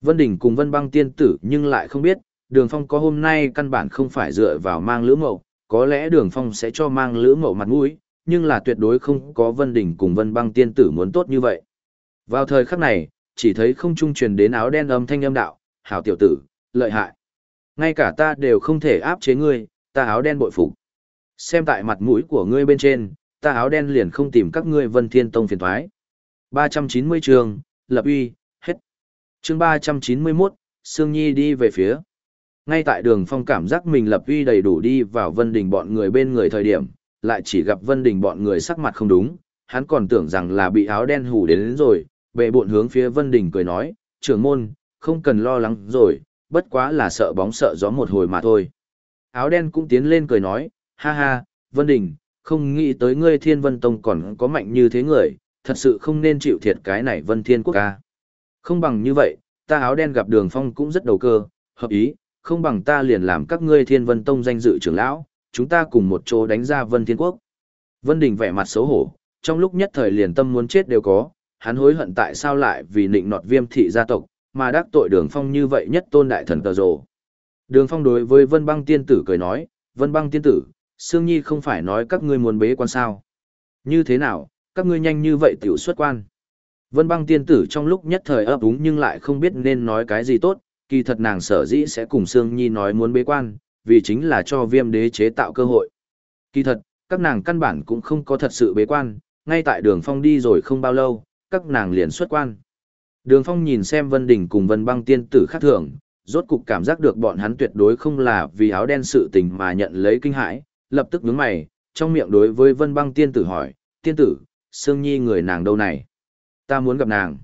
Vân Đình cùng Vân Băng tiên tử nhưng lại không biết, Đường Phong có hôm nay căn bản không phải dựa vào mang lữ mậu, có lẽ Đường Phong sẽ cho mang lữ mậu mặt mũi, nhưng là tuyệt đối không có Vân Đình cùng Vân Băng tiên tử muốn tốt như vậy. Vào thời khắc này, chỉ thấy không trung truyền đến áo đen âm thanh âm đạo, hảo tiểu tử, lợi hại. Ngay cả ta đều không thể áp chế ngươi, ta áo đen bội phục. Xem tại mặt mũi của ngươi bên trên, ta áo đen liền không tìm các ngươi Vân Thiên Tông phiền toái. 390 trường, lập uy, hết. Chương 391, Sương Nhi đi về phía. Ngay tại đường phong cảm giác mình lập uy đầy đủ đi vào Vân Đình bọn người bên người thời điểm, lại chỉ gặp Vân Đình bọn người sắc mặt không đúng, hắn còn tưởng rằng là bị áo đen hủ đến, đến rồi, bệ bộn hướng phía Vân Đình cười nói, trưởng môn, không cần lo lắng rồi, bất quá là sợ bóng sợ gió một hồi mà thôi. Áo đen cũng tiến lên cười nói, ha ha, Vân Đình, không nghĩ tới ngươi Thiên Vân Tông còn có mạnh như thế người, thật sự không nên chịu thiệt cái này Vân Thiên Quốc ca. Không bằng như vậy, ta áo đen gặp đường phong cũng rất đầu cơ, hợp ý, không bằng ta liền làm các ngươi Thiên Vân Tông danh dự trưởng lão, chúng ta cùng một chỗ đánh ra Vân Thiên Quốc. Vân Đình vẻ mặt xấu hổ, trong lúc nhất thời liền tâm muốn chết đều có, hắn hối hận tại sao lại vì nịnh nọt viêm thị gia tộc, mà đắc tội đường phong như vậy nhất tôn đại thần tờ rồ. Đường phong đối với Vân băng tiên tử cười nói, Vân băng tiên tử, Sương Nhi không phải nói các ngươi muốn bế quan sao. Như thế nào, các ngươi nhanh như vậy tiểu xuất quan. Vân băng tiên tử trong lúc nhất thời ấp úng nhưng lại không biết nên nói cái gì tốt, kỳ thật nàng sở dĩ sẽ cùng Sương Nhi nói muốn bế quan, vì chính là cho viêm đế chế tạo cơ hội. Kỳ thật, các nàng căn bản cũng không có thật sự bế quan, ngay tại đường phong đi rồi không bao lâu, các nàng liền xuất quan. Đường phong nhìn xem Vân Đình cùng Vân băng tiên tử khác thường, rốt cục cảm giác được bọn hắn tuyệt đối không là vì áo đen sự tình mà nhận lấy kinh hãi, lập tức nhướng mày, trong miệng đối với Vân băng tiên tử hỏi, tiên tử, Sương Nhi người nàng đâu này? Ta muốn gặp nàng.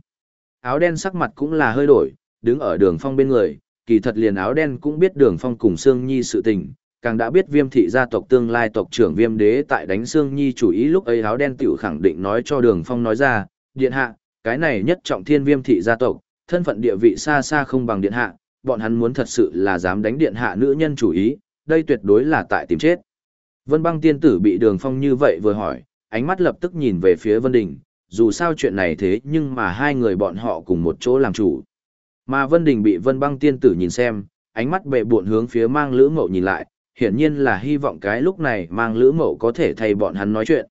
Áo đen sắc mặt cũng là hơi đổi, đứng ở đường phong bên người, kỳ thật liền áo đen cũng biết đường phong cùng Sương Nhi sự tình, càng đã biết viêm thị gia tộc tương lai tộc trưởng viêm đế tại đánh Sương Nhi chủ ý lúc ấy áo đen tiểu khẳng định nói cho đường phong nói ra, điện hạ, cái này nhất trọng thiên viêm thị gia tộc, thân phận địa vị xa xa không bằng điện hạ, bọn hắn muốn thật sự là dám đánh điện hạ nữ nhân chủ ý, đây tuyệt đối là tại tìm chết. Vân băng tiên tử bị đường phong như vậy vừa hỏi, ánh mắt lập tức nhìn về phía Vân Đình, dù sao chuyện này thế nhưng mà hai người bọn họ cùng một chỗ làm chủ. Mà Vân Đình bị Vân băng tiên tử nhìn xem, ánh mắt bệ buộn hướng phía mang lữ mậu nhìn lại, hiển nhiên là hy vọng cái lúc này mang lữ mậu có thể thay bọn hắn nói chuyện.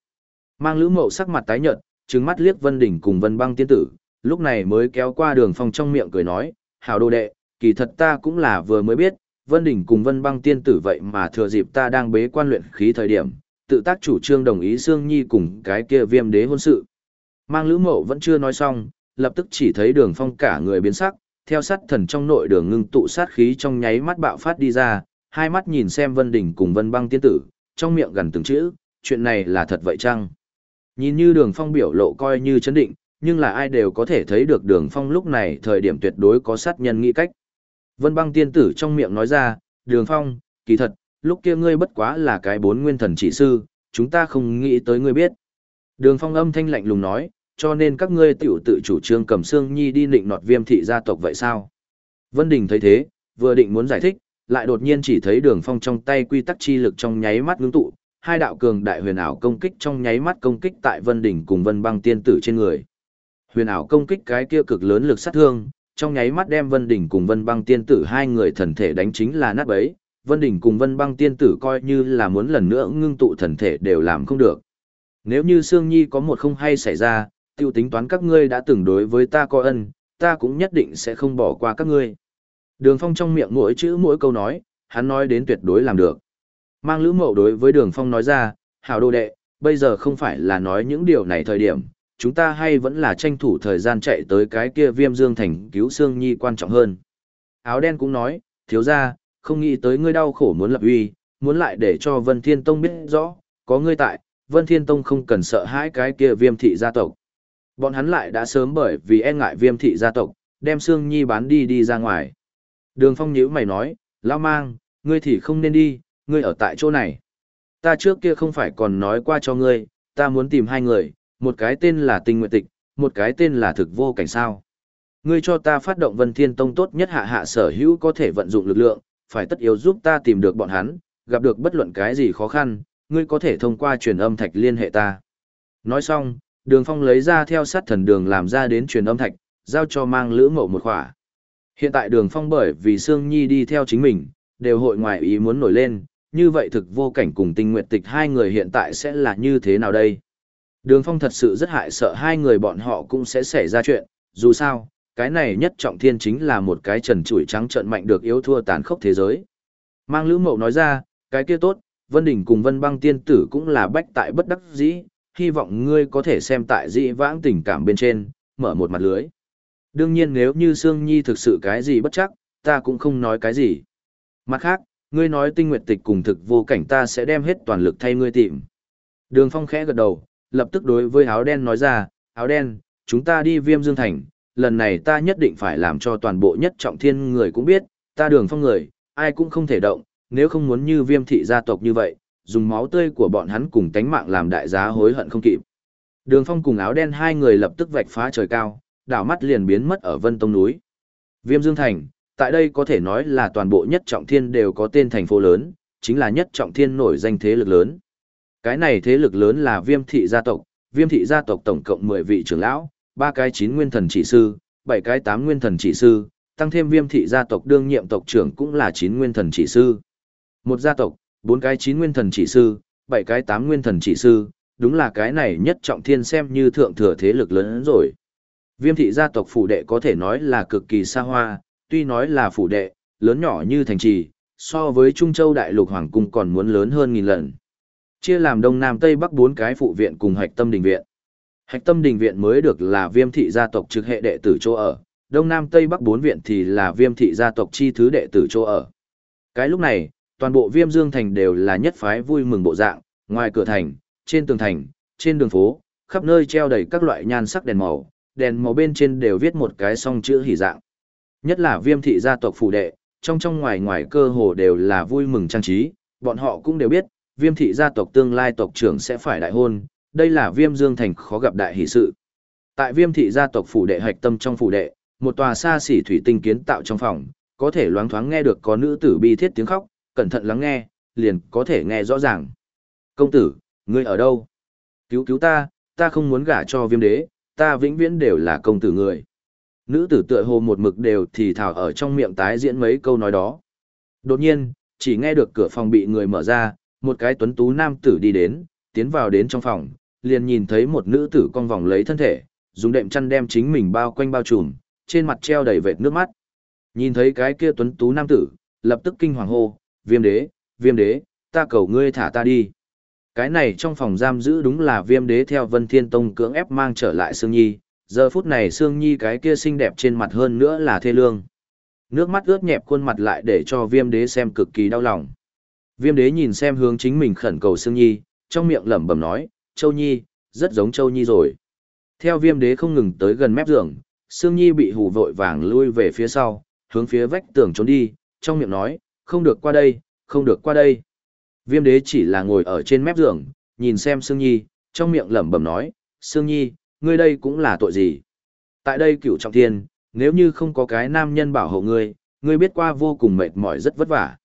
Mang lữ mậu sắc mặt tái nhợt, trừng mắt liếc Vân Đình cùng Vân băng tiên tử, lúc này mới kéo qua đường phong trong miệng cười nói, hào đồ đệ, kỳ thật ta cũng là vừa mới biết, Vân Đình cùng Vân băng tiên tử vậy mà thừa dịp ta đang bế quan luyện khí thời điểm, tự tác chủ trương đồng ý Sương Nhi cùng cái kia viêm đế hôn sự. Mang lữ mậu vẫn chưa nói xong, lập tức chỉ thấy đường phong cả người biến sắc, theo sát thần trong nội đường ngưng tụ sát khí trong nháy mắt bạo phát đi ra, hai mắt nhìn xem Vân Đình cùng Vân băng tiên tử, trong miệng gần từng chữ, chuyện này là thật vậy chăng? Nhìn như đường phong biểu lộ coi như chấn định, nhưng là ai đều có thể thấy được đường phong lúc này thời điểm tuyệt đối có sát nhân nghĩ cách. Vân băng tiên tử trong miệng nói ra, đường phong, kỳ thật, lúc kia ngươi bất quá là cái bốn nguyên thần chỉ sư, chúng ta không nghĩ tới ngươi biết. Đường phong âm thanh lạnh lùng nói, cho nên các ngươi tiểu tự chủ trương cầm xương nhi đi định nọt viêm thị gia tộc vậy sao? Vân Đình thấy thế, vừa định muốn giải thích, lại đột nhiên chỉ thấy đường phong trong tay quy tắc chi lực trong nháy mắt ngưng tụ, hai đạo cường đại huyền ảo công kích trong nháy mắt công kích tại Vân Đình cùng Vân Băng tiên tử trên người. Huyền ảo công kích cái kia cực lớn lực sát thương, trong nháy mắt đem Vân Đình cùng Vân Băng tiên tử hai người thần thể đánh chính là nát bấy, Vân Đình cùng Vân Băng tiên tử coi như là muốn lần nữa ngưng tụ thần thể đều làm không được. Nếu như Sương Nhi có một không hay xảy ra, tiêu tính toán các ngươi đã từng đối với ta có ân, ta cũng nhất định sẽ không bỏ qua các ngươi. Đường Phong trong miệng mỗi chữ mỗi câu nói, hắn nói đến tuyệt đối làm được. Mang Lữ Mậu đối với Đường Phong nói ra, hảo đô đệ, bây giờ không phải là nói những điều này thời điểm, chúng ta hay vẫn là tranh thủ thời gian chạy tới cái kia viêm dương thành cứu Sương Nhi quan trọng hơn. Áo đen cũng nói, thiếu ra, không nghĩ tới ngươi đau khổ muốn lập uy, muốn lại để cho Vân Thiên Tông biết rõ, có ngươi tại, Vân Thiên Tông không cần sợ hãi cái kia viêm thị gia tộc. Bọn hắn lại đã sớm bởi vì e ngại viêm thị gia tộc, đem Sương Nhi bán đi đi ra ngoài. Đường Phong nhíu mày nói, Lao Mang, ngươi thì không nên đi, ngươi ở tại chỗ này. Ta trước kia không phải còn nói qua cho ngươi, ta muốn tìm hai người, một cái tên là Tinh Nguyệt Tịch, một cái tên là Thực Vô Cảnh Sao. Ngươi cho ta phát động Vân Thiên Tông tốt nhất hạ hạ sở hữu có thể vận dụng lực lượng, phải tất yếu giúp ta tìm được bọn hắn, gặp được bất luận cái gì khó khăn, ngươi có thể thông qua truyền âm thạch liên hệ ta. Nói xong, đường phong lấy ra theo sát thần đường làm ra đến truyền âm thạch, giao cho mang lữ mậu một khỏa. Hiện tại đường phong bởi vì Sương Nhi đi theo chính mình, đều hội ngoại ý muốn nổi lên, như vậy thực vô cảnh cùng tinh nguyện tịch hai người hiện tại sẽ là như thế nào đây? Đường phong thật sự rất hại sợ hai người bọn họ cũng sẽ xảy ra chuyện, dù sao, cái này nhất trọng thiên chính là một cái trần trụi trắng trợn mạnh được yếu thua tàn khốc thế giới. Mang Lữ Mậu nói ra, cái kia tốt, Vân Đình cùng Vân Băng Tiên Tử cũng là bách tại bất đắc dĩ, hy vọng ngươi có thể xem tại dĩ vãng tình cảm bên trên, mở một mặt lưới. Đương nhiên nếu như Sương Nhi thực sự cái gì bất chắc, ta cũng không nói cái gì. Mặt khác, ngươi nói tinh nguyện tịch cùng thực vô cảnh ta sẽ đem hết toàn lực thay ngươi tìm. Đường Phong khẽ gật đầu, lập tức đối với áo đen nói ra, áo đen, chúng ta đi viêm dương thành, lần này ta nhất định phải làm cho toàn bộ nhất trọng thiên người cũng biết, ta đường phong người, ai cũng không thể động, nếu không muốn như viêm thị gia tộc như vậy, dùng máu tươi của bọn hắn cùng tánh mạng làm đại giá hối hận không kịp. Đường phong cùng áo đen hai người lập tức vạch phá trời cao, đảo mắt liền biến mất ở vân tông núi. Viêm Dương Thành, tại đây có thể nói là toàn bộ nhất trọng thiên đều có tên thành phố lớn, chính là nhất trọng thiên nổi danh thế lực lớn. Cái này thế lực lớn là viêm thị gia tộc, viêm thị gia tộc tổng cộng 10 vị trưởng lão, ba cái chín nguyên thần chỉ sư, bảy cái tám nguyên thần chỉ sư, tăng thêm viêm thị gia tộc đương nhiệm tộc trưởng cũng là chín nguyên thần chỉ sư. Một gia tộc, bốn cái chín nguyên thần chỉ sư, bảy cái tám nguyên thần chỉ sư, đúng là cái này nhất trọng thiên xem như thượng thừa thế lực lớn rồi. Viêm thị gia tộc phủ đệ có thể nói là cực kỳ xa hoa, tuy nói là phủ đệ, lớn nhỏ như thành trì, so với Trung Châu Đại lục Hoàng Cung còn muốn lớn hơn nghìn lần. Chia làm Đông Nam Tây Bắc bốn cái phụ viện cùng hạch tâm đình viện. Hạch tâm đình viện mới được là viêm thị gia tộc trực hệ đệ tử chỗ ở, Đông Nam Tây Bắc bốn viện thì là viêm thị gia tộc chi thứ đệ tử chỗ ở. Cái lúc này, toàn bộ viêm dương thành đều là nhất phái vui mừng bộ dạng, ngoài cửa thành, trên tường thành, trên đường phố, khắp nơi treo đầy các loại nhan sắc đèn màu, đèn màu bên trên đều viết một cái song chữ hỉ dạng. Nhất là viêm thị gia tộc phủ đệ, trong trong ngoài ngoài cơ hồ đều là vui mừng trang trí, bọn họ cũng đều biết, viêm thị gia tộc tương lai tộc trưởng sẽ phải đại hôn, đây là viêm dương thành khó gặp đại hỷ sự. Tại viêm thị gia tộc phủ đệ hạch tâm trong phủ đệ, một tòa xa xỉ thủy tinh kiến tạo trong phòng, có thể loáng thoáng nghe được có nữ tử bi thiết tiếng khóc, cẩn thận lắng nghe, liền có thể nghe rõ ràng. Công tử, ngươi ở đâu? Cứu cứu ta, ta không muốn gả cho viêm đế, ta vĩnh viễn đều là công tử người. Nữ tử tựa hồ một mực đều thì thảo ở trong miệng tái diễn mấy câu nói đó. Đột nhiên, chỉ nghe được cửa phòng bị người mở ra, một cái tuấn tú nam tử đi đến, tiến vào đến trong phòng, liền nhìn thấy một nữ tử cong vòng lấy thân thể, dùng đệm chăn đem chính mình bao quanh bao trùm, trên mặt treo đầy vệt nước mắt. Nhìn thấy cái kia tuấn tú nam tử, lập tức kinh hoàng hô, viêm đế, viêm đế, ta cầu ngươi thả ta đi. Cái này trong phòng giam giữ đúng là viêm đế theo Vân Thiên Tông cưỡng ép mang trở lại Sương Nhi, giờ phút này Sương Nhi cái kia xinh đẹp trên mặt hơn nữa là thê lương. Nước mắt ướt nhẹp khuôn mặt lại để cho viêm đế xem cực kỳ đau lòng. Viêm đế nhìn xem hướng chính mình khẩn cầu Sương Nhi, trong miệng lẩm bẩm nói, Châu Nhi, rất giống Châu Nhi rồi. Theo viêm đế không ngừng tới gần mép giường, Sương Nhi bị hù vội vàng lui về phía sau, hướng phía vách tường trốn đi, trong miệng nói, không được qua đây, không được qua đây. Viêm đế chỉ là ngồi ở trên mép giường, nhìn xem Sương Nhi, trong miệng lẩm bẩm nói, Sương Nhi, ngươi đây cũng là tội gì? Tại đây cửu trọng thiên, nếu như không có cái nam nhân bảo hộ ngươi, ngươi biết qua vô cùng mệt mỏi rất vất vả.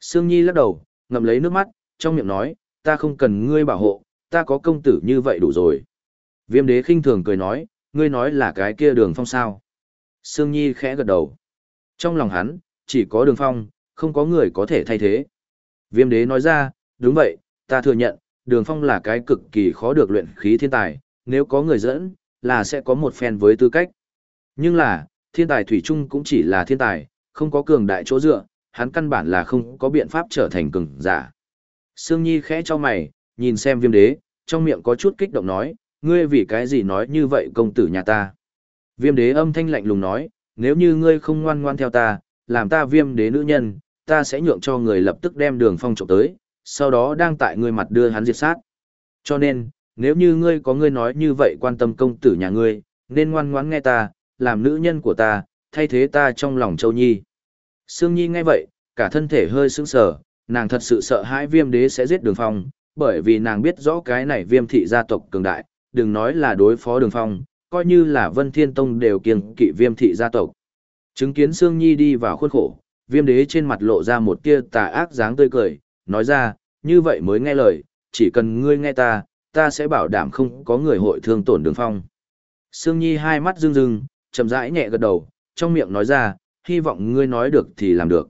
Sương Nhi lắc đầu, ngậm lấy nước mắt, trong miệng nói, ta không cần ngươi bảo hộ, ta có công tử như vậy đủ rồi. Viêm đế khinh thường cười nói, ngươi nói là cái kia đường phong sao. Sương Nhi khẽ gật đầu. Trong lòng hắn, chỉ có đường phong, không có người có thể thay thế. Viêm đế nói ra, đúng vậy, ta thừa nhận, đường phong là cái cực kỳ khó được luyện khí thiên tài, nếu có người dẫn, là sẽ có một phen với tư cách. Nhưng là, thiên tài thủy chung cũng chỉ là thiên tài, không có cường đại chỗ dựa, hắn căn bản là không có biện pháp trở thành cường giả. Sương Nhi khẽ cho mày, nhìn xem viêm đế, trong miệng có chút kích động nói, ngươi vì cái gì nói như vậy công tử nhà ta. Viêm đế âm thanh lạnh lùng nói, nếu như ngươi không ngoan ngoan theo ta, làm ta viêm đế nữ nhân, ta sẽ nhượng cho người lập tức đem đường phong trộm tới, sau đó đang tại ngươi mặt đưa hắn diệt sát. Cho nên, nếu như ngươi có ngươi nói như vậy quan tâm công tử nhà ngươi, nên ngoan ngoãn nghe ta, làm nữ nhân của ta, thay thế ta trong lòng châu nhi. Sương Nhi nghe vậy, cả thân thể hơi sững sờ, nàng thật sự sợ hãi viêm đế sẽ giết đường phong, bởi vì nàng biết rõ cái này viêm thị gia tộc cường đại, đừng nói là đối phó đường phong, coi như là Vân Thiên Tông đều kiêng kỵ viêm thị gia tộc. Chứng kiến Sương Nhi đi vào khuôn khổ, viêm đế trên mặt lộ ra một tia tà ác dáng tươi cười, nói ra, như vậy mới nghe lời, chỉ cần ngươi nghe ta, ta sẽ bảo đảm không có người hội thương tổn đường phong. Sương Nhi hai mắt rưng rưng, chậm rãi nhẹ gật đầu, trong miệng nói ra, hy vọng ngươi nói được thì làm được.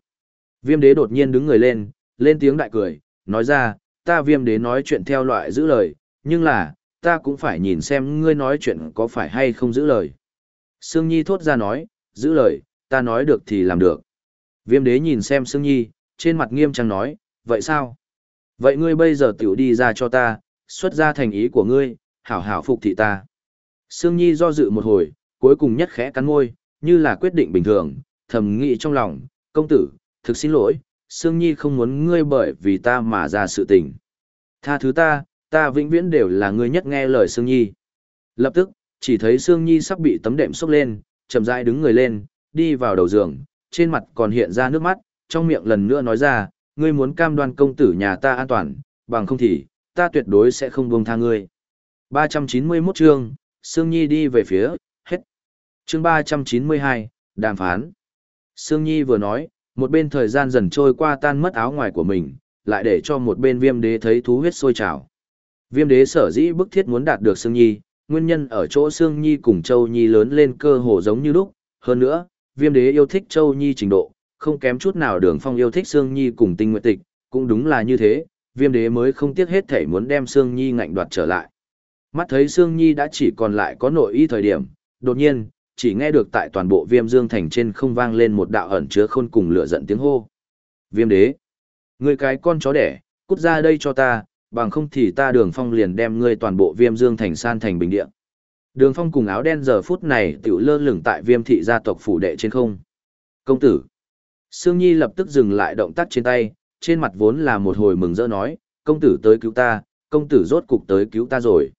Viêm đế đột nhiên đứng người lên, lên tiếng đại cười, nói ra, ta viêm đế nói chuyện theo loại giữ lời, nhưng là, ta cũng phải nhìn xem ngươi nói chuyện có phải hay không giữ lời. Sương Nhi thốt ra nói, giữ lời, ta nói được thì làm được. Viêm đế nhìn xem Sương Nhi, trên mặt nghiêm trang nói, vậy sao? Vậy ngươi bây giờ tiểu đi ra cho ta, xuất ra thành ý của ngươi, hảo hảo phục thị ta. Sương Nhi do dự một hồi, cuối cùng nhất khẽ cắn môi, như là quyết định bình thường, thầm nghĩ trong lòng, công tử, thực xin lỗi, Sương Nhi không muốn ngươi bởi vì ta mà ra sự tình. Tha thứ ta, ta vĩnh viễn đều là ngươi nhất nghe lời Sương Nhi. Lập tức, chỉ thấy Sương Nhi sắp bị tấm đệm xốc lên, chậm rãi đứng người lên, đi vào đầu giường, trên mặt còn hiện ra nước mắt, trong miệng lần nữa nói ra, ngươi muốn cam đoan công tử nhà ta an toàn, bằng không thì, ta tuyệt đối sẽ không buông tha ngươi. 391 chương, Sương Nhi đi về phía, hết. Chương 392, đàm phán. Sương Nhi vừa nói, một bên thời gian dần trôi qua tan mất áo ngoài của mình, lại để cho một bên viêm đế thấy thú huyết sôi trào. Viêm đế sở dĩ bức thiết muốn đạt được Sương Nhi, nguyên nhân ở chỗ Sương Nhi cùng Châu Nhi lớn lên cơ hồ giống như lúc, hơn nữa, viêm đế yêu thích Châu Nhi trình độ, không kém chút nào đường phong yêu thích Sương Nhi cùng tinh nguyện tịch, cũng đúng là như thế, viêm đế mới không tiếc hết thể muốn đem Sương Nhi ngạnh đoạt trở lại. Mắt thấy Sương Nhi đã chỉ còn lại có nội y thời điểm, đột nhiên, chỉ nghe được tại toàn bộ viêm dương thành trên không vang lên một đạo ẩn chứa khôn cùng lửa giận tiếng hô. Viêm đế, ngươi cái con chó đẻ, cút ra đây cho ta, bằng không thì ta đường phong liền đem ngươi toàn bộ viêm dương thành san thành bình địa. Đường phong cùng áo đen giờ phút này tiểu lơ lửng tại viêm thị gia tộc phủ đệ trên không. Công tử. Sương Nhi lập tức dừng lại động tác trên tay, trên mặt vốn là một hồi mừng rỡ nói, công tử tới cứu ta, công tử rốt cục tới cứu ta rồi.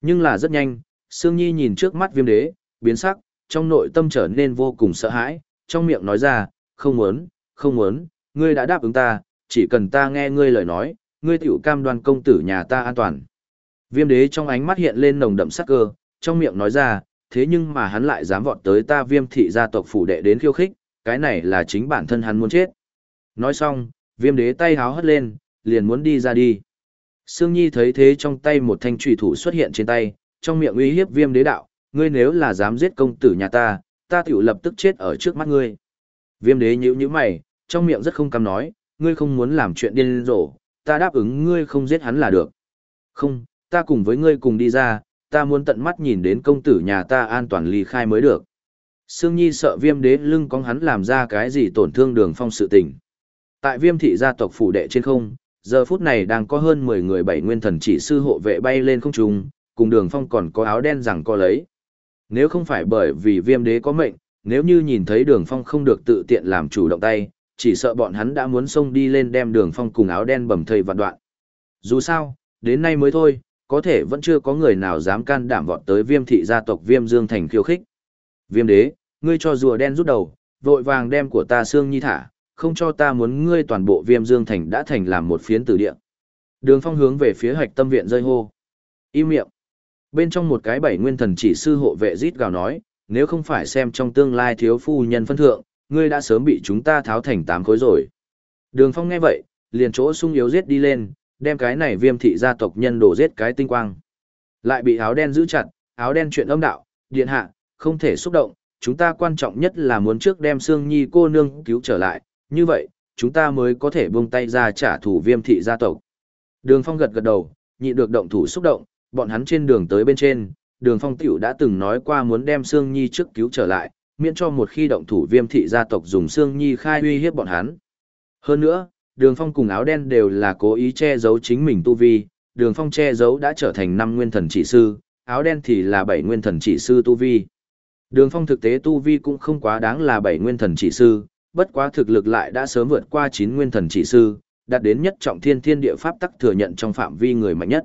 Nhưng là rất nhanh, Sương Nhi nhìn trước mắt viêm đế, biến sắc, trong nội tâm trở nên vô cùng sợ hãi, trong miệng nói ra, không muốn, không muốn, ngươi đã đáp ứng ta, chỉ cần ta nghe ngươi lời nói, ngươi tiểu cam đoan công tử nhà ta an toàn. Viêm đế trong ánh mắt hiện lên nồng đậm sắc cơ, trong miệng nói ra, thế nhưng mà hắn lại dám vọt tới ta viêm thị gia tộc phủ đệ đến khiêu khích, cái này là chính bản thân hắn muốn chết. Nói xong, viêm đế tay háo hất lên, liền muốn đi ra đi. Sương Nhi thấy thế trong tay một thanh trùy thủ xuất hiện trên tay, trong miệng uy hiếp viêm đế đạo, ngươi nếu là dám giết công tử nhà ta, ta tiểu lập tức chết ở trước mắt ngươi. Viêm đế nhíu nhíu mày, trong miệng rất không cam nói, ngươi không muốn làm chuyện điên rồ, ta đáp ứng ngươi không giết hắn là được. Không, ta cùng với ngươi cùng đi ra, ta muốn tận mắt nhìn đến công tử nhà ta an toàn ly khai mới được. Sương Nhi sợ viêm đế lưng con hắn làm ra cái gì tổn thương đường phong sự tình. Tại viêm thị gia tộc phủ đệ trên không, giờ phút này đang có hơn 10 người bảy nguyên thần chỉ sư hộ vệ bay lên không trung, cùng đường phong còn có áo đen rằng co lấy. Nếu không phải bởi vì viêm đế có mệnh, nếu như nhìn thấy đường phong không được tự tiện làm chủ động tay, chỉ sợ bọn hắn đã muốn xông đi lên đem đường phong cùng áo đen bầm thây vạn đoạn. Dù sao, đến nay mới thôi, có thể vẫn chưa có người nào dám can đảm vọt tới viêm thị gia tộc viêm dương thành khiêu khích. Viêm đế, ngươi cho rùa đen rút đầu, vội vàng đem của ta xương nhi thả, không cho ta muốn ngươi toàn bộ viêm dương thành đã thành làm một phiến tử địa. Đường phong hướng về phía hạch tâm viện rơi hô. Im miệng. Bên trong một cái bảy nguyên thần chỉ sư hộ vệ rít gào nói, nếu không phải xem trong tương lai thiếu phu nhân phân thượng, ngươi đã sớm bị chúng ta tháo thành tám khối rồi. Đường phong nghe vậy, liền chỗ sung yếu giết đi lên, đem cái này viêm thị gia tộc nhân đổ giết cái tinh quang. Lại bị áo đen giữ chặt, áo đen chuyện âm đạo, điện hạ, không thể xúc động, chúng ta quan trọng nhất là muốn trước đem Sương Nhi cô nương cứu trở lại, như vậy, chúng ta mới có thể buông tay ra trả thù viêm thị gia tộc. Đường Phong gật gật đầu, nhị được động thủ xúc động, bọn hắn trên đường tới bên trên, Đường Phong tiểu đã từng nói qua muốn đem Sương Nhi trước cứu trở lại, miễn cho một khi động thủ viêm thị gia tộc dùng Sương Nhi khai uy hiếp bọn hắn. Hơn nữa, Đường Phong cùng áo đen đều là cố ý che giấu chính mình tu vi, Đường Phong che giấu đã trở thành năm nguyên thần chỉ sư, áo đen thì là bảy nguyên thần chỉ sư tu vi. Đường Phong thực tế tu vi cũng không quá đáng là bảy nguyên thần chỉ sư, bất quá thực lực lại đã sớm vượt qua chín nguyên thần chỉ sư, đạt đến nhất trọng thiên thiên địa pháp tắc thừa nhận trong phạm vi người mạnh nhất.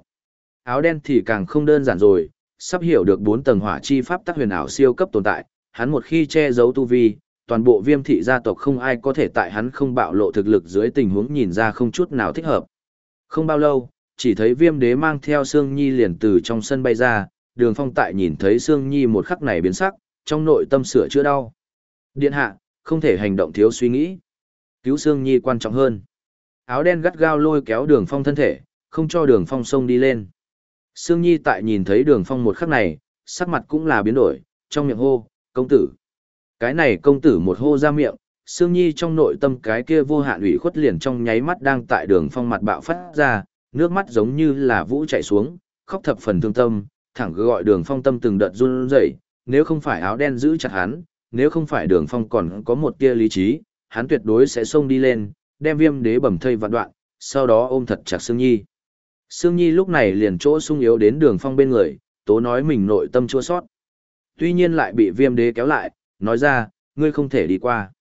Áo đen thì càng không đơn giản rồi, sắp hiểu được bốn tầng hỏa chi pháp tắc huyền ảo siêu cấp tồn tại, hắn một khi che giấu tu vi, toàn bộ viêm thị gia tộc không ai có thể tại hắn không bạo lộ thực lực dưới tình huống nhìn ra không chút nào thích hợp. Không bao lâu, chỉ thấy viêm đế mang theo Sương Nhi liền từ trong sân bay ra, đường phong tại nhìn thấy Sương Nhi một khắc này biến sắc, trong nội tâm sửa chữa đau. Điện hạ, không thể hành động thiếu suy nghĩ. Cứu Sương Nhi quan trọng hơn. Áo đen gắt gao lôi kéo đường phong thân thể, không cho đường phong sông đi lên. Sương Nhi tại nhìn thấy đường phong một khắc này, sắc mặt cũng là biến đổi, trong miệng hô, công tử. Cái này công tử một hô ra miệng, Sương Nhi trong nội tâm cái kia vô hạn ủy khuất liền trong nháy mắt đang tại đường phong mặt bạo phát ra, nước mắt giống như là vũ chạy xuống, khóc thập phần thương tâm, thẳng gọi đường phong tâm từng đợt run rẩy, nếu không phải áo đen giữ chặt hắn, nếu không phải đường phong còn có một tia lý trí, hắn tuyệt đối sẽ xông đi lên, đem viêm đế bầm thây vạn đoạn, sau đó ôm thật chặt Sương Nhi. Sương Nhi lúc này liền chỗ sung yếu đến đường phong bên người, tố nói mình nội tâm chua sót. Tuy nhiên lại bị viêm đế kéo lại, nói ra, ngươi không thể đi qua.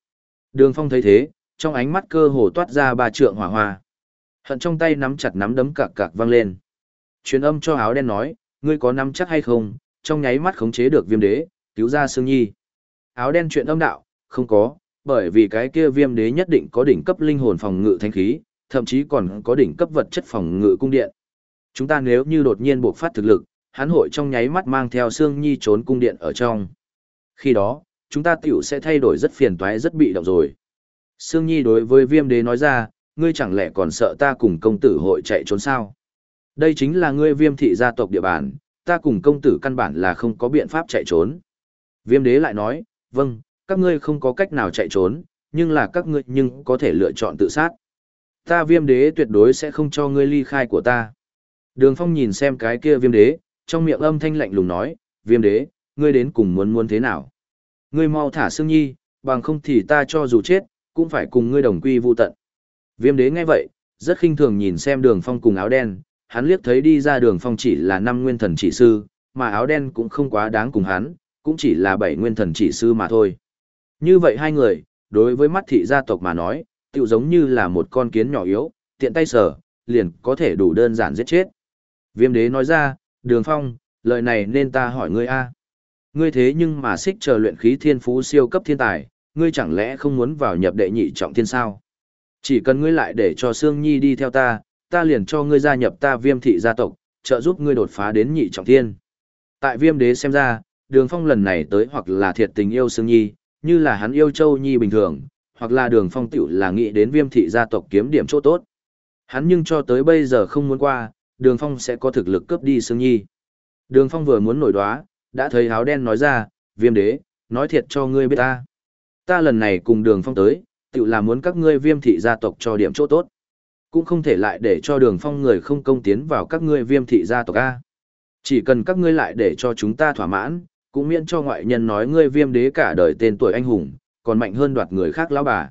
Đường phong thấy thế, trong ánh mắt cơ hồ toát ra ba trượng hỏa hoa. Hận trong tay nắm chặt nắm đấm cạc cạc vang lên. Truyền âm cho áo đen nói, ngươi có nắm chắc hay không, trong nháy mắt khống chế được viêm đế, cứu ra Sương Nhi. Áo đen chuyện âm đạo, không có, bởi vì cái kia viêm đế nhất định có đỉnh cấp linh hồn phòng ngự thanh khí, thậm chí còn có đỉnh cấp vật chất phòng ngự cung điện. Chúng ta nếu như đột nhiên buộc phát thực lực, hắn hội trong nháy mắt mang theo Sương Nhi trốn cung điện ở trong. Khi đó, chúng ta tiểu sẽ thay đổi rất phiền toái rất bị động rồi. Sương Nhi đối với viêm đế nói ra, ngươi chẳng lẽ còn sợ ta cùng công tử hội chạy trốn sao? Đây chính là ngươi viêm thị gia tộc địa bàn, ta cùng công tử căn bản là không có biện pháp chạy trốn. Viêm đế lại nói, vâng, các ngươi không có cách nào chạy trốn, nhưng là các ngươi nhưng có thể lựa chọn tự sát. Ta viêm đế tuyệt đối sẽ không cho ngươi ly khai của ta. Đường phong nhìn xem cái kia viêm đế, trong miệng âm thanh lạnh lùng nói, viêm đế, ngươi đến cùng muốn muốn thế nào? Ngươi mau thả Sương Nhi, bằng không thì ta cho dù chết, cũng phải cùng ngươi đồng quy vu tận. Viêm đế nghe vậy, rất khinh thường nhìn xem đường phong cùng áo đen, hắn liếc thấy đi ra đường phong chỉ là năm nguyên thần chỉ sư, mà áo đen cũng không quá đáng cùng hắn, cũng chỉ là bảy nguyên thần chỉ sư mà thôi. Như vậy hai người, đối với mắt thị gia tộc mà nói, tựu giống như là một con kiến nhỏ yếu, tiện tay sở, liền có thể đủ đơn giản giết chết. Viêm đế nói ra, đường phong, lời này nên ta hỏi ngươi a Ngươi thế nhưng mà xích chờ luyện khí thiên phú siêu cấp thiên tài, ngươi chẳng lẽ không muốn vào nhập đệ nhị trọng thiên sao? Chỉ cần ngươi lại để cho Sương Nhi đi theo ta, ta liền cho ngươi gia nhập ta viêm thị gia tộc, trợ giúp ngươi đột phá đến nhị trọng thiên. Tại viêm đế xem ra, đường phong lần này tới hoặc là thiệt tình yêu Sương Nhi, như là hắn yêu Châu Nhi bình thường, hoặc là đường phong tiểu là nghĩ đến viêm thị gia tộc kiếm điểm chỗ tốt. Hắn nhưng cho tới bây giờ không muốn qua, đường phong sẽ có thực lực cướp đi Sương Nhi. Đường phong vừa muốn nổi đoá, đã thấy áo đen nói ra, viêm đế, nói thiệt cho ngươi biết ta. Ta lần này cùng đường phong tới, tự là muốn các ngươi viêm thị gia tộc cho điểm chỗ tốt. Cũng không thể lại để cho đường phong người không công tiến vào các ngươi viêm thị gia tộc A. Chỉ cần các ngươi lại để cho chúng ta thỏa mãn, cũng miễn cho ngoại nhân nói ngươi viêm đế cả đời tên tuổi anh hùng, còn mạnh hơn đoạt người khác lão bà.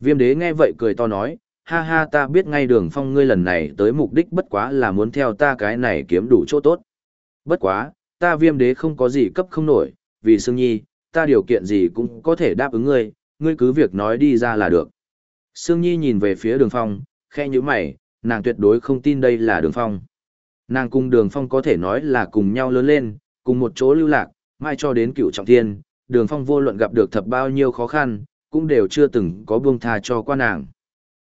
Viêm đế nghe vậy cười to nói, ha ha ta biết ngay đường phong ngươi lần này tới mục đích bất quá là muốn theo ta cái này kiếm đủ chỗ tốt. Bất quá, ta viêm đế không có gì cấp không nổi, vì Sương Nhi, ta điều kiện gì cũng có thể đáp ứng ngươi, ngươi cứ việc nói đi ra là được. Sương Nhi nhìn về phía đường phong, khe như mày, nàng tuyệt đối không tin đây là đường phong. Nàng cùng đường phong có thể nói là cùng nhau lớn lên, cùng một chỗ lưu lạc, mai cho đến cựu trọng thiên, đường phong vô luận gặp được thập bao nhiêu khó khăn, cũng đều chưa từng có buông tha cho qua nàng.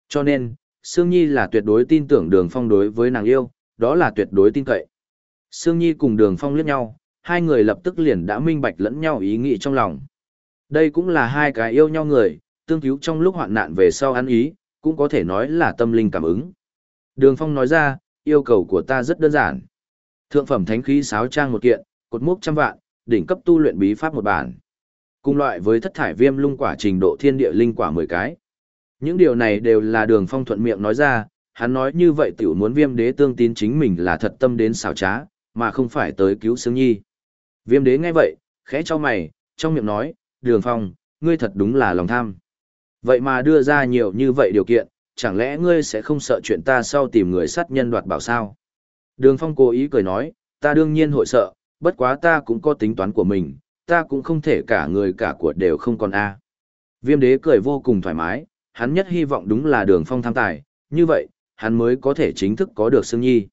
Cho nên, Sương Nhi là tuyệt đối tin tưởng đường phong đối với nàng yêu, đó là tuyệt đối tin cậy. Sương Nhi cùng đường phong liếc nhau, hai người lập tức liền đã minh bạch lẫn nhau ý nghĩ trong lòng. Đây cũng là hai cái yêu nhau người, tương cứu trong lúc hoạn nạn về sau ăn ý, cũng có thể nói là tâm linh cảm ứng. Đường Phong nói ra, yêu cầu của ta rất đơn giản. Thượng phẩm thánh khí sáo trang một kiện, cột mốc trăm vạn, đỉnh cấp tu luyện bí pháp một bản. Cùng loại với thất thải viêm lung quả trình độ thiên địa linh quả 10 cái. Những điều này đều là đường phong thuận miệng nói ra, hắn nói như vậy tiểu muốn viêm đế tương tín chính mình là thật tâm đến xảo trá, mà không phải tới cứu Sương Nhi. Viêm đế nghe vậy, khẽ cho mày, trong miệng nói, đường phong, ngươi thật đúng là lòng tham. Vậy mà đưa ra nhiều như vậy điều kiện, chẳng lẽ ngươi sẽ không sợ chuyện ta sau tìm người sát nhân đoạt bảo sao? Đường phong cố ý cười nói, ta đương nhiên hội sợ, bất quá ta cũng có tính toán của mình, ta cũng không thể cả người cả của đều không còn a. Viêm đế cười vô cùng thoải mái, hắn nhất hy vọng đúng là đường phong tham tài, như vậy, hắn mới có thể chính thức có được Sương Nhi.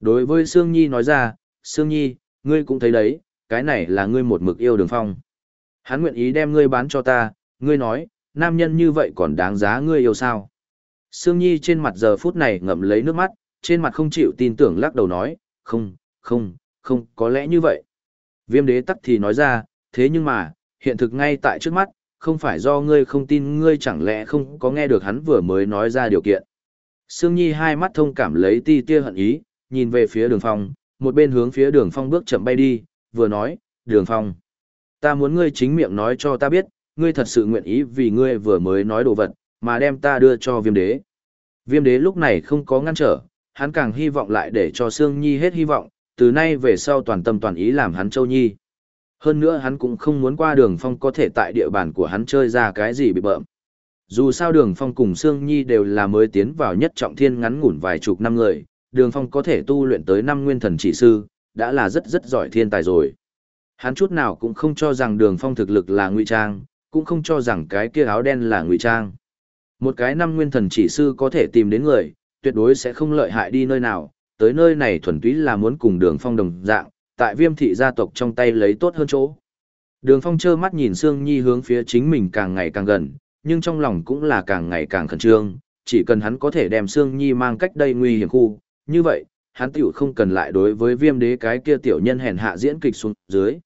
Đối với Sương Nhi nói ra, Sương Nhi, ngươi cũng thấy đấy, cái này là ngươi một mực yêu đường phong. Hắn nguyện ý đem ngươi bán cho ta, ngươi nói, nam nhân như vậy còn đáng giá ngươi yêu sao. Sương Nhi trên mặt giờ phút này ngậm lấy nước mắt, trên mặt không chịu tin tưởng lắc đầu nói, không, không, không, có lẽ như vậy. Viêm đế tắc thì nói ra, thế nhưng mà, hiện thực ngay tại trước mắt, không phải do ngươi không tin ngươi chẳng lẽ không có nghe được hắn vừa mới nói ra điều kiện. Sương Nhi hai mắt thông cảm lấy ti tia hận ý, nhìn về phía đường phong, một bên hướng phía đường phong bước chậm bay đi, vừa nói, đường phong. Ta muốn ngươi chính miệng nói cho ta biết, ngươi thật sự nguyện ý vì ngươi vừa mới nói đồ vật, mà đem ta đưa cho viêm đế. Viêm đế lúc này không có ngăn trở, hắn càng hy vọng lại để cho Sương Nhi hết hy vọng, từ nay về sau toàn tâm toàn ý làm hắn Châu Nhi. Hơn nữa hắn cũng không muốn qua đường phong có thể tại địa bàn của hắn chơi ra cái gì bị bợm. Dù sao đường phong cùng Sương Nhi đều là mới tiến vào nhất trọng thiên ngắn ngủn vài chục năm người, đường phong có thể tu luyện tới năm nguyên thần chỉ sư, đã là rất rất giỏi thiên tài rồi. Hắn chút nào cũng không cho rằng đường phong thực lực là ngụy trang, cũng không cho rằng cái kia áo đen là ngụy trang. Một cái năm nguyên thần chỉ sư có thể tìm đến người, tuyệt đối sẽ không lợi hại đi nơi nào, tới nơi này thuần túy là muốn cùng đường phong đồng dạng, tại viêm thị gia tộc trong tay lấy tốt hơn chỗ. Đường phong trơ mắt nhìn Sương Nhi hướng phía chính mình càng ngày càng gần, nhưng trong lòng cũng là càng ngày càng khẩn trương, chỉ cần hắn có thể đem Sương Nhi mang cách đây nguy hiểm khu, như vậy, hắn tiểu không cần lại đối với viêm đế cái kia tiểu nhân hèn hạ diễn kịch xuống dưới.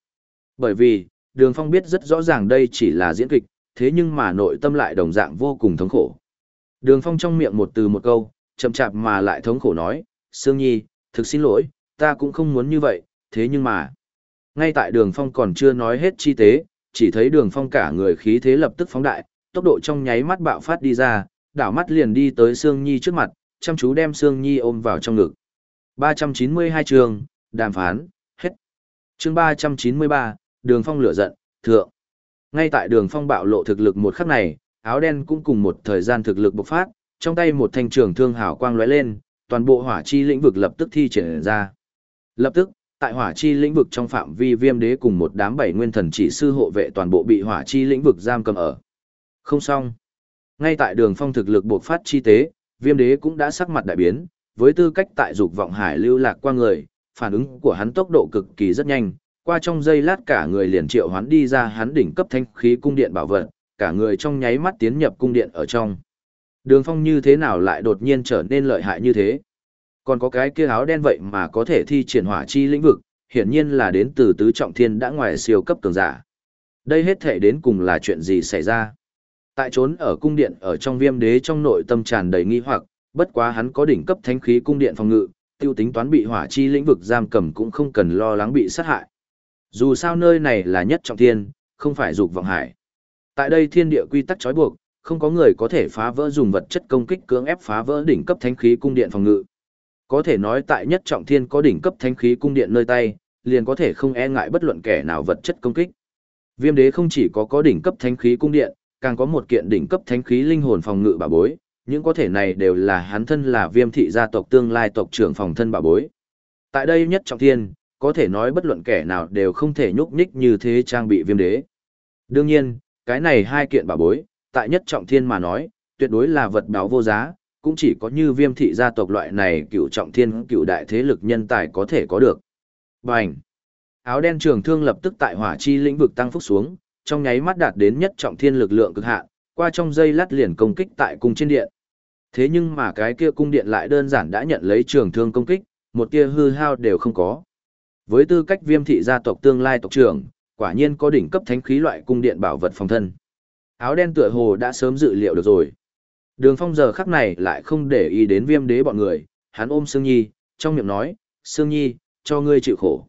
Bởi vì, đường phong biết rất rõ ràng đây chỉ là diễn kịch, thế nhưng mà nội tâm lại đồng dạng vô cùng thống khổ. Đường phong trong miệng một từ một câu, chậm chạp mà lại thống khổ nói, Sương Nhi, thực xin lỗi, ta cũng không muốn như vậy, thế nhưng mà... Ngay tại đường phong còn chưa nói hết chi tế, chỉ thấy đường phong cả người khí thế lập tức phóng đại, tốc độ trong nháy mắt bạo phát đi ra, đảo mắt liền đi tới Sương Nhi trước mặt, chăm chú đem Sương Nhi ôm vào trong ngực. 392 trường, đàm phán, hết. chương 393, đường phong lửa giận, thượng. Ngay tại đường phong bạo lộ thực lực một khắc này, áo đen cũng cùng một thời gian thực lực bộc phát, trong tay một thanh trường thương hào quang lóe lên, toàn bộ hỏa chi lĩnh vực lập tức thi triển ra. Lập tức, tại hỏa chi lĩnh vực trong phạm vi viêm đế cùng một đám bảy nguyên thần chỉ sư hộ vệ toàn bộ bị hỏa chi lĩnh vực giam cầm ở. Không xong. Ngay tại đường phong thực lực bộc phát chi tế, viêm đế cũng đã sắc mặt đại biến, với tư cách tại dục vọng hải lưu lạc qua người, phản ứng của hắn tốc độ cực kỳ rất nhanh, qua trong giây lát cả người liền triệu hoán đi ra hắn đỉnh cấp thanh khí cung điện bảo vật, cả người trong nháy mắt tiến nhập cung điện ở trong. Đường phong như thế nào lại đột nhiên trở nên lợi hại như thế? Còn có cái kia áo đen vậy mà có thể thi triển hỏa chi lĩnh vực, hiển nhiên là đến từ tứ trọng thiên đã ngoài siêu cấp cường giả. Đây hết thể đến cùng là chuyện gì xảy ra? Tại trốn ở cung điện ở trong viêm đế trong nội tâm tràn đầy nghi hoặc, bất quá hắn có đỉnh cấp thánh khí cung điện phòng ngự, tiêu tính toán bị hỏa chi lĩnh vực giam cầm cũng không cần lo lắng bị sát hại. Dù sao nơi này là nhất trọng thiên, không phải dục vọng hải. Tại đây thiên địa quy tắc trói buộc, không có người có thể phá vỡ dùng vật chất công kích cưỡng ép phá vỡ đỉnh cấp thánh khí cung điện phòng ngự. Có thể nói tại nhất trọng thiên có đỉnh cấp thánh khí cung điện nơi tay, liền có thể không e ngại bất luận kẻ nào vật chất công kích. Viêm đế không chỉ có có đỉnh cấp thánh khí cung điện, càng có một kiện đỉnh cấp thánh khí linh hồn phòng ngự bảo bối, những có thể này đều là hắn thân là viêm thị gia tộc tương lai tộc trưởng phòng thân bảo bối. Tại đây nhất trọng thiên, có thể nói bất luận kẻ nào đều không thể nhúc nhích như thế trang bị viêm đế. Đương nhiên, cái này hai kiện bảo bối, tại nhất trọng thiên mà nói, tuyệt đối là vật báo vô giá, cũng chỉ có như viêm thị gia tộc loại này cựu trọng thiên cựu đại thế lực nhân tài có thể có được. Bành! Áo đen trường thương lập tức tại hỏa chi lĩnh vực tăng phúc xuống, trong nháy mắt đạt đến nhất trọng thiên lực lượng cực hạn, qua trong dây lát liền công kích tại cung trên điện. Thế nhưng mà cái kia cung điện lại đơn giản đã nhận lấy trường thương công kích, một tia hư hao đều không có. Với tư cách viêm thị gia tộc tương lai tộc trưởng, quả nhiên có đỉnh cấp thánh khí loại cung điện bảo vật phòng thân. Áo đen tựa hồ đã sớm dự liệu được rồi. Đường phong giờ khắc này lại không để ý đến viêm đế bọn người, hắn ôm Sương Nhi, trong miệng nói, Sương Nhi, cho ngươi chịu khổ.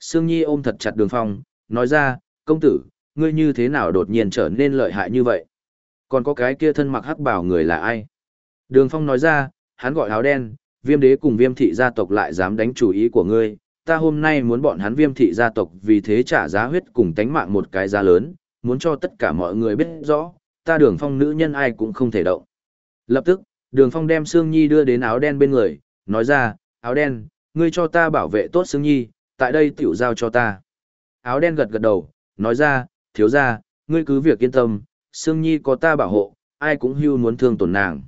Sương Nhi ôm thật chặt đường phong, nói ra, công tử, ngươi như thế nào đột nhiên trở nên lợi hại như vậy? Còn có cái kia thân mặc hắc bảo người là ai? Đường phong nói ra, hắn gọi áo đen, viêm đế cùng viêm thị gia tộc lại dám đánh chủ ý của ngươi, ta hôm nay muốn bọn hắn viêm thị gia tộc vì thế trả giá huyết cùng tánh mạng một cái giá lớn, muốn cho tất cả mọi người biết rõ, ta đường phong nữ nhân ai cũng không thể động. Lập tức, đường phong đem Sương Nhi đưa đến áo đen bên người, nói ra, áo đen, ngươi cho ta bảo vệ tốt Sương Nhi, tại đây tiểu giao cho ta. Áo đen gật gật đầu, nói ra, thiếu ra, ngươi cứ việc yên tâm, Sương Nhi có ta bảo hộ, ai cũng hưu muốn thương tổn nàng.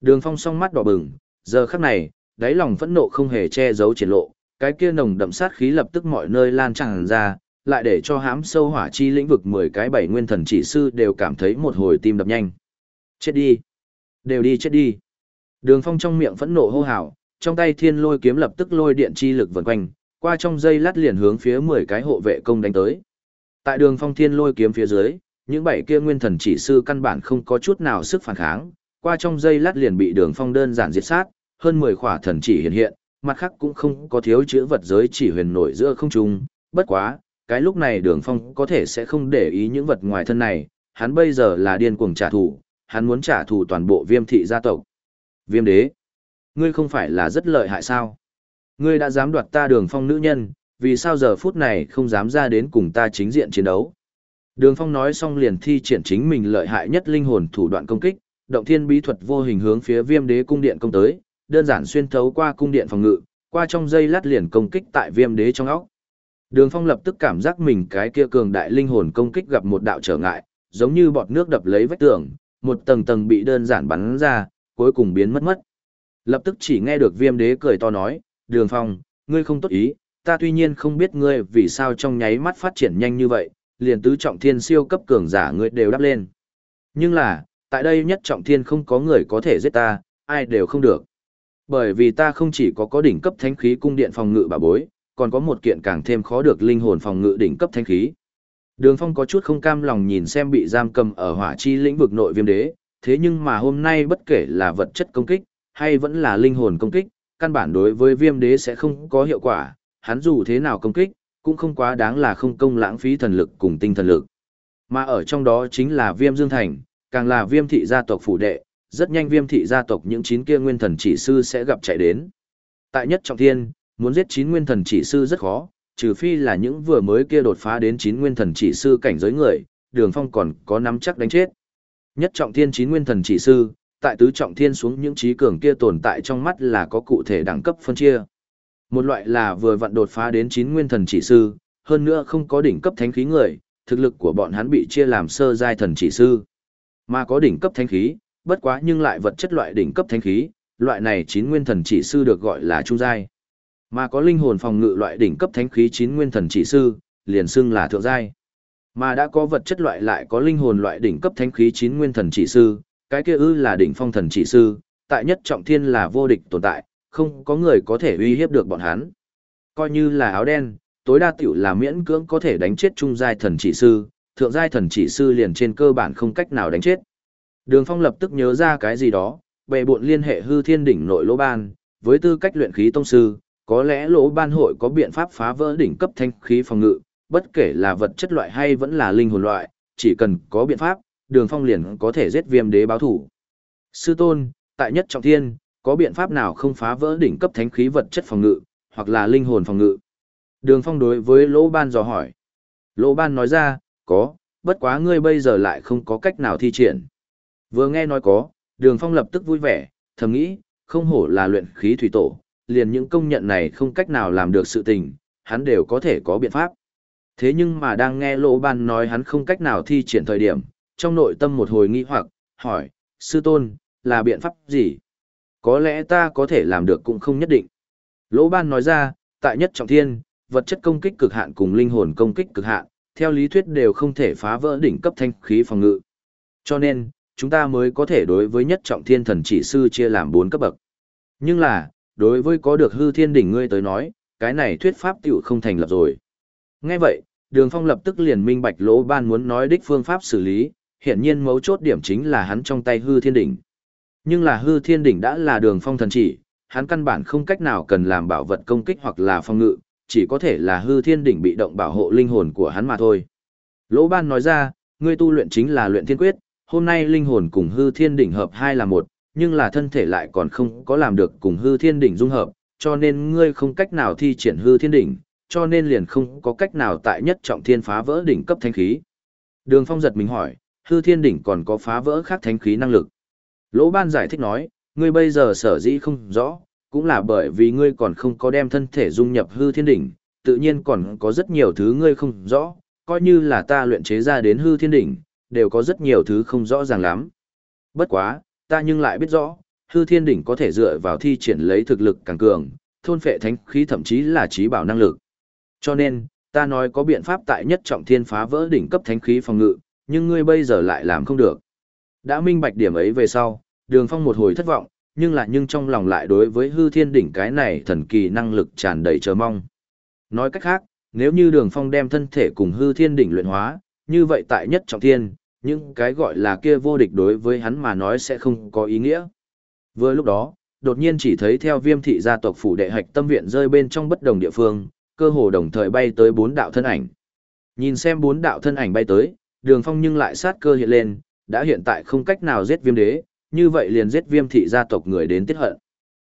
Đường phong song mắt đỏ bừng, giờ khắc này, đáy lòng phẫn nộ không hề che giấu triển lộ, cái kia nồng đậm sát khí lập tức mọi nơi lan tràn ra, lại để cho hãm sâu hỏa chi lĩnh vực 10 cái bảy nguyên thần chỉ sư đều cảm thấy một hồi tim đập nhanh. Chết đi! Đều đi chết đi! Đường phong trong miệng phẫn nộ hô hào, trong tay thiên lôi kiếm lập tức lôi điện chi lực vần quanh, qua trong dây lát liền hướng phía 10 cái hộ vệ công đánh tới. Tại đường phong thiên lôi kiếm phía dưới, những bảy kia nguyên thần chỉ sư căn bản không có chút nào sức phản kháng, qua trong dây lát liền bị đường phong đơn giản diệt sát, hơn 10 khỏa thần chỉ hiện hiện, mặt khác cũng không có thiếu chữ vật giới chỉ huyền nổi giữa không trung, bất quá, cái lúc này đường phong có thể sẽ không để ý những vật ngoài thân này, hắn bây giờ là điên cuồng trả thù, hắn muốn trả thù toàn bộ viêm thị gia tộc. Viêm đế, ngươi không phải là rất lợi hại sao? Ngươi đã dám đoạt ta đường phong nữ nhân, vì sao giờ phút này không dám ra đến cùng ta chính diện chiến đấu? Đường phong nói xong liền thi triển chính mình lợi hại nhất linh hồn thủ đoạn công kích, động thiên bí thuật vô hình hướng phía viêm đế cung điện công tới, đơn giản xuyên thấu qua cung điện phòng ngự, qua trong dây lát liền công kích tại viêm đế trong óc. Đường phong lập tức cảm giác mình cái kia cường đại linh hồn công kích gặp một đạo trở ngại, giống như bọt nước đập lấy vách tường, một tầng tầng bị đơn giản bắn ra, cuối cùng biến mất mất. Lập tức chỉ nghe được viêm đế cười to nói, đường phong, ngươi không tốt ý, ta tuy nhiên không biết ngươi vì sao trong nháy mắt phát triển nhanh như vậy, liền tứ trọng thiên siêu cấp cường giả ngươi đều đáp lên. Nhưng là, tại đây nhất trọng thiên không có người có thể giết ta, ai đều không được. Bởi vì ta không chỉ có có đỉnh cấp thánh khí cung điện phòng ngự bà bối, còn có một kiện càng thêm khó được linh hồn phòng ngự đỉnh cấp thánh khí. Đường Phong có chút không cam lòng nhìn xem bị giam cầm ở hỏa chi lĩnh vực nội viêm đế, thế nhưng mà hôm nay bất kể là vật chất công kích, hay vẫn là linh hồn công kích, căn bản đối với viêm đế sẽ không có hiệu quả, hắn dù thế nào công kích, cũng không quá đáng là không công lãng phí thần lực cùng tinh thần lực. Mà ở trong đó chính là viêm dương thành, càng là viêm thị gia tộc phủ đệ, rất nhanh viêm thị gia tộc những chín kia nguyên thần chỉ sư sẽ gặp chạy đến. Tại nhất trọng thiên, muốn giết chín nguyên thần chỉ sư rất khó, trừ phi là những vừa mới kia đột phá đến chín nguyên thần chỉ sư cảnh giới người, đường phong còn có nắm chắc đánh chết. Nhất trọng thiên chín nguyên thần chỉ sư, tại tứ trọng thiên xuống những trí cường kia tồn tại trong mắt là có cụ thể đẳng cấp phân chia. Một loại là vừa vặn đột phá đến chín nguyên thần chỉ sư, hơn nữa không có đỉnh cấp thánh khí người, thực lực của bọn hắn bị chia làm sơ giai thần chỉ sư. Mà có đỉnh cấp thánh khí, bất quá nhưng lại vật chất loại đỉnh cấp thánh khí, loại này chín nguyên thần chỉ sư được gọi là trung giai. Mà có linh hồn phòng ngự loại đỉnh cấp thánh khí chín nguyên thần chỉ sư, liền xưng là thượng giai. Mà đã có vật chất loại lại có linh hồn loại đỉnh cấp thánh khí chín nguyên thần chỉ sư, cái kia ư là đỉnh phong thần chỉ sư, tại nhất trọng thiên là vô địch tồn tại, không có người có thể uy hiếp được bọn hắn. Coi như là áo đen, tối đa tiểu là miễn cưỡng có thể đánh chết trung giai thần chỉ sư, thượng giai thần chỉ sư liền trên cơ bản không cách nào đánh chết. Đường Phong lập tức nhớ ra cái gì đó, bệ bộn liên hệ hư thiên đỉnh nội lỗ ban, với tư cách luyện khí tông sư, có lẽ lỗ ban hội có biện pháp phá vỡ đỉnh cấp thanh khí phòng ngự, bất kể là vật chất loại hay vẫn là linh hồn loại, chỉ cần có biện pháp, đường phong liền có thể giết viêm đế báo thủ. Sư tôn, tại nhất trọng thiên, có biện pháp nào không phá vỡ đỉnh cấp thánh khí vật chất phòng ngự, hoặc là linh hồn phòng ngự? Đường phong đối với lỗ ban dò hỏi. Lỗ ban nói ra, có, bất quá ngươi bây giờ lại không có cách nào thi triển. Vừa nghe nói có, đường phong lập tức vui vẻ, thầm nghĩ, không hổ là luyện khí thủy tổ, liền những công nhận này không cách nào làm được sự tình, hắn đều có thể có biện pháp. Thế nhưng mà đang nghe lỗ ban nói hắn không cách nào thi triển thời điểm, trong nội tâm một hồi nghi hoặc, hỏi, sư tôn, là biện pháp gì? Có lẽ ta có thể làm được cũng không nhất định. Lỗ ban nói ra, tại nhất trọng thiên, vật chất công kích cực hạn cùng linh hồn công kích cực hạn, theo lý thuyết đều không thể phá vỡ đỉnh cấp thanh khí phòng ngự. Cho nên, chúng ta mới có thể đối với nhất trọng thiên thần chỉ sư chia làm bốn cấp bậc. Nhưng là, đối với có được hư thiên đỉnh ngươi tới nói, cái này thuyết pháp tiểu không thành lập rồi. Nghe vậy, đường phong lập tức liền minh bạch lỗ ban muốn nói đích phương pháp xử lý, hiện nhiên mấu chốt điểm chính là hắn trong tay hư thiên đỉnh. Nhưng là hư thiên đỉnh đã là đường phong thần chỉ, hắn căn bản không cách nào cần làm bảo vật công kích hoặc là phong ngự, chỉ có thể là hư thiên đỉnh bị động bảo hộ linh hồn của hắn mà thôi. Lỗ ban nói ra, ngươi tu luyện chính là luyện thiên quyết, hôm nay linh hồn cùng hư thiên đỉnh hợp hai là một, nhưng là thân thể lại còn không có làm được cùng hư thiên đỉnh dung hợp, cho nên ngươi không cách nào thi triển hư thiên đỉnh, cho nên liền không có cách nào tại nhất trọng thiên phá vỡ đỉnh cấp thanh khí. Đường Phong giật mình hỏi, hư thiên đỉnh còn có phá vỡ khác thanh khí năng lực. Lỗ Ban giải thích nói, ngươi bây giờ sở dĩ không rõ, cũng là bởi vì ngươi còn không có đem thân thể dung nhập hư thiên đỉnh, tự nhiên còn có rất nhiều thứ ngươi không rõ, coi như là ta luyện chế ra đến hư thiên đỉnh, đều có rất nhiều thứ không rõ ràng lắm. Bất quá, ta nhưng lại biết rõ, hư thiên đỉnh có thể dựa vào thi triển lấy thực lực càng cường, thôn phệ thánh khí thậm chí là trí bảo năng lực. Cho nên, ta nói có biện pháp tại nhất trọng thiên phá vỡ đỉnh cấp thánh khí phòng ngự, nhưng ngươi bây giờ lại làm không được. Đã minh bạch điểm ấy về sau, đường phong một hồi thất vọng, nhưng lại nhưng trong lòng lại đối với hư thiên đỉnh cái này thần kỳ năng lực tràn đầy chờ mong. Nói cách khác, nếu như đường phong đem thân thể cùng hư thiên đỉnh luyện hóa, như vậy tại nhất trọng thiên, những cái gọi là kia vô địch đối với hắn mà nói sẽ không có ý nghĩa. Vừa lúc đó, đột nhiên chỉ thấy theo viêm thị gia tộc phủ đệ hạch tâm viện rơi bên trong bất đồng địa phương, cơ hồ đồng thời bay tới bốn đạo thân ảnh. Nhìn xem bốn đạo thân ảnh bay tới, đường phong nhưng lại sát cơ hiện lên, đã hiện tại không cách nào giết viêm đế, như vậy liền giết viêm thị gia tộc người đến tiết hận.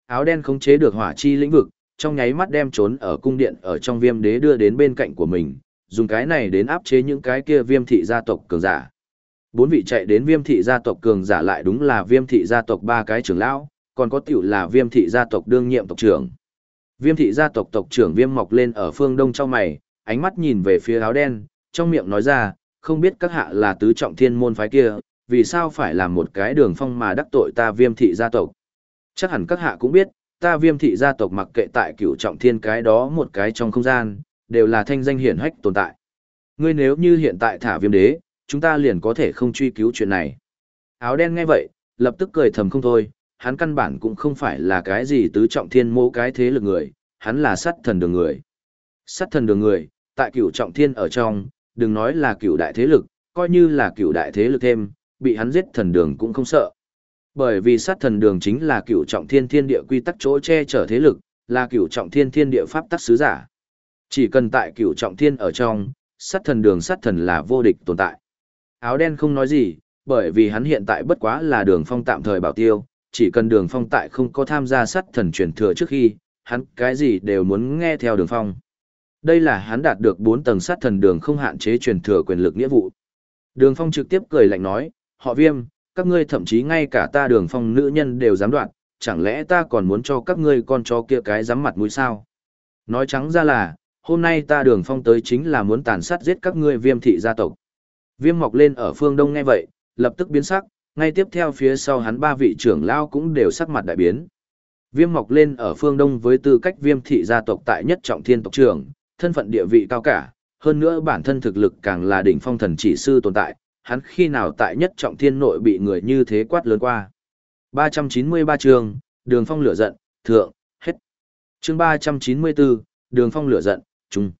Áo đen khống chế được hỏa chi lĩnh vực, trong nháy mắt đem trốn ở cung điện ở trong viêm đế đưa đến bên cạnh của mình, dùng cái này đến áp chế những cái kia viêm thị gia tộc cường giả. Bốn vị chạy đến viêm thị gia tộc cường giả lại đúng là viêm thị gia tộc ba cái trưởng lão, còn có tiểu là viêm thị gia tộc đương nhiệm tộc trưởng. Viêm thị gia tộc tộc trưởng viêm mọc lên ở phương đông trong mày, ánh mắt nhìn về phía áo đen, trong miệng nói ra, không biết các hạ là tứ trọng thiên môn phái kia, vì sao phải làm một cái đường phong mà đắc tội ta viêm thị gia tộc. Chắc hẳn các hạ cũng biết, ta viêm thị gia tộc mặc kệ tại cửu trọng thiên cái đó một cái trong không gian, đều là thanh danh hiển hách tồn tại. Ngươi nếu như hiện tại thả viêm đế, chúng ta liền có thể không truy cứu chuyện này. Áo đen nghe vậy, lập tức cười thầm không thôi, hắn căn bản cũng không phải là cái gì tứ trọng thiên mô cái thế lực người, hắn là sát thần đường người. Sát thần đường người, tại cửu trọng thiên ở trong, đừng nói là cửu đại thế lực, coi như là cửu đại thế lực thêm, bị hắn giết thần đường cũng không sợ. Bởi vì sát thần đường chính là cửu trọng thiên thiên địa quy tắc chỗ che chở thế lực, là cửu trọng thiên thiên địa pháp tắc sứ giả. Chỉ cần tại cửu trọng thiên ở trong, sát thần đường sát thần là vô địch tồn tại. Áo đen không nói gì, bởi vì hắn hiện tại bất quá là đường phong tạm thời bảo tiêu, chỉ cần đường phong tại không có tham gia sát thần truyền thừa trước khi, hắn cái gì đều muốn nghe theo đường phong. Đây là hắn đạt được 4 tầng sát thần đường không hạn chế truyền thừa quyền lực nghĩa vụ. Đường phong trực tiếp cười lạnh nói, họ viêm, các ngươi thậm chí ngay cả ta đường phong nữ nhân đều dám đoạn, chẳng lẽ ta còn muốn cho các ngươi con chó kia cái dám mặt mũi sao? Nói trắng ra là, hôm nay ta đường phong tới chính là muốn tàn sát giết các ngươi viêm thị gia tộc. Viêm mọc lên ở phương đông nghe vậy, lập tức biến sắc, ngay tiếp theo phía sau hắn ba vị trưởng lao cũng đều sắc mặt đại biến. Viêm mọc lên ở phương đông với tư cách viêm thị gia tộc tại nhất trọng thiên tộc trưởng, thân phận địa vị cao cả, hơn nữa bản thân thực lực càng là đỉnh phong thần chỉ sư tồn tại, hắn khi nào tại nhất trọng thiên nội bị người như thế quát lớn qua. 393 chương, đường phong lửa giận, thượng, hết. Chương 394, đường phong lửa giận, trung.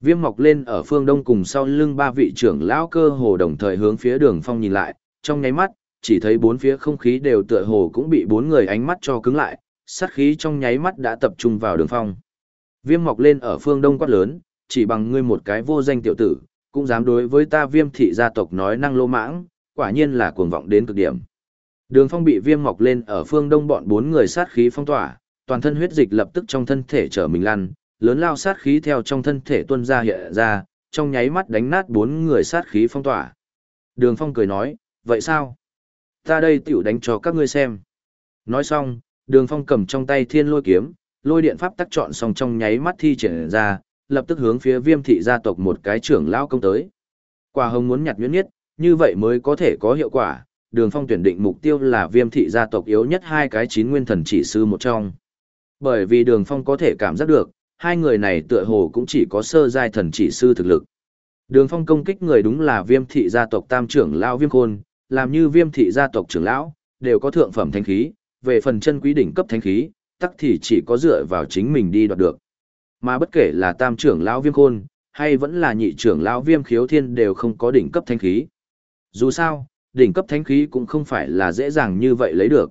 Viêm mọc lên ở phương đông cùng sau lưng ba vị trưởng lão cơ hồ đồng thời hướng phía đường phong nhìn lại, trong nháy mắt, chỉ thấy bốn phía không khí đều tựa hồ cũng bị bốn người ánh mắt cho cứng lại, sát khí trong nháy mắt đã tập trung vào đường phong. Viêm mọc lên ở phương đông quát lớn, chỉ bằng ngươi một cái vô danh tiểu tử, cũng dám đối với ta viêm thị gia tộc nói năng lô mãng, quả nhiên là cuồng vọng đến cực điểm. Đường phong bị viêm mọc lên ở phương đông bọn bốn người sát khí phong tỏa, toàn thân huyết dịch lập tức trong thân thể trở mình lăn, lớn lao sát khí theo trong thân thể tuôn ra hiện ra, trong nháy mắt đánh nát bốn người sát khí phong tỏa. Đường phong cười nói, vậy sao? Ta đây tiểu đánh cho các ngươi xem. Nói xong, đường phong cầm trong tay thiên lôi kiếm, lôi điện pháp tắc chọn xong trong nháy mắt thi triển ra, lập tức hướng phía viêm thị gia tộc một cái trưởng lao công tới. Quả hồng muốn nhặt nhuyễn nhất, như vậy mới có thể có hiệu quả. Đường phong tuyển định mục tiêu là viêm thị gia tộc yếu nhất hai cái chín nguyên thần chỉ sư một trong. Bởi vì đường phong có thể cảm giác được, hai người này tựa hồ cũng chỉ có sơ giai thần chỉ sư thực lực. Đường phong công kích người đúng là viêm thị gia tộc tam trưởng lão viêm khôn, làm như viêm thị gia tộc trưởng lão, đều có thượng phẩm thánh khí, về phần chân quý đỉnh cấp thánh khí, tắc thì chỉ có dựa vào chính mình đi đoạt được. Mà bất kể là tam trưởng lão viêm khôn, hay vẫn là nhị trưởng lão viêm khiếu thiên đều không có đỉnh cấp thánh khí. Dù sao, đỉnh cấp thánh khí cũng không phải là dễ dàng như vậy lấy được.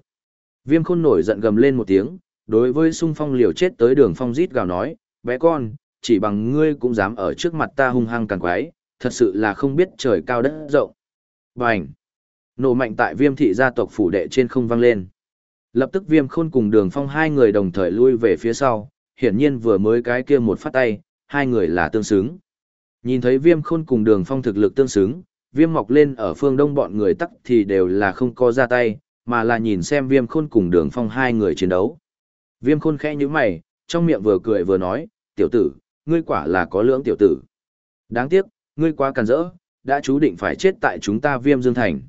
Viêm khôn nổi giận gầm lên một tiếng, đối với sung phong liều chết tới đường phong rít gào nói, bé con, chỉ bằng ngươi cũng dám ở trước mặt ta hung hăng càng quái, thật sự là không biết trời cao đất rộng. Bành! Nổ mạnh tại viêm thị gia tộc phủ đệ trên không vang lên. Lập tức viêm khôn cùng đường phong hai người đồng thời lui về phía sau, hiển nhiên vừa mới cái kia một phát tay, hai người là tương xứng. Nhìn thấy viêm khôn cùng đường phong thực lực tương xứng, viêm mọc lên ở phương đông bọn người tắc thì đều là không có ra tay, mà là nhìn xem viêm khôn cùng đường phong hai người chiến đấu. Viêm khôn khẽ như mày, trong miệng vừa cười vừa nói, tiểu tử, ngươi quả là có lưỡng tiểu tử. Đáng tiếc, ngươi quá càn rỡ, đã chú định phải chết tại chúng ta viêm dương thành.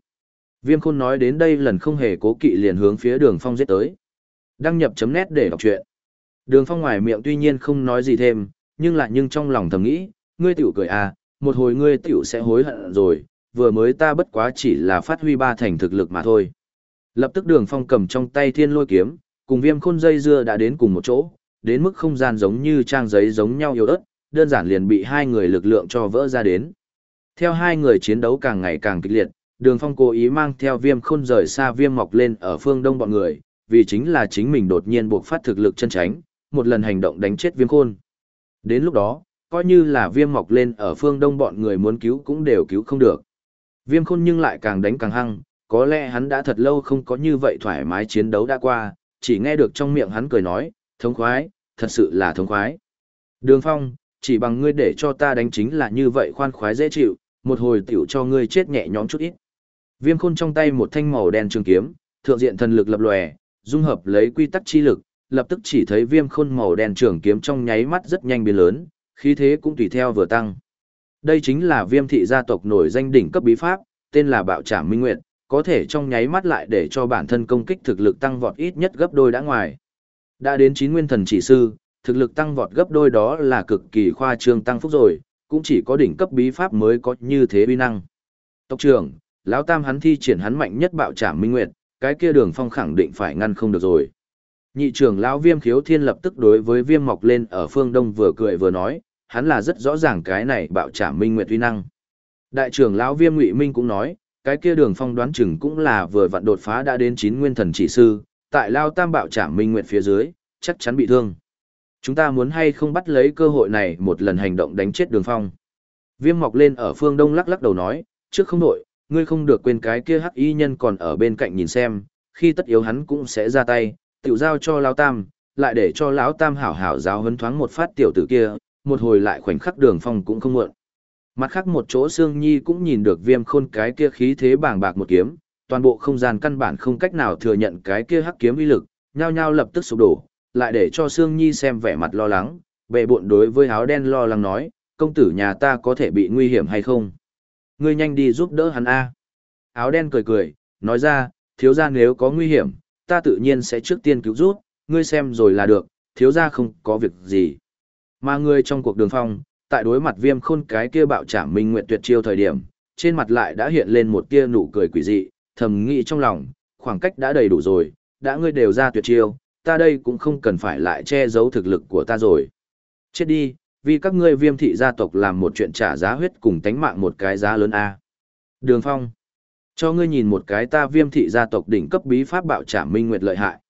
Viêm khôn nói đến đây lần không hề cố kỵ liền hướng phía đường phong giết tới. Đăng nhập chấm nét để đọc chuyện. Đường phong ngoài miệng tuy nhiên không nói gì thêm, nhưng lại nhưng trong lòng thầm nghĩ, ngươi tiểu cười à, một hồi ngươi tiểu sẽ hối hận rồi, vừa mới ta bất quá chỉ là phát huy ba thành thực lực mà thôi. Lập tức đường phong cầm trong tay thiên lôi kiếm, cùng viêm khôn dây dưa đã đến cùng một chỗ, đến mức không gian giống như trang giấy giống nhau yếu ớt, đơn giản liền bị hai người lực lượng cho vỡ ra đến. Theo hai người chiến đấu càng ngày càng kịch liệt, đường phong cố ý mang theo viêm khôn rời xa viêm mọc lên ở phương đông bọn người, vì chính là chính mình đột nhiên buộc phát thực lực chân tránh, một lần hành động đánh chết viêm khôn. Đến lúc đó, coi như là viêm mọc lên ở phương đông bọn người muốn cứu cũng đều cứu không được. Viêm khôn nhưng lại càng đánh càng hăng, có lẽ hắn đã thật lâu không có như vậy thoải mái chiến đấu đã qua, chỉ nghe được trong miệng hắn cười nói, thống khoái, thật sự là thống khoái. Đường phong, chỉ bằng ngươi để cho ta đánh chính là như vậy khoan khoái dễ chịu, một hồi tiểu cho ngươi chết nhẹ nhõm chút ít. Viêm khôn trong tay một thanh màu đen trường kiếm, thượng diện thần lực lập lòe, dung hợp lấy quy tắc chi lực, lập tức chỉ thấy viêm khôn màu đen trường kiếm trong nháy mắt rất nhanh biến lớn, khí thế cũng tùy theo vừa tăng. Đây chính là viêm thị gia tộc nổi danh đỉnh cấp bí pháp, tên là bạo trảm minh nguyệt, có thể trong nháy mắt lại để cho bản thân công kích thực lực tăng vọt ít nhất gấp đôi đã ngoài. Đã đến chín nguyên thần chỉ sư, thực lực tăng vọt gấp đôi đó là cực kỳ khoa trương tăng phúc rồi, cũng chỉ có đỉnh cấp bí pháp mới có như thế uy năng. Tộc trưởng, lão tam hắn thi triển hắn mạnh nhất bạo trảm minh nguyệt, cái kia đường phong khẳng định phải ngăn không được rồi. Nhị trưởng lão Viêm Khiếu Thiên lập tức đối với Viêm mọc lên ở phương đông vừa cười vừa nói, hắn là rất rõ ràng cái này bạo trả minh nguyệt uy năng. Đại trưởng lão Viêm Ngụy Minh cũng nói, cái kia đường phong đoán chừng cũng là vừa vặn đột phá đã đến chín nguyên thần chỉ sư, tại lao tam bạo trả minh nguyệt phía dưới, chắc chắn bị thương. Chúng ta muốn hay không bắt lấy cơ hội này một lần hành động đánh chết đường phong. Viêm mọc lên ở phương đông lắc lắc đầu nói, trước không đội, ngươi không được quên cái kia hắc y nhân còn ở bên cạnh nhìn xem, khi tất yếu hắn cũng sẽ ra tay, tiểu giao cho lão tam, lại để cho lão tam hảo hảo giáo huấn thoáng một phát tiểu tử kia, một hồi lại khoảnh khắc đường phong cũng không muộn. Mặt khác một chỗ Sương Nhi cũng nhìn được viêm khôn cái kia khí thế bàng bạc một kiếm, toàn bộ không gian căn bản không cách nào thừa nhận cái kia hắc kiếm uy lực, nhao nhao lập tức sụp đổ, lại để cho Sương Nhi xem vẻ mặt lo lắng, bệ bộn đối với áo đen lo lắng nói, công tử nhà ta có thể bị nguy hiểm hay không? Ngươi nhanh đi giúp đỡ hắn a. Áo đen cười cười, nói ra, thiếu gia nếu có nguy hiểm, ta tự nhiên sẽ trước tiên cứu rút, ngươi xem rồi là được, thiếu gia không có việc gì. Mà ngươi trong cuộc đường phong, tại đối mặt viêm khôn cái kia bạo trả minh nguyện tuyệt chiêu thời điểm, trên mặt lại đã hiện lên một tia nụ cười quỷ dị, thầm nghĩ trong lòng, khoảng cách đã đầy đủ rồi, đã ngươi đều ra tuyệt chiêu, ta đây cũng không cần phải lại che giấu thực lực của ta rồi. Chết đi, vì các ngươi viêm thị gia tộc làm một chuyện trả giá huyết cùng tánh mạng một cái giá lớn a. Đường Phong, cho ngươi nhìn một cái ta viêm thị gia tộc đỉnh cấp bí pháp bạo trả minh nguyệt lợi hại.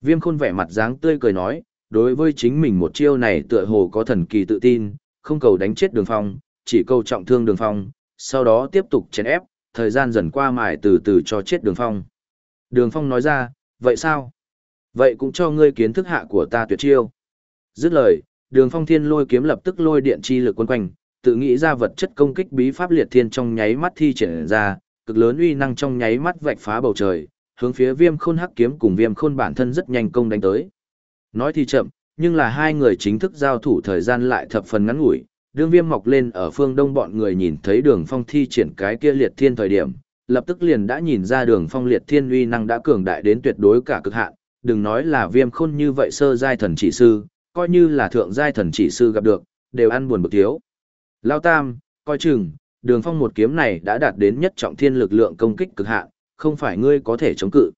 Viêm khôn vẻ mặt dáng tươi cười nói, đối với chính mình một chiêu này tựa hồ có thần kỳ tự tin, không cầu đánh chết đường phong, chỉ câu trọng thương đường phong, sau đó tiếp tục chèn ép, thời gian dần qua mài từ từ cho chết đường phong. Đường phong nói ra, vậy sao? Vậy cũng cho ngươi kiến thức hạ của ta tuyệt chiêu. Dứt lời, đường phong thiên lôi kiếm lập tức lôi điện chi lực quân quanh, tự nghĩ ra vật chất công kích bí pháp liệt thiên trong nháy mắt thi triển ra, cực lớn uy năng trong nháy mắt vạch phá bầu trời, hướng phía viêm khôn hắc kiếm cùng viêm khôn bản thân rất nhanh công đánh tới. Nói thì chậm, nhưng là hai người chính thức giao thủ thời gian lại thập phần ngắn ngủi, đương viêm mọc lên ở phương đông bọn người nhìn thấy đường phong thi triển cái kia liệt thiên thời điểm, lập tức liền đã nhìn ra đường phong liệt thiên uy năng đã cường đại đến tuyệt đối cả cực hạn, đừng nói là viêm khôn như vậy sơ giai thần chỉ sư, coi như là thượng giai thần chỉ sư gặp được, đều ăn buồn bực thiếu. Lao tam, coi chừng, đường phong một kiếm này đã đạt đến nhất trọng thiên lực lượng công kích cực hạn, không phải ngươi có thể chống cự.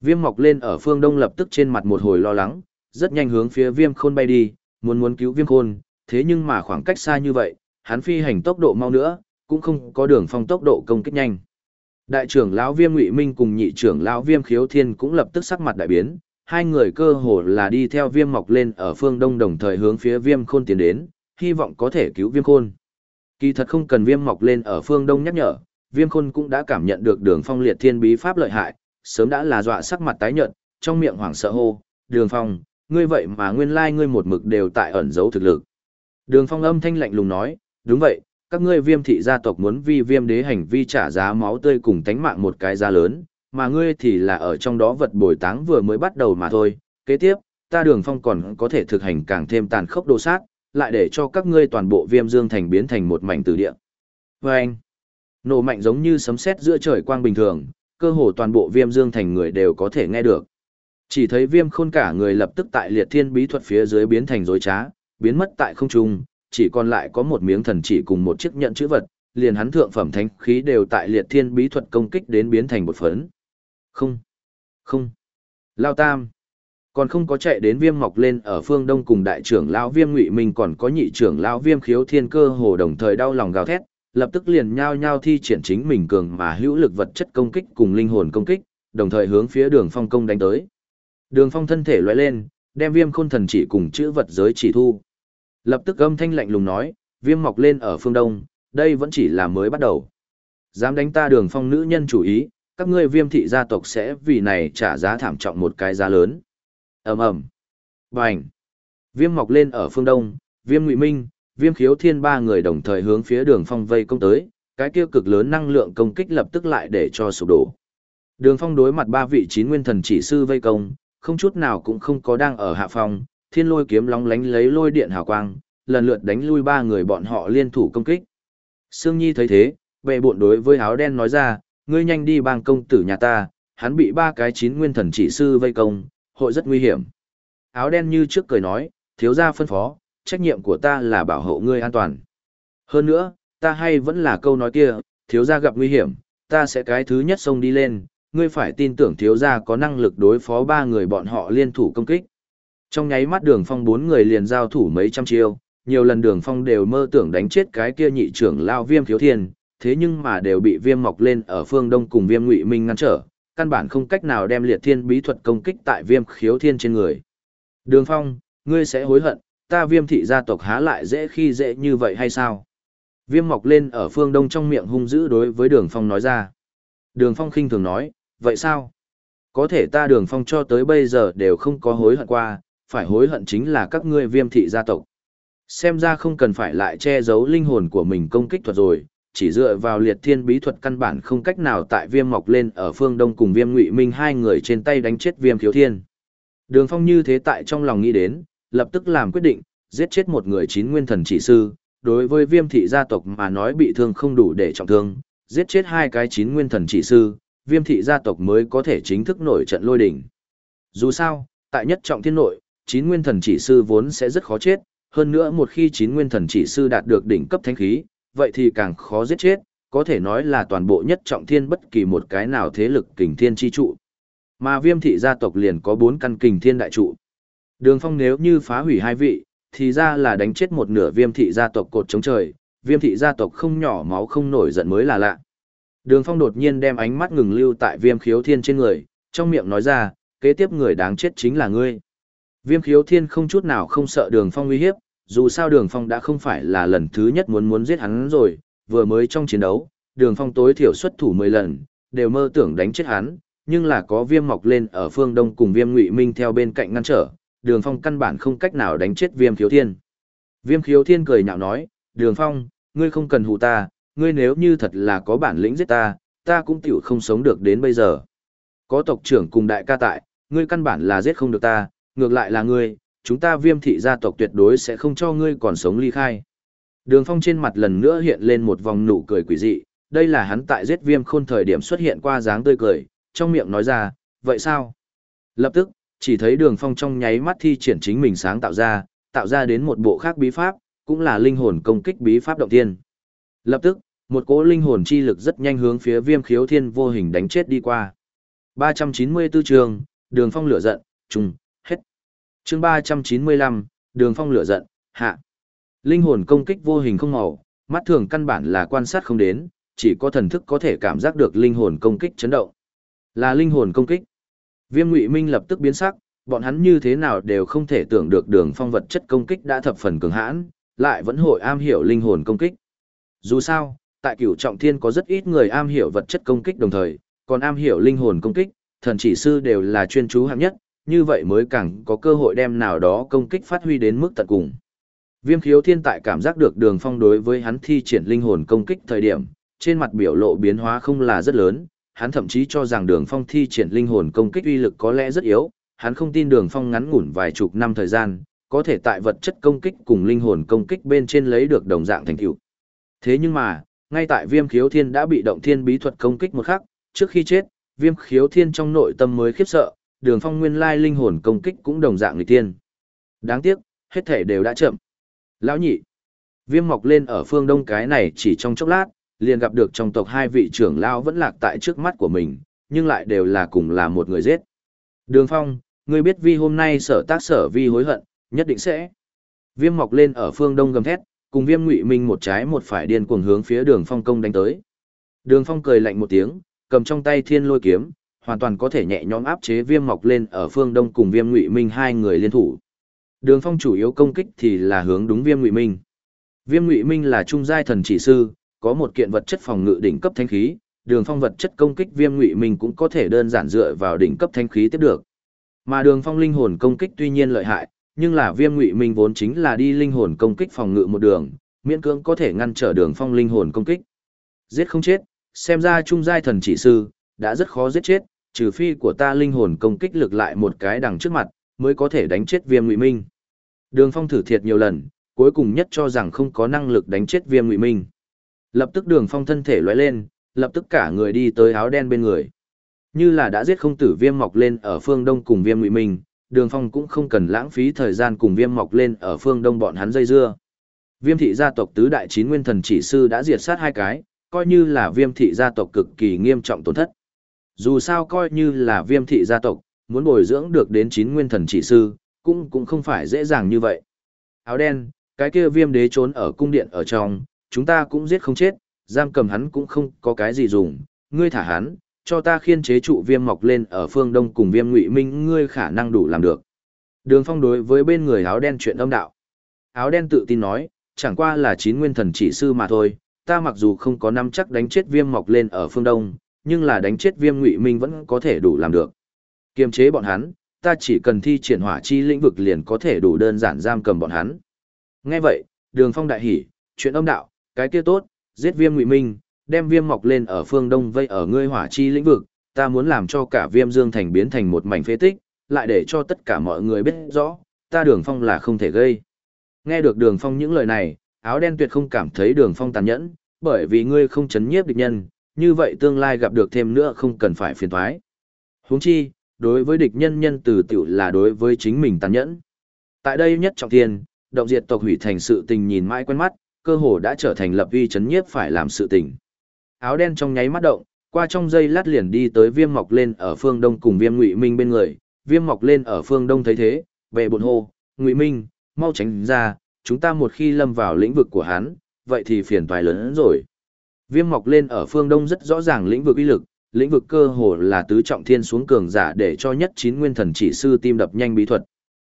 Viêm mọc lên ở phương đông lập tức trên mặt một hồi lo lắng, rất nhanh hướng phía viêm khôn bay đi, muốn muốn cứu viêm khôn, thế nhưng mà khoảng cách xa như vậy, hắn phi hành tốc độ mau nữa, cũng không có đường phong tốc độ công kích nhanh. Đại trưởng lão Viêm Ngụy Minh cùng nhị trưởng lão Viêm Khiếu Thiên cũng lập tức sắc mặt đại biến, hai người cơ hồ là đi theo Viêm mọc lên ở phương đông đồng thời hướng phía Viêm Khôn tiến đến, hy vọng có thể cứu Viêm Khôn. Kỳ thật không cần Viêm mọc lên ở phương đông nhắc nhở, Viêm Khôn cũng đã cảm nhận được Đường Phong liệt thiên bí pháp lợi hại, sớm đã là dọa sắc mặt tái nhợt, trong miệng hoảng sợ hô, "Đường Phong, ngươi vậy mà nguyên lai ngươi một mực đều tại ẩn giấu thực lực. Đường phong âm thanh lạnh lùng nói, đúng vậy, các ngươi viêm thị gia tộc muốn vi viêm đế hành vi trả giá máu tươi cùng tánh mạng một cái giá lớn, mà ngươi thì là ở trong đó vật bồi táng vừa mới bắt đầu mà thôi. Kế tiếp, ta đường phong còn có thể thực hành càng thêm tàn khốc đồ sát, lại để cho các ngươi toàn bộ viêm dương thành biến thành một mảnh từ địa. Và anh, nổ mạnh giống như sấm sét giữa trời quang bình thường, cơ hồ toàn bộ viêm dương thành người đều có thể nghe được. Chỉ thấy viêm khôn cả người lập tức tại liệt thiên bí thuật phía dưới biến thành dối trá, biến mất tại không trung, chỉ còn lại có một miếng thần chỉ cùng một chiếc nhận chữ vật, liền hắn thượng phẩm thánh khí đều tại liệt thiên bí thuật công kích đến biến thành một phấn. Không, không, Lao Tam, còn không có chạy đến viêm mọc lên ở phương đông cùng đại trưởng lão viêm ngụy mình còn có nhị trưởng lão viêm khiếu thiên cơ hồ đồng thời đau lòng gào thét, lập tức liền nhao nhao thi triển chính mình cường mà hữu lực vật chất công kích cùng linh hồn công kích, đồng thời hướng phía đường phong công đánh tới. Đường phong thân thể loại lên, đem viêm khôn thần chỉ cùng chữ vật giới chỉ thu. Lập tức âm thanh lạnh lùng nói, viêm mọc lên ở phương đông, đây vẫn chỉ là mới bắt đầu. Dám đánh ta đường phong nữ nhân chủ ý, các ngươi viêm thị gia tộc sẽ vì này trả giá thảm trọng một cái giá lớn. ầm ầm Bành! Viêm mọc lên ở phương đông, viêm ngụy minh, viêm khiếu thiên ba người đồng thời hướng phía đường phong vây công tới, cái kia cực lớn năng lượng công kích lập tức lại để cho sụp đổ. Đường phong đối mặt ba vị chín nguyên thần chỉ sư vây công, không chút nào cũng không có đang ở hạ phòng, thiên lôi kiếm lóng lánh lấy lôi điện hào quang, lần lượt đánh lui ba người bọn họ liên thủ công kích. Sương Nhi thấy thế, vệ bộn đối với áo đen nói ra, ngươi nhanh đi bang công tử nhà ta, hắn bị ba cái chín nguyên thần chỉ sư vây công, hội rất nguy hiểm. Áo đen như trước cười nói, thiếu gia phân phó, trách nhiệm của ta là bảo hộ ngươi an toàn. Hơn nữa, ta hay vẫn là câu nói kia, thiếu gia gặp nguy hiểm, ta sẽ cái thứ nhất xông đi lên, ngươi phải tin tưởng thiếu gia có năng lực đối phó ba người bọn họ liên thủ công kích. Trong nháy mắt đường phong bốn người liền giao thủ mấy trăm chiêu, nhiều lần đường phong đều mơ tưởng đánh chết cái kia nhị trưởng lao viêm thiếu thiên, thế nhưng mà đều bị viêm mọc lên ở phương đông cùng viêm ngụy minh ngăn trở, căn bản không cách nào đem liệt thiên bí thuật công kích tại viêm khiếu thiên trên người. Đường phong, ngươi sẽ hối hận, ta viêm thị gia tộc há lại dễ khi dễ như vậy hay sao? Viêm mọc lên ở phương đông trong miệng hung dữ đối với đường phong nói ra. Đường phong khinh thường nói, vậy sao? Có thể ta đường phong cho tới bây giờ đều không có hối hận qua, phải hối hận chính là các ngươi viêm thị gia tộc. Xem ra không cần phải lại che giấu linh hồn của mình công kích thuật rồi, chỉ dựa vào liệt thiên bí thuật căn bản không cách nào tại viêm mọc lên ở phương đông cùng viêm ngụy minh hai người trên tay đánh chết viêm thiếu thiên. Đường phong như thế tại trong lòng nghĩ đến, lập tức làm quyết định, giết chết một người chín nguyên thần chỉ sư, đối với viêm thị gia tộc mà nói bị thương không đủ để trọng thương, giết chết hai cái chín nguyên thần chỉ sư, viêm thị gia tộc mới có thể chính thức nổi trận lôi đỉnh. Dù sao, tại nhất trọng thiên nội, chín nguyên thần chỉ sư vốn sẽ rất khó chết, hơn nữa một khi chín nguyên thần chỉ sư đạt được đỉnh cấp thánh khí, vậy thì càng khó giết chết, có thể nói là toàn bộ nhất trọng thiên bất kỳ một cái nào thế lực kình thiên chi trụ. Mà viêm thị gia tộc liền có bốn căn kình thiên đại trụ. Đường phong nếu như phá hủy hai vị, thì ra là đánh chết một nửa viêm thị gia tộc cột chống trời, viêm thị gia tộc không nhỏ máu không nổi giận mới là lạ. Đường phong đột nhiên đem ánh mắt ngừng lưu tại viêm khiếu thiên trên người, trong miệng nói ra, kế tiếp người đáng chết chính là ngươi. Viêm khiếu thiên không chút nào không sợ đường phong uy hiếp, dù sao đường phong đã không phải là lần thứ nhất muốn muốn giết hắn rồi, vừa mới trong chiến đấu, đường phong tối thiểu xuất thủ 10 lần, đều mơ tưởng đánh chết hắn, nhưng là có viêm mọc lên ở phương đông cùng viêm ngụy minh theo bên cạnh ngăn trở, đường phong căn bản không cách nào đánh chết viêm khiếu thiên. Viêm khiếu thiên cười nhạo nói, đường phong, ngươi không cần hù ta, ngươi nếu như thật là có bản lĩnh giết ta, ta cũng tiểu không sống được đến bây giờ. Có tộc trưởng cùng đại ca tại, ngươi căn bản là giết không được ta, ngược lại là ngươi, chúng ta viêm thị gia tộc tuyệt đối sẽ không cho ngươi còn sống ly khai. Đường phong trên mặt lần nữa hiện lên một vòng nụ cười quỷ dị, đây là hắn tại giết viêm khôn thời điểm xuất hiện qua dáng tươi cười, trong miệng nói ra, vậy sao? Lập tức, chỉ thấy đường phong trong nháy mắt thi triển chính mình sáng tạo ra, tạo ra đến một bộ khác bí pháp, cũng là linh hồn công kích bí pháp động tiên. Lập tức, một cỗ linh hồn chi lực rất nhanh hướng phía viêm khiếu thiên vô hình đánh chết đi qua. 394 trường, đường phong lửa giận, trùng, Chương ba trăm chín mươi lăm, đường phong lửa giận, hạ. Linh hồn công kích vô hình không màu, mắt thường căn bản là quan sát không đến, chỉ có thần thức có thể cảm giác được linh hồn công kích chấn động. Là linh hồn công kích. Viêm Ngụy Minh lập tức biến sắc, bọn hắn như thế nào đều không thể tưởng được đường phong vật chất công kích đã thập phần cường hãn, lại vẫn hội am hiểu linh hồn công kích. Dù sao, tại cửu trọng thiên có rất ít người am hiểu vật chất công kích đồng thời, còn am hiểu linh hồn công kích, thần chỉ sư đều là chuyên chú hạng nhất, như vậy mới càng có cơ hội đem nào đó công kích phát huy đến mức tận cùng. Viêm khiếu thiên tại cảm giác được đường phong đối với hắn thi triển linh hồn công kích thời điểm, trên mặt biểu lộ biến hóa không là rất lớn, hắn thậm chí cho rằng đường phong thi triển linh hồn công kích uy lực có lẽ rất yếu, hắn không tin đường phong ngắn ngủn vài chục năm thời gian, có thể tại vật chất công kích cùng linh hồn công kích bên trên lấy được đồng dạng thành tựu. Thế nhưng mà, ngay tại viêm khiếu thiên đã bị động thiên bí thuật công kích một khắc, trước khi chết, viêm khiếu thiên trong nội tâm mới khiếp sợ, đường phong nguyên lai linh hồn công kích cũng đồng dạng người tiên. Đáng tiếc, hết thể đều đã chậm. Lão nhị, viêm mọc lên ở phương đông cái này chỉ trong chốc lát, liền gặp được trong tộc hai vị trưởng lao vẫn lạc tại trước mắt của mình, nhưng lại đều là cùng là một người giết. Đường phong, ngươi biết vi hôm nay sở tác sở vi hối hận, nhất định sẽ. Viêm mọc lên ở phương đông gầm thét, cùng viêm ngụy minh một trái một phải điên cuồng hướng phía đường phong công đánh tới đường phong cười lạnh một tiếng cầm trong tay thiên lôi kiếm hoàn toàn có thể nhẹ nhõm áp chế viêm mọc lên ở phương đông cùng viêm ngụy minh hai người liên thủ đường phong chủ yếu công kích thì là hướng đúng viêm ngụy minh viêm ngụy minh là trung giai thần chỉ sư có một kiện vật chất phòng ngự đỉnh cấp thanh khí, đường phong vật chất công kích viêm ngụy minh cũng có thể đơn giản dựa vào đỉnh cấp thanh khí tiếp được. Mà đường phong linh hồn công kích tuy nhiên lợi hại, nhưng là viêm ngụy minh vốn chính là đi linh hồn công kích phòng ngự một đường, miễn cưỡng có thể ngăn trở đường phong linh hồn công kích. Giết không chết, xem ra trung giai thần chỉ sư, đã rất khó giết chết, trừ phi của ta linh hồn công kích lực lại một cái đằng trước mặt, mới có thể đánh chết viêm ngụy minh. Đường phong thử thiệt nhiều lần, cuối cùng nhất cho rằng không có năng lực đánh chết viêm ngụy minh. Lập tức đường phong thân thể lóe lên, lập tức cả người đi tới áo đen bên người. Như là đã giết không tử viêm mọc lên ở phương đông cùng viêm ngụy minh, đường phong cũng không cần lãng phí thời gian cùng viêm mọc lên ở phương đông bọn hắn dây dưa. Viêm thị gia tộc tứ đại chín nguyên thần chỉ sư đã diệt sát hai cái, coi như là viêm thị gia tộc cực kỳ nghiêm trọng tổn thất. Dù sao coi như là viêm thị gia tộc, muốn bồi dưỡng được đến chín nguyên thần chỉ sư, cũng cũng không phải dễ dàng như vậy. Áo đen, cái kia viêm đế trốn ở cung điện ở trong, chúng ta cũng giết không chết, giam cầm hắn cũng không có cái gì dùng, ngươi thả hắn, cho ta khiên chế trụ viêm mọc lên ở phương đông cùng viêm ngụy minh ngươi khả năng đủ làm được. Đường phong đối với bên người áo đen chuyện âm đạo. Áo đen tự tin nói, chẳng qua là chín nguyên thần chỉ sư mà thôi, ta mặc dù không có năm chắc đánh chết viêm mọc lên ở phương đông, nhưng là đánh chết viêm ngụy minh vẫn có thể đủ làm được. Kiềm chế bọn hắn, ta chỉ cần thi triển hỏa chi lĩnh vực liền có thể đủ đơn giản giam cầm bọn hắn. Nghe vậy, đường phong đại hỉ, chuyện âm đạo, cái kia tốt, giết viêm ngụy minh, đem viêm mọc lên ở phương đông vây ở ngươi hỏa chi lĩnh vực, ta muốn làm cho cả viêm dương thành biến thành một mảnh phế tích, lại để cho tất cả mọi người biết rõ, ta đường phong là không thể gây. Nghe được đường phong những lời này, áo đen tuyệt không cảm thấy đường phong tàn nhẫn, bởi vì ngươi không chấn nhiếp địch nhân, như vậy tương lai gặp được thêm nữa không cần phải phiền thoái. Huống chi, đối với địch nhân nhân từ tiểu là đối với chính mình tàn nhẫn. Tại đây nhất trọng thiên, động diệt tộc hủy thành sự tình nhìn mãi quen mắt, cơ hồ đã trở thành lập uy chấn nhiếp phải làm sự tình. Áo đen trong nháy mắt động, qua trong giây lát liền đi tới viêm mọc lên ở phương đông cùng viêm ngụy minh bên người, viêm mọc lên ở phương đông thấy thế, về bột hô, ngụy minh, mau tránh ra, chúng ta một khi lâm vào lĩnh vực của hắn, vậy thì phiền toái lớn hơn rồi. Viêm mọc lên ở phương đông rất rõ ràng lĩnh vực uy lực, lĩnh vực cơ hồ là tứ trọng thiên xuống cường giả để cho nhất chín nguyên thần chỉ sư tim đập nhanh bí thuật.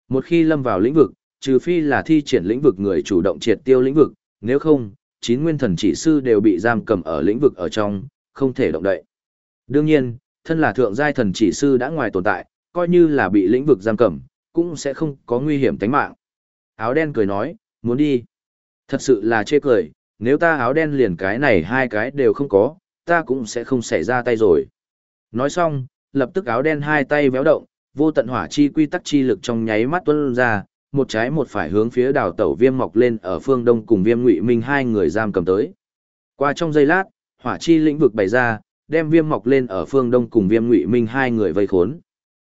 Một khi lâm vào lĩnh vực, trừ phi là thi triển lĩnh vực người chủ động triệt tiêu lĩnh vực, nếu không, chín nguyên thần chỉ sư đều bị giam cầm ở lĩnh vực ở trong, không thể động đậy. Đương nhiên, thân là thượng giai thần chỉ sư đã ngoài tồn tại, coi như là bị lĩnh vực giam cầm, cũng sẽ không có nguy hiểm tính mạng. Áo đen cười nói, muốn đi. Thật sự là chê cười, nếu ta áo đen liền cái này hai cái đều không có, ta cũng sẽ không xảy ra tay rồi. Nói xong, lập tức áo đen hai tay véo động, vô tận hỏa chi quy tắc chi lực trong nháy mắt tuôn ra, một trái một phải hướng phía đào tẩu viêm mọc lên ở phương đông cùng viêm ngụy minh hai người giam cầm tới. Qua trong giây lát, hỏa chi lĩnh vực bày ra, đem viêm mọc lên ở phương đông cùng viêm ngụy minh hai người vây khốn.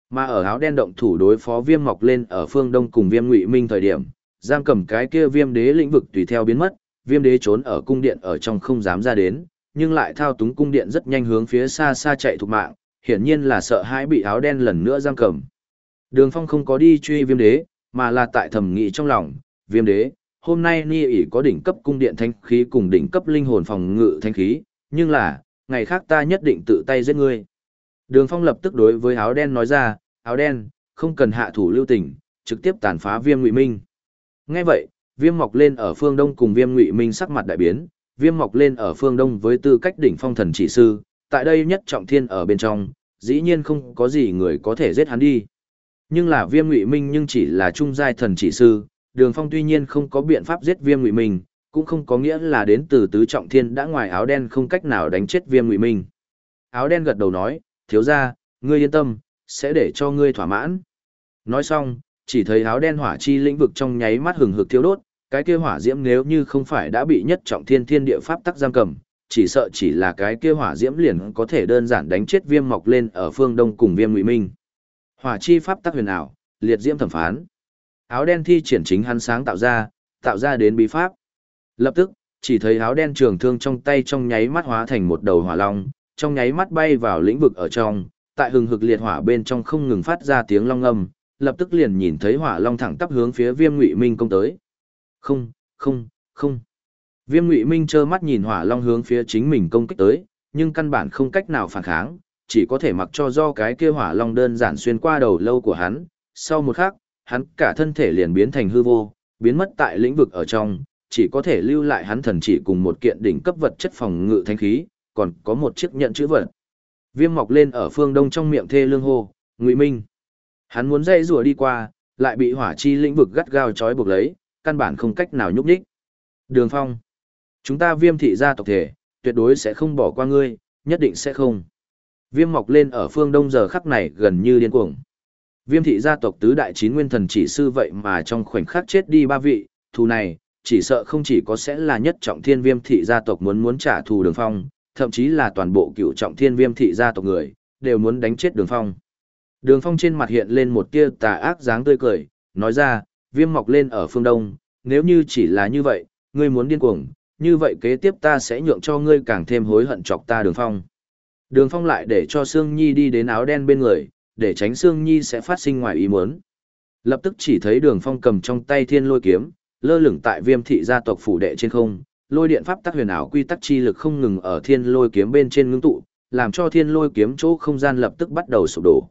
Mà ở áo đen động thủ đối phó viêm mọc lên ở phương đông cùng viêm ngụy minh thời điểm, giam cầm cái kia viêm đế lĩnh vực tùy theo biến mất, viêm đế trốn ở cung điện ở trong không dám ra đến, nhưng lại thao túng cung điện rất nhanh hướng phía xa xa chạy thục mạng, hiển nhiên là sợ hãi bị áo đen lần nữa giam cầm. Đường Phong không có đi truy viêm đế, mà là tại thầm nghĩ trong lòng, viêm đế, hôm nay Ni ỉ có đỉnh cấp cung điện thanh khí cùng đỉnh cấp linh hồn phòng ngự thanh khí, nhưng là, ngày khác ta nhất định tự tay giết ngươi. Đường Phong lập tức đối với áo đen nói ra, áo đen, không cần hạ thủ lưu tình, trực tiếp tàn phá viêm ngụy minh. Nghe vậy, viêm mọc lên ở phương đông cùng viêm ngụy minh sắc mặt đại biến, viêm mọc lên ở phương đông với tư cách đỉnh phong thần chỉ sư, tại đây nhất trọng thiên ở bên trong, dĩ nhiên không có gì người có thể giết hắn đi. Nhưng là viêm ngụy minh nhưng chỉ là trung giai thần chỉ sư, đường phong tuy nhiên không có biện pháp giết viêm ngụy minh, cũng không có nghĩa là đến từ tứ trọng thiên đã ngoài áo đen không cách nào đánh chết viêm ngụy minh. Áo đen gật đầu nói, thiếu ra, ngươi yên tâm, sẽ để cho ngươi thỏa mãn. Nói xong, chỉ thấy áo đen hỏa chi lĩnh vực trong nháy mắt hừng hực thiếu đốt, cái kia hỏa diễm nếu như không phải đã bị nhất trọng thiên thiên địa pháp tắc giam cầm, chỉ sợ chỉ là cái kia hỏa diễm liền có thể đơn giản đánh chết viêm mọc lên ở phương đông cùng viêm ngụy minh. Hỏa chi pháp tắc huyền ảo, liệt diễm thẩm phán. Áo đen thi triển chính hắn sáng tạo ra, tạo ra đến bí pháp. Lập tức, chỉ thấy áo đen trường thương trong tay trong nháy mắt hóa thành một đầu hỏa long, trong nháy mắt bay vào lĩnh vực ở trong, tại hừng hực liệt hỏa bên trong không ngừng phát ra tiếng long âm, lập tức liền nhìn thấy hỏa long thẳng tắp hướng phía Viêm Ngụy Minh công tới. Không, không, không. Viêm Ngụy Minh trơ mắt nhìn hỏa long hướng phía chính mình công kích tới, nhưng căn bản không cách nào phản kháng, chỉ có thể mặc cho do cái kia hỏa long đơn giản xuyên qua đầu lâu của hắn. Sau một khắc, hắn cả thân thể liền biến thành hư vô, biến mất tại lĩnh vực ở trong, chỉ có thể lưu lại hắn thần chỉ cùng một kiện đỉnh cấp vật chất phòng ngự thanh khí, còn có một chiếc nhận chữ vật. Viêm mọc lên ở phương đông trong miệng thê lương hô, Ngụy Minh. Hắn muốn dây rùa đi qua, lại bị hỏa chi lĩnh vực gắt gao trói buộc lấy, căn bản không cách nào nhúc nhích. Đường Phong, chúng ta Viêm thị gia tộc thể, tuyệt đối sẽ không bỏ qua ngươi, nhất định sẽ không. Viêm mọc lên ở phương đông giờ khắc này gần như điên cuồng. Viêm thị gia tộc tứ đại chín nguyên thần chỉ sư vậy mà trong khoảnh khắc chết đi ba vị, thù này, chỉ sợ không chỉ có sẽ là nhất trọng thiên viêm thị gia tộc muốn muốn trả thù đường phong, thậm chí là toàn bộ cựu trọng thiên viêm thị gia tộc người, đều muốn đánh chết đường phong. Đường phong trên mặt hiện lên một tia tà ác dáng tươi cười, nói ra, viêm mọc lên ở phương đông, nếu như chỉ là như vậy, ngươi muốn điên cuồng, như vậy kế tiếp ta sẽ nhượng cho ngươi càng thêm hối hận chọc ta đường phong. Đường phong lại để cho Sương Nhi đi đến áo đen bên người, để tránh Sương Nhi sẽ phát sinh ngoài ý muốn. Lập tức chỉ thấy đường phong cầm trong tay thiên lôi kiếm, lơ lửng tại viêm thị gia tộc phủ đệ trên không, lôi điện pháp tắc huyền ảo quy tắc chi lực không ngừng ở thiên lôi kiếm bên trên ngưng tụ, làm cho thiên lôi kiếm chỗ không gian lập tức bắt đầu sụp đổ.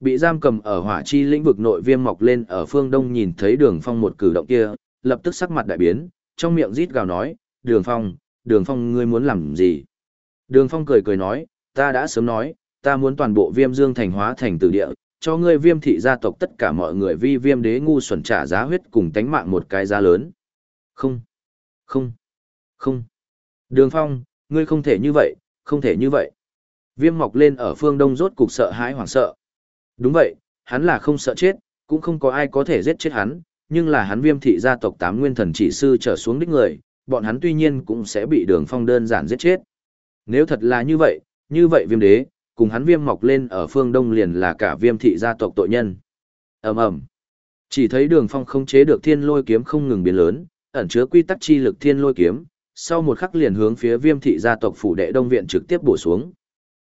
Bị giam cầm ở hỏa chi lĩnh vực nội viêm mọc lên ở phương đông nhìn thấy đường phong một cử động kia, lập tức sắc mặt đại biến, trong miệng rít gào nói, đường phong, đường phong ngươi muốn làm gì? Đường phong cười cười nói, ta đã sớm nói, ta muốn toàn bộ viêm dương thành hóa thành tử địa, cho ngươi viêm thị gia tộc tất cả mọi người vi viêm đế ngu xuẩn trả giá huyết cùng tánh mạng một cái giá lớn. Không, không, không. Đường phong, ngươi không thể như vậy, không thể như vậy. Viêm mọc lên ở phương đông rốt cục sợ hãi hoảng sợ. Đúng vậy, hắn là không sợ chết, cũng không có ai có thể giết chết hắn, nhưng là hắn viêm thị gia tộc tám nguyên thần chỉ sư trở xuống đích người, bọn hắn tuy nhiên cũng sẽ bị đường phong đơn giản giết chết. Nếu thật là như vậy, như vậy viêm đế, cùng hắn viêm mọc lên ở phương đông liền là cả viêm thị gia tộc tội nhân. ầm ầm Chỉ thấy đường phong không chế được thiên lôi kiếm không ngừng biến lớn, ẩn chứa quy tắc chi lực thiên lôi kiếm, sau một khắc liền hướng phía viêm thị gia tộc phủ đệ đông viện trực tiếp bổ xuống.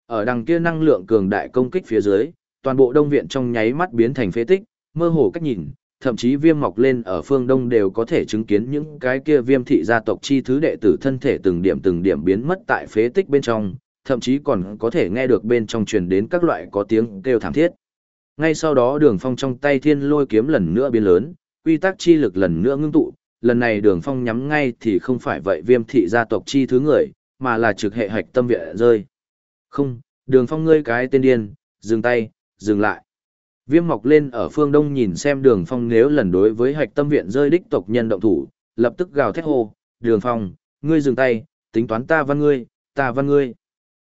Ở đằng kia năng lượng cường đại công kích phía dưới, toàn bộ đông viện trong nháy mắt biến thành phế tích, mơ hồ cách nhìn, thậm chí viêm mọc lên ở phương đông đều có thể chứng kiến những cái kia viêm thị gia tộc chi thứ đệ tử thân thể từng điểm từng điểm biến mất tại phế tích bên trong, thậm chí còn có thể nghe được bên trong truyền đến các loại có tiếng kêu thảm thiết. Ngay sau đó đường phong trong tay thiên lôi kiếm lần nữa biến lớn, quy tắc chi lực lần nữa ngưng tụ, lần này đường phong nhắm ngay thì không phải vậy viêm thị gia tộc chi thứ người, mà là trực hệ hạch tâm viện rơi. Không, đường phong ngươi cái tên điên, dừng tay, dừng lại. Viêm mọc lên ở phương đông nhìn xem đường phong nếu lần đối với hạch tâm viện rơi đích tộc nhân động thủ, lập tức gào thét hô, đường phong, ngươi dừng tay, tính toán ta văn ngươi, ta văn ngươi.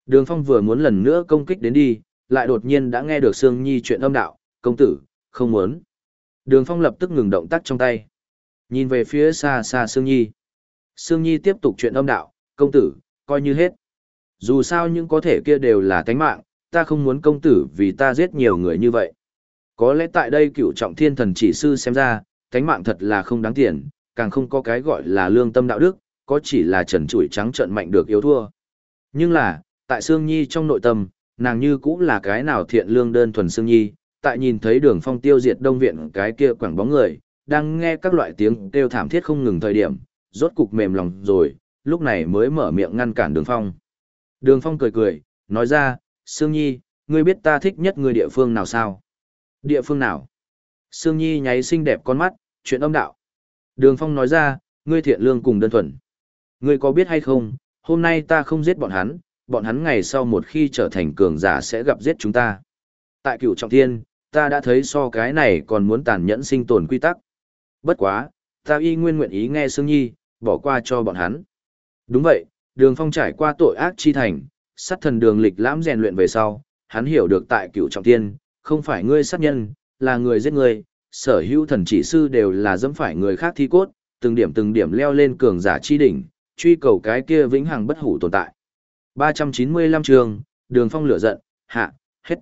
Đường phong vừa muốn lần nữa công kích đến đi, lại đột nhiên đã nghe được Sương Nhi chuyện âm đạo, công tử, không muốn. Đường phong lập tức ngừng động tác trong tay. Nhìn về phía xa xa Sương Nhi. Sương Nhi tiếp tục chuyện âm đạo, công tử, coi như hết. Dù sao những có thể kia đều là tánh mạng, ta không muốn công tử vì ta giết nhiều người như vậy. Có lẽ tại đây cựu trọng thiên thần chỉ sư xem ra, cánh mạng thật là không đáng tiền, càng không có cái gọi là lương tâm đạo đức, có chỉ là trần trụi trắng trợn mạnh được yếu thua. Nhưng là, tại Sương Nhi trong nội tâm, nàng như cũng là cái nào thiện lương đơn thuần Sương Nhi, tại nhìn thấy đường phong tiêu diệt đông viện cái kia quảng bóng người, đang nghe các loại tiếng kêu thảm thiết không ngừng thời điểm, rốt cục mềm lòng rồi, lúc này mới mở miệng ngăn cản đường phong. Đường phong cười cười, nói ra, Sương Nhi, ngươi biết ta thích nhất người địa phương nào sao? Địa phương nào? Sương Nhi nháy xinh đẹp con mắt, chuyện âm đạo. Đường Phong nói ra, ngươi thiện lương cùng đơn thuần. Ngươi có biết hay không, hôm nay ta không giết bọn hắn, bọn hắn ngày sau một khi trở thành cường giả sẽ gặp giết chúng ta. Tại cựu trọng thiên, ta đã thấy so cái này còn muốn tàn nhẫn sinh tồn quy tắc. Bất quá, ta y nguyên nguyện ý nghe Sương Nhi, bỏ qua cho bọn hắn. Đúng vậy, đường phong trải qua tội ác chi thành, sát thần đường lịch lãm rèn luyện về sau, hắn hiểu được tại cựu trọng tiên không phải ngươi sát nhân, là người giết người, sở hữu thần chỉ sư đều là dẫm phải người khác thi cốt, từng điểm từng điểm leo lên cường giả chi đỉnh, truy cầu cái kia vĩnh hằng bất hủ tồn tại. 395 trường, Đường Phong lửa giận, hạ, hết.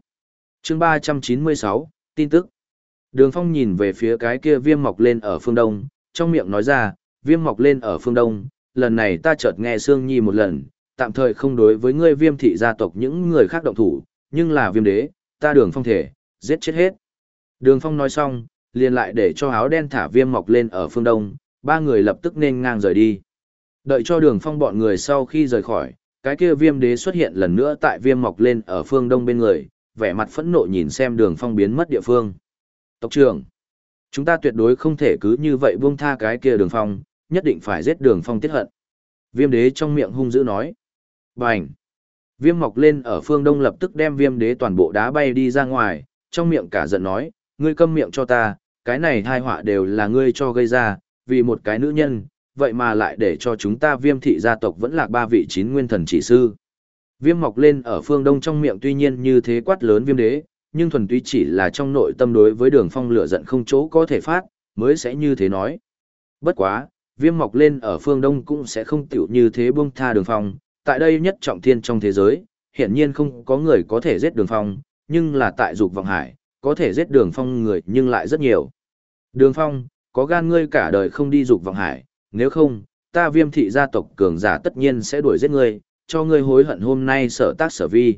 Chương 396, tin tức. Đường Phong nhìn về phía cái kia viêm mọc lên ở phương đông, trong miệng nói ra, viêm mọc lên ở phương đông, lần này ta chợt nghe Sương Nhi một lần, tạm thời không đối với ngươi viêm thị gia tộc những người khác động thủ, nhưng là viêm đế, ta đường phong thể, giết chết hết. Đường phong nói xong, liền lại để cho áo đen thả viêm mọc lên ở phương đông, ba người lập tức nên ngang rời đi. Đợi cho đường phong bọn người sau khi rời khỏi, cái kia viêm đế xuất hiện lần nữa tại viêm mọc lên ở phương đông bên người, vẻ mặt phẫn nộ nhìn xem đường phong biến mất địa phương. Tộc trưởng, chúng ta tuyệt đối không thể cứ như vậy buông tha cái kia đường phong, nhất định phải giết đường phong tiết hận. Viêm đế trong miệng hung dữ nói. Bành! Viêm mọc lên ở phương đông lập tức đem viêm đế toàn bộ đá bay đi ra ngoài, trong miệng cả giận nói, ngươi câm miệng cho ta, cái này thai họa đều là ngươi cho gây ra, vì một cái nữ nhân, vậy mà lại để cho chúng ta viêm thị gia tộc vẫn là ba vị chín nguyên thần chỉ sư. Viêm mọc lên ở phương đông trong miệng tuy nhiên như thế quát lớn viêm đế, nhưng thuần túy chỉ là trong nội tâm đối với đường phong lửa giận không chỗ có thể phát, mới sẽ như thế nói. Bất quá, viêm mọc lên ở phương đông cũng sẽ không tiểu như thế buông tha đường phong, tại đây nhất trọng thiên trong thế giới, hiển nhiên không có người có thể giết đường phong, nhưng là tại dục vọng hải, có thể giết đường phong người nhưng lại rất nhiều. Đường phong, có gan ngươi cả đời không đi dục vọng hải, nếu không, ta viêm thị gia tộc cường giả tất nhiên sẽ đuổi giết ngươi, cho ngươi hối hận hôm nay sở tác sở vi.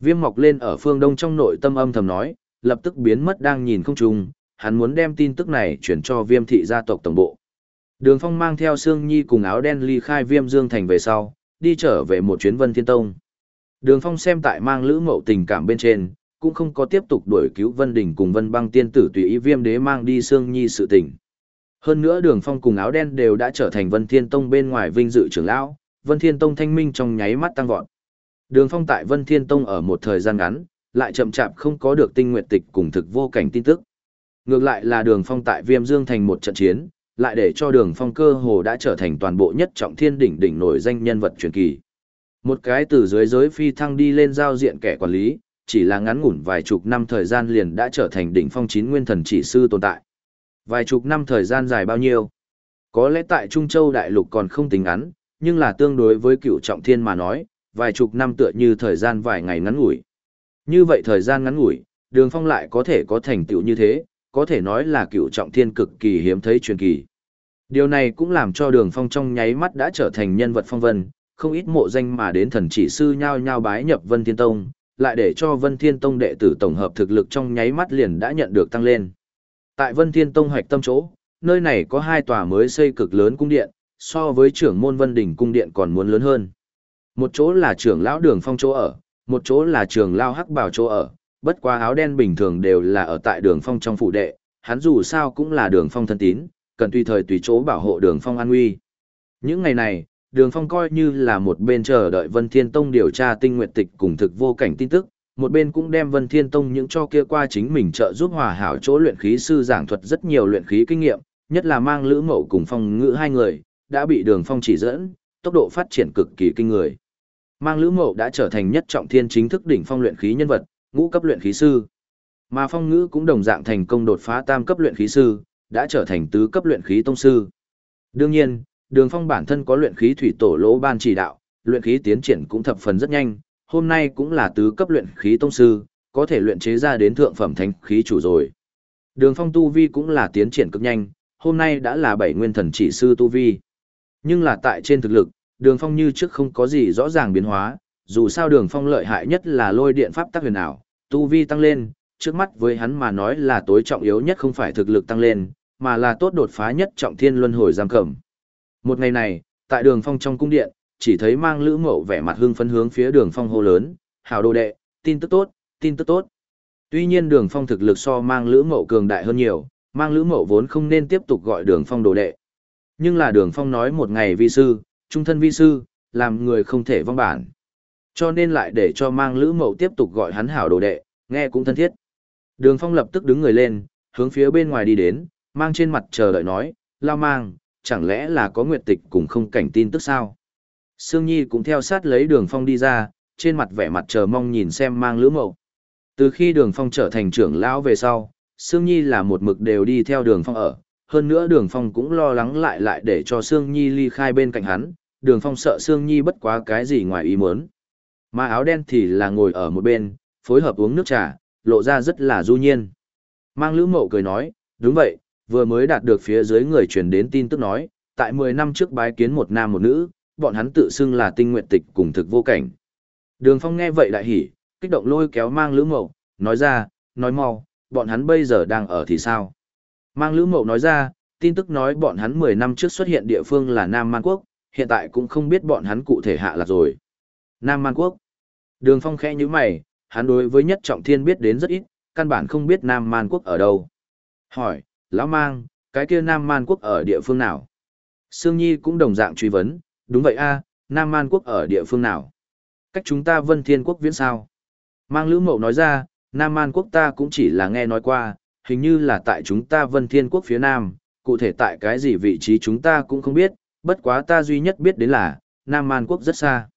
Viêm mọc lên ở phương đông trong nội tâm âm thầm nói, lập tức biến mất đang nhìn không trùng, hắn muốn đem tin tức này chuyển cho viêm thị gia tộc tổng bộ. Đường Phong mang theo Sương Nhi cùng áo đen ly khai viêm dương thành về sau, đi trở về một chuyến Vân Thiên Tông. Đường Phong xem tại mang lữ mậu tình cảm bên trên, cũng không có tiếp tục đuổi cứu Vân Đình cùng Vân băng tiên tử tùy ý viêm đế mang đi Sương Nhi sự tình. Hơn nữa Đường Phong cùng áo đen đều đã trở thành Vân Thiên Tông bên ngoài vinh dự trưởng lão, Vân Thiên Tông thanh minh trong nháy mắt tăng vọt. Đường Phong tại Vân Thiên Tông ở một thời gian ngắn, lại chậm chạp không có được tinh nguyện tịch cùng thực vô cảnh tin tức. Ngược lại là Đường Phong tại Viêm Dương thành một trận chiến, lại để cho Đường Phong cơ hồ đã trở thành toàn bộ nhất trọng thiên đỉnh đỉnh nổi danh nhân vật truyền kỳ. Một cái từ dưới giới phi thăng đi lên giao diện kẻ quản lý, chỉ là ngắn ngủn vài chục năm thời gian liền đã trở thành đỉnh phong chín nguyên thần chỉ sư tồn tại. Vài chục năm thời gian dài bao nhiêu? Có lẽ tại Trung Châu đại lục còn không tính ngắn, nhưng là tương đối với cựu trọng thiên mà nói, vài chục năm tựa như thời gian vài ngày ngắn ngủi. Như vậy thời gian ngắn ngủi, đường phong lại có thể có thành tựu như thế, có thể nói là cựu trọng thiên cực kỳ hiếm thấy truyền kỳ. Điều này cũng làm cho đường phong trong nháy mắt đã trở thành nhân vật phong vân, không ít mộ danh mà đến thần chỉ sư nhao nhao bái nhập Vân Thiên Tông, lại để cho Vân Thiên Tông đệ tử tổng hợp thực lực trong nháy mắt liền đã nhận được tăng lên. Tại Vân Thiên Tông hoạch tâm chỗ, nơi này có hai tòa mới xây cực lớn cung điện, so với trưởng môn Vân Đỉnh cung điện còn muốn lớn hơn. Một chỗ là trưởng lão đường phong chỗ ở, một chỗ là trường lao hắc bảo chỗ ở, bất quá áo đen bình thường đều là ở tại đường phong trong phủ đệ, hắn dù sao cũng là đường phong thân tín, cần tùy thời tùy chỗ bảo hộ đường phong an nguy. Những ngày này, đường phong coi như là một bên chờ đợi Vân Thiên Tông điều tra tinh nguyện tịch cùng thực vô cảnh tin tức, một bên cũng đem Vân Thiên Tông những cho kia qua chính mình trợ giúp hòa hảo chỗ luyện khí sư giảng thuật rất nhiều luyện khí kinh nghiệm, nhất là mang lữ mậu cùng phong ngữ hai người, đã bị đường phong chỉ dẫn, tốc độ phát triển cực kỳ kinh người. Mang lữ mậu đã trở thành nhất trọng thiên chính thức đỉnh phong luyện khí nhân vật, ngũ cấp luyện khí sư. Mà phong ngữ cũng đồng dạng thành công đột phá tam cấp luyện khí sư, đã trở thành tứ cấp luyện khí tông sư. Đương nhiên, đường phong bản thân có luyện khí thủy tổ lỗ ban chỉ đạo, luyện khí tiến triển cũng thập phần rất nhanh, hôm nay cũng là tứ cấp luyện khí tông sư, có thể luyện chế ra đến thượng phẩm thánh khí chủ rồi. Đường phong tu vi cũng là tiến triển cực nhanh, hôm nay đã là bảy nguyên thần chỉ sư tu vi. Nhưng là tại trên thực lực, đường phong như trước không có gì rõ ràng biến hóa, dù sao đường phong lợi hại nhất là lôi điện pháp tắc huyền ảo, tu vi tăng lên, trước mắt với hắn mà nói là tối trọng yếu nhất không phải thực lực tăng lên, mà là tốt đột phá nhất trọng thiên luân hồi giam cầm. Một ngày này, tại đường phong trong cung điện, chỉ thấy mang lữ mậu vẻ mặt hưng phấn hướng phía đường phong hô lớn, hào đồ đệ, tin tức tốt, tin tức tốt. Tuy nhiên đường phong thực lực so mang lữ mậu cường đại hơn nhiều, mang lữ mậu vốn không nên tiếp tục gọi đường phong đồ đệ. Nhưng là đường phong nói một ngày vi sư, trung thân vi sư, làm người không thể vong bản. Cho nên lại để cho mang lữ mậu tiếp tục gọi hắn hảo đồ đệ, nghe cũng thân thiết. Đường phong lập tức đứng người lên, hướng phía bên ngoài đi đến, mang trên mặt chờ đợi nói, lao mang, chẳng lẽ là có nguyệt tịch cùng không cảnh tin tức sao? Sương Nhi cũng theo sát lấy đường phong đi ra, trên mặt vẻ mặt chờ mong nhìn xem mang lữ mậu. Từ khi đường phong trở thành trưởng lão về sau, Sương Nhi là một mực đều đi theo đường phong ở, hơn nữa đường phong cũng lo lắng lại lại để cho Sương Nhi ly khai bên cạnh hắn, đường phong sợ Sương Nhi bất quá cái gì ngoài ý muốn. Mà áo đen thì là ngồi ở một bên, phối hợp uống nước trà, lộ ra rất là du nhiên. Mang lữ mậu cười nói, đúng vậy, vừa mới đạt được phía dưới người truyền đến tin tức nói, tại 10 năm trước bái kiến một nam một nữ, bọn hắn tự xưng là tinh nguyện tịch cùng thực vô cảnh. Đường Phong nghe vậy đại hỉ, kích động lôi kéo mang lữ mậu, nói ra, nói mau, bọn hắn bây giờ đang ở thì sao? Mang lữ mậu nói ra, tin tức nói bọn hắn 10 năm trước xuất hiện địa phương là Nam Man Quốc, hiện tại cũng không biết bọn hắn cụ thể hạ là rồi. Nam Man Quốc. Đường Phong khẽ như mày, hắn đối với nhất trọng thiên biết đến rất ít, căn bản không biết Nam Man Quốc ở đâu. Hỏi, lão mang, cái kia Nam Man Quốc ở địa phương nào? Sương Nhi cũng đồng dạng truy vấn, đúng vậy a, Nam Man quốc ở địa phương nào? Cách chúng ta Vân Thiên quốc viễn sao? Mang Lữ Mậu nói ra, Nam Man quốc ta cũng chỉ là nghe nói qua, hình như là tại chúng ta Vân Thiên quốc phía Nam, cụ thể tại cái gì vị trí chúng ta cũng không biết, bất quá ta duy nhất biết đến là, Nam Man quốc rất xa.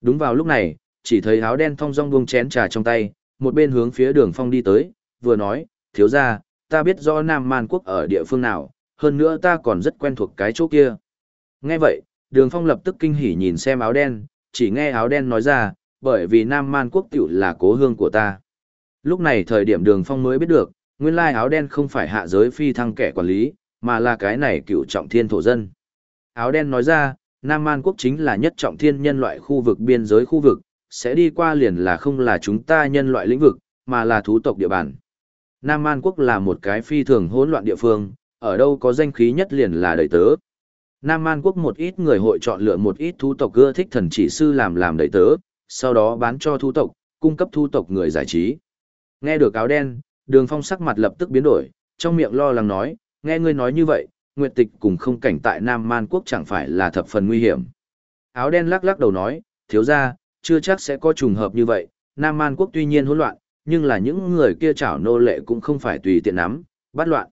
Đúng vào lúc này, chỉ thấy áo đen thong dong buông chén trà trong tay, một bên hướng phía đường phong đi tới, vừa nói, thiếu ra, ta biết rõ Nam Man quốc ở địa phương nào, hơn nữa ta còn rất quen thuộc cái chỗ kia. Nghe vậy, đường phong lập tức kinh hỉ nhìn xem áo đen, chỉ nghe áo đen nói ra, bởi vì Nam Man quốc tiểu là cố hương của ta. Lúc này thời điểm đường phong mới biết được, nguyên lai áo đen không phải hạ giới phi thăng kẻ quản lý, mà là cái này cựu trọng thiên thổ dân. Áo đen nói ra, Nam Man quốc chính là nhất trọng thiên nhân loại khu vực biên giới khu vực, sẽ đi qua liền là không là chúng ta nhân loại lĩnh vực, mà là thú tộc địa bàn. Nam Man quốc là một cái phi thường hỗn loạn địa phương, ở đâu có danh khí nhất liền là đầy tớ. Nam Man quốc một ít người hội chọn lựa một ít thu tộc ưa thích thần chỉ sư làm làm đầy tớ, sau đó bán cho thu tộc, cung cấp thu tộc người giải trí. Nghe được áo đen, đường phong sắc mặt lập tức biến đổi, trong miệng lo lắng nói, nghe ngươi nói như vậy, Nguyệt Tịch cùng không cảnh tại Nam Man quốc chẳng phải là thập phần nguy hiểm. Áo đen lắc lắc đầu nói, thiếu ra, chưa chắc sẽ có trùng hợp như vậy, Nam Man quốc tuy nhiên hỗn loạn, nhưng là những người kia chảo nô lệ cũng không phải tùy tiện nắm, bắt loạn.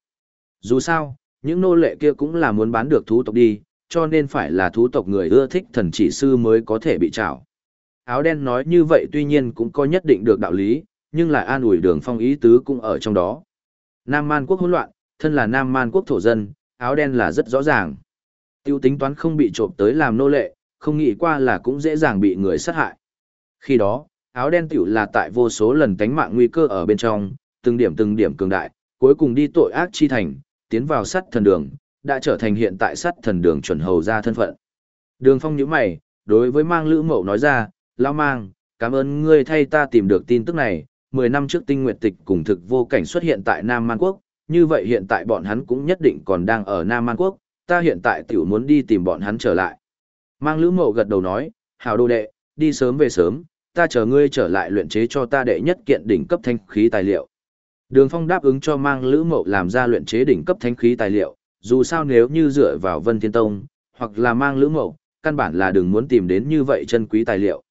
Dù sao, những nô lệ kia cũng là muốn bán được thú tộc đi, cho nên phải là thú tộc người ưa thích thần chỉ sư mới có thể bị chảo. Áo đen nói như vậy tuy nhiên cũng có nhất định được đạo lý, nhưng lại an ủi đường phong ý tứ cũng ở trong đó. Nam Man quốc hỗn loạn, thân là Nam Man quốc thổ dân, áo đen là rất rõ ràng. Tiêu tính toán không bị trộm tới làm nô lệ, không nghĩ qua là cũng dễ dàng bị người sát hại. Khi đó, áo đen tiểu là tại vô số lần tánh mạng nguy cơ ở bên trong, từng điểm từng điểm cường đại, cuối cùng đi tội ác chi thành, tiến vào sắt thần đường, đã trở thành hiện tại sắt thần đường chuẩn hầu ra thân phận. Đường phong nhíu mày, đối với mang lữ mậu nói ra, lao mang, cảm ơn ngươi thay ta tìm được tin tức này, 10 năm trước tinh nguyện tịch cùng thực vô cảnh xuất hiện tại Nam Man Quốc, như vậy hiện tại bọn hắn cũng nhất định còn đang ở Nam Man Quốc, ta hiện tại tiểu muốn đi tìm bọn hắn trở lại. Mang lữ mậu gật đầu nói, hào đô đệ, đi sớm về sớm, ta chờ ngươi trở lại luyện chế cho ta đệ nhất kiện đỉnh cấp thanh khí tài liệu. Đường Phong đáp ứng cho mang Lữ Mậu làm ra luyện chế đỉnh cấp thanh khí tài liệu, dù sao nếu như dựa vào Vân Thiên Tông, hoặc là mang Lữ Mậu, căn bản là đừng muốn tìm đến như vậy chân quý tài liệu.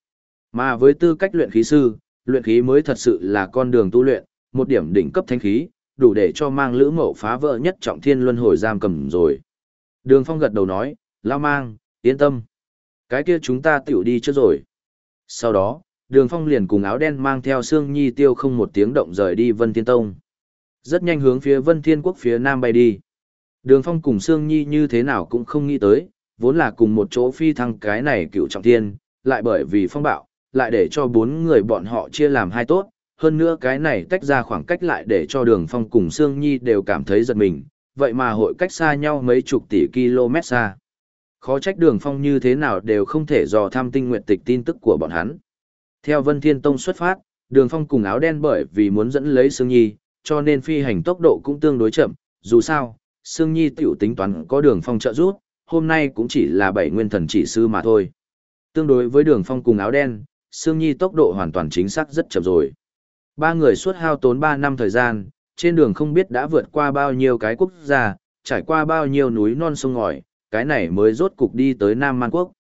Mà với tư cách luyện khí sư, luyện khí mới thật sự là con đường tu luyện, một điểm đỉnh cấp thanh khí, đủ để cho mang Lữ Mậu phá vỡ nhất trọng thiên luân hồi giam cầm rồi. Đường Phong gật đầu nói, lao mang, yên tâm. Cái kia chúng ta tiểu đi trước rồi. Sau đó, đường phong liền cùng áo đen mang theo sương nhi tiêu không một tiếng động rời đi vân thiên tông. Rất nhanh hướng phía vân thiên quốc phía nam bay đi. Đường phong cùng sương nhi như thế nào cũng không nghĩ tới, vốn là cùng một chỗ phi thăng cái này cựu trọng thiên, lại bởi vì phong bạo, lại để cho bốn người bọn họ chia làm hai tốt. Hơn nữa cái này tách ra khoảng cách lại để cho đường phong cùng sương nhi đều cảm thấy giật mình. Vậy mà hội cách xa nhau mấy chục tỷ km xa. Khó trách đường phong như thế nào đều không thể dò tham tinh nguyện tịch tin tức của bọn hắn theo Vân Thiên Tông xuất phát, đường phong cùng áo đen bởi vì muốn dẫn lấy Sương Nhi, cho nên phi hành tốc độ cũng tương đối chậm, dù sao, Sương Nhi tiểu tính toán có đường phong trợ giúp, hôm nay cũng chỉ là bảy nguyên thần chỉ sư mà thôi. Tương đối với đường phong cùng áo đen, Sương Nhi tốc độ hoàn toàn chính xác rất chậm rồi. Ba người suốt hao tốn ba năm thời gian, trên đường không biết đã vượt qua bao nhiêu cái quốc gia, trải qua bao nhiêu núi non sông ngòi, cái này mới rốt cục đi tới Nam Man Quốc.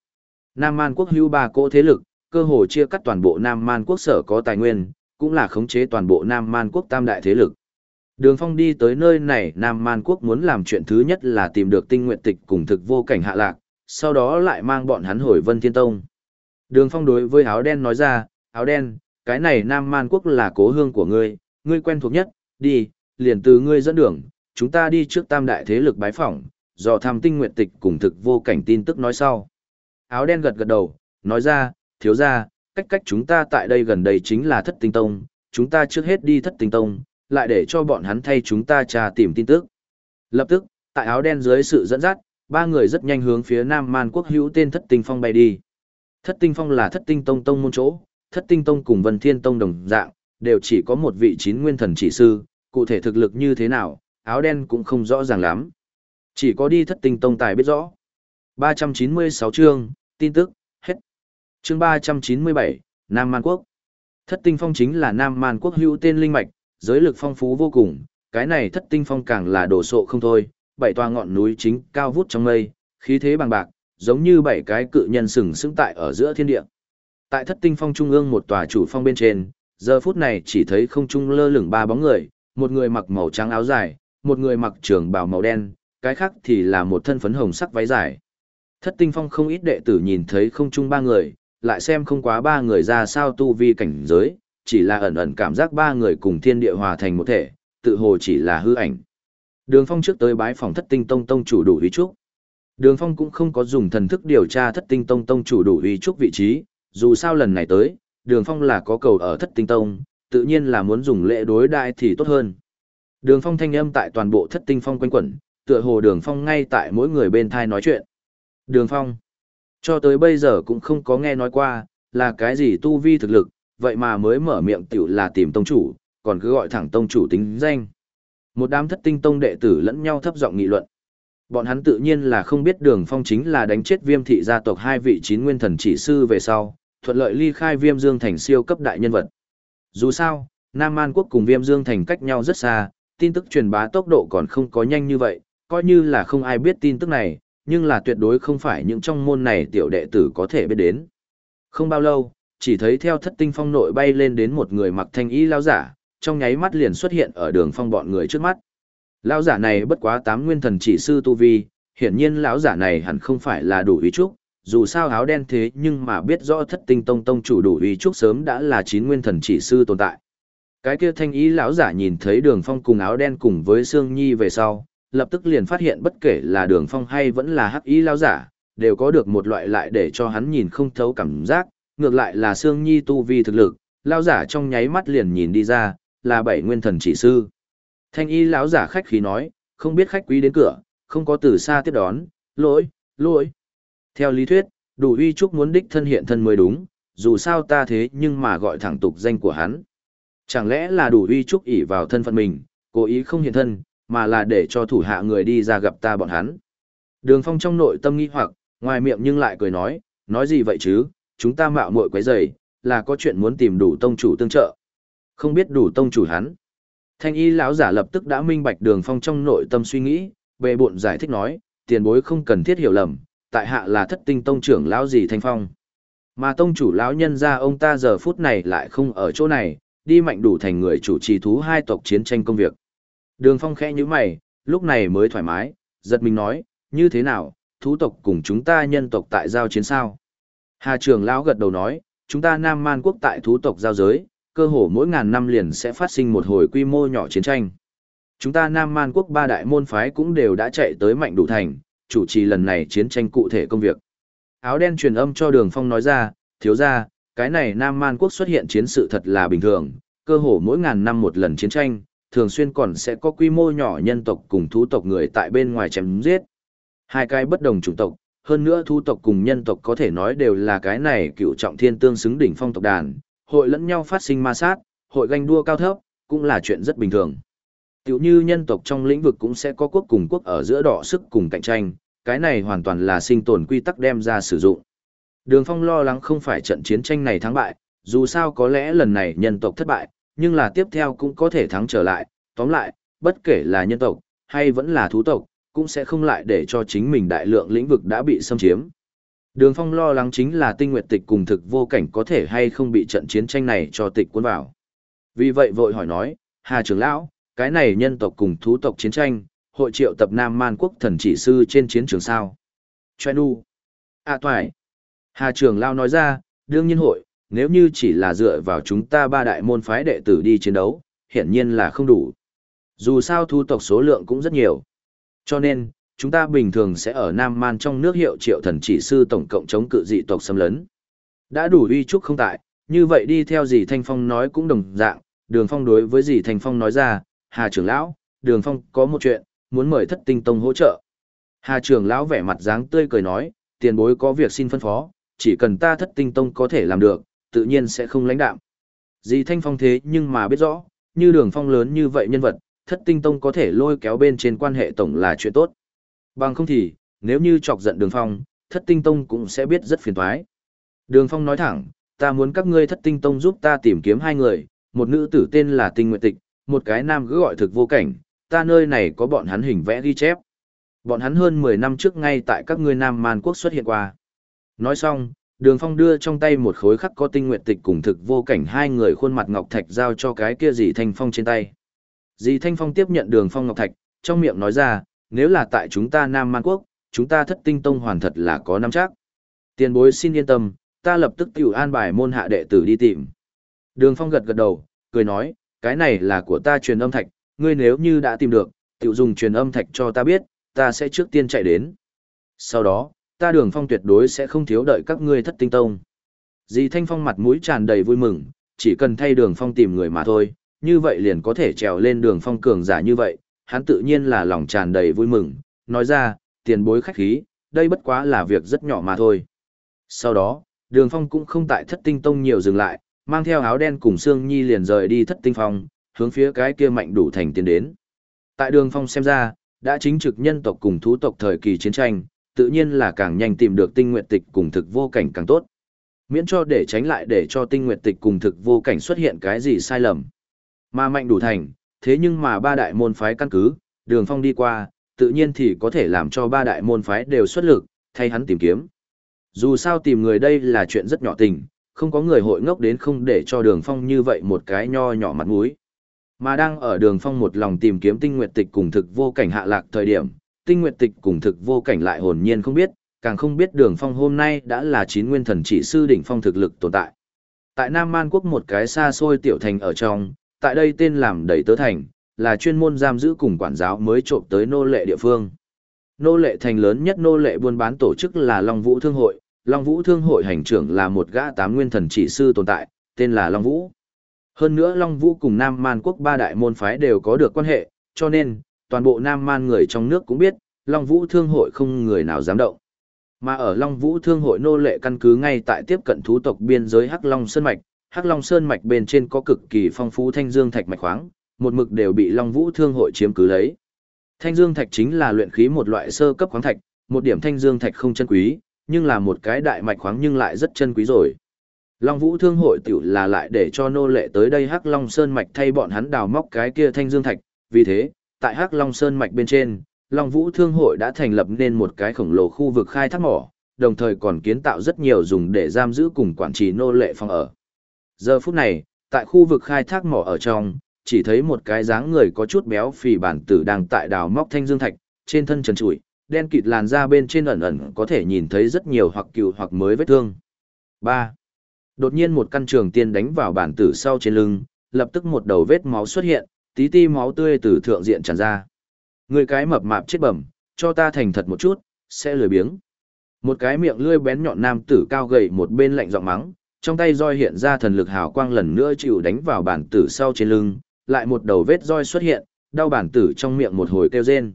Nam Man Quốc hưu ba cỗ thế lực, cơ hồ chia cắt toàn bộ Nam Man quốc sở có tài nguyên, cũng là khống chế toàn bộ Nam Man quốc tam đại thế lực. Đường Phong đi tới nơi này Nam Man quốc muốn làm chuyện thứ nhất là tìm được tinh nguyện tịch cùng thực vô cảnh hạ lạc, sau đó lại mang bọn hắn hồi Vân Thiên Tông. Đường Phong đối với áo đen nói ra, áo đen, cái này Nam Man quốc là cố hương của ngươi, ngươi quen thuộc nhất, đi, liền từ ngươi dẫn đường, chúng ta đi trước tam đại thế lực bái phỏng, dò thăm tinh nguyện tịch cùng thực vô cảnh tin tức nói sau. Áo đen gật gật đầu, nói ra, thiếu ra, cách cách chúng ta tại đây gần đây chính là thất tinh tông, chúng ta trước hết đi thất tinh tông, lại để cho bọn hắn thay chúng ta trà tìm tin tức. Lập tức, tại áo đen dưới sự dẫn dắt, ba người rất nhanh hướng phía Nam Man quốc hữu tên thất tinh phong bay đi. Thất tinh phong là thất tinh tông tông môn chỗ, thất tinh tông cùng vân thiên tông đồng dạng, đều chỉ có một vị chín nguyên thần chỉ sư, cụ thể thực lực như thế nào, áo đen cũng không rõ ràng lắm. Chỉ có đi thất tinh tông tài biết rõ. 396 chương, tin tức, chương ba trăm chín mươi bảy Nam Man Quốc Thất tinh phong chính là Nam Man Quốc hữu tên linh mạch, giới lực phong phú vô cùng, cái này thất tinh phong càng là đồ sộ không thôi, bảy toa ngọn núi chính cao vút trong mây, khí thế bằng bạc, giống như bảy cái cự nhân sừng sững tại ở giữa thiên địa. Tại thất tinh phong trung ương một tòa chủ phong bên trên, giờ phút này chỉ thấy không trung lơ lửng ba bóng người, một người mặc màu trắng áo dài, một người mặc trường bào màu đen, cái khác thì là một thân phấn hồng sắc váy dài. Thất tinh phong không ít đệ tử nhìn thấy không trung ba người, lại xem không quá ba người ra sao tu vi cảnh giới, chỉ là ẩn ẩn cảm giác ba người cùng thiên địa hòa thành một thể, tự hồ chỉ là hư ảnh. Đường Phong trước tới bái phòng Thất Tinh Tông tông chủ đủ uy trúc. Đường Phong cũng không có dùng thần thức điều tra Thất Tinh Tông tông chủ đủ uy trúc vị trí, dù sao lần này tới, Đường Phong là có cầu ở Thất Tinh Tông, tự nhiên là muốn dùng lễ đối đại thì tốt hơn. Đường Phong thanh âm tại toàn bộ Thất Tinh Phong quanh quẩn, tựa hồ Đường Phong ngay tại mỗi người bên thai nói chuyện. Đường Phong, cho tới bây giờ cũng không có nghe nói qua, là cái gì tu vi thực lực, vậy mà mới mở miệng tiểu là tìm tông chủ, còn cứ gọi thẳng tông chủ tính danh. Một đám thất tinh tông đệ tử lẫn nhau thấp giọng nghị luận. Bọn hắn tự nhiên là không biết đường phong chính là đánh chết viêm thị gia tộc hai vị chín nguyên thần chỉ sư về sau, thuận lợi ly khai viêm dương thành siêu cấp đại nhân vật. Dù sao, Nam An quốc cùng viêm dương thành cách nhau rất xa, tin tức truyền bá tốc độ còn không có nhanh như vậy, coi như là không ai biết tin tức này, nhưng là tuyệt đối không phải những trong môn này tiểu đệ tử có thể biết đến. Không bao lâu, chỉ thấy theo thất tinh phong nội bay lên đến một người mặc thanh y lao giả, trong nháy mắt liền xuất hiện ở đường phong bọn người trước mắt. Lão giả này bất quá tám nguyên thần chỉ sư tu vi, hiển nhiên lão giả này hẳn không phải là đủ ý trúc, dù sao áo đen thế nhưng mà biết rõ thất tinh tông tông chủ đủ ý trúc sớm đã là chín nguyên thần chỉ sư tồn tại. Cái kia thanh ý lão giả nhìn thấy đường phong cùng áo đen cùng với Sương Nhi về sau, lập tức liền phát hiện bất kể là đường phong hay vẫn là hắc ý lão giả, đều có được một loại lại để cho hắn nhìn không thấu cảm giác, ngược lại là Sương Nhi tu vi thực lực, lão giả trong nháy mắt liền nhìn đi ra, là bảy nguyên thần chỉ sư. Thanh y lão giả khách khí nói, không biết khách quý đến cửa, không có từ xa tiếp đón, lỗi, lỗi. Theo lý thuyết, đủ uy trúc muốn đích thân hiện thân mới đúng, dù sao ta thế nhưng mà gọi thẳng tục danh của hắn. Chẳng lẽ là đủ uy trúc ỉ vào thân phận mình, cố ý không hiện thân, mà là để cho thủ hạ người đi ra gặp ta bọn hắn. Đường phong trong nội tâm nghi hoặc, ngoài miệng nhưng lại cười nói, nói gì vậy chứ, chúng ta mạo muội quấy rầy, là có chuyện muốn tìm đủ tông chủ tương trợ. Không biết đủ tông chủ hắn. Thanh y lão giả lập tức đã minh bạch đường phong trong nội tâm suy nghĩ, về bộn giải thích nói, tiền bối không cần thiết hiểu lầm, tại hạ là thất tinh tông trưởng lão gì thanh phong. Mà tông chủ lão nhân ra ông ta giờ phút này lại không ở chỗ này, đi mạnh đủ thành người chủ trì thú hai tộc chiến tranh công việc. Đường phong khẽ như mày, lúc này mới thoải mái, giật mình nói, như thế nào, thú tộc cùng chúng ta nhân tộc tại giao chiến sao? Hà trưởng lão gật đầu nói, chúng ta Nam Man quốc tại thú tộc giao giới, cơ hồ mỗi ngàn năm liền sẽ phát sinh một hồi quy mô nhỏ chiến tranh. Chúng ta Nam Man quốc ba đại môn phái cũng đều đã chạy tới mạnh đủ thành, chủ trì lần này chiến tranh cụ thể công việc. Áo đen truyền âm cho Đường Phong nói ra, thiếu ra, cái này Nam Man quốc xuất hiện chiến sự thật là bình thường, cơ hồ mỗi ngàn năm một lần chiến tranh, thường xuyên còn sẽ có quy mô nhỏ nhân tộc cùng thú tộc người tại bên ngoài chém giết. Hai cái bất đồng chủng tộc, hơn nữa thú tộc cùng nhân tộc có thể nói đều là cái này cựu trọng thiên tương xứng đỉnh phong tộc đàn, hội lẫn nhau phát sinh ma sát, hội ganh đua cao thấp, cũng là chuyện rất bình thường. Tiểu như nhân tộc trong lĩnh vực cũng sẽ có quốc cùng quốc ở giữa đỏ sức cùng cạnh tranh, cái này hoàn toàn là sinh tồn quy tắc đem ra sử dụng. Đường Phong lo lắng không phải trận chiến tranh này thắng bại, dù sao có lẽ lần này nhân tộc thất bại, nhưng là tiếp theo cũng có thể thắng trở lại, tóm lại, bất kể là nhân tộc, hay vẫn là thú tộc, cũng sẽ không lại để cho chính mình đại lượng lĩnh vực đã bị xâm chiếm. Đường Phong lo lắng chính là tinh nguyệt tịch cùng thực vô cảnh có thể hay không bị trận chiến tranh này cho tịch cuốn vào. Vì vậy vội hỏi nói, Hà trưởng lão, cái này nhân tộc cùng thú tộc chiến tranh, hội triệu tập Nam Man quốc thần chỉ sư trên chiến trường sao. Choe nu. À toại. Hà trưởng lão nói ra, đương nhiên hội, nếu như chỉ là dựa vào chúng ta ba đại môn phái đệ tử đi chiến đấu, hiển nhiên là không đủ. Dù sao thu tộc số lượng cũng rất nhiều. Cho nên, chúng ta bình thường sẽ ở Nam Man trong nước hiệu triệu thần chỉ sư tổng cộng chống cự dị tộc xâm lấn. Đã đủ uy trúc không tại, như vậy đi theo dì Thanh Phong nói cũng đồng dạng, đường phong đối với dì Thanh Phong nói ra, Hà trưởng lão, đường phong có một chuyện, muốn mời thất tinh tông hỗ trợ. Hà trưởng lão vẻ mặt dáng tươi cười nói, tiền bối có việc xin phân phó, chỉ cần ta thất tinh tông có thể làm được, tự nhiên sẽ không lãnh đạm. Dì Thanh Phong thế nhưng mà biết rõ, như đường phong lớn như vậy nhân vật, thất tinh tông có thể lôi kéo bên trên quan hệ tổng là chuyện tốt. Bằng không thì, nếu như chọc giận đường phong, thất tinh tông cũng sẽ biết rất phiền toái. Đường phong nói thẳng, ta muốn các ngươi thất tinh tông giúp ta tìm kiếm hai người, một nữ tử tên là tinh Nguyệt tịch, một cái nam cứ gọi thực vô cảnh, ta nơi này có bọn hắn hình vẽ ghi chép. Bọn hắn hơn 10 năm trước ngay tại các ngươi Nam Man Quốc xuất hiện qua. Nói xong, Đường Phong đưa trong tay một khối khắc có tinh nguyện tịch cùng thực vô cảnh hai người khuôn mặt ngọc thạch giao cho cái kia dì Thanh Phong trên tay. Dì Thanh Phong tiếp nhận Đường Phong ngọc thạch, trong miệng nói ra, nếu là tại chúng ta Nam Man Quốc, chúng ta thất tinh tông hoàn thật là có năm chắc. Tiền bối xin yên tâm, ta lập tức tiểu an bài môn hạ đệ tử đi tìm. Đường Phong gật gật đầu, cười nói, cái này là của ta truyền âm thạch, ngươi nếu như đã tìm được, tiểu dùng truyền âm thạch cho ta biết, ta sẽ trước tiên chạy đến. Sau đó, ta đường phong tuyệt đối sẽ không thiếu đợi các ngươi thất tinh tông. Dì Thanh Phong mặt mũi tràn đầy vui mừng, chỉ cần thay đường phong tìm người mà thôi, như vậy liền có thể trèo lên đường phong cường giả như vậy, hắn tự nhiên là lòng tràn đầy vui mừng, nói ra, tiền bối khách khí, đây bất quá là việc rất nhỏ mà thôi. Sau đó, đường phong cũng không tại thất tinh tông nhiều dừng lại, mang theo áo đen cùng Sương Nhi liền rời đi thất tinh phong, hướng phía cái kia mạnh đủ thành tiến đến. Tại đường phong xem ra, đã chính trực nhân tộc cùng thú tộc thời kỳ chiến tranh, tự nhiên là càng nhanh tìm được tinh nguyện tịch cùng thực vô cảnh càng tốt. Miễn cho để tránh lại để cho tinh nguyện tịch cùng thực vô cảnh xuất hiện cái gì sai lầm. Mà mạnh đủ thành, thế nhưng mà ba đại môn phái căn cứ, đường phong đi qua, tự nhiên thì có thể làm cho ba đại môn phái đều xuất lực, thay hắn tìm kiếm. Dù sao tìm người đây là chuyện rất nhỏ tình, không có người hội ngốc đến không để cho đường phong như vậy một cái nho nhỏ mặt mũi. Mà đang ở đường phong một lòng tìm kiếm tinh nguyệt tịch cùng thực vô cảnh hạ lạc thời điểm, tinh nguyệt tịch cùng thực vô cảnh lại hồn nhiên không biết, càng không biết đường phong hôm nay đã là chín nguyên thần chỉ sư đỉnh phong thực lực tồn tại. Tại Nam Man Quốc một cái xa xôi tiểu thành ở trong, tại đây tên làm đầy tớ thành, là chuyên môn giam giữ cùng quản giáo mới trộm tới nô lệ địa phương. Nô lệ thành lớn nhất nô lệ buôn bán tổ chức là Long Vũ Thương Hội, Long Vũ Thương Hội hành trưởng là một gã tám nguyên thần chỉ sư tồn tại, tên là Long Vũ. Hơn nữa Long Vũ cùng Nam Man quốc ba đại môn phái đều có được quan hệ, cho nên, toàn bộ Nam Man người trong nước cũng biết, Long Vũ Thương Hội không người nào dám động. Mà ở Long Vũ Thương Hội nô lệ căn cứ ngay tại tiếp cận thú tộc biên giới Hắc Long Sơn Mạch, Hắc Long Sơn Mạch bên trên có cực kỳ phong phú thanh dương thạch mạch khoáng, một mực đều bị Long Vũ Thương Hội chiếm cứ lấy. Thanh dương thạch chính là luyện khí một loại sơ cấp khoáng thạch, một điểm thanh dương thạch không chân quý, nhưng là một cái đại mạch khoáng nhưng lại rất chân quý rồi. Long Vũ Thương hội tiểu là lại để cho nô lệ tới đây Hắc Long Sơn mạch thay bọn hắn đào móc cái kia thanh dương thạch, vì thế, tại Hắc Long Sơn mạch bên trên, Long Vũ Thương hội đã thành lập nên một cái khổng lồ khu vực khai thác mỏ, đồng thời còn kiến tạo rất nhiều dùng để giam giữ cùng quản trị nô lệ phòng ở. Giờ phút này, tại khu vực khai thác mỏ ở trong, chỉ thấy một cái dáng người có chút béo phì bản tử đang tại đào móc thanh dương thạch, trên thân trần trụi, đen kịt làn da bên trên ẩn ẩn có thể nhìn thấy rất nhiều hoặc cừu hoặc mới vết thương. 3. Đột nhiên một căn trường tiên đánh vào bản tử sau trên lưng, lập tức một đầu vết máu xuất hiện, tí ti máu tươi từ thượng diện tràn ra. Người cái mập mạp chết bẩm, cho ta thành thật một chút, sẽ lười biếng. Một cái miệng lươi bén nhọn nam tử cao gầy một bên lạnh giọng mắng, trong tay roi hiện ra thần lực hào quang lần nữa chịu đánh vào bản tử sau trên lưng, lại một đầu vết roi xuất hiện, đau bản tử trong miệng một hồi kêu rên.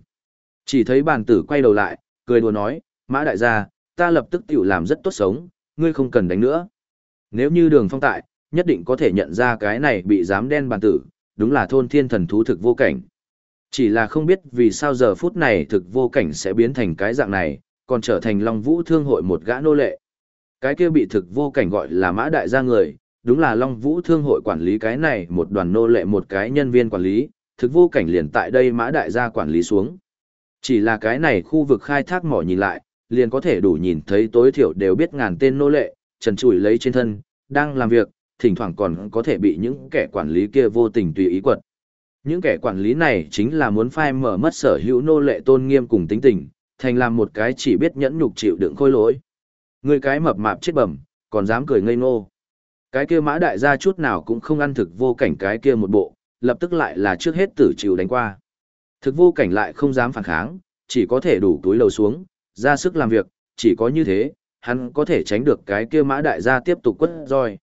Chỉ thấy bản tử quay đầu lại, cười đùa nói, mã đại gia, ta lập tức tiểu làm rất tốt sống, ngươi không cần đánh nữa. Nếu như đường phong tại, nhất định có thể nhận ra cái này bị dám đen bản tử, đúng là thôn thiên thần thú thực vô cảnh. Chỉ là không biết vì sao giờ phút này thực vô cảnh sẽ biến thành cái dạng này, còn trở thành Long Vũ Thương hội một gã nô lệ. Cái kia bị thực vô cảnh gọi là mã đại gia người, đúng là Long Vũ Thương hội quản lý cái này một đoàn nô lệ một cái nhân viên quản lý, thực vô cảnh liền tại đây mã đại gia quản lý xuống. Chỉ là cái này khu vực khai thác mỏ nhìn lại, liền có thể đủ nhìn thấy tối thiểu đều biết ngàn tên nô lệ, trần trụi lấy trên thân, đang làm việc, thỉnh thoảng còn có thể bị những kẻ quản lý kia vô tình tùy ý quật. Những kẻ quản lý này chính là muốn phai mở mất sở hữu nô lệ tôn nghiêm cùng tính tình, thành làm một cái chỉ biết nhẫn nhục chịu đựng khôi lỗi. Người cái mập mạp chết bẩm, còn dám cười ngây ngô. Cái kia mã đại gia chút nào cũng không ăn thực vô cảnh cái kia một bộ, lập tức lại là trước hết tử chịu đánh qua. Thực vô cảnh lại không dám phản kháng, chỉ có thể đủ túi lầu xuống, ra sức làm việc, chỉ có như thế, hắn có thể tránh được cái kia mã đại gia tiếp tục quất roi.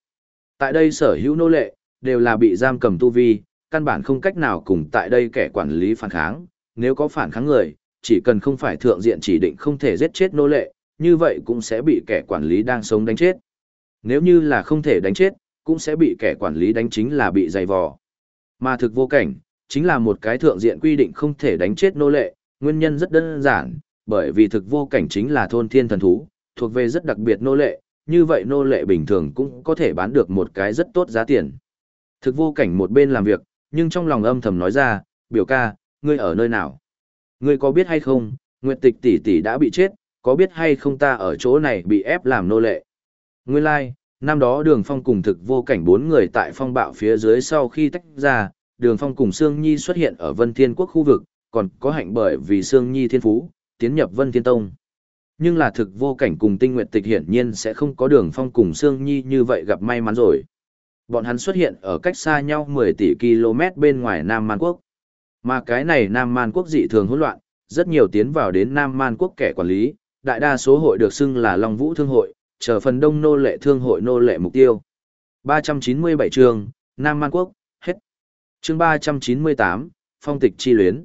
Tại đây sở hữu nô lệ, đều là bị giam cầm tu vi, căn bản không cách nào cùng tại đây kẻ quản lý phản kháng, nếu có phản kháng người, chỉ cần không phải thượng diện chỉ định không thể giết chết nô lệ, như vậy cũng sẽ bị kẻ quản lý đang sống đánh chết. Nếu như là không thể đánh chết, cũng sẽ bị kẻ quản lý đánh chính là bị dày vò. Mà thực vô cảnh, chính là một cái thượng diện quy định không thể đánh chết nô lệ, nguyên nhân rất đơn giản, bởi vì thực vô cảnh chính là thôn thiên thần thú, thuộc về rất đặc biệt nô lệ, như vậy nô lệ bình thường cũng có thể bán được một cái rất tốt giá tiền. Thực vô cảnh một bên làm việc, nhưng trong lòng âm thầm nói ra, biểu ca, ngươi ở nơi nào? Ngươi có biết hay không, Nguyệt tịch tỷ tỷ đã bị chết, có biết hay không ta ở chỗ này bị ép làm nô lệ. Nguyên lai, like, năm đó đường phong cùng thực vô cảnh bốn người tại phong bạo phía dưới sau khi tách ra, đường phong cùng Sương Nhi xuất hiện ở Vân Thiên Quốc khu vực, còn có hạnh bởi vì Sương Nhi thiên phú, tiến nhập Vân Thiên Tông. Nhưng là thực vô cảnh cùng tinh nguyện tịch hiển nhiên sẽ không có đường phong cùng Sương Nhi như vậy gặp may mắn rồi. Bọn hắn xuất hiện ở cách xa nhau 10 tỷ km bên ngoài Nam Man Quốc. Mà cái này Nam Man Quốc dị thường hỗn loạn, rất nhiều tiến vào đến Nam Man Quốc kẻ quản lý, đại đa số hội được xưng là Long Vũ Thương hội, chờ phần đông nô lệ thương hội nô lệ mục tiêu. 397 chương, Nam Man Quốc, hết. Chương 398, Phong tịch chi luyến.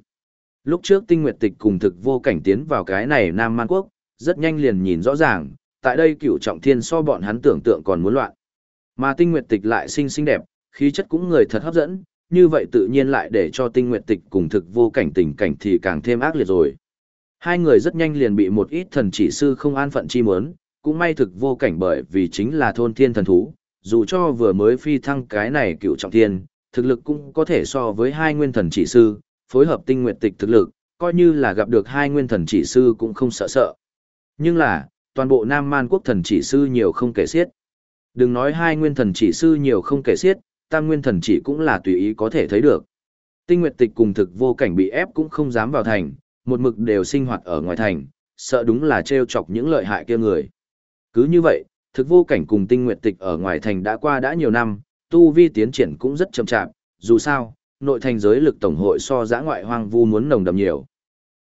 Lúc trước tinh nguyệt tịch cùng thực vô cảnh tiến vào cái này Nam Man Quốc, rất nhanh liền nhìn rõ ràng, tại đây cựu trọng thiên so bọn hắn tưởng tượng còn muốn loạn. Mà tinh nguyệt tịch lại xinh xinh đẹp, khí chất cũng người thật hấp dẫn, như vậy tự nhiên lại để cho tinh nguyệt tịch cùng thực vô cảnh tình cảnh thì càng thêm ác liệt rồi. Hai người rất nhanh liền bị một ít thần chỉ sư không an phận chi muốn, cũng may thực vô cảnh bởi vì chính là thôn thiên thần thú, dù cho vừa mới phi thăng cái này cựu trọng thiên, thực lực cũng có thể so với hai nguyên thần chỉ sư, phối hợp tinh nguyệt tịch thực lực, coi như là gặp được hai nguyên thần chỉ sư cũng không sợ sợ. Nhưng là, toàn bộ Nam Man quốc thần chỉ sư nhiều không kể xiết. Đừng nói hai nguyên thần chỉ sư nhiều không kể xiết, tam nguyên thần chỉ cũng là tùy ý có thể thấy được. Tinh nguyệt tịch cùng thực vô cảnh bị ép cũng không dám vào thành, một mực đều sinh hoạt ở ngoài thành, sợ đúng là trêu chọc những lợi hại kia người. Cứ như vậy, thực vô cảnh cùng tinh nguyệt tịch ở ngoài thành đã qua đã nhiều năm, tu vi tiến triển cũng rất chậm chạp, dù sao, nội thành giới lực tổng hội so giã ngoại hoang vu muốn nồng đậm nhiều.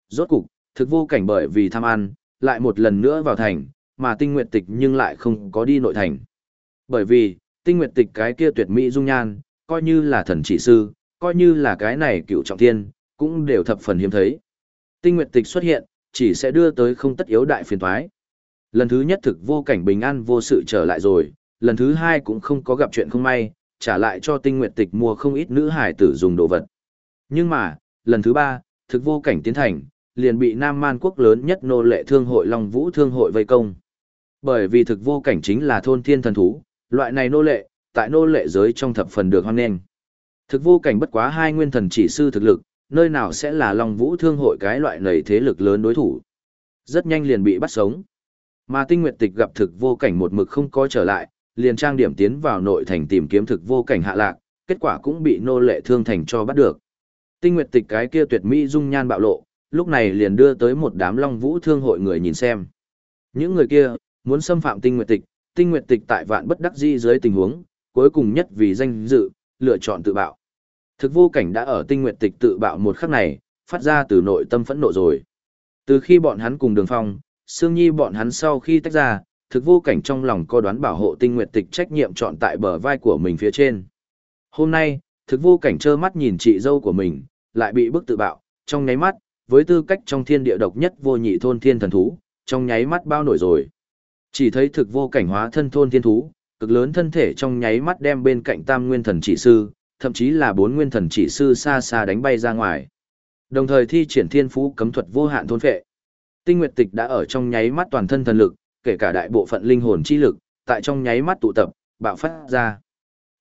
Rốt cục, thực vô cảnh bởi vì tham ăn, lại một lần nữa vào thành, mà tinh nguyệt tịch nhưng lại không có đi nội thành. Bởi vì, tinh nguyệt tịch cái kia tuyệt mỹ dung nhan, coi như là thần chỉ sư, coi như là cái này cựu trọng thiên, cũng đều thập phần hiếm thấy. Tinh nguyệt tịch xuất hiện, chỉ sẽ đưa tới không tất yếu đại phiền toái. Lần thứ nhất thực vô cảnh bình an vô sự trở lại rồi, lần thứ hai cũng không có gặp chuyện không may, trả lại cho tinh nguyệt tịch mua không ít nữ hải tử dùng đồ vật. Nhưng mà, lần thứ ba, thực vô cảnh tiến thành, liền bị Nam Man quốc lớn nhất nô lệ thương hội Long Vũ thương hội vây công. Bởi vì thực vô cảnh chính là thôn thiên thần thú, loại này nô lệ, tại nô lệ giới trong thập phần được hoan nghênh. Thực vô cảnh bất quá hai nguyên thần chỉ sư thực lực, nơi nào sẽ là Long Vũ thương hội cái loại này thế lực lớn đối thủ. Rất nhanh liền bị bắt sống. Mà tinh nguyệt tịch gặp thực vô cảnh một mực không có trở lại, liền trang điểm tiến vào nội thành tìm kiếm thực vô cảnh hạ lạc, kết quả cũng bị nô lệ thương thành cho bắt được. Tinh nguyệt tịch cái kia tuyệt mỹ dung nhan bạo lộ, lúc này liền đưa tới một đám long vũ thương hội người nhìn xem. Những người kia, muốn xâm phạm tinh nguyệt tịch, tinh nguyệt tịch tại vạn bất đắc di dưới tình huống, cuối cùng nhất vì danh dự, lựa chọn tự bạo. Thực vô cảnh đã ở tinh nguyệt tịch tự bạo một khắc này, phát ra từ nội tâm phẫn nộ rồi. Từ khi bọn hắn cùng đường phong, Sương Nhi bọn hắn sau khi tách ra, thực vô cảnh trong lòng có đoán bảo hộ tinh nguyệt tịch trách nhiệm chọn tại bờ vai của mình phía trên. Hôm nay, thực vô cảnh trơ mắt nhìn chị dâu của mình, lại bị bức tự bạo, trong nháy mắt, với tư cách trong thiên địa độc nhất vô nhị thôn thiên thần thú, trong nháy mắt bao nổi rồi. Chỉ thấy thực vô cảnh hóa thân thôn thiên thú, cực lớn thân thể trong nháy mắt đem bên cạnh tam nguyên thần chỉ sư, thậm chí là bốn nguyên thần chỉ sư xa xa đánh bay ra ngoài. Đồng thời thi triển thiên phú cấm thuật vô hạn thôn phệ. Tinh Nguyệt Tịch đã ở trong nháy mắt toàn thân thần lực, kể cả đại bộ phận linh hồn chi lực, tại trong nháy mắt tụ tập, bạo phát ra.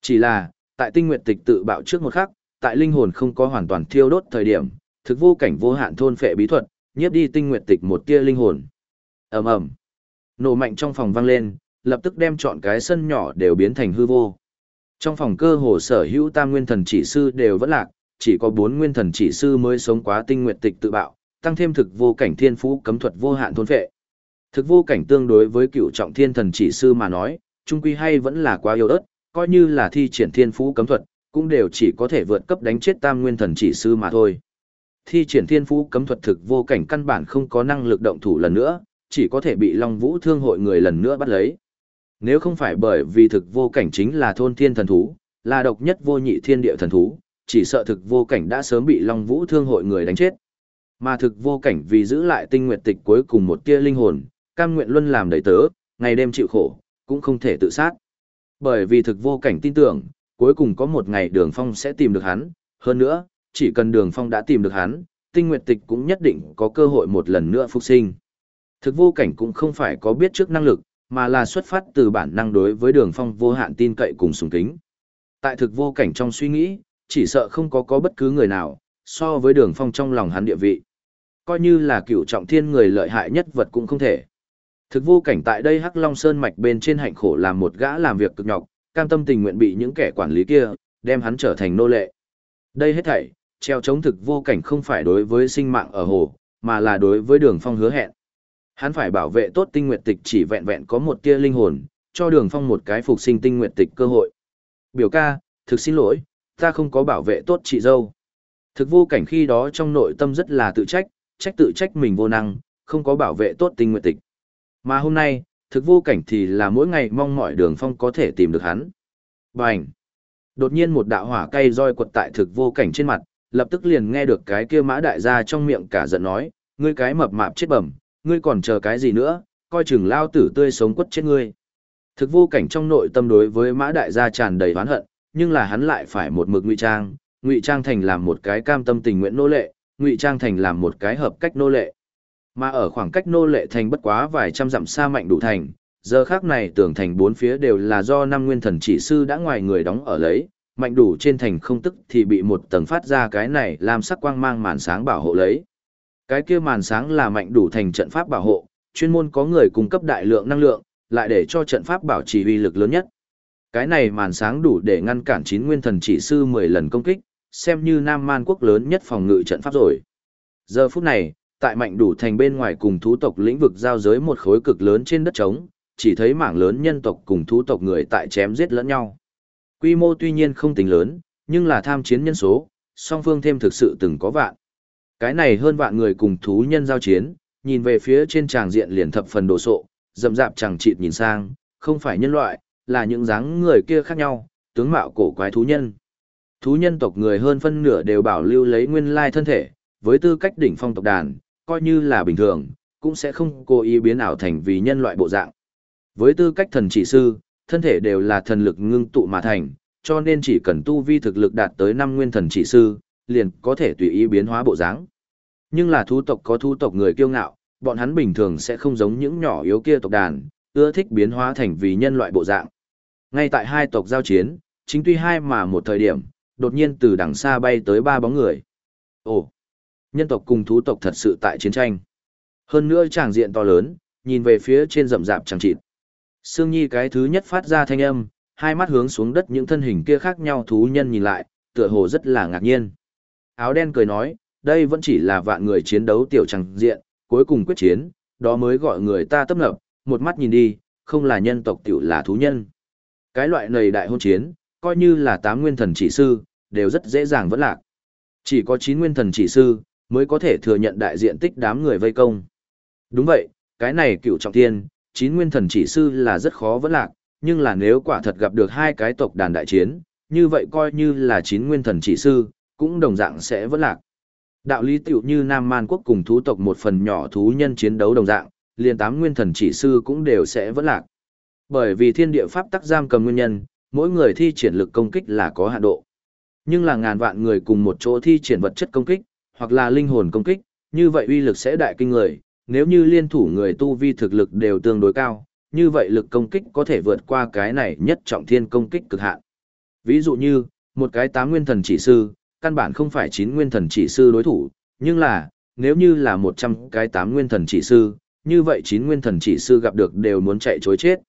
Chỉ là, tại Tinh Nguyệt Tịch tự bạo trước một khắc, tại linh hồn không có hoàn toàn thiêu đốt thời điểm, thực vô cảnh vô hạn thôn phệ bí thuật, nhiếp đi Tinh Nguyệt Tịch một tia linh hồn. Ầm ầm. Nổ mạnh trong phòng vang lên, lập tức đem chọn cái sân nhỏ đều biến thành hư vô. Trong phòng cơ hồ sở hữu tam nguyên thần chỉ sư đều vẫn lạc, chỉ có bốn nguyên thần chỉ sư mới sống quá tinh nguyệt tịch tự bạo, tăng thêm thực vô cảnh thiên phú cấm thuật vô hạn thôn phệ. Thực vô cảnh tương đối với cựu trọng thiên thần chỉ sư mà nói, trung quy hay vẫn là quá yếu ớt, coi như là thi triển thiên phú cấm thuật, cũng đều chỉ có thể vượt cấp đánh chết tam nguyên thần chỉ sư mà thôi. Thi triển thiên phú cấm thuật thực vô cảnh căn bản không có năng lực động thủ lần nữa, chỉ có thể bị Long Vũ Thương hội người lần nữa bắt lấy. Nếu không phải bởi vì thực vô cảnh chính là thôn thiên thần thú, là độc nhất vô nhị thiên địa thần thú, chỉ sợ thực vô cảnh đã sớm bị Long Vũ Thương hội người đánh chết. Mà thực vô cảnh vì giữ lại tinh nguyệt tịch cuối cùng một tia linh hồn, cam nguyện luân làm đầy tớ, ngày đêm chịu khổ, cũng không thể tự sát. Bởi vì thực vô cảnh tin tưởng, cuối cùng có một ngày đường phong sẽ tìm được hắn, hơn nữa, chỉ cần đường phong đã tìm được hắn, tinh nguyệt tịch cũng nhất định có cơ hội một lần nữa phục sinh. Thực vô cảnh cũng không phải có biết trước năng lực, mà là xuất phát từ bản năng đối với đường phong vô hạn tin cậy cùng sùng kính. Tại thực vô cảnh trong suy nghĩ, chỉ sợ không có có bất cứ người nào, so với đường phong trong lòng hắn địa vị. coi như là cựu trọng thiên người lợi hại nhất vật cũng không thể. Thực vô cảnh tại đây Hắc Long Sơn mạch bên trên hạnh khổ làm một gã làm việc cực nhọc, cam tâm tình nguyện bị những kẻ quản lý kia, đem hắn trở thành nô lệ. Đây hết thảy, treo chống thực vô cảnh không phải đối với sinh mạng ở hồ, mà là đối với đường phong hứa hẹn. Hắn phải bảo vệ tốt tinh nguyện tịch chỉ vẹn vẹn có một tia linh hồn, cho đường phong một cái phục sinh tinh nguyện tịch cơ hội. Biểu ca, thực xin lỗi, ta không có bảo vệ tốt chị dâu. Thực vô cảnh khi đó trong nội tâm rất là tự trách, trách tự trách mình vô năng, không có bảo vệ tốt tinh nguyện tịch. Mà hôm nay, thực vô cảnh thì là mỗi ngày mong mọi đường phong có thể tìm được hắn. Bành! Đột nhiên một đạo hỏa cây roi quật tại thực vô cảnh trên mặt, lập tức liền nghe được cái kia mã đại gia trong miệng cả giận nói, ngươi cái mập mạp chết bẩm, ngươi còn chờ cái gì nữa, coi chừng lao tử tươi sống quất chết ngươi. Thực vô cảnh trong nội tâm đối với mã đại gia tràn đầy oán hận, nhưng là hắn lại phải một mực ngụy trang, ngụy trang thành làm một cái cam tâm tình nguyện nô lệ, ngụy trang thành làm một cái hợp cách nô lệ. Mà ở khoảng cách nô lệ thành bất quá vài trăm dặm xa mạnh đủ thành, giờ khác này tưởng thành bốn phía đều là do năm nguyên thần chỉ sư đã ngoài người đóng ở lấy, mạnh đủ trên thành không tức thì bị một tầng phát ra cái này làm sắc quang mang màn sáng bảo hộ lấy. Cái kia màn sáng là mạnh đủ thành trận pháp bảo hộ, chuyên môn có người cung cấp đại lượng năng lượng, lại để cho trận pháp bảo trì uy lực lớn nhất. Cái này màn sáng đủ để ngăn cản chín nguyên thần chỉ sư 10 lần công kích, xem như Nam Man quốc lớn nhất phòng ngự trận pháp rồi. Giờ phút này, tại mạnh đủ thành bên ngoài cùng thú tộc lĩnh vực giao giới một khối cực lớn trên đất trống, chỉ thấy mảng lớn nhân tộc cùng thú tộc người tại chém giết lẫn nhau. Quy mô tuy nhiên không tính lớn, nhưng là tham chiến nhân số, song phương thêm thực sự từng có vạn. Cái này hơn vạn người cùng thú nhân giao chiến, nhìn về phía trên tràng diện liền thập phần đồ sộ, dầm dạp chẳng chịt nhìn sang, không phải nhân loại, là những dáng người kia khác nhau, tướng mạo cổ quái thú nhân. Thú nhân tộc người hơn phân nửa đều bảo lưu lấy nguyên lai thân thể, với tư cách đỉnh phong tộc đàn, coi như là bình thường, cũng sẽ không cố ý biến ảo thành vì nhân loại bộ dạng. Với tư cách thần chỉ sư, thân thể đều là thần lực ngưng tụ mà thành, cho nên chỉ cần tu vi thực lực đạt tới năm nguyên thần chỉ sư, liền có thể tùy ý biến hóa bộ dáng. Nhưng là thú tộc có thú tộc người kiêu ngạo, bọn hắn bình thường sẽ không giống những nhỏ yếu kia tộc đàn, ưa thích biến hóa thành vì nhân loại bộ dạng. Ngay tại hai tộc giao chiến, chính tuy hai mà một thời điểm, đột nhiên từ đằng xa bay tới ba bóng người. Ồ, nhân tộc cùng thú tộc thật sự tại chiến tranh. Hơn nữa tràng diện to lớn, nhìn về phía trên rậm rạp chẳng chịt. Sương Nhi cái thứ nhất phát ra thanh âm, hai mắt hướng xuống đất những thân hình kia khác nhau thú nhân nhìn lại, tựa hồ rất là ngạc nhiên. Áo đen cười nói, đây vẫn chỉ là vạn người chiến đấu tiểu chẳng diện, cuối cùng quyết chiến, đó mới gọi người ta tấp nập, một mắt nhìn đi, không là nhân tộc tiểu là thú nhân. Cái loại này đại hôn chiến, coi như là tám nguyên thần chỉ sư, đều rất dễ dàng vẫn lạc. Chỉ có chín nguyên thần chỉ sư, mới có thể thừa nhận đại diện tích đám người vây công. Đúng vậy, cái này cựu trọng thiên, chín nguyên thần chỉ sư là rất khó vẫn lạc, nhưng là nếu quả thật gặp được hai cái tộc đàn đại chiến, như vậy coi như là chín nguyên thần chỉ sư, cũng đồng dạng sẽ vẫn lạc. Đạo lý tiểu như Nam Man quốc cùng thú tộc một phần nhỏ thú nhân chiến đấu đồng dạng, liền tám nguyên thần chỉ sư cũng đều sẽ vẫn lạc. Bởi vì thiên địa pháp tắc giam cầm nguyên nhân, mỗi người thi triển lực công kích là có hạn độ. Nhưng là ngàn vạn người cùng một chỗ thi triển vật chất công kích, hoặc là linh hồn công kích, như vậy uy lực sẽ đại kinh người, nếu như liên thủ người tu vi thực lực đều tương đối cao, như vậy lực công kích có thể vượt qua cái này nhất trọng thiên công kích cực hạn. Ví dụ như, một cái tám nguyên thần chỉ sư, căn bản không phải chín nguyên thần chỉ sư đối thủ, nhưng là, nếu như là một trăm cái tám nguyên thần chỉ sư, như vậy chín nguyên thần chỉ sư gặp được đều muốn chạy chối chết.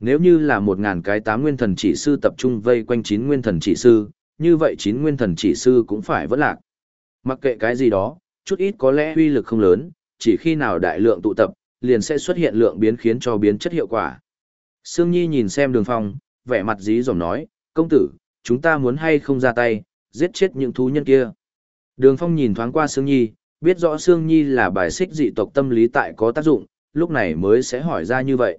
Nếu như là một ngàn cái tám nguyên thần chỉ sư tập trung vây quanh chín nguyên thần chỉ sư, như vậy chín nguyên thần chỉ sư cũng phải vất lạc. Mặc kệ cái gì đó, chút ít có lẽ uy lực không lớn, chỉ khi nào đại lượng tụ tập, liền sẽ xuất hiện lượng biến khiến cho biến chất hiệu quả. Sương Nhi nhìn xem đường phong, vẻ mặt dí dỏm nói, công tử, chúng ta muốn hay không ra tay, giết chết những thú nhân kia. Đường phong nhìn thoáng qua Sương Nhi, biết rõ Sương Nhi là bài xích dị tộc tâm lý tại có tác dụng, lúc này mới sẽ hỏi ra như vậy.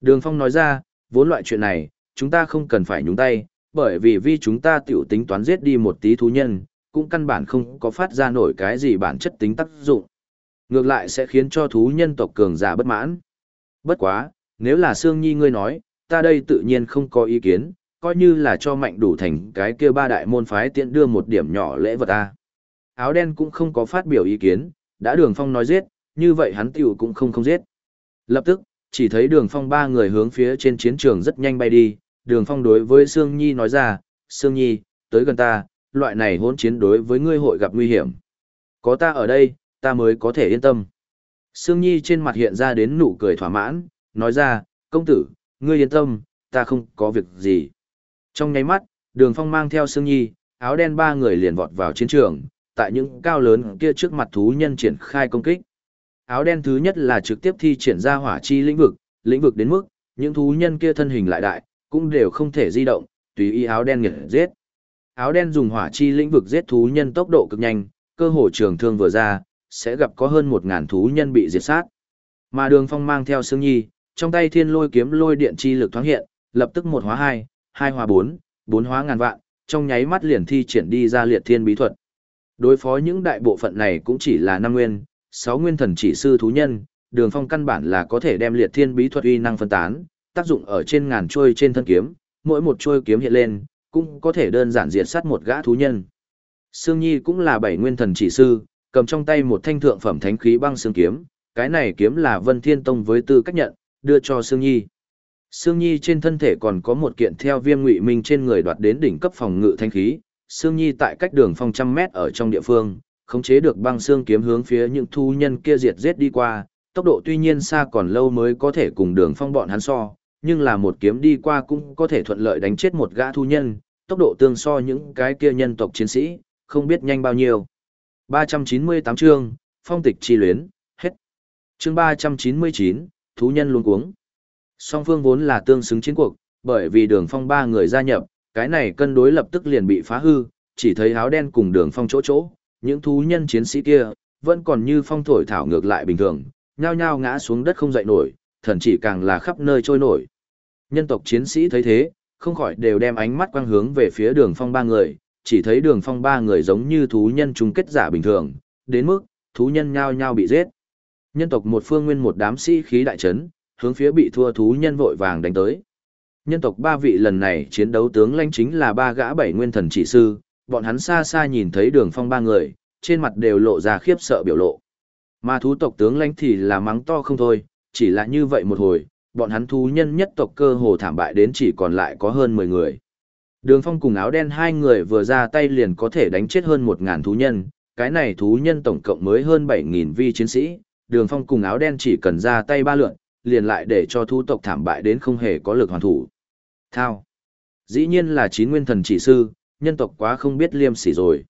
Đường phong nói ra, vốn loại chuyện này, chúng ta không cần phải nhúng tay, bởi vì vì chúng ta tiểu tính toán giết đi một tí thú nhân, cũng căn bản không có phát ra nổi cái gì bản chất tính tác dụng. Ngược lại sẽ khiến cho thú nhân tộc cường giả bất mãn. Bất quá, nếu là Sương Nhi ngươi nói, ta đây tự nhiên không có ý kiến, coi như là cho mạnh đủ thành cái kia ba đại môn phái tiện đưa một điểm nhỏ lễ vật ta. Áo đen cũng không có phát biểu ý kiến, đã đường phong nói giết, như vậy hắn tiểu cũng không không giết. Lập tức, chỉ thấy đường phong ba người hướng phía trên chiến trường rất nhanh bay đi, đường phong đối với Sương Nhi nói ra, Sương Nhi, tới gần ta, loại này hỗn chiến đối với ngươi hội gặp nguy hiểm. Có ta ở đây, ta mới có thể yên tâm. Sương Nhi trên mặt hiện ra đến nụ cười thỏa mãn, nói ra, công tử, ngươi yên tâm, ta không có việc gì. Trong nháy mắt, đường phong mang theo Sương Nhi, áo đen ba người liền vọt vào chiến trường, tại những cao lớn kia trước mặt thú nhân triển khai công kích. Áo đen thứ nhất là trực tiếp thi triển ra hỏa chi lĩnh vực, lĩnh vực đến mức, những thú nhân kia thân hình lại đại, cũng đều không thể di động, tùy ý áo đen nghiệt giết. Áo đen dùng hỏa chi lĩnh vực giết thú nhân tốc độ cực nhanh, cơ hồ trường thương vừa ra, sẽ gặp có hơn một ngàn thú nhân bị diệt sát. Mà đường phong mang theo Sương Nhi, trong tay thiên lôi kiếm lôi điện chi lực thoáng hiện, lập tức một hóa hai, hai hóa bốn, bốn hóa ngàn vạn, trong nháy mắt liền thi triển đi ra liệt thiên bí thuật. Đối phó những đại bộ phận này cũng chỉ là năm nguyên, sáu nguyên thần chỉ sư thú nhân, đường phong căn bản là có thể đem liệt thiên bí thuật uy năng phân tán, tác dụng ở trên ngàn trôi trên thân kiếm, mỗi một trôi kiếm hiện lên, cũng có thể đơn giản diệt sát một gã thú nhân. Sương Nhi cũng là bảy nguyên thần chỉ sư, cầm trong tay một thanh thượng phẩm thánh khí băng xương kiếm, cái này kiếm là Vân Thiên Tông với tư cách nhận, đưa cho Sương Nhi. Sương Nhi trên thân thể còn có một kiện theo viêm ngụy minh trên người đoạt đến đỉnh cấp phòng ngự thanh khí. Sương Nhi tại cách đường phong trăm mét ở trong địa phương, khống chế được băng xương kiếm hướng phía những thu nhân kia diệt giết đi qua, tốc độ tuy nhiên xa còn lâu mới có thể cùng đường phong bọn hắn so, nhưng là một kiếm đi qua cũng có thể thuận lợi đánh chết một gã thu nhân, tốc độ tương so những cái kia nhân tộc chiến sĩ, không biết nhanh bao nhiêu. 398 chương, phong tịch chi luyến, hết. Chương 399, thú nhân luôn cuống. Song phương vốn là tương xứng chiến cuộc, bởi vì đường phong ba người gia nhập, cái này cân đối lập tức liền bị phá hư, chỉ thấy áo đen cùng đường phong chỗ chỗ, những thú nhân chiến sĩ kia, vẫn còn như phong thổi thảo ngược lại bình thường, nhao nhao ngã xuống đất không dậy nổi, thần chỉ càng là khắp nơi trôi nổi. Nhân tộc chiến sĩ thấy thế, không khỏi đều đem ánh mắt quang hướng về phía đường phong ba người, chỉ thấy đường phong ba người giống như thú nhân chung kết giả bình thường, đến mức, thú nhân nhao nhao bị giết. Nhân tộc một phương nguyên một đám sĩ khí đại trấn, hướng phía bị thua thú nhân vội vàng đánh tới. Nhân tộc ba vị lần này chiến đấu tướng lãnh chính là ba gã bảy nguyên thần chỉ sư, bọn hắn xa xa nhìn thấy đường phong ba người, trên mặt đều lộ ra khiếp sợ biểu lộ. Mà thú tộc tướng lãnh thì là mắng to không thôi, chỉ là như vậy một hồi, bọn hắn thú nhân nhất tộc cơ hồ thảm bại đến chỉ còn lại có hơn 10 người. Đường phong cùng áo đen hai người vừa ra tay liền có thể đánh chết hơn 1.000 thú nhân, cái này thú nhân tổng cộng mới hơn 7.000 vi chiến sĩ, đường phong cùng áo đen chỉ cần ra tay ba lượn, liền lại để cho thú tộc thảm bại đến không hề có lực hoàn thủ. Thao. Dĩ nhiên là chín nguyên thần chỉ sư, nhân tộc quá không biết liêm sỉ rồi.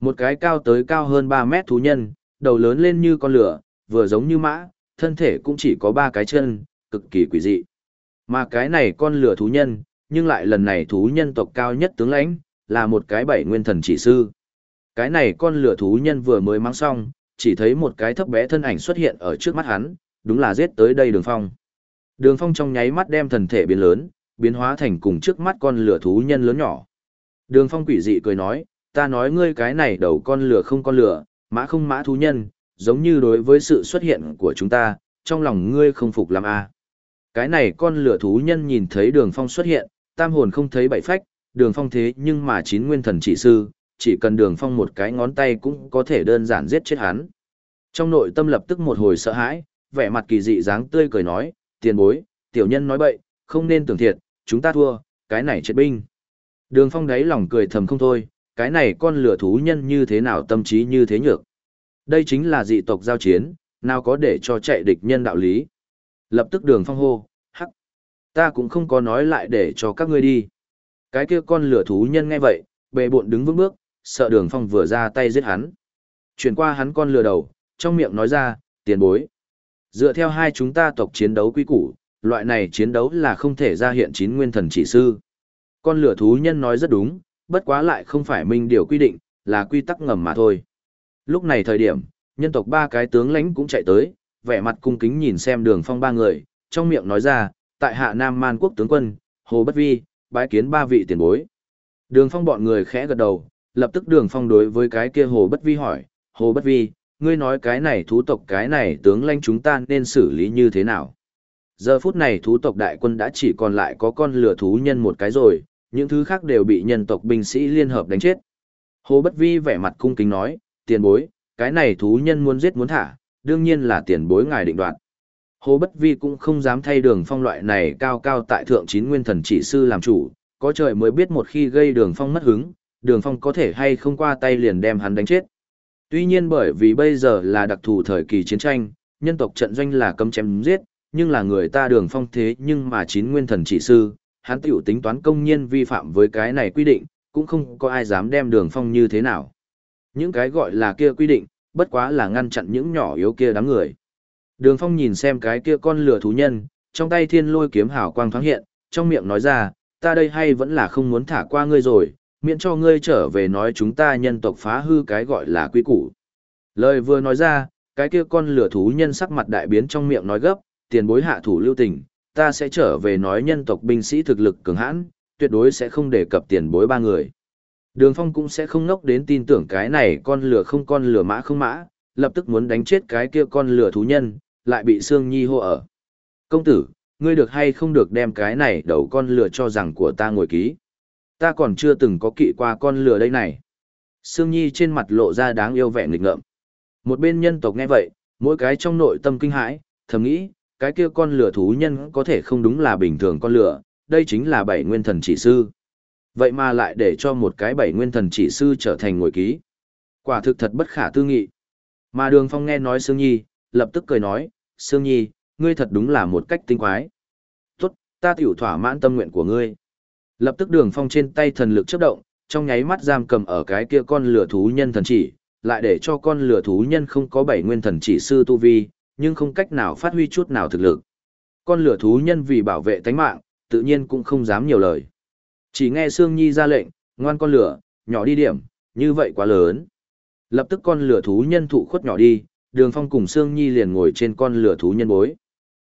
Một cái cao tới cao hơn 3 mét thú nhân, đầu lớn lên như con lửa, vừa giống như mã, thân thể cũng chỉ có ba cái chân, cực kỳ quỷ dị. Mà cái này con lửa thú nhân, nhưng lại lần này thú nhân tộc cao nhất tướng lãnh, là một cái bảy nguyên thần chỉ sư. Cái này con lửa thú nhân vừa mới mang xong, chỉ thấy một cái thấp bé thân ảnh xuất hiện ở trước mắt hắn, đúng là giết tới đây đường phong. Đường phong trong nháy mắt đem thần thể biến lớn, biến hóa thành cùng trước mắt con lửa thú nhân lớn nhỏ. Đường phong quỷ dị cười nói, ta nói ngươi cái này đầu con lửa không con lửa, mã không mã thú nhân, giống như đối với sự xuất hiện của chúng ta, trong lòng ngươi không phục làm a. À. Cái này con lửa thú nhân nhìn thấy đường phong xuất hiện, tam hồn không thấy bảy phách, đường phong thế nhưng mà chín nguyên thần chỉ sư, chỉ cần đường phong một cái ngón tay cũng có thể đơn giản giết chết hắn. Trong nội tâm lập tức một hồi sợ hãi, vẻ mặt kỳ dị dáng tươi cười nói, tiền bối, tiểu nhân nói bậy, không nên tưởng thiệt, chúng ta thua, cái này chết binh. Đường phong đáy lòng cười thầm không thôi, cái này con lửa thú nhân như thế nào tâm trí như thế nhược. Đây chính là dị tộc giao chiến, nào có để cho chạy địch nhân đạo lý. Lập tức đường phong hô. Ta cũng không có nói lại để cho các ngươi đi. Cái kia con lửa thú nhân nghe vậy, bề bộn đứng vững bước, sợ đường phong vừa ra tay giết hắn. Chuyển qua hắn con lửa đầu, trong miệng nói ra, tiền bối. Dựa theo hai chúng ta tộc chiến đấu quy củ, loại này chiến đấu là không thể ra hiện chín nguyên thần chỉ sư. Con lửa thú nhân nói rất đúng, bất quá lại không phải minh điều quy định, là quy tắc ngầm mà thôi. Lúc này thời điểm, nhân tộc ba cái tướng lãnh cũng chạy tới, vẻ mặt cung kính nhìn xem đường phong ba người, trong miệng nói ra, tại hạ Nam Man quốc tướng quân, Hồ Bất Vi, bái kiến ba vị tiền bối. Đường phong bọn người khẽ gật đầu, lập tức đường phong đối với cái kia Hồ Bất Vi hỏi, Hồ Bất Vi, ngươi nói cái này thú tộc cái này tướng lãnh chúng ta nên xử lý như thế nào? Giờ phút này thú tộc đại quân đã chỉ còn lại có con lửa thú nhân một cái rồi, những thứ khác đều bị nhân tộc binh sĩ liên hợp đánh chết. Hồ Bất Vi vẻ mặt cung kính nói, tiền bối, cái này thú nhân muốn giết muốn thả, đương nhiên là tiền bối ngài định đoạt. Hồ Bất Vi cũng không dám thay đường phong loại này cao cao tại thượng chín nguyên thần chỉ sư làm chủ, có trời mới biết một khi gây đường phong mất hứng, đường phong có thể hay không qua tay liền đem hắn đánh chết. Tuy nhiên bởi vì bây giờ là đặc thù thời kỳ chiến tranh, nhân tộc trận doanh là cấm chém giết, nhưng là người ta đường phong thế nhưng mà chín nguyên thần chỉ sư, hắn tiểu tính toán công nhiên vi phạm với cái này quy định, cũng không có ai dám đem đường phong như thế nào. Những cái gọi là kia quy định, bất quá là ngăn chặn những nhỏ yếu kia đám người. Đường phong nhìn xem cái kia con lửa thú nhân, trong tay thiên lôi kiếm hào quang thoáng hiện, trong miệng nói ra, ta đây hay vẫn là không muốn thả qua ngươi rồi, miễn cho ngươi trở về nói chúng ta nhân tộc phá hư cái gọi là quy củ. Lời vừa nói ra, cái kia con lửa thú nhân sắc mặt đại biến trong miệng nói gấp, tiền bối hạ thủ lưu tình, ta sẽ trở về nói nhân tộc binh sĩ thực lực cường hãn, tuyệt đối sẽ không đề cập tiền bối ba người. Đường Phong cũng sẽ không ngốc đến tin tưởng cái này con lửa không con lửa mã không mã, lập tức muốn đánh chết cái kia con lửa thú nhân, lại bị Sương Nhi hô ở. Công tử, ngươi được hay không được đem cái này đầu con lừa cho rằng của ta ngồi ký. Ta còn chưa từng có kỵ qua con lừa đây này. Sương Nhi trên mặt lộ ra đáng yêu vẻ nghịch ngợm. Một bên nhân tộc nghe vậy, mỗi cái trong nội tâm kinh hãi, thầm nghĩ, cái kia con lửa thú nhân có thể không đúng là bình thường con lửa, đây chính là bảy nguyên thần chỉ sư. Vậy mà lại để cho một cái bảy nguyên thần chỉ sư trở thành ngồi ký. Quả thực thật bất khả tư nghị. Mà đường phong nghe nói Sương Nhi, lập tức cười nói, Sương Nhi, ngươi thật đúng là một cách tinh quái. Tốt, ta tiểu thỏa mãn tâm nguyện của ngươi. Lập tức đường phong trên tay thần lực chấp động, trong nháy mắt giam cầm ở cái kia con lửa thú nhân thần chỉ, lại để cho con lửa thú nhân không có bảy nguyên thần chỉ sư tu vi, nhưng không cách nào phát huy chút nào thực lực. Con lửa thú nhân vì bảo vệ tánh mạng, tự nhiên cũng không dám nhiều lời. Chỉ nghe Sương Nhi ra lệnh, ngoan con lửa, nhỏ đi điểm, như vậy quá lớn. Lập tức con lửa thú nhân thụ khuất nhỏ đi, Đường Phong cùng Sương Nhi liền ngồi trên con lửa thú nhân bối.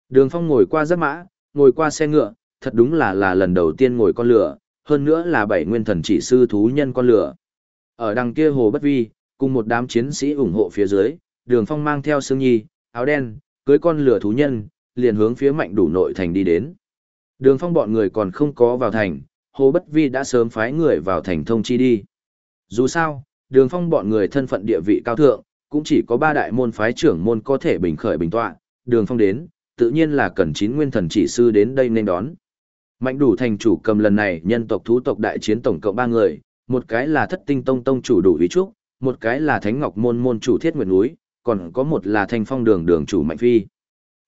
Đường Phong ngồi qua giáp mã, ngồi qua xe ngựa, thật đúng là là lần đầu tiên ngồi con lửa, hơn nữa là bảy nguyên thần chỉ sư thú nhân con lửa. Ở đằng kia hồ bất vi, cùng một đám chiến sĩ ủng hộ phía dưới, Đường Phong mang theo Sương Nhi, áo đen, cưới con lửa thú nhân, liền hướng phía mạnh đủ nội thành đi đến. Đường Phong bọn người còn không có vào thành, Hồ Bất Vi đã sớm phái người vào thành thông chi đi. Dù sao, Đường Phong bọn người thân phận địa vị cao thượng, cũng chỉ có ba đại môn phái trưởng môn có thể bình khởi bình tọa, Đường Phong đến, tự nhiên là cần chín nguyên thần chỉ sư đến đây nên đón. Mạnh đủ thành chủ cầm lần này nhân tộc thú tộc đại chiến tổng cộng ba người, một cái là thất tinh tông tông chủ đủ ý trúc, một cái là thánh ngọc môn môn chủ thiết nguyệt núi, còn có một là thanh phong đường đường chủ mạnh phi.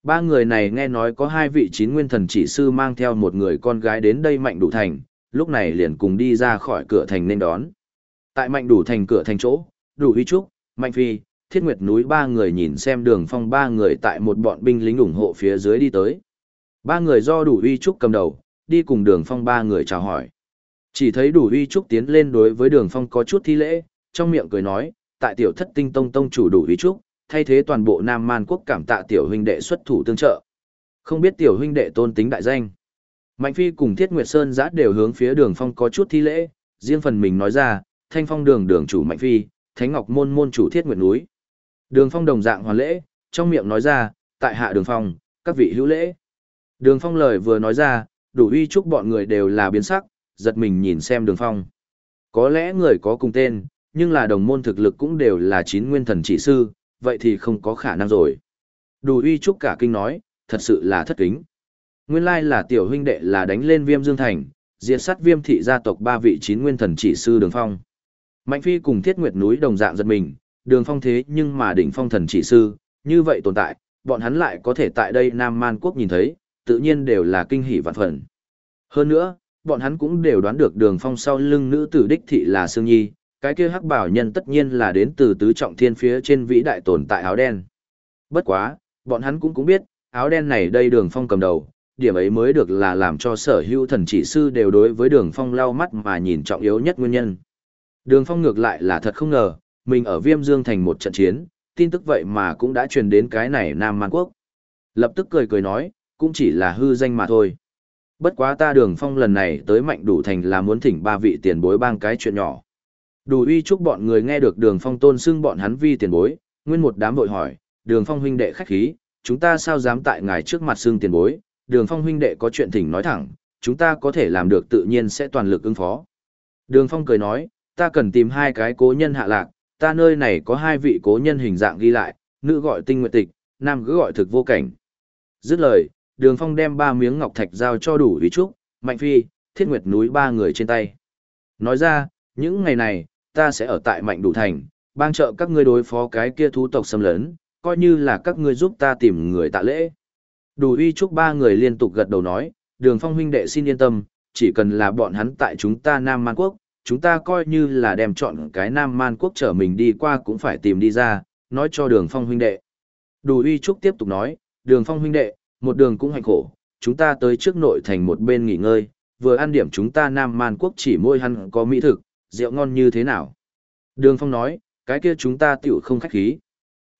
Ba người này nghe nói có hai vị chín nguyên thần chỉ sư mang theo một người con gái đến đây mạnh đủ thành, lúc này liền cùng đi ra khỏi cửa thành nên đón. Tại mạnh đủ thành cửa thành chỗ, đủ huy trúc, mạnh phi, thiết nguyệt núi ba người nhìn xem đường phong ba người tại một bọn binh lính ủng hộ phía dưới đi tới. Ba người do đủ uy trúc cầm đầu, đi cùng đường phong ba người chào hỏi. Chỉ thấy đủ uy trúc tiến lên đối với đường phong có chút thi lễ, trong miệng cười nói, tại tiểu thất tinh tông tông chủ đủ uy trúc, thay thế toàn bộ Nam Man quốc cảm tạ tiểu huynh đệ xuất thủ tương trợ. Không biết tiểu huynh đệ tôn tính đại danh. Mạnh Phi cùng Thiết Nguyệt Sơn giã đều hướng phía đường phong có chút thi lễ, riêng phần mình nói ra, thanh phong đường đường chủ Mạnh Phi, Thánh Ngọc môn môn chủ Thiết Nguyệt núi. Đường phong đồng dạng hoàn lễ, trong miệng nói ra, tại hạ đường phong, các vị hữu lễ. Đường phong lời vừa nói ra, đủ uy chúc bọn người đều là biến sắc, giật mình nhìn xem đường phong. Có lẽ người có cùng tên, nhưng là đồng môn thực lực cũng đều là chín nguyên thần chỉ sư, vậy thì không có khả năng rồi. Đủ uy chúc cả kinh nói, thật sự là thất kính. Nguyên lai là tiểu huynh đệ là đánh lên viêm dương thành, diệt sát viêm thị gia tộc ba vị chín nguyên thần chỉ sư đường phong. Mạnh phi cùng thiết nguyệt núi đồng dạng giật mình, đường phong thế nhưng mà đỉnh phong thần chỉ sư, như vậy tồn tại, bọn hắn lại có thể tại đây Nam Man Quốc nhìn thấy, tự nhiên đều là kinh hỷ vạn phần. Hơn nữa, bọn hắn cũng đều đoán được đường phong sau lưng nữ tử đích thị là Sương Nhi, cái kia hắc bảo nhân tất nhiên là đến từ tứ trọng thiên phía trên vĩ đại tồn tại áo đen. Bất quá, bọn hắn cũng cũng biết, áo đen này đây đường phong cầm đầu, điểm ấy mới được là làm cho sở hữu thần chỉ sư đều đối với đường phong lau mắt mà nhìn trọng yếu nhất nguyên nhân. Đường phong ngược lại là thật không ngờ, mình ở viêm dương thành một trận chiến, tin tức vậy mà cũng đã truyền đến cái này Nam Man Quốc. Lập tức cười cười nói, cũng chỉ là hư danh mà thôi. Bất quá ta đường phong lần này tới mạnh đủ thành là muốn thỉnh ba vị tiền bối bang cái chuyện nhỏ. Đủ uy chúc bọn người nghe được đường phong tôn xưng bọn hắn vi tiền bối, nguyên một đám vội hỏi, đường phong huynh đệ khách khí, chúng ta sao dám tại ngài trước mặt xưng tiền bối, đường phong huynh đệ có chuyện thỉnh nói thẳng, chúng ta có thể làm được tự nhiên sẽ toàn lực ứng phó. Đường phong cười nói, ta cần tìm hai cái cố nhân hạ lạc, ta nơi này có hai vị cố nhân hình dạng ghi lại, nữ gọi tinh nguyện tịch, nam cứ gọi thực vô cảnh. Dứt lời, đường phong đem ba miếng ngọc thạch giao cho đủ ý trúc, mạnh phi, thiết nguyệt núi ba người trên tay. Nói ra, những ngày này, ta sẽ ở tại mạnh đủ thành, bang trợ các ngươi đối phó cái kia thú tộc xâm lấn, coi như là các ngươi giúp ta tìm người tạ lễ. Đủ uy chúc ba người liên tục gật đầu nói, đường phong huynh đệ xin yên tâm, chỉ cần là bọn hắn tại chúng ta Nam Man Quốc, chúng ta coi như là đem chọn cái Nam Man Quốc trở mình đi qua cũng phải tìm đi ra, nói cho đường phong huynh đệ. Đủ uy trúc tiếp tục nói, đường phong huynh đệ, một đường cũng hạnh khổ, chúng ta tới trước nội thành một bên nghỉ ngơi, vừa ăn điểm chúng ta Nam Man Quốc chỉ môi hắn có mỹ thực, rượu ngon như thế nào. Đường phong nói, cái kia chúng ta tiểu không khách khí.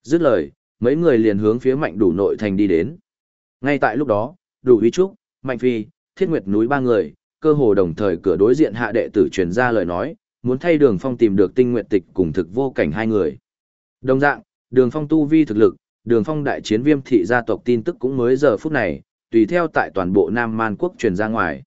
Dứt lời, mấy người liền hướng phía mạnh đủ nội thành đi đến. Ngay tại lúc đó, đủ uy trúc, mạnh phi, thiết nguyệt núi ba người, cơ hồ đồng thời cửa đối diện hạ đệ tử truyền ra lời nói, muốn thay đường phong tìm được tinh nguyện tịch cùng thực vô cảnh hai người. Đồng dạng, đường phong tu vi thực lực, đường phong đại chiến viêm thị gia tộc tin tức cũng mới giờ phút này, tùy theo tại toàn bộ Nam Man quốc truyền ra ngoài.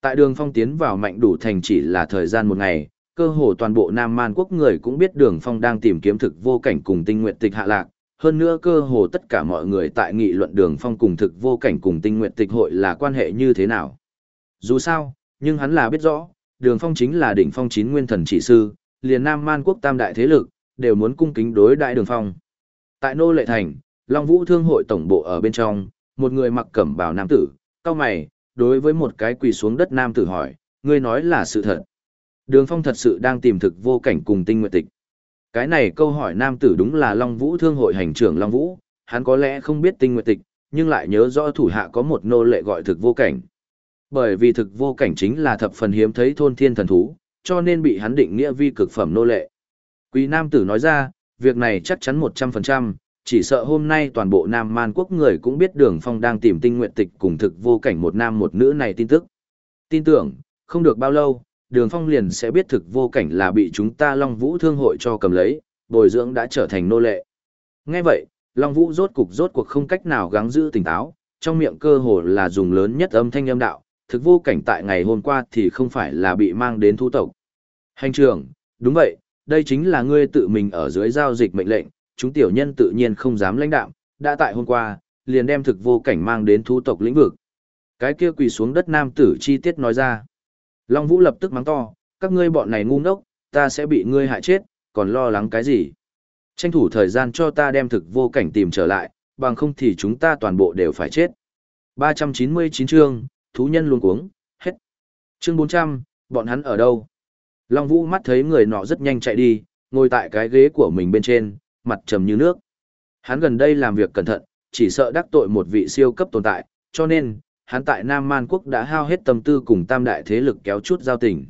Tại đường phong tiến vào mạnh đủ thành chỉ là thời gian một ngày, cơ hồ toàn bộ Nam Man quốc người cũng biết đường phong đang tìm kiếm thực vô cảnh cùng tinh nguyện tịch hạ lạc. Hơn nữa cơ hồ tất cả mọi người tại nghị luận đường phong cùng thực vô cảnh cùng tinh nguyện tịch hội là quan hệ như thế nào. Dù sao, nhưng hắn là biết rõ, đường phong chính là đỉnh phong chín nguyên thần chỉ sư, liền Nam Man quốc tam đại thế lực, đều muốn cung kính đối đại đường phong. Tại Nô Lệ Thành, Long Vũ Thương hội tổng bộ ở bên trong, một người mặc cẩm bào nam tử, cao mày, đối với một cái quỳ xuống đất nam tử hỏi, ngươi nói là sự thật. Đường Phong thật sự đang tìm thực vô cảnh cùng tinh nguyện tịch. Cái này câu hỏi nam tử đúng là Long Vũ Thương hội hành trưởng Long Vũ, hắn có lẽ không biết tinh nguyện tịch, nhưng lại nhớ rõ thủ hạ có một nô lệ gọi thực vô cảnh. Bởi vì thực vô cảnh chính là thập phần hiếm thấy thôn thiên thần thú, cho nên bị hắn định nghĩa vi cực phẩm nô lệ. Quý nam tử nói ra, việc này chắc chắn 100%, chỉ sợ hôm nay toàn bộ Nam Man quốc người cũng biết Đường Phong đang tìm tinh nguyện tịch cùng thực vô cảnh một nam một nữ này tin tức. Tin tưởng, không được bao lâu, Đường Phong liền sẽ biết thực vô cảnh là bị chúng ta Long Vũ Thương hội cho cầm lấy, bồi dưỡng đã trở thành nô lệ. Nghe vậy, Long Vũ rốt cục rốt cuộc không cách nào gắng giữ tỉnh táo, trong miệng cơ hồ là dùng lớn nhất âm thanh âm đạo, thực vô cảnh tại ngày hôm qua thì không phải là bị mang đến thu tộc. Hành trưởng, đúng vậy, đây chính là ngươi tự mình ở dưới giao dịch mệnh lệnh, chúng tiểu nhân tự nhiên không dám lãnh đạm, đã tại hôm qua, liền đem thực vô cảnh mang đến thu tộc lĩnh vực. Cái kia quỳ xuống đất nam tử chi tiết nói ra. Long Vũ lập tức mắng to, các ngươi bọn này ngu ngốc, ta sẽ bị ngươi hại chết, còn lo lắng cái gì? Tranh thủ thời gian cho ta đem thực vô cảnh tìm trở lại, bằng không thì chúng ta toàn bộ đều phải chết. 399 chương, thú nhân luôn cuống, hết. Chương 400, bọn hắn ở đâu? Long Vũ mắt thấy người nọ rất nhanh chạy đi, ngồi tại cái ghế của mình bên trên, mặt trầm như nước. Hắn gần đây làm việc cẩn thận, chỉ sợ đắc tội một vị siêu cấp tồn tại, cho nên, hắn tại Nam Man Quốc đã hao hết tâm tư cùng tam đại thế lực kéo chút giao tình.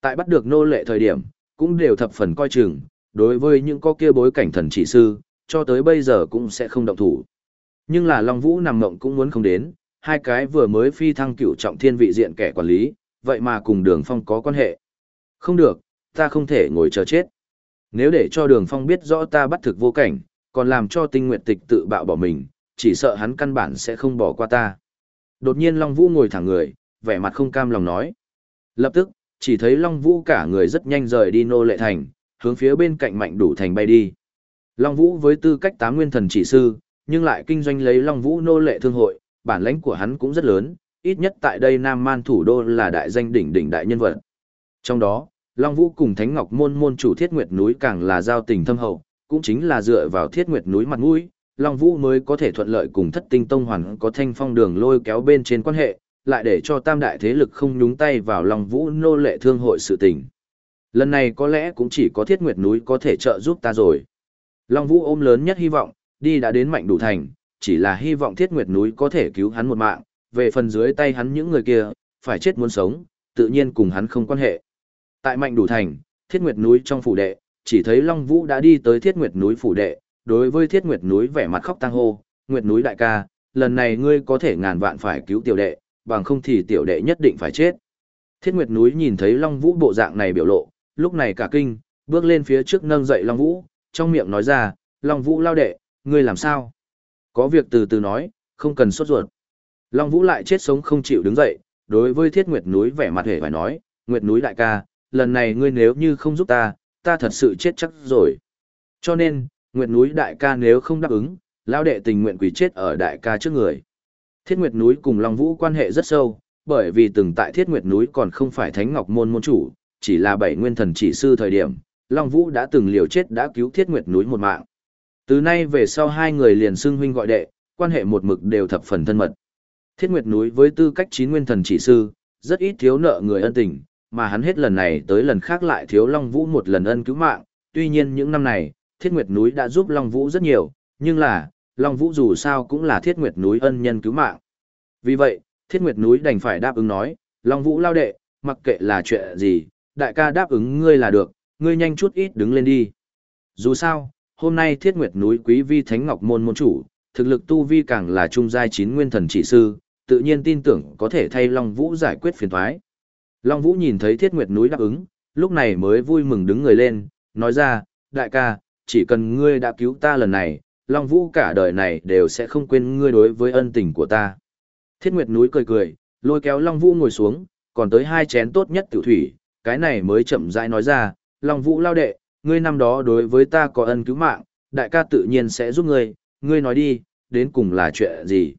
Tại bắt được nô lệ thời điểm, cũng đều thập phần coi chừng, đối với những có kia bối cảnh thần chỉ sư, cho tới bây giờ cũng sẽ không động thủ. Nhưng là Long Vũ nằm ngộng cũng muốn không đến, hai cái vừa mới phi thăng cựu trọng thiên vị diện kẻ quản lý, vậy mà cùng đường phong có quan hệ. Không được, ta không thể ngồi chờ chết. Nếu để cho đường phong biết rõ ta bắt thực vô cảnh, còn làm cho tinh nguyện tịch tự bạo bỏ mình, chỉ sợ hắn căn bản sẽ không bỏ qua ta. Đột nhiên Long Vũ ngồi thẳng người, vẻ mặt không cam lòng nói. Lập tức, chỉ thấy Long Vũ cả người rất nhanh rời đi nô lệ thành, hướng phía bên cạnh mạnh đủ thành bay đi. Long Vũ với tư cách tám nguyên thần chỉ sư, nhưng lại kinh doanh lấy Long Vũ nô lệ thương hội, bản lãnh của hắn cũng rất lớn, ít nhất tại đây Nam Man thủ đô là đại danh đỉnh đỉnh đại nhân vật. Trong đó, Long Vũ cùng Thánh Ngọc môn môn chủ Thiết Nguyệt núi càng là giao tình thâm hậu, cũng chính là dựa vào Thiết Nguyệt núi mặt mũi, Long Vũ mới có thể thuận lợi cùng Thất Tinh Tông hoàn có thanh phong đường lôi kéo bên trên quan hệ, lại để cho tam đại thế lực không nhúng tay vào Long Vũ nô lệ thương hội sự tình. Lần này có lẽ cũng chỉ có Thiết Nguyệt núi có thể trợ giúp ta rồi. Long Vũ ôm lớn nhất hy vọng, đi đã đến mạnh đủ thành, chỉ là hy vọng Thiết Nguyệt núi có thể cứu hắn một mạng, về phần dưới tay hắn những người kia, phải chết muốn sống, tự nhiên cùng hắn không quan hệ. Tại mạnh đủ thành, Thiết Nguyệt núi trong phủ đệ, chỉ thấy Long Vũ đã đi tới Thiết Nguyệt núi phủ đệ, đối với Thiết Nguyệt núi vẻ mặt khóc tang hô, "Nguyệt núi đại ca, lần này ngươi có thể ngàn vạn phải cứu tiểu đệ, bằng không thì tiểu đệ nhất định phải chết." Thiết Nguyệt núi nhìn thấy Long Vũ bộ dạng này biểu lộ, lúc này cả kinh, bước lên phía trước nâng dậy Long Vũ, trong miệng nói ra, "Long Vũ lao đệ, ngươi làm sao?" Có việc từ từ nói, không cần sốt ruột. Long Vũ lại chết sống không chịu đứng dậy, đối với Thiết Nguyệt núi vẻ mặt hề phải nói, Nguyệt núi đại ca, lần này ngươi nếu như không giúp ta, ta thật sự chết chắc rồi. Cho nên, Nguyệt núi đại ca nếu không đáp ứng, lão đệ tình nguyện quỷ chết ở đại ca trước người. Thiết Nguyệt núi cùng Long Vũ quan hệ rất sâu, bởi vì từng tại Thiết Nguyệt núi còn không phải Thánh Ngọc môn môn chủ, chỉ là bảy nguyên thần chỉ sư thời điểm, Long Vũ đã từng liều chết đã cứu Thiết Nguyệt núi một mạng. Từ nay về sau hai người liền xưng huynh gọi đệ, quan hệ một mực đều thập phần thân mật. Thiết Nguyệt núi với tư cách chín nguyên thần chỉ sư, rất ít thiếu nợ người ân tình, mà hắn hết lần này tới lần khác lại thiếu Long Vũ một lần ân cứu mạng. Tuy nhiên những năm này, Thiết Nguyệt núi đã giúp Long Vũ rất nhiều, nhưng là, Long Vũ dù sao cũng là Thiết Nguyệt núi ân nhân cứu mạng. Vì vậy, Thiết Nguyệt núi đành phải đáp ứng nói, Long Vũ lao đệ, mặc kệ là chuyện gì, đại ca đáp ứng ngươi là được, ngươi nhanh chút ít đứng lên đi. Dù sao, hôm nay Thiết Nguyệt núi quý vi Thánh Ngọc môn môn chủ, thực lực tu vi càng là trung giai chín nguyên thần chỉ sư, tự nhiên tin tưởng có thể thay Long Vũ giải quyết phiền toái. Long Vũ nhìn thấy Thiết Nguyệt núi đáp ứng, lúc này mới vui mừng đứng người lên, nói ra, đại ca, chỉ cần ngươi đã cứu ta lần này, Long Vũ cả đời này đều sẽ không quên ngươi đối với ân tình của ta. Thiết Nguyệt núi cười cười, lôi kéo Long Vũ ngồi xuống, còn tới hai chén tốt nhất tiểu thủy, cái này mới chậm rãi nói ra, Long Vũ lao đệ, ngươi năm đó đối với ta có ân cứu mạng, đại ca tự nhiên sẽ giúp ngươi, ngươi nói đi, đến cùng là chuyện gì?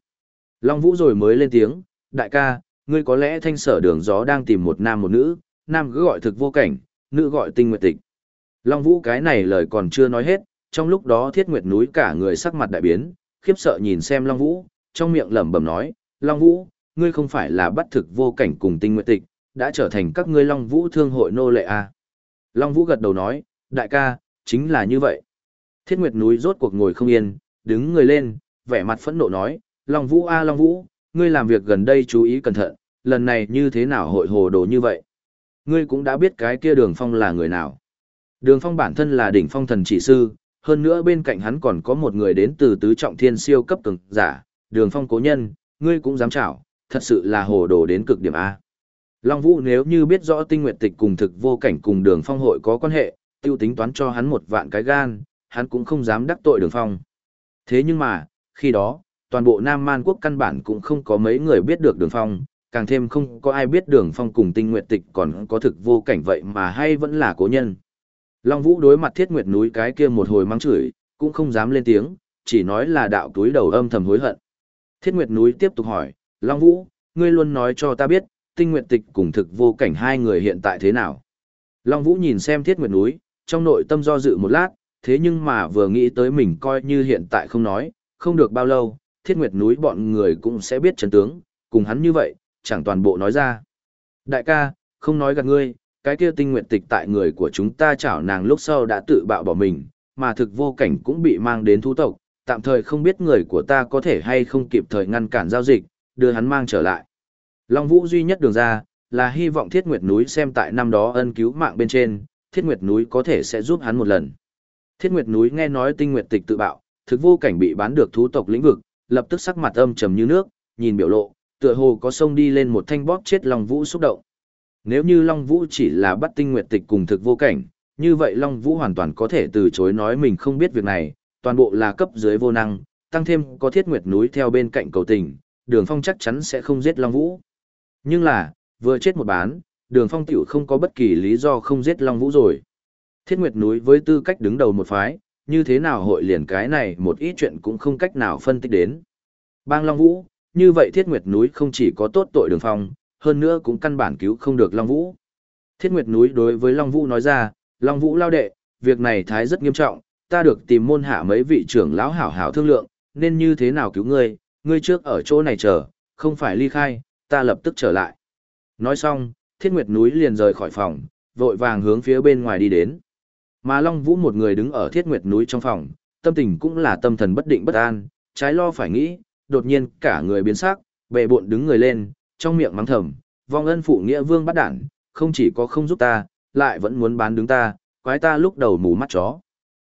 Long Vũ rồi mới lên tiếng, đại ca, ngươi có lẽ thanh sở đường gió đang tìm một nam một nữ, nam cứ gọi thực vô cảnh, nữ gọi tinh nguyệt tịch. Long Vũ cái này lời còn chưa nói hết, trong lúc đó thiết nguyệt núi cả người sắc mặt đại biến, khiếp sợ nhìn xem Long Vũ, trong miệng lẩm bẩm nói, Long Vũ, ngươi không phải là bắt thực vô cảnh cùng tinh nguyệt tịch, đã trở thành các ngươi Long Vũ thương hội nô lệ à. Long Vũ gật đầu nói, đại ca, chính là như vậy. Thiết Nguyệt núi rốt cuộc ngồi không yên, đứng người lên, vẻ mặt phẫn nộ nói, Long Vũ a Long Vũ, ngươi làm việc gần đây chú ý cẩn thận, lần này như thế nào hội hồ đồ như vậy. Ngươi cũng đã biết cái kia đường phong là người nào. Đường phong bản thân là đỉnh phong thần chỉ sư, hơn nữa bên cạnh hắn còn có một người đến từ tứ trọng thiên siêu cấp cường giả, đường phong cố nhân, ngươi cũng dám chảo, thật sự là hồ đồ đến cực điểm A. Long Vũ nếu như biết rõ tinh Nguyệt tịch cùng thực vô cảnh cùng đường phong hội có quan hệ, tiêu tính toán cho hắn một vạn cái gan, hắn cũng không dám đắc tội đường phong. Thế nhưng mà, khi đó, toàn bộ Nam Man quốc căn bản cũng không có mấy người biết được đường phong, càng thêm không có ai biết đường phong cùng tinh Nguyệt tịch còn có thực vô cảnh vậy mà hay vẫn là cố nhân. Long Vũ đối mặt thiết nguyệt núi cái kia một hồi mắng chửi, cũng không dám lên tiếng, chỉ nói là đạo túi đầu âm thầm hối hận. Thiết nguyệt núi tiếp tục hỏi, Long Vũ, ngươi luôn nói cho ta biết, tinh Nguyệt tịch cùng thực vô cảnh hai người hiện tại thế nào. Long Vũ nhìn xem thiết nguyệt núi, trong nội tâm do dự một lát, thế nhưng mà vừa nghĩ tới mình coi như hiện tại không nói, không được bao lâu, thiết nguyệt núi bọn người cũng sẽ biết chân tướng, cùng hắn như vậy, chẳng toàn bộ nói ra. Đại ca, không nói gạt ngươi, cái kia tinh nguyện tịch tại người của chúng ta chảo nàng lúc sau đã tự bạo bỏ mình, mà thực vô cảnh cũng bị mang đến thú tộc, tạm thời không biết người của ta có thể hay không kịp thời ngăn cản giao dịch, đưa hắn mang trở lại. Long Vũ duy nhất đường ra, là hy vọng Thiết Nguyệt núi xem tại năm đó ân cứu mạng bên trên, Thiết Nguyệt núi có thể sẽ giúp hắn một lần. Thiết Nguyệt núi nghe nói tinh nguyệt tịch tự bạo, thực vô cảnh bị bán được thú tộc lĩnh vực, lập tức sắc mặt âm trầm như nước, nhìn biểu lộ, tựa hồ có sông đi lên một thanh bóp chết Long Vũ xúc động. Nếu như Long Vũ chỉ là bắt tinh nguyệt tịch cùng thực vô cảnh, như vậy Long Vũ hoàn toàn có thể từ chối nói mình không biết việc này, toàn bộ là cấp dưới vô năng, tăng thêm có thiết nguyệt núi theo bên cạnh cầu tình, đường phong chắc chắn sẽ không giết Long Vũ. Nhưng là, vừa chết một bán, đường phong tiểu không có bất kỳ lý do không giết Long Vũ rồi. Thiết Nguyệt núi với tư cách đứng đầu một phái, như thế nào hội liền cái này một ít chuyện cũng không cách nào phân tích đến. Bang Long Vũ, như vậy Thiết Nguyệt núi không chỉ có tốt tội đường phong, hơn nữa cũng căn bản cứu không được Long Vũ. Thiết Nguyệt núi đối với Long Vũ nói ra, Long Vũ lao đệ, việc này thái rất nghiêm trọng, ta được tìm môn hạ mấy vị trưởng lão hảo hảo thương lượng, nên như thế nào cứu ngươi, ngươi trước ở chỗ này chờ, không phải ly khai, ta lập tức trở lại. Nói xong, Thiết Nguyệt núi liền rời khỏi phòng, vội vàng hướng phía bên ngoài đi đến. Mà Long Vũ một người đứng ở Thiết Nguyệt núi trong phòng, tâm tình cũng là tâm thần bất định bất an, trái lo phải nghĩ, đột nhiên cả người biến sắc, bệ bộn đứng người lên, trong miệng mắng thầm, vong ân phụ nghĩa vương bắt đản, không chỉ có không giúp ta, lại vẫn muốn bán đứng ta, quái ta lúc đầu mù mắt chó.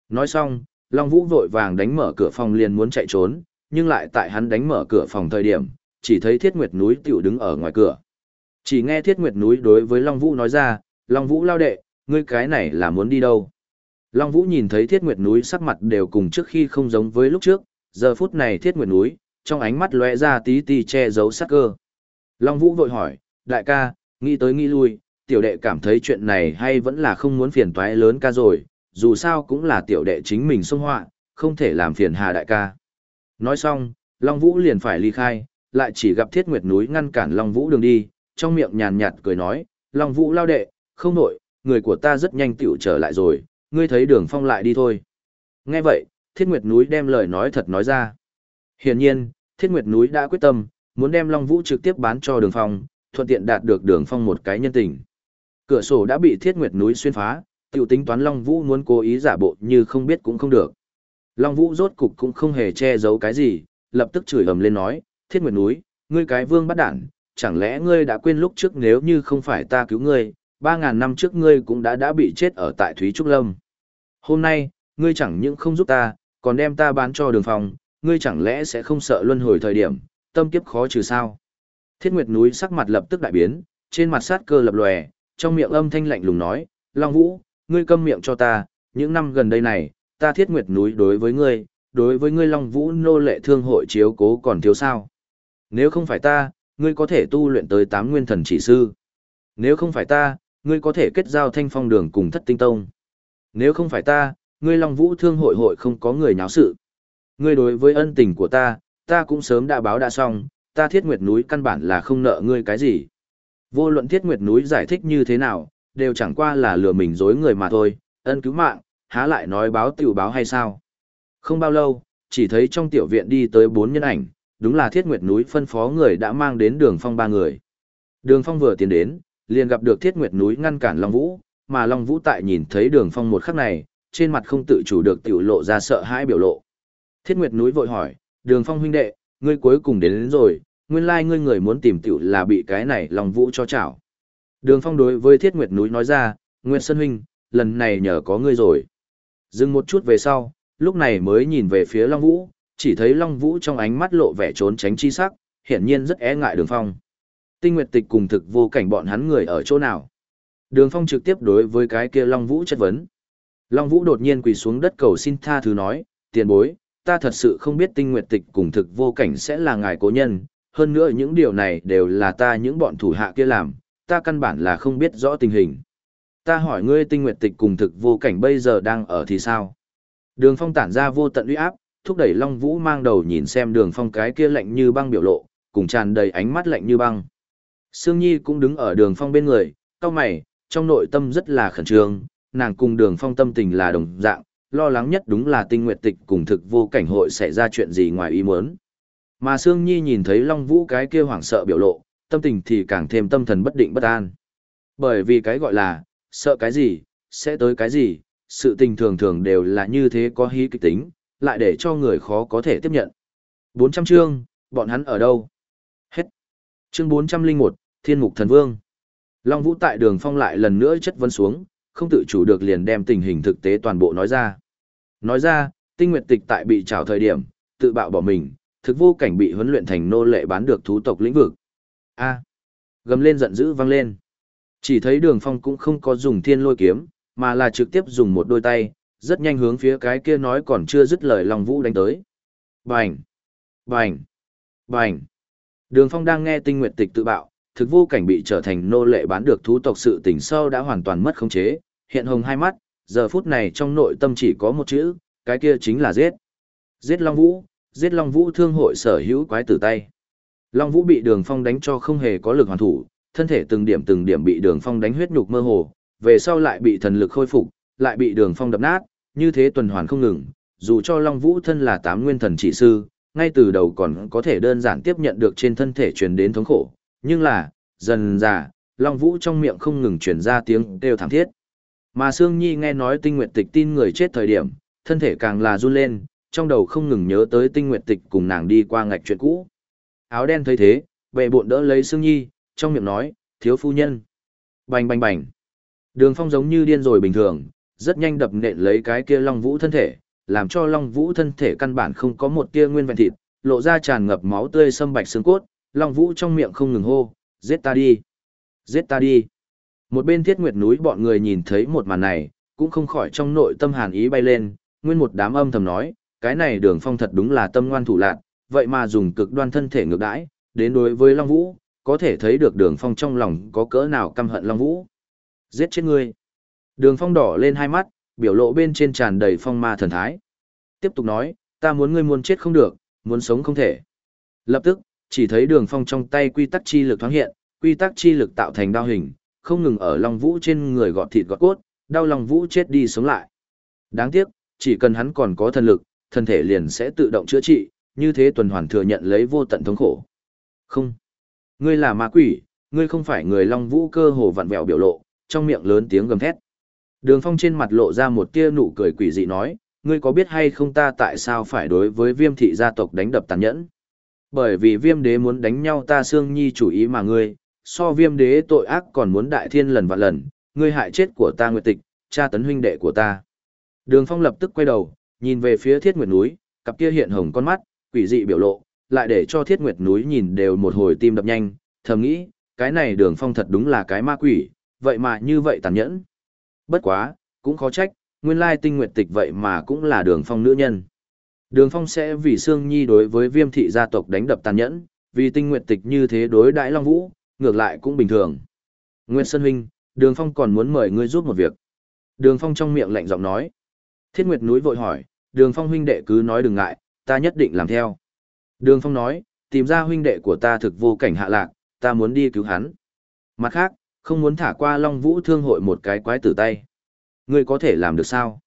Nói xong, Long Vũ vội vàng đánh mở cửa phòng liền muốn chạy trốn, nhưng lại tại hắn đánh mở cửa phòng thời điểm, chỉ thấy Thiết Nguyệt núi tiểu đứng ở ngoài cửa. Chỉ nghe Thiết Nguyệt núi đối với Long Vũ nói ra, Long Vũ lao đệ, ngươi cái này là muốn đi đâu? Long Vũ nhìn thấy Thiết Nguyệt núi sắc mặt đều cùng trước khi không giống với lúc trước, giờ phút này Thiết Nguyệt núi, trong ánh mắt lóe ra tí tí che giấu sắc cơ. Long Vũ vội hỏi, đại ca, nghĩ tới nghĩ lui, tiểu đệ cảm thấy chuyện này hay vẫn là không muốn phiền toái lớn ca rồi, dù sao cũng là tiểu đệ chính mình xông họa, không thể làm phiền hà đại ca. Nói xong, Long Vũ liền phải ly khai, lại chỉ gặp Thiết Nguyệt núi ngăn cản Long Vũ đường đi, trong miệng nhàn nhạt cười nói, Long Vũ lao đệ, không nổi, người của ta rất nhanh tiểu trở lại rồi, ngươi thấy đường phong lại đi thôi. Nghe vậy, Thiết Nguyệt núi đem lời nói thật nói ra. Hiển nhiên, Thiết Nguyệt núi đã quyết tâm, muốn đem Long Vũ trực tiếp bán cho đường phong, thuận tiện đạt được đường phong một cái nhân tình. Cửa sổ đã bị Thiết Nguyệt núi xuyên phá, tiểu tính toán Long Vũ muốn cố ý giả bộ như không biết cũng không được. Long Vũ rốt cục cũng không hề che giấu cái gì, lập tức chửi ầm lên nói, Thiết Nguyệt núi, ngươi cái vương bắt đản, chẳng lẽ ngươi đã quên lúc trước nếu như không phải ta cứu ngươi, ba ngàn năm trước ngươi cũng đã đã bị chết ở tại Thúy Trúc Lâm. Hôm nay, ngươi chẳng những không giúp ta, còn đem ta bán cho đường phòng, ngươi chẳng lẽ sẽ không sợ luân hồi thời điểm, tâm kiếp khó trừ sao? Thiết Nguyệt núi sắc mặt lập tức đại biến, trên mặt sát cơ lập lòe, trong miệng âm thanh lạnh lùng nói, Long Vũ, ngươi câm miệng cho ta, những năm gần đây này, ta Thiết Nguyệt núi đối với ngươi, đối với ngươi Long Vũ nô lệ thương hội chiếu cố còn thiếu sao? Nếu không phải ta, ngươi có thể tu luyện tới tám nguyên thần chỉ sư. Nếu không phải ta, ngươi có thể kết giao thanh phong đường cùng thất tinh tông. Nếu không phải ta, ngươi Long Vũ thương hội hội không có người nháo sự. Ngươi đối với ân tình của ta, ta cũng sớm đã báo đã xong, ta thiết nguyệt núi căn bản là không nợ ngươi cái gì. Vô luận thiết nguyệt núi giải thích như thế nào, đều chẳng qua là lừa mình dối người mà thôi, ân cứu mạng, há lại nói báo tiểu báo hay sao. Không bao lâu, chỉ thấy trong tiểu viện đi tới bốn nhân ảnh, đúng là thiết nguyệt núi phân phó người đã mang đến đường phong ba người. Đường phong vừa tiến đến, liền gặp được thiết nguyệt núi ngăn cản Long Vũ, mà Long Vũ tại nhìn thấy đường phong một khắc này, trên mặt không tự chủ được tiểu lộ ra sợ hãi biểu lộ. Thiết nguyệt núi vội hỏi, đường phong huynh đệ, ngươi cuối cùng đến, đến rồi, nguyên lai ngươi người muốn tìm tiểu là bị cái này Long Vũ cho chảo. Đường phong đối với thiết nguyệt núi nói ra, Nguyệt Sơn huynh, lần này nhờ có ngươi rồi. Dừng một chút về sau, lúc này mới nhìn về phía Long Vũ, chỉ thấy Long Vũ trong ánh mắt lộ vẻ trốn tránh chi sắc, hiển nhiên rất e ngại Đường Phong. Tinh Nguyệt Tịch cùng thực vô cảnh bọn hắn người ở chỗ nào? Đường Phong trực tiếp đối với cái kia Long Vũ chất vấn. Long Vũ đột nhiên quỳ xuống đất cầu xin tha thứ nói, tiền bối, ta thật sự không biết Tinh Nguyệt Tịch cùng thực vô cảnh sẽ là ngài cố nhân, hơn nữa những điều này đều là ta những bọn thủ hạ kia làm, ta căn bản là không biết rõ tình hình. Ta hỏi ngươi Tinh Nguyệt Tịch cùng thực vô cảnh bây giờ đang ở thì sao? Đường Phong tản ra vô tận uy áp, thúc đẩy Long Vũ mang đầu nhìn xem đường phong cái kia lạnh như băng biểu lộ, cùng tràn đầy ánh mắt lạnh như băng. Sương Nhi cũng đứng ở đường phong bên người, cao mày, trong nội tâm rất là khẩn trương, nàng cùng đường phong tâm tình là đồng dạng, lo lắng nhất đúng là tinh nguyệt tịch cùng thực vô cảnh hội xảy ra chuyện gì ngoài ý muốn. Mà Sương Nhi nhìn thấy Long Vũ cái kia hoảng sợ biểu lộ, tâm tình thì càng thêm tâm thần bất định bất an. Bởi vì cái gọi là, sợ cái gì, sẽ tới cái gì, sự tình thường thường đều là như thế có hí kịch tính, lại để cho người khó có thể tiếp nhận. 400 chương, bọn hắn ở đâu? Hết. Chương 401, Thiên Mục Thần Vương. Long Vũ tại đường phong lại lần nữa chất vấn xuống, không tự chủ được liền đem tình hình thực tế toàn bộ nói ra. Nói ra, tinh nguyệt tịch tại bị trào thời điểm, tự bạo bỏ mình, thực vô cảnh bị huấn luyện thành nô lệ bán được thú tộc lĩnh vực. A. Gầm lên giận dữ vang lên. Chỉ thấy đường phong cũng không có dùng thiên lôi kiếm, mà là trực tiếp dùng một đôi tay, rất nhanh hướng phía cái kia nói còn chưa dứt lời Long Vũ đánh tới. Bành! Bành! Bành! Đường Phong đang nghe tinh Nguyệt tịch tự bạo, thực vô cảnh bị trở thành nô lệ bán được thú tộc sự tình sâu đã hoàn toàn mất khống chế, hiện hồng hai mắt, giờ phút này trong nội tâm chỉ có một chữ, cái kia chính là giết. Giết Long Vũ, giết Long Vũ thương hội sở hữu quái tử tay. Long Vũ bị Đường Phong đánh cho không hề có lực hoàn thủ, thân thể từng điểm từng điểm bị Đường Phong đánh huyết nhục mơ hồ, về sau lại bị thần lực khôi phục, lại bị Đường Phong đập nát, như thế tuần hoàn không ngừng, dù cho Long Vũ thân là tám nguyên thần chỉ sư, ngay từ đầu còn có thể đơn giản tiếp nhận được trên thân thể truyền đến thống khổ, nhưng là, dần dà, Long Vũ trong miệng không ngừng truyền ra tiếng kêu thảm thiết. Mà Sương Nhi nghe nói tinh nguyệt tịch tin người chết thời điểm, thân thể càng là run lên, trong đầu không ngừng nhớ tới tinh nguyệt tịch cùng nàng đi qua ngạch chuyện cũ. Áo đen thấy thế, bệ bộn đỡ lấy Sương Nhi, trong miệng nói, thiếu phu nhân. Bành bành bành. Đường phong giống như điên rồi bình thường, rất nhanh đập nện lấy cái kia Long Vũ thân thể, làm cho Long Vũ thân thể căn bản không có một tia nguyên vẹn thịt, lộ ra tràn ngập máu tươi sâm bạch xương cốt, Long Vũ trong miệng không ngừng hô, giết ta đi, giết ta đi. Một bên thiết nguyệt núi bọn người nhìn thấy một màn này, cũng không khỏi trong nội tâm hàn ý bay lên, nguyên một đám âm thầm nói, cái này đường phong thật đúng là tâm ngoan thủ lạc, vậy mà dùng cực đoan thân thể ngược đãi, đến đối với Long Vũ, có thể thấy được đường phong trong lòng có cỡ nào căm hận Long Vũ. Giết chết ngươi. Đường phong đỏ lên hai mắt, biểu lộ bên trên tràn đầy phong ma thần thái. Tiếp tục nói, ta muốn ngươi muốn chết không được, muốn sống không thể. Lập tức, chỉ thấy đường phong trong tay quy tắc chi lực thoáng hiện, quy tắc chi lực tạo thành đao hình, không ngừng ở Long Vũ trên người gọt thịt gọt cốt, đau Long Vũ chết đi sống lại. Đáng tiếc, chỉ cần hắn còn có thần lực, thân thể liền sẽ tự động chữa trị, như thế tuần hoàn thừa nhận lấy vô tận thống khổ. Không. Ngươi là ma quỷ, ngươi không phải người Long Vũ cơ hồ vặn vẹo biểu lộ, trong miệng lớn tiếng gầm thét. Đường Phong trên mặt lộ ra một tia nụ cười quỷ dị nói, ngươi có biết hay không ta tại sao phải đối với viêm thị gia tộc đánh đập tàn nhẫn? Bởi vì viêm đế muốn đánh nhau ta xương nhi chủ ý mà ngươi, so viêm đế tội ác còn muốn đại thiên lần vạn lần, ngươi hại chết của ta nguyệt tịch, cha tấn huynh đệ của ta. Đường Phong lập tức quay đầu, nhìn về phía thiết nguyệt núi, cặp kia hiện hồng con mắt, quỷ dị biểu lộ, lại để cho thiết nguyệt núi nhìn đều một hồi tim đập nhanh, thầm nghĩ, cái này đường phong thật đúng là cái ma quỷ, vậy mà như vậy tàn nhẫn. Bất quá, cũng khó trách, nguyên lai tinh nguyệt tịch vậy mà cũng là đường phong nữ nhân. Đường phong sẽ vì Sương Nhi đối với viêm thị gia tộc đánh đập tàn nhẫn, vì tinh nguyệt tịch như thế đối đãi Long Vũ, ngược lại cũng bình thường. nguyệt Sơn Huynh, đường phong còn muốn mời ngươi giúp một việc. Đường phong trong miệng lạnh giọng nói. Thiết Nguyệt núi vội hỏi, đường phong huynh đệ cứ nói đừng ngại, ta nhất định làm theo. Đường phong nói, tìm ra huynh đệ của ta thực vô cảnh hạ lạc, ta muốn đi cứu hắn. Mặt khác, không muốn thả qua Long Vũ Thương hội một cái quái tử tay. Ngươi có thể làm được sao?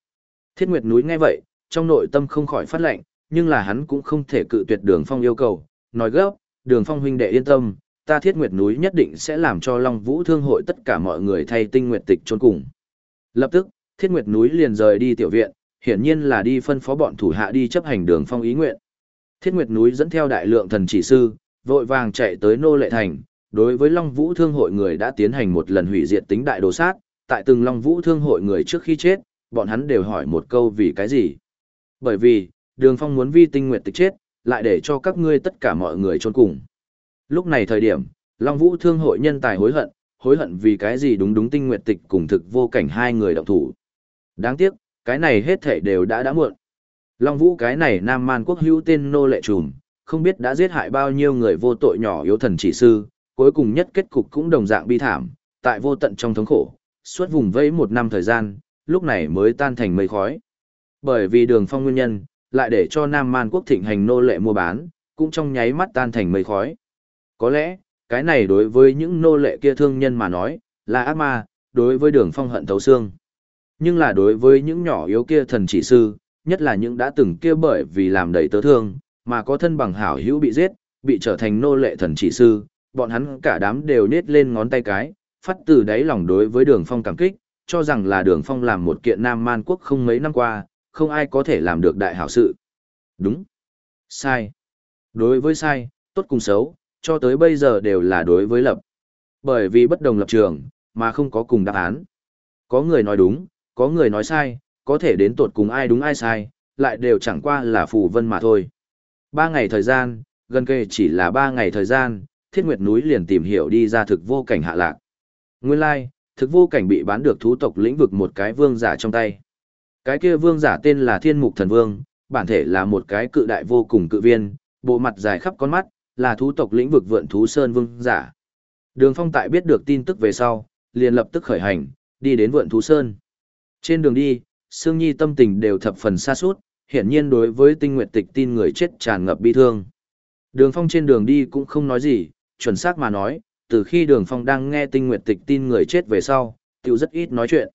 Thiết Nguyệt núi nghe vậy, trong nội tâm không khỏi phát lệnh, nhưng là hắn cũng không thể cự tuyệt Đường Phong yêu cầu, nói gấp, Đường Phong huynh đệ yên tâm, ta Thiết Nguyệt núi nhất định sẽ làm cho Long Vũ Thương hội tất cả mọi người thay tinh nguyệt tịch chôn cùng. Lập tức, Thiết Nguyệt núi liền rời đi tiểu viện, hiển nhiên là đi phân phó bọn thủ hạ đi chấp hành Đường Phong ý nguyện. Thiết Nguyệt núi dẫn theo đại lượng thần chỉ sư, vội vàng chạy tới nô lệ thành, đối với Long Vũ Thương hội người đã tiến hành một lần hủy diệt tính đại đồ sát, tại từng Long Vũ Thương hội người trước khi chết, bọn hắn đều hỏi một câu vì cái gì. Bởi vì, Đường Phong muốn vi tinh nguyệt tịch chết, lại để cho các ngươi tất cả mọi người chôn cùng. Lúc này thời điểm, Long Vũ Thương hội nhân tài hối hận, hối hận vì cái gì đúng đúng tinh nguyệt tịch cùng thực vô cảnh hai người động thủ. Đáng tiếc, cái này hết thể đều đã đã muộn. Long Vũ cái này Nam Man quốc hữu tên nô lệ trùm, không biết đã giết hại bao nhiêu người vô tội nhỏ yếu thần chỉ sư, cuối cùng nhất kết cục cũng đồng dạng bi thảm, tại vô tận trong thống khổ, suốt vùng vẫy một năm thời gian, lúc này mới tan thành mây khói. Bởi vì đường phong nguyên nhân, lại để cho Nam Man quốc thịnh hành nô lệ mua bán, cũng trong nháy mắt tan thành mây khói. Có lẽ, cái này đối với những nô lệ kia thương nhân mà nói, là ác ma, đối với đường phong hận thấu xương. Nhưng là đối với những nhỏ yếu kia thần chỉ sư, nhất là những đã từng kia bởi vì làm đầy tớ thương, mà có thân bằng hảo hữu bị giết, bị trở thành nô lệ thần chỉ sư, bọn hắn cả đám đều nết lên ngón tay cái, phát từ đáy lòng đối với đường phong cảm kích, cho rằng là đường phong làm một kiện nam man quốc không mấy năm qua, không ai có thể làm được đại hảo sự. Đúng. Sai. Đối với sai, tốt cùng xấu, cho tới bây giờ đều là đối với lập. Bởi vì bất đồng lập trường, mà không có cùng đáp án. Có người nói đúng, có người nói sai, có thể đến tột cùng ai đúng ai sai, lại đều chẳng qua là phù vân mà thôi. Ba ngày thời gian, gần kề chỉ là ba ngày thời gian, thiết nguyệt núi liền tìm hiểu đi ra thực vô cảnh hạ lạc. Nguyên lai, thực vô cảnh bị bán được thú tộc lĩnh vực một cái vương giả trong tay. Cái kia vương giả tên là Thiên Mục Thần Vương, bản thể là một cái cự đại vô cùng cự viên, bộ mặt dài khắp con mắt, là thú tộc lĩnh vực vượn thú sơn vương giả. Đường Phong tại biết được tin tức về sau, liền lập tức khởi hành, đi đến vượn thú sơn. Trên đường đi, Sương Nhi tâm tình đều thập phần xa suốt, hiển nhiên đối với tinh nguyệt tịch tin người chết tràn ngập bi thương. Đường Phong trên đường đi cũng không nói gì, chuẩn xác mà nói, từ khi Đường Phong đang nghe tinh nguyệt tịch tin người chết về sau, tiểu rất ít nói chuyện.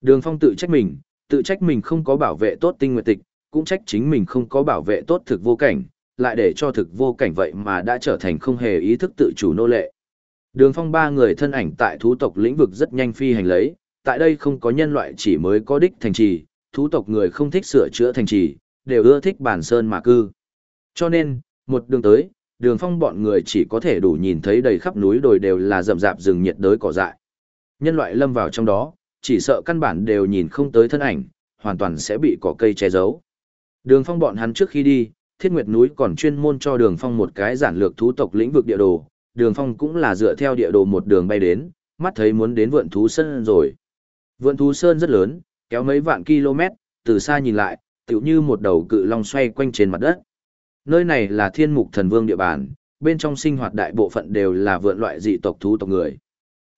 Đường Phong tự trách mình, tự trách mình không có bảo vệ tốt tinh nguyệt tịch, cũng trách chính mình không có bảo vệ tốt thực vô cảnh, lại để cho thực vô cảnh vậy mà đã trở thành không hề ý thức tự chủ nô lệ. Đường Phong ba người thân ảnh tại thú tộc lĩnh vực rất nhanh phi hành lấy, tại đây không có nhân loại chỉ mới có đích thành trì, thú tộc người không thích sửa chữa thành trì, đều ưa thích bản sơn mà cư. Cho nên, một đường tới, đường phong bọn người chỉ có thể đủ nhìn thấy đầy khắp núi đồi đều là rậm rạp rừng nhiệt đới cỏ dại. Nhân loại lâm vào trong đó, chỉ sợ căn bản đều nhìn không tới thân ảnh, hoàn toàn sẽ bị cỏ cây che giấu. Đường phong bọn hắn trước khi đi, thiết nguyệt núi còn chuyên môn cho đường phong một cái giản lược thú tộc lĩnh vực địa đồ, đường phong cũng là dựa theo địa đồ một đường bay đến, mắt thấy muốn đến vượn thú sơn rồi. Vượn thú sơn rất lớn, kéo mấy vạn km, từ xa nhìn lại, tựu như một đầu cự long xoay quanh trên mặt đất. Nơi này là thiên mục thần vương địa bàn, bên trong sinh hoạt đại bộ phận đều là vượn loại dị tộc thú tộc người.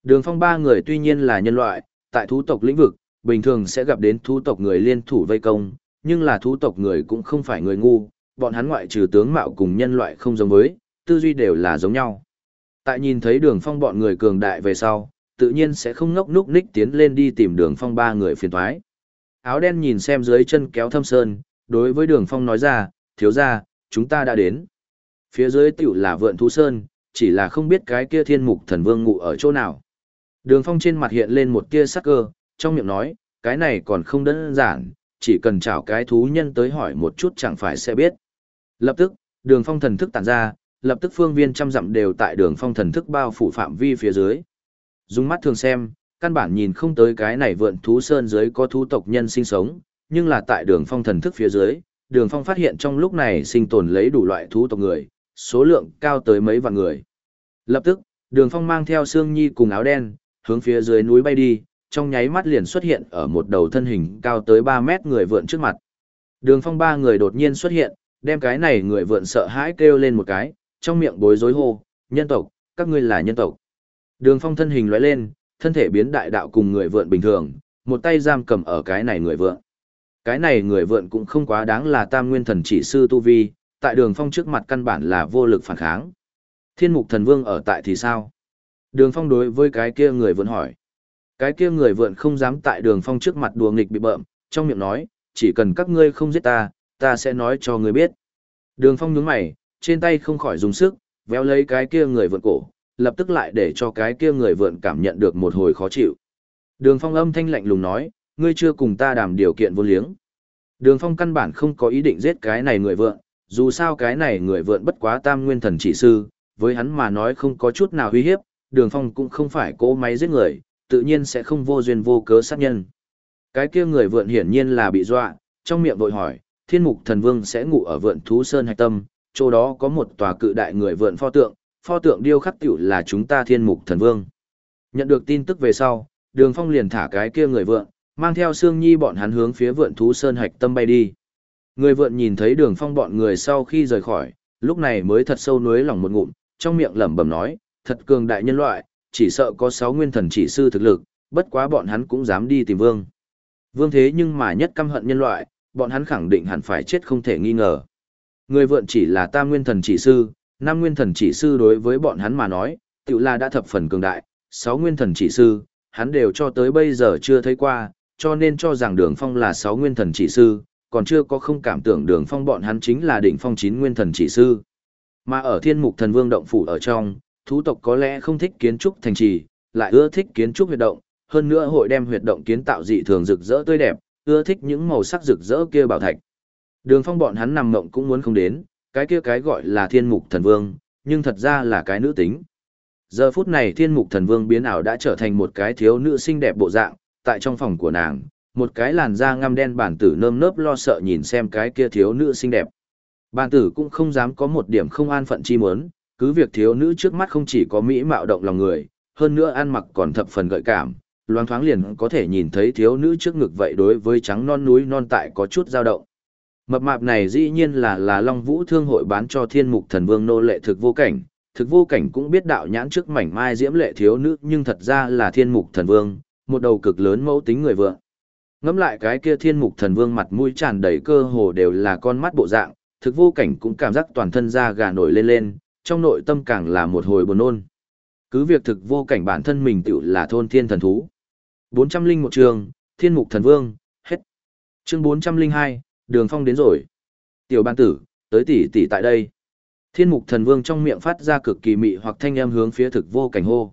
Đường phong ba người tuy nhiên là nhân loại, tại thú tộc lĩnh vực, bình thường sẽ gặp đến thú tộc người liên thủ vây công, nhưng là thú tộc người cũng không phải người ngu, bọn hắn ngoại trừ tướng mạo cùng nhân loại không giống với, tư duy đều là giống nhau. Tại nhìn thấy đường phong bọn người cường đại về sau, tự nhiên sẽ không ngốc núc ních tiến lên đi tìm đường phong ba người phiền thoái. Áo đen nhìn xem dưới chân kéo thâm sơn, đối với đường phong nói ra, thiếu ra, chúng ta đã đến. Phía dưới tiểu là vượn thú sơn, chỉ là không biết cái kia thiên mục thần vương ngụ ở chỗ nào. Đường phong trên mặt hiện lên một tia sắc cơ, trong miệng nói, cái này còn không đơn giản, chỉ cần chào cái thú nhân tới hỏi một chút chẳng phải sẽ biết. Lập tức, đường phong thần thức tản ra, lập tức phương viên trăm dặm đều tại đường phong thần thức bao phủ phạm vi phía dưới. Dùng mắt thường xem, căn bản nhìn không tới cái này vượn thú sơn dưới có thú tộc nhân sinh sống, nhưng là tại đường phong thần thức phía dưới, đường phong phát hiện trong lúc này sinh tồn lấy đủ loại thú tộc người, số lượng cao tới mấy vạn người. Lập tức, đường phong mang theo Sương Nhi cùng áo đen, hướng phía dưới núi bay đi, trong nháy mắt liền xuất hiện ở một đầu thân hình cao tới ba mét người vượn trước mặt. Đường phong ba người đột nhiên xuất hiện, đem cái này người vượn sợ hãi kêu lên một cái, trong miệng bối rối hô, nhân tộc, các ngươi là nhân tộc. Đường phong thân hình loại lên, thân thể biến đại đạo cùng người vượn bình thường, một tay giam cầm ở cái này người vượn. Cái này người vượn cũng không quá đáng là tam nguyên thần chỉ sư Tu Vi, tại đường phong trước mặt căn bản là vô lực phản kháng. Thiên mục thần vương ở tại thì sao? Đường phong đối với cái kia người vượn hỏi. Cái kia người vượn không dám tại đường phong trước mặt đùa nghịch bị bợm, trong miệng nói, chỉ cần các ngươi không giết ta, ta sẽ nói cho ngươi biết. Đường phong nhướng mày, trên tay không khỏi dùng sức, véo lấy cái kia người vượn cổ, lập tức lại để cho cái kia người vượn cảm nhận được một hồi khó chịu. Đường phong âm thanh lạnh lùng nói, ngươi chưa cùng ta đàm điều kiện vô liếng. Đường phong căn bản không có ý định giết cái này người vượn, dù sao cái này người vượn bất quá tam nguyên thần chỉ sư, với hắn mà nói không có chút nào uy hiếp, đường phong cũng không phải cố máy giết người, tự nhiên sẽ không vô duyên vô cớ sát nhân. Cái kia người vượn hiển nhiên là bị dọa, trong miệng vội hỏi, thiên mục thần vương sẽ ngủ ở vượn thú sơn hạch tâm, chỗ đó có một tòa cự đại người vượn pho tượng, pho tượng điêu khắc tiểu là chúng ta thiên mục thần vương. Nhận được tin tức về sau, đường phong liền thả cái kia người vượn, mang theo Sương Nhi bọn hắn hướng phía vượn thú sơn hạch tâm bay đi. Người vượn nhìn thấy đường phong bọn người sau khi rời khỏi, lúc này mới thật sâu nuối lòng một ngụm, trong miệng lẩm bẩm nói, thật cường đại nhân loại, chỉ sợ có sáu nguyên thần chỉ sư thực lực, bất quá bọn hắn cũng dám đi tìm vương. Vương thế nhưng mà nhất căm hận nhân loại, bọn hắn khẳng định hẳn phải chết không thể nghi ngờ. Người vượn chỉ là tam nguyên thần chỉ sư, năm nguyên thần chỉ sư đối với bọn hắn mà nói, tự là đã thập phần cường đại, sáu nguyên thần chỉ sư, hắn đều cho tới bây giờ chưa thấy qua, cho nên cho rằng đường phong là sáu nguyên thần chỉ sư, còn chưa có không cảm tưởng đường phong bọn hắn chính là đỉnh phong chín nguyên thần chỉ sư. Mà ở thiên mục thần vương động phủ ở trong, thú tộc có lẽ không thích kiến trúc thành trì, lại ưa thích kiến trúc huyệt động, hơn nữa hội đem huyệt động kiến tạo dị thường rực rỡ tươi đẹp, ưa thích những màu sắc rực rỡ kia bảo thạch. Đường phong bọn hắn nằm mộng cũng muốn không đến, cái kia cái gọi là thiên mục thần vương, nhưng thật ra là cái nữ tính. Giờ phút này thiên mục thần vương biến ảo đã trở thành một cái thiếu nữ xinh đẹp bộ dạng, tại trong phòng của nàng, một cái làn da ngăm đen bản tử nơm nớp lo sợ nhìn xem cái kia thiếu nữ xinh đẹp. Bản tử cũng không dám có một điểm không an phận chi muốn, cứ việc thiếu nữ trước mắt không chỉ có mỹ mạo động lòng người, hơn nữa ăn mặc còn thập phần gợi cảm, loáng thoáng liền có thể nhìn thấy thiếu nữ trước ngực vậy đối với trắng non núi non tại có chút dao động. Mập mạp này dĩ nhiên là là Long Vũ Thương hội bán cho Thiên Mục Thần Vương nô lệ thực vô cảnh, thực vô cảnh cũng biết đạo nhãn trước mảnh mai diễm lệ thiếu nữ nhưng thật ra là Thiên Mục Thần Vương, một đầu cực lớn mẫu tính người vượng. Ngắm lại cái kia Thiên Mục Thần Vương mặt mũi tràn đầy cơ hồ đều là con mắt bộ dạng, thực vô cảnh cũng cảm giác toàn thân da gà nổi lên lên, trong nội tâm càng là một hồi buồn nôn. Cứ việc thực vô cảnh bản thân mình tựu là thôn thiên thần thú. 401 trường, Thiên Mục Thần Vương, hết. Chương 402, Đường Phong đến rồi. Tiểu ban tử, tới tỷ tỷ tại đây. Thiên Mục Thần Vương trong miệng phát ra cực kỳ mị hoặc thanh âm hướng phía thực vô cảnh hô.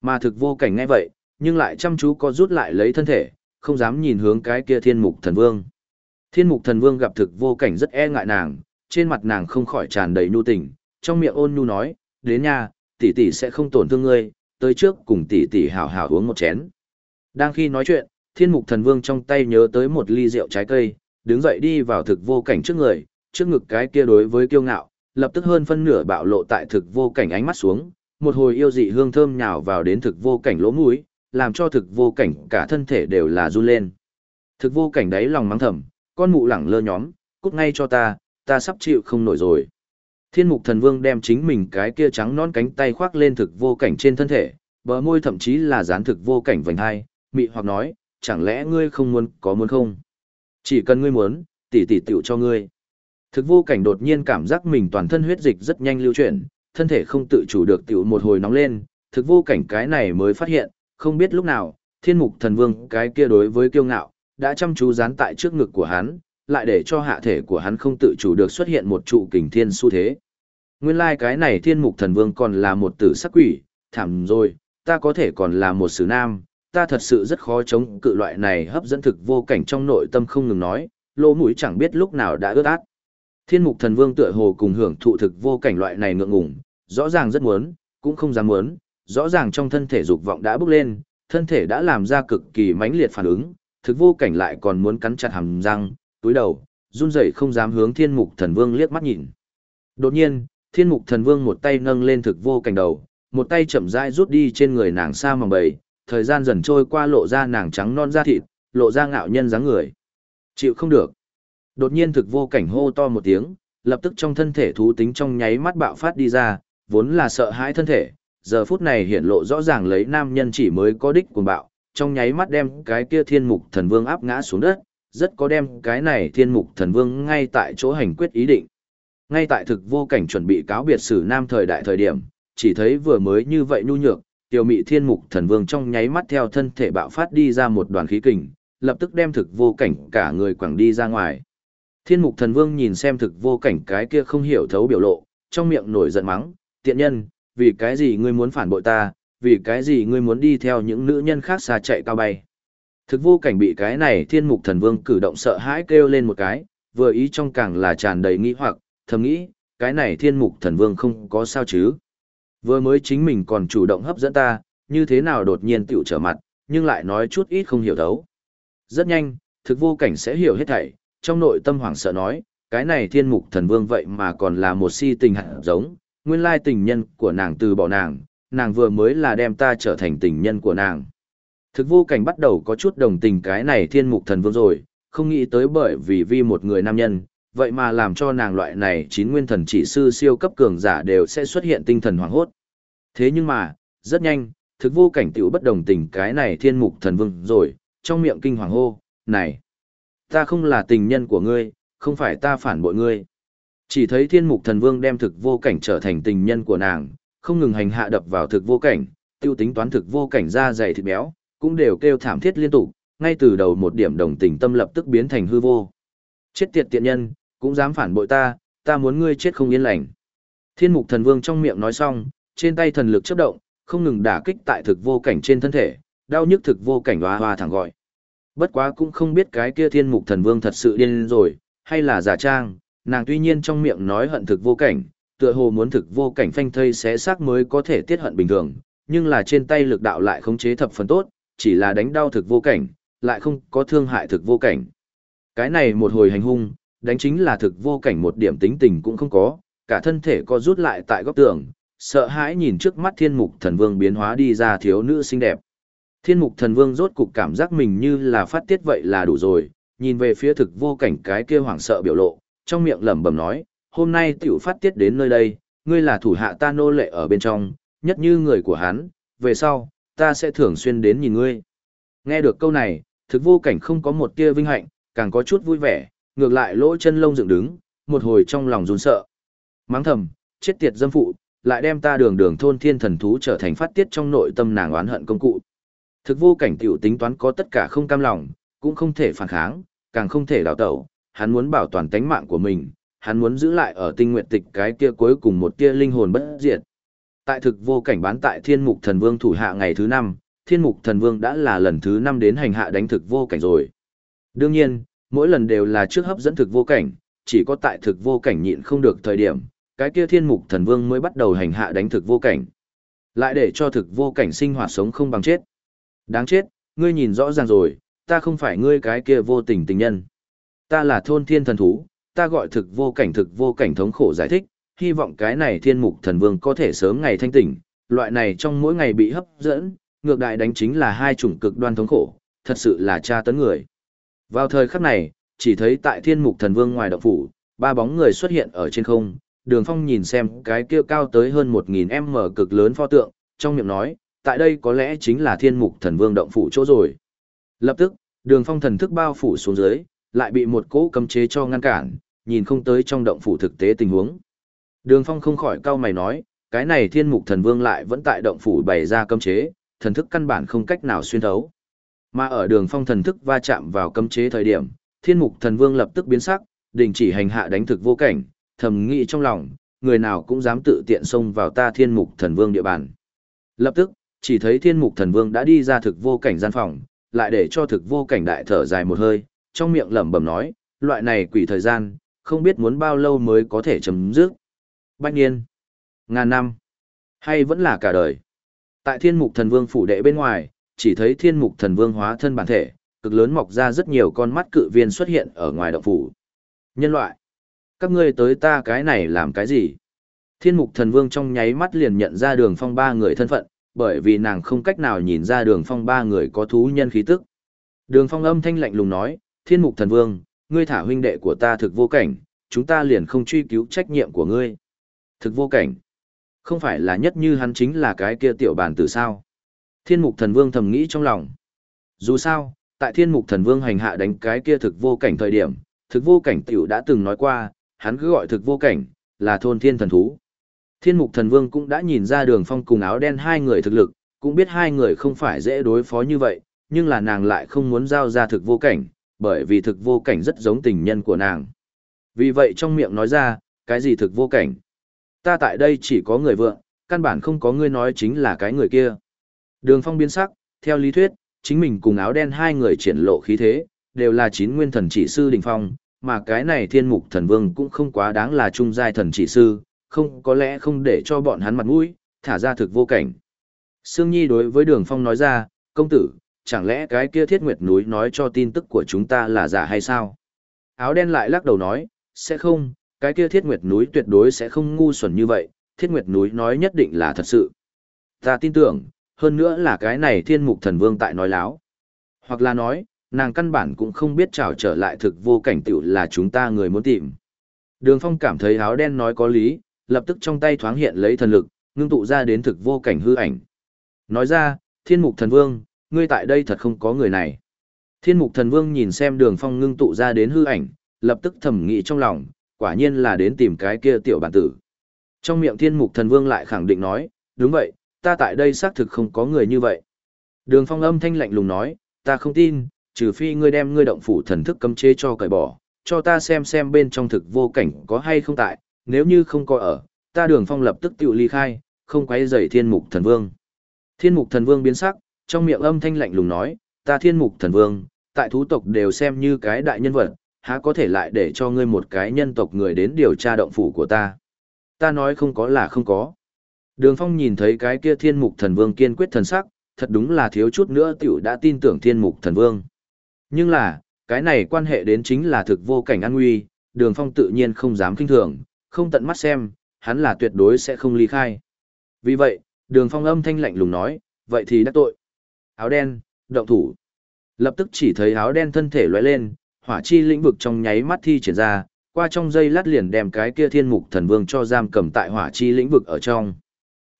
Mà thực vô cảnh ngay vậy, nhưng lại chăm chú có rút lại lấy thân thể, không dám nhìn hướng cái kia Thiên Mục Thần Vương. Thiên Mục Thần Vương gặp thực vô cảnh rất e ngại nàng, trên mặt nàng không khỏi tràn đầy nhu tình, trong miệng ôn nhu nói, đến nhà, tỷ tỷ sẽ không tổn thương ngươi, tới trước cùng tỷ tỷ hào hào uống một chén. Đang khi nói chuyện, thiên mục thần vương trong tay nhớ tới một ly rượu trái cây, đứng dậy đi vào thực vô cảnh trước người, trước ngực cái kia đối với kiêu ngạo, lập tức hơn phân nửa bạo lộ tại thực vô cảnh ánh mắt xuống, một hồi yêu dị hương thơm nhào vào đến thực vô cảnh lỗ mũi, làm cho thực vô cảnh cả thân thể đều là run lên. Thực vô cảnh đấy lòng mắng thầm, con mụ lẳng lơ nhóm, cút ngay cho ta, ta sắp chịu không nổi rồi. Thiên mục thần vương đem chính mình cái kia trắng non cánh tay khoác lên thực vô cảnh trên thân thể, bờ môi thậm chí là dán thực vô cảnh vành hai, mị hoặc nói, chẳng lẽ ngươi không muốn có muốn không? Chỉ cần ngươi muốn, tỷ tỷ tiểu cho ngươi. Thực vô cảnh đột nhiên cảm giác mình toàn thân huyết dịch rất nhanh lưu chuyển, thân thể không tự chủ được tiểu một hồi nóng lên, thực vô cảnh cái này mới phát hiện, không biết lúc nào, thiên mục thần vương cái kia đối với kiêu ngạo, đã chăm chú dán tại trước ngực của hắn, lại để cho hạ thể của hắn không tự chủ được xuất hiện một trụ kình thiên xu thế. Nguyên lai like cái này thiên mục thần vương còn là một tử sắc quỷ, thảm rồi, ta có thể còn là một sử nam, ta thật sự rất khó chống cự loại này hấp dẫn thực vô cảnh trong nội tâm không ngừng nói, lỗ mũi chẳng biết lúc nào đã ướt át. Thiên mục thần vương tựa hồ cùng hưởng thụ thực vô cảnh loại này ngượng ngùng, rõ ràng rất muốn, cũng không dám muốn, rõ ràng trong thân thể dục vọng đã bốc lên, thân thể đã làm ra cực kỳ mãnh liệt phản ứng, thực vô cảnh lại còn muốn cắn chặt hàm răng, túi đầu, run rẩy không dám hướng thiên mục thần vương liếc mắt nhìn. Đột nhiên, thiên mục thần vương một tay nâng lên thực vô cảnh đầu, một tay chậm rãi rút đi trên người nàng sa mỏng bầy, thời gian dần trôi qua lộ ra nàng trắng non da thịt, lộ ra ngạo nhân dáng người. Chịu không được. Đột nhiên thực vô cảnh hô to một tiếng, lập tức trong thân thể thú tính trong nháy mắt bạo phát đi ra, vốn là sợ hãi thân thể, giờ phút này hiện lộ rõ ràng lấy nam nhân chỉ mới có đích cuồng bạo, trong nháy mắt đem cái kia thiên mục thần vương áp ngã xuống đất, rất có đem cái này thiên mục thần vương ngay tại chỗ hành quyết ý định. Ngay tại thực vô cảnh chuẩn bị cáo biệt sử nam thời đại thời điểm, chỉ thấy vừa mới như vậy nhu nhược, tiểu mị thiên mục thần vương trong nháy mắt theo thân thể bạo phát đi ra một đoàn khí kình, lập tức đem thực vô cảnh cả người quẳng đi ra ngoài. Thiên mục thần vương nhìn xem thực vô cảnh cái kia không hiểu thấu biểu lộ, trong miệng nổi giận mắng, tiện nhân, vì cái gì ngươi muốn phản bội ta, vì cái gì ngươi muốn đi theo những nữ nhân khác xa chạy cao bay. Thực vô cảnh bị cái này thiên mục thần vương cử động sợ hãi kêu lên một cái, vừa ý trong càng là tràn đầy nghi hoặc, thầm nghĩ, cái này thiên mục thần vương không có sao chứ. Vừa mới chính mình còn chủ động hấp dẫn ta, như thế nào đột nhiên tiểu trở mặt, nhưng lại nói chút ít không hiểu thấu. Rất nhanh, thực vô cảnh sẽ hiểu hết thảy, trong nội tâm hoảng sợ nói, cái này thiên mục thần vương vậy mà còn là một si tình hạt giống, nguyên lai tình nhân của nàng từ bỏ nàng, nàng vừa mới là đem ta trở thành tình nhân của nàng. Thực vô cảnh bắt đầu có chút đồng tình cái này thiên mục thần vương rồi, không nghĩ tới bởi vì vi một người nam nhân, vậy mà làm cho nàng loại này chín nguyên thần chỉ sư siêu cấp cường giả đều sẽ xuất hiện tinh thần hoảng hốt. Thế nhưng mà, rất nhanh, thực vô cảnh tiểu bất đồng tình cái này thiên mục thần vương rồi, trong miệng kinh hoàng hô, này, ta không là tình nhân của ngươi, không phải ta phản bội ngươi. Chỉ thấy thiên mục thần vương đem thực vô cảnh trở thành tình nhân của nàng, không ngừng hành hạ đập vào thực vô cảnh, tiêu tính toán thực vô cảnh ra dày thịt béo, cũng đều kêu thảm thiết liên tục, ngay từ đầu một điểm đồng tình tâm lập tức biến thành hư vô. Chết tiệt tiện nhân, cũng dám phản bội ta, ta muốn ngươi chết không yên lành. Thiên mục thần vương trong miệng nói xong, trên tay thần lực chấp động, không ngừng đả kích tại thực vô cảnh trên thân thể, đau nhức thực vô cảnh hoa hoa thẳng gọi. Bất quá cũng không biết cái kia thiên mục thần vương thật sự điên rồi, hay là giả trang, nàng tuy nhiên trong miệng nói hận thực vô cảnh, tựa hồ muốn thực vô cảnh phanh thây xé xác mới có thể tiết hận bình thường, nhưng là trên tay lực đạo lại khống chế thập phần tốt, chỉ là đánh đau thực vô cảnh, lại không có thương hại thực vô cảnh. Cái này một hồi hành hung, đánh chính là thực vô cảnh một điểm tính tình cũng không có, cả thân thể co rút lại tại góc tường, sợ hãi nhìn trước mắt thiên mục thần vương biến hóa đi ra thiếu nữ xinh đẹp. Thiên mục thần vương rốt cục cảm giác mình như là phát tiết vậy là đủ rồi, nhìn về phía thực vô cảnh cái kia hoảng sợ biểu lộ, trong miệng lẩm bẩm nói, hôm nay tiểu phát tiết đến nơi đây, ngươi là thủ hạ ta nô lệ ở bên trong, nhất như người của hắn, về sau, ta sẽ thường xuyên đến nhìn ngươi. Nghe được câu này, thực vô cảnh không có một tia vinh hạnh, càng có chút vui vẻ, ngược lại lỗ chân lông dựng đứng, một hồi trong lòng run sợ. Mắng thầm, chết tiệt dâm phụ, lại đem ta đường đường thôn thiên thần thú trở thành phát tiết trong nội tâm nàng oán hận công cụ. Thực vô cảnh tiểu tính toán có tất cả không cam lòng, cũng không thể phản kháng, càng không thể đào tẩu, hắn muốn bảo toàn tánh mạng của mình, hắn muốn giữ lại ở tinh nguyện tịch cái kia cuối cùng một tia linh hồn bất diệt. Tại thực vô cảnh bán tại thiên mục thần vương thủ hạ ngày thứ năm, thiên mục thần vương đã là lần thứ năm đến hành hạ đánh thực vô cảnh rồi. Đương nhiên, mỗi lần đều là trước hấp dẫn thực vô cảnh, chỉ có tại thực vô cảnh nhịn không được thời điểm, cái kia thiên mục thần vương mới bắt đầu hành hạ đánh thực vô cảnh. Lại để cho thực vô cảnh sinh hoạt sống không bằng chết. Đáng chết, ngươi nhìn rõ ràng rồi, ta không phải ngươi cái kia vô tình tình nhân. Ta là thôn thiên thần thú, ta gọi thực vô cảnh thực vô cảnh thống khổ giải thích, hy vọng cái này thiên mục thần vương có thể sớm ngày thanh tỉnh, loại này trong mỗi ngày bị hấp dẫn, ngược đại đánh chính là hai chủng cực đoan thống khổ, thật sự là tra tấn người. Vào thời khắc này, chỉ thấy tại thiên mục thần vương ngoài động phủ, ba bóng người xuất hiện ở trên không, đường phong nhìn xem cái kia cao tới hơn 1.000 m cực lớn pho tượng, trong miệng nói, tại đây có lẽ chính là thiên mục thần vương động phủ chỗ rồi. Lập tức, đường phong thần thức bao phủ xuống dưới, lại bị một cỗ cấm chế cho ngăn cản, nhìn không tới trong động phủ thực tế tình huống. Đường phong không khỏi cau mày nói, cái này thiên mục thần vương lại vẫn tại động phủ bày ra cấm chế, thần thức căn bản không cách nào xuyên thấu. Mà ở đường phong thần thức va chạm vào cấm chế thời điểm, thiên mục thần vương lập tức biến sắc, đình chỉ hành hạ đánh thực vô cảnh, thầm nghĩ trong lòng, người nào cũng dám tự tiện xông vào ta thiên mục thần vương địa bàn. Lập tức, chỉ thấy thiên mục thần vương đã đi ra thực vô cảnh gian phòng, lại để cho thực vô cảnh đại thở dài một hơi, trong miệng lẩm bẩm nói, loại này quỷ thời gian, không biết muốn bao lâu mới có thể chấm dứt. Bách niên, ngàn năm, hay vẫn là cả đời. Tại thiên mục thần vương phủ đệ bên ngoài, chỉ thấy thiên mục thần vương hóa thân bản thể, cực lớn mọc ra rất nhiều con mắt cự viên xuất hiện ở ngoài động phủ. Nhân loại, các ngươi tới ta cái này làm cái gì? Thiên mục thần vương trong nháy mắt liền nhận ra đường phong ba người thân phận, bởi vì nàng không cách nào nhìn ra đường phong ba người có thú nhân khí tức. Đường phong âm thanh lạnh lùng nói, thiên mục thần vương, ngươi thả huynh đệ của ta thực vô cảnh, chúng ta liền không truy cứu trách nhiệm của ngươi. Thực vô cảnh. Không phải là nhất như hắn chính là cái kia tiểu bản tử sao. Thiên mục thần vương thầm nghĩ trong lòng. Dù sao, tại thiên mục thần vương hành hạ đánh cái kia thực vô cảnh thời điểm, thực vô cảnh tiểu đã từng nói qua, hắn cứ gọi thực vô cảnh, là thôn thiên thần thú. Thiên mục thần vương cũng đã nhìn ra đường phong cùng áo đen hai người thực lực, cũng biết hai người không phải dễ đối phó như vậy, nhưng là nàng lại không muốn giao ra thực vô cảnh, bởi vì thực vô cảnh rất giống tình nhân của nàng. Vì vậy trong miệng nói ra, cái gì thực vô cảnh? Ta tại đây chỉ có người vượng, căn bản không có ngươi nói chính là cái người kia. Đường phong biến sắc, theo lý thuyết, chính mình cùng áo đen hai người triển lộ khí thế, đều là chín nguyên thần chỉ sư đỉnh phong, mà cái này thiên mục thần vương cũng không quá đáng là trung giai thần chỉ sư, không có lẽ không để cho bọn hắn mặt mũi, thả ra thực vô cảnh. Sương Nhi đối với đường phong nói ra, công tử, chẳng lẽ cái kia thiết nguyệt núi nói cho tin tức của chúng ta là giả hay sao? Áo đen lại lắc đầu nói, sẽ không, cái kia thiết nguyệt núi tuyệt đối sẽ không ngu xuẩn như vậy, thiết nguyệt núi nói nhất định là thật sự. Ta tin tưởng, hơn nữa là cái này thiên mục thần vương tại nói láo. Hoặc là nói, nàng căn bản cũng không biết trào trở lại thực vô cảnh tiểu là chúng ta người muốn tìm. Đường phong cảm thấy áo đen nói có lý, lập tức trong tay thoáng hiện lấy thần lực, ngưng tụ ra đến thực vô cảnh hư ảnh. Nói ra, thiên mục thần vương, ngươi tại đây thật không có người này. Thiên mục thần vương nhìn xem đường phong ngưng tụ ra đến hư ảnh, lập tức thầm nghĩ trong lòng, quả nhiên là đến tìm cái kia tiểu bản tử. Trong miệng thiên mục thần vương lại khẳng định nói, đúng vậy, ta tại đây xác thực không có người như vậy. Đường phong âm thanh lạnh lùng nói, ta không tin, trừ phi ngươi đem ngươi động phủ thần thức cấm chế cho cởi bỏ, cho ta xem xem bên trong thực vô cảnh có hay không tại, nếu như không có ở, ta đường phong lập tức tự ly khai, không quấy rầy thiên mục thần vương. Thiên mục thần vương biến sắc, trong miệng âm thanh lạnh lùng nói, ta thiên mục thần vương, tại thú tộc đều xem như cái đại nhân vật, há có thể lại để cho ngươi một cái nhân tộc người đến điều tra động phủ của ta. Ta nói không có là không có. Đường phong nhìn thấy cái kia thiên mục thần vương kiên quyết thần sắc, thật đúng là thiếu chút nữa tiểu đã tin tưởng thiên mục thần vương. Nhưng là, cái này quan hệ đến chính là thực vô cảnh an nguy, đường phong tự nhiên không dám kinh thường, không tận mắt xem, hắn là tuyệt đối sẽ không ly khai. Vì vậy, đường phong âm thanh lạnh lùng nói, vậy thì đắc tội. Áo đen, động thủ. Lập tức chỉ thấy áo đen thân thể lóe lên, hỏa chi lĩnh vực trong nháy mắt thi triển ra, qua trong dây lát liền đem cái kia thiên mục thần vương cho giam cầm tại hỏa chi lĩnh vực ở trong.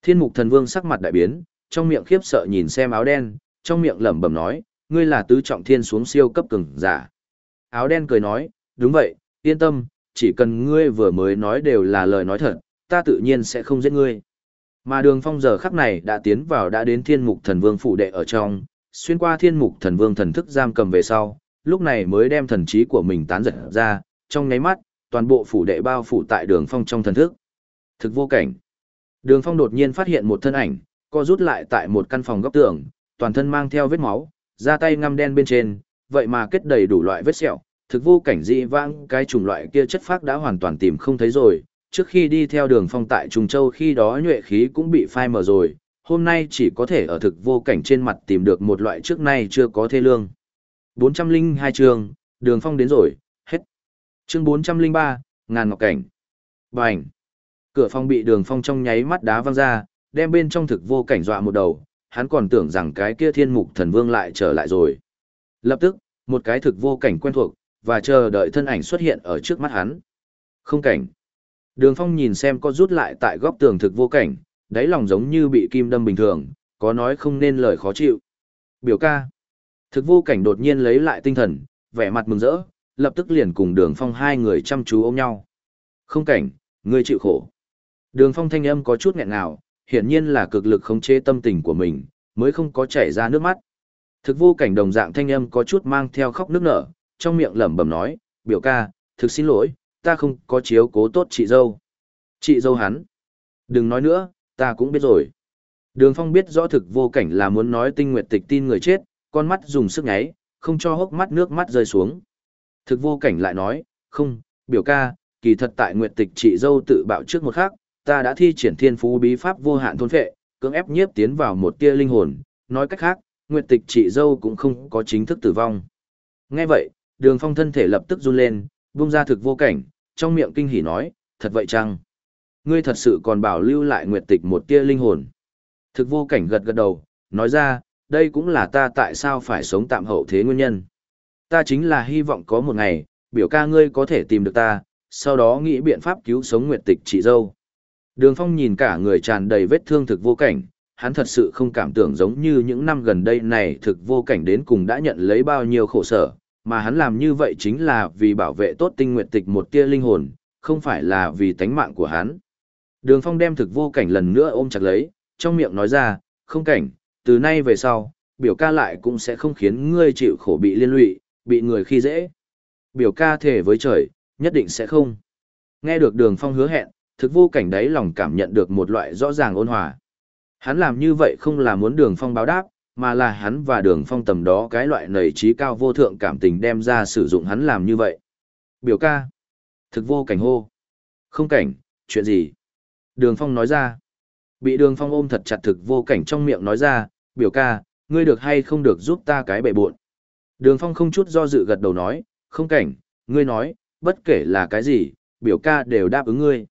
Thiên mục thần vương sắc mặt đại biến, trong miệng khiếp sợ nhìn xem áo đen, trong miệng lẩm bẩm nói, ngươi là tứ trọng thiên xuống siêu cấp cường giả. Áo đen cười nói, đúng vậy, yên tâm, chỉ cần ngươi vừa mới nói đều là lời nói thật, ta tự nhiên sẽ không giết ngươi. Mà đường phong giờ khắc này đã tiến vào đã đến thiên mục thần vương phủ đệ ở trong, xuyên qua thiên mục thần vương thần thức giam cầm về sau, lúc này mới đem thần trí của mình tán giật ra, trong nháy mắt, toàn bộ phủ đệ bao phủ tại đường phong trong thần thức. Thực vô cảnh. Đường phong đột nhiên phát hiện một thân ảnh, co rút lại tại một căn phòng góc tường, toàn thân mang theo vết máu, ra tay ngăm đen bên trên, vậy mà kết đầy đủ loại vết sẹo, thực vô cảnh dị vãng cái chủng loại kia chất phác đã hoàn toàn tìm không thấy rồi, trước khi đi theo đường phong tại Trung Châu khi đó nhuệ khí cũng bị phai mờ rồi, hôm nay chỉ có thể ở thực vô cảnh trên mặt tìm được một loại trước nay chưa có thê lương. 402 chương, đường phong đến rồi, hết. Chương 403, ngàn ngọc cảnh. Bành. Cửa phong bị đường phong trong nháy mắt đá văng ra, đem bên trong thực vô cảnh dọa một đầu, hắn còn tưởng rằng cái kia thiên mục thần vương lại trở lại rồi. Lập tức, một cái thực vô cảnh quen thuộc, và chờ đợi thân ảnh xuất hiện ở trước mắt hắn. Không cảnh. Đường phong nhìn xem có rút lại tại góc tường thực vô cảnh, đáy lòng giống như bị kim đâm bình thường, có nói không nên lời khó chịu. Biểu ca. Thực vô cảnh đột nhiên lấy lại tinh thần, vẻ mặt mừng rỡ, lập tức liền cùng đường phong hai người chăm chú ôm nhau. Không cảnh, ngươi chịu khổ. Đường phong thanh âm có chút nghẹn ngào, hiển nhiên là cực lực khống chế tâm tình của mình, mới không có chảy ra nước mắt. Thực vô cảnh đồng dạng thanh âm có chút mang theo khóc nước nở, trong miệng lẩm bẩm nói, biểu ca, thực xin lỗi, ta không có chiếu cố tốt chị dâu. Chị dâu hắn. Đừng nói nữa, ta cũng biết rồi. Đường Phong biết rõ thực vô cảnh là muốn nói tinh nguyệt tịch tin người chết, con mắt dùng sức nháy, không cho hốc mắt nước mắt rơi xuống. Thực vô cảnh lại nói, không, biểu ca, kỳ thật tại nguyệt tịch chị dâu tự bạo trước một khắc, ta đã thi triển thiên phú bí pháp vô hạn thôn phệ, cưỡng ép nhiếp tiến vào một tia linh hồn, nói cách khác, nguyệt tịch chị dâu cũng không có chính thức tử vong. Nghe vậy, đường phong thân thể lập tức run lên, buông ra thực vô cảnh, trong miệng kinh hỉ nói, thật vậy chăng? Ngươi thật sự còn bảo lưu lại nguyệt tịch một tia linh hồn. Thực vô cảnh gật gật đầu, nói ra, đây cũng là ta tại sao phải sống tạm hậu thế nguyên nhân. Ta chính là hy vọng có một ngày, biểu ca ngươi có thể tìm được ta, sau đó nghĩ biện pháp cứu sống nguyệt tịch chị dâu. Đường phong nhìn cả người tràn đầy vết thương thực vô cảnh, hắn thật sự không cảm tưởng giống như những năm gần đây này thực vô cảnh đến cùng đã nhận lấy bao nhiêu khổ sở, mà hắn làm như vậy chính là vì bảo vệ tốt tinh nguyện tịch một tia linh hồn, không phải là vì tánh mạng của hắn. Đường phong đem thực vô cảnh lần nữa ôm chặt lấy, trong miệng nói ra, không cảnh, từ nay về sau, biểu ca lại cũng sẽ không khiến ngươi chịu khổ bị liên lụy, bị người khi dễ. Biểu ca thể với trời, nhất định sẽ không. Nghe được đường phong hứa hẹn, thực vô cảnh đấy lòng cảm nhận được một loại rõ ràng ôn hòa. Hắn làm như vậy không là muốn đường phong báo đáp, mà là hắn và đường phong tầm đó cái loại nầy trí cao vô thượng cảm tình đem ra sử dụng hắn làm như vậy. Biểu ca. Thực vô cảnh hô. Không cảnh, chuyện gì? Đường phong nói ra. Bị đường phong ôm thật chặt thực vô cảnh trong miệng nói ra, biểu ca, ngươi được hay không được giúp ta cái bệ buộn. Đường phong không chút do dự gật đầu nói, không cảnh, ngươi nói, bất kể là cái gì, biểu ca đều đáp ứng ngươi.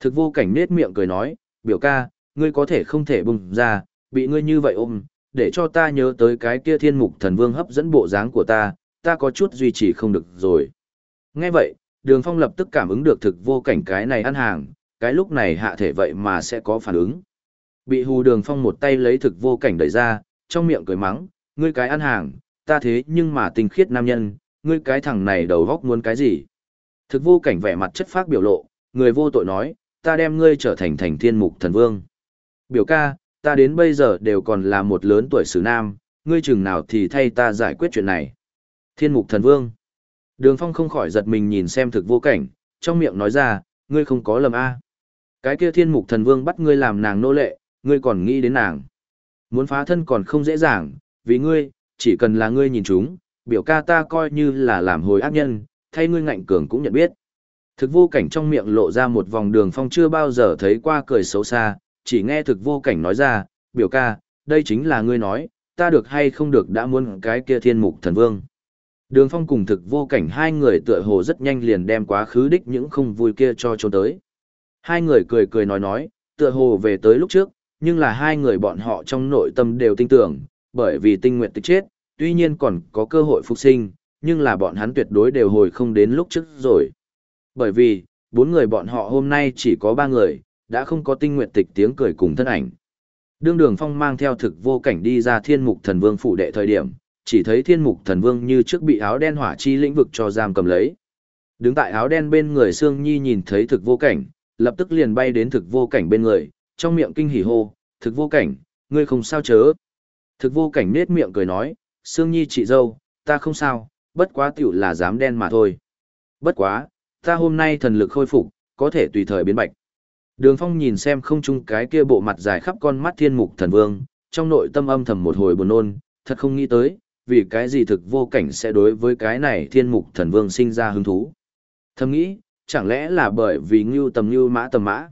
Thực vô cảnh nết miệng cười nói, biểu ca, ngươi có thể không thể bùng ra, bị ngươi như vậy ôm, để cho ta nhớ tới cái kia thiên mục thần vương hấp dẫn bộ dáng của ta, ta có chút duy trì không được rồi. Nghe vậy, đường phong lập tức cảm ứng được thực vô cảnh cái này ăn hàng, cái lúc này hạ thể vậy mà sẽ có phản ứng. Bị hù đường phong một tay lấy thực vô cảnh đẩy ra, trong miệng cười mắng, ngươi cái ăn hàng, ta thế nhưng mà tình khiết nam nhân, ngươi cái thằng này đầu góc muốn cái gì? Thực vô cảnh vẻ mặt chất phác biểu lộ, người vô tội nói, ta đem ngươi trở thành thành thiên mục thần vương. Biểu ca, ta đến bây giờ đều còn là một lớn tuổi sử nam, ngươi chừng nào thì thay ta giải quyết chuyện này. Thiên mục thần vương. Đường phong không khỏi giật mình nhìn xem thực vô cảnh, trong miệng nói ra, ngươi không có lầm a Cái kia thiên mục thần vương bắt ngươi làm nàng nô lệ, ngươi còn nghĩ đến nàng. Muốn phá thân còn không dễ dàng, vì ngươi, chỉ cần là ngươi nhìn chúng, biểu ca ta coi như là làm hồi ác nhân, thay ngươi ngạnh cường cũng nhận biết. Thực vô cảnh trong miệng lộ ra một vòng đường phong chưa bao giờ thấy qua cười xấu xa, chỉ nghe thực vô cảnh nói ra, biểu ca, đây chính là ngươi nói, ta được hay không được đã muốn cái kia thiên mục thần vương. Đường phong cùng thực vô cảnh hai người tựa hồ rất nhanh liền đem quá khứ đích những không vui kia cho trốn tới. Hai người cười cười nói nói, tựa hồ về tới lúc trước, nhưng là hai người bọn họ trong nội tâm đều tin tưởng, bởi vì tinh nguyện tịch chết, tuy nhiên còn có cơ hội phục sinh, nhưng là bọn hắn tuyệt đối đều hồi không đến lúc trước rồi. Bởi vì, bốn người bọn họ hôm nay chỉ có ba người, đã không có tinh nguyện tịch tiếng cười cùng thân ảnh. Đương đường phong mang theo thực vô cảnh đi ra thiên mục thần vương phủ đệ thời điểm, chỉ thấy thiên mục thần vương như trước bị áo đen hỏa chi lĩnh vực cho giam cầm lấy. Đứng tại áo đen bên người Sương Nhi nhìn thấy thực vô cảnh, lập tức liền bay đến thực vô cảnh bên người, trong miệng kinh hỉ hô, thực vô cảnh, ngươi không sao chớ. Thực vô cảnh nết miệng cười nói, Sương Nhi chị dâu, ta không sao, bất quá tiểu là dám đen mà thôi. Bất quá, ta hôm nay thần lực khôi phục, có thể tùy thời biến bạch. Đường Phong nhìn xem không chung cái kia bộ mặt dài khắp con mắt thiên mục thần vương, trong nội tâm âm thầm một hồi buồn nôn, thật không nghĩ tới, vì cái gì thực vô cảnh sẽ đối với cái này thiên mục thần vương sinh ra hứng thú. Thầm nghĩ, chẳng lẽ là bởi vì ngưu tầm ngưu mã tầm mã,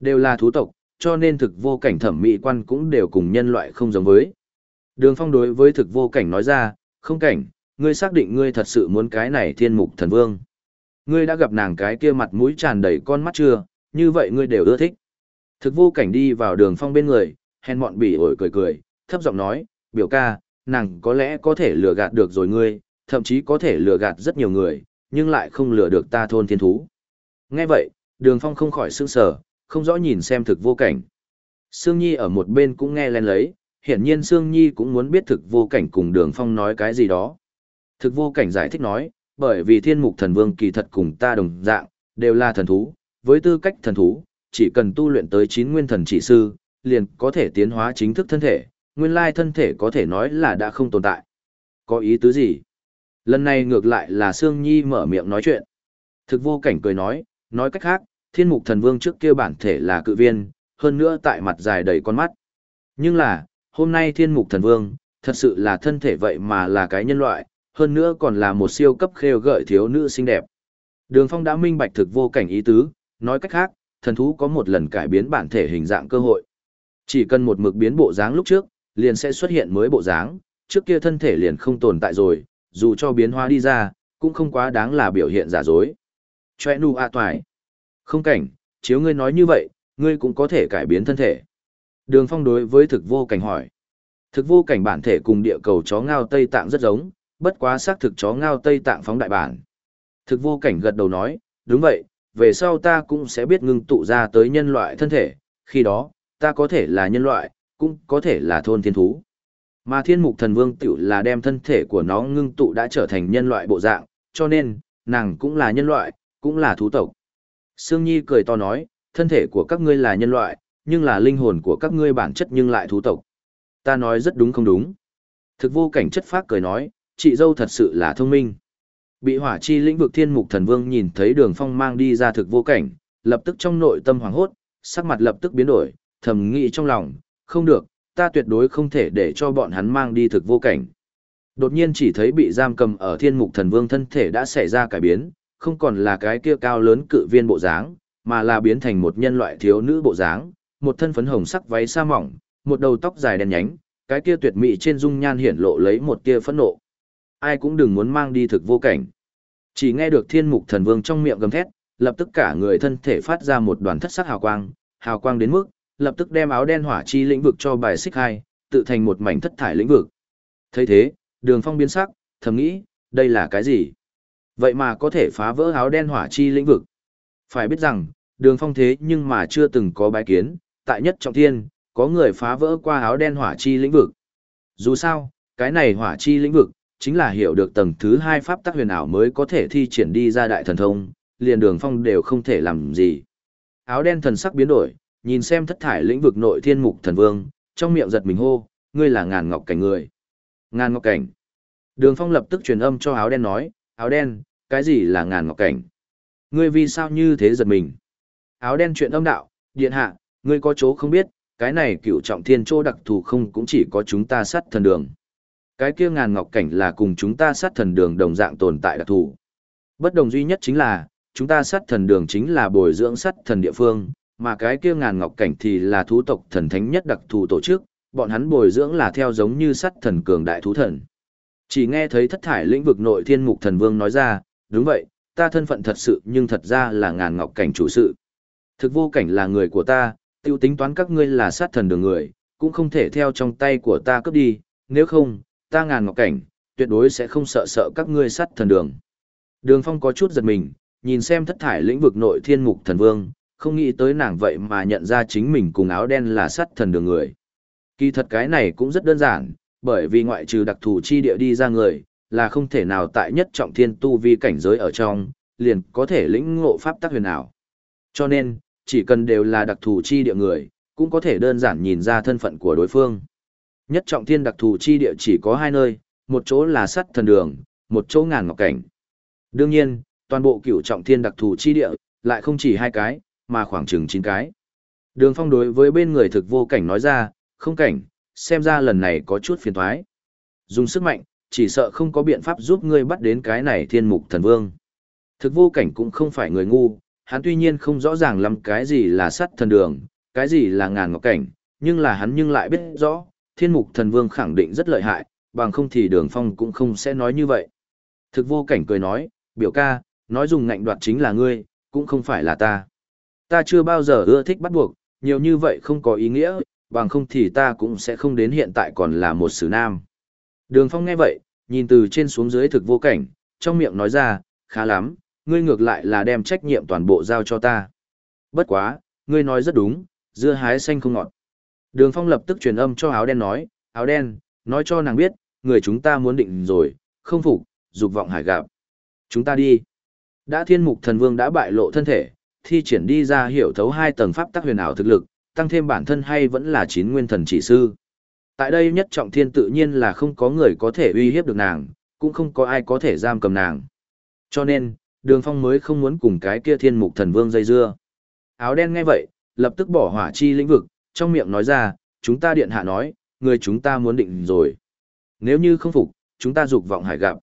đều là thú tộc, cho nên thực vô cảnh thẩm mỹ quan cũng đều cùng nhân loại không giống với. Đường Phong đối với thực vô cảnh nói ra, không cảnh, ngươi xác định ngươi thật sự muốn cái này thiên mục thần vương. Ngươi đã gặp nàng cái kia mặt mũi tràn đầy con mắt chưa, như vậy ngươi đều ưa thích. Thực vô cảnh đi vào đường phong bên người, hèn mọn bỉ ổi cười cười, thấp giọng nói, biểu ca, nàng có lẽ có thể lừa gạt được rồi ngươi, thậm chí có thể lừa gạt rất nhiều người, nhưng lại không lừa được ta thôn thiên thú. Nghe vậy, đường phong không khỏi sương sở, không rõ nhìn xem thực vô cảnh. Sương Nhi ở một bên cũng nghe lên lấy, hiển nhiên Sương Nhi cũng muốn biết thực vô cảnh cùng đường phong nói cái gì đó. Thực vô cảnh giải thích nói, bởi vì thiên mục thần vương kỳ thật cùng ta đồng dạng, đều là thần thú, với tư cách thần thú, chỉ cần tu luyện tới chín nguyên thần chỉ sư, liền có thể tiến hóa chính thức thân thể, nguyên lai thân thể có thể nói là đã không tồn tại. Có ý tứ gì? Lần này ngược lại là Sương Nhi mở miệng nói chuyện. Thực vô cảnh cười nói, nói cách khác, thiên mục thần vương trước kia bản thể là cự viên, hơn nữa tại mặt dài đầy con mắt. Nhưng là, hôm nay thiên mục thần vương, thật sự là thân thể vậy mà là cái nhân loại, hơn nữa còn là một siêu cấp khêu gợi thiếu nữ xinh đẹp. Đường Phong đã minh bạch thực vô cảnh ý tứ, nói cách khác, thần thú có một lần cải biến bản thể hình dạng cơ hội. Chỉ cần một mực biến bộ dáng lúc trước, liền sẽ xuất hiện mới bộ dáng, trước kia thân thể liền không tồn tại rồi, dù cho biến hóa đi ra, cũng không quá đáng là biểu hiện giả dối. Chòe nu a toài. Không cảnh, chiếu ngươi nói như vậy, ngươi cũng có thể cải biến thân thể. Đường Phong đối với thực vô cảnh hỏi. Thực vô cảnh bản thể cùng địa cầu chó ngao Tây Tạng rất giống, bất quá xác thực chó ngao Tây Tạng phóng đại bản. Thực vô cảnh gật đầu nói, đúng vậy, về sau ta cũng sẽ biết ngưng tụ ra tới nhân loại thân thể, khi đó, ta có thể là nhân loại, cũng có thể là thôn thiên thú. Mà thiên mục thần vương tiểu là đem thân thể của nó ngưng tụ đã trở thành nhân loại bộ dạng, cho nên, nàng cũng là nhân loại, cũng là thú tộc. Sương Nhi cười to nói, thân thể của các ngươi là nhân loại, nhưng là linh hồn của các ngươi bản chất nhưng lại thú tộc. Ta nói rất đúng không đúng. Thực vô cảnh chất phác cười nói, chị dâu thật sự là thông minh. Bị hỏa chi lĩnh vực thiên mục thần vương nhìn thấy đường phong mang đi ra thực vô cảnh, lập tức trong nội tâm hoảng hốt, sắc mặt lập tức biến đổi, thầm nghĩ trong lòng, không được, ta tuyệt đối không thể để cho bọn hắn mang đi thực vô cảnh. Đột nhiên chỉ thấy bị giam cầm ở thiên mục thần vương thân thể đã xảy ra cải biến, không còn là cái kia cao lớn cự viên bộ dáng, mà là biến thành một nhân loại thiếu nữ bộ dáng, một thân phấn hồng sắc váy sa mỏng, một đầu tóc dài đen nhánh, cái kia tuyệt mỹ trên dung nhan hiển lộ lấy một tia phẫn nộ. Ai cũng đừng muốn mang đi thực vô cảnh. Chỉ nghe được thiên mục thần vương trong miệng gầm thét, lập tức cả người thân thể phát ra một đoàn thất sắc hào quang, hào quang đến mức, lập tức đem áo đen hỏa chi lĩnh vực cho bài xích hai, tự thành một mảnh thất thải lĩnh vực. thấy thế, đường phong biến sắc, thầm nghĩ, đây là cái gì? Vậy mà có thể phá vỡ áo đen hỏa chi lĩnh vực. Phải biết rằng, đường phong thế nhưng mà chưa từng có bái kiến, tại nhất trọng thiên, có người phá vỡ qua áo đen hỏa chi lĩnh vực. Dù sao, cái này hỏa chi lĩnh vực, chính là hiểu được tầng thứ hai pháp tắc huyền ảo mới có thể thi triển đi ra đại thần thông, liền đường phong đều không thể làm gì. Áo đen thần sắc biến đổi, nhìn xem thất thải lĩnh vực nội thiên mục thần vương, trong miệng giật mình hô, ngươi là ngàn ngọc cảnh người. Ngàn ngọc cảnh. Đường phong lập tức truyền âm cho áo đen nói, áo đen, cái gì là ngàn ngọc cảnh? Ngươi vì sao như thế giật mình? Áo đen chuyện âm đạo, điện hạ, ngươi có chỗ không biết, cái này cựu trọng thiên chỗ đặc thù không cũng chỉ có chúng ta sát thần đường. Cái kia ngàn ngọc cảnh là cùng chúng ta sát thần đường đồng dạng tồn tại đặc thù. Bất đồng duy nhất chính là, chúng ta sát thần đường chính là bồi dưỡng sát thần địa phương, mà cái kia ngàn ngọc cảnh thì là thú tộc thần thánh nhất đặc thù tổ chức, bọn hắn bồi dưỡng là theo giống như sát thần cường đại thú thần. Chỉ nghe thấy thất thải lĩnh vực nội thiên mục thần vương nói ra, đúng vậy, ta thân phận thật sự nhưng thật ra là ngàn ngọc cảnh chủ sự. Thực vô cảnh là người của ta, tiêu tính toán các ngươi là sát thần đường người, cũng không thể theo trong tay của ta cướp đi, nếu không, ta ngàn ngọc cảnh, tuyệt đối sẽ không sợ sợ các ngươi sát thần đường. Đường phong có chút giật mình, nhìn xem thất thải lĩnh vực nội thiên mục thần vương, không nghĩ tới nàng vậy mà nhận ra chính mình cùng áo đen là sát thần đường người. Kỳ thật cái này cũng rất đơn giản, bởi vì ngoại trừ đặc thù chi địa đi ra người, là không thể nào tại nhất trọng thiên tu vi cảnh giới ở trong, liền có thể lĩnh ngộ pháp tắc huyền ảo. Cho nên, chỉ cần đều là đặc thù chi địa người, cũng có thể đơn giản nhìn ra thân phận của đối phương. Nhất trọng thiên đặc thù chi địa chỉ có hai nơi, một chỗ là sắt thần đường, một chỗ ngàn ngọc cảnh. Đương nhiên, toàn bộ cửu trọng thiên đặc thù chi địa, lại không chỉ hai cái, mà khoảng chừng chín cái. Đường phong đối với bên người thực vô cảnh nói ra, không cảnh, xem ra lần này có chút phiền thoái. Dùng sức mạnh, chỉ sợ không có biện pháp giúp ngươi bắt đến cái này thiên mục thần vương. Thực vô cảnh cũng không phải người ngu, hắn tuy nhiên không rõ ràng lắm cái gì là sắt thần đường, cái gì là ngàn ngọc cảnh, nhưng là hắn nhưng lại biết rõ, thiên mục thần vương khẳng định rất lợi hại, bằng không thì đường phong cũng không sẽ nói như vậy. Thực vô cảnh cười nói, biểu ca, nói dùng ngạnh đoạt chính là ngươi, cũng không phải là ta. Ta chưa bao giờ ưa thích bắt buộc, nhiều như vậy không có ý nghĩa, bằng không thì ta cũng sẽ không đến hiện tại còn là một sử nam. Đường phong nghe vậy, nhìn từ trên xuống dưới thực vô cảnh, trong miệng nói ra, khá lắm, ngươi ngược lại là đem trách nhiệm toàn bộ giao cho ta. Bất quá, ngươi nói rất đúng, dưa hái xanh không ngọt. Đường Phong lập tức truyền âm cho áo đen nói, áo đen, nói cho nàng biết, người chúng ta muốn định rồi, không phục, dục vọng hải gặp. Chúng ta đi. Đã thiên mục thần vương đã bại lộ thân thể, thi triển đi ra hiểu thấu hai tầng pháp tắc huyền ảo thực lực, tăng thêm bản thân hay vẫn là chín nguyên thần chỉ sư. Tại đây nhất trọng thiên tự nhiên là không có người có thể uy hiếp được nàng, cũng không có ai có thể giam cầm nàng. Cho nên, đường phong mới không muốn cùng cái kia thiên mục thần vương dây dưa. Áo đen nghe vậy, lập tức bỏ hỏa chi lĩnh vực, trong miệng nói ra, chúng ta điện hạ nói, người chúng ta muốn định rồi. Nếu như không phục, chúng ta dục vọng hải gặp.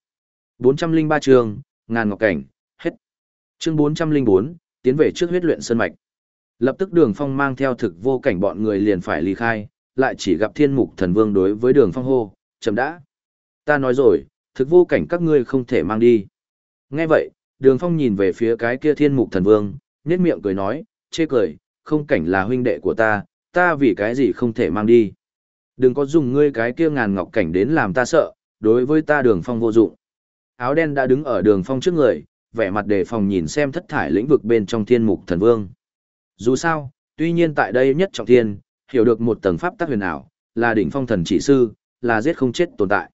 403 chương, ngàn ngọc cảnh, hết. Chương 404, tiến về trước huyết luyện sơn mạch. Lập tức đường phong mang theo thực vô cảnh bọn người liền phải ly khai, lại chỉ gặp thiên mục thần vương đối với đường phong hô, chậm đã. Ta nói rồi, thực vô cảnh các ngươi không thể mang đi. Nghe vậy, đường phong nhìn về phía cái kia thiên mục thần vương, nhét miệng cười nói, chê cười, không cảnh là huynh đệ của ta, ta vì cái gì không thể mang đi. Đừng có dùng ngươi cái kia ngàn ngọc cảnh đến làm ta sợ, đối với ta đường phong vô dụng. Áo đen đã đứng ở đường phong trước người, vẻ mặt đề phòng nhìn xem thất thải lĩnh vực bên trong thiên mục thần vương. Dù sao, tuy nhiên tại đây nhất trọng thiên, hiểu được một tầng pháp tác huyền ảo, là đỉnh phong thần chỉ sư, là giết không chết tồn tại.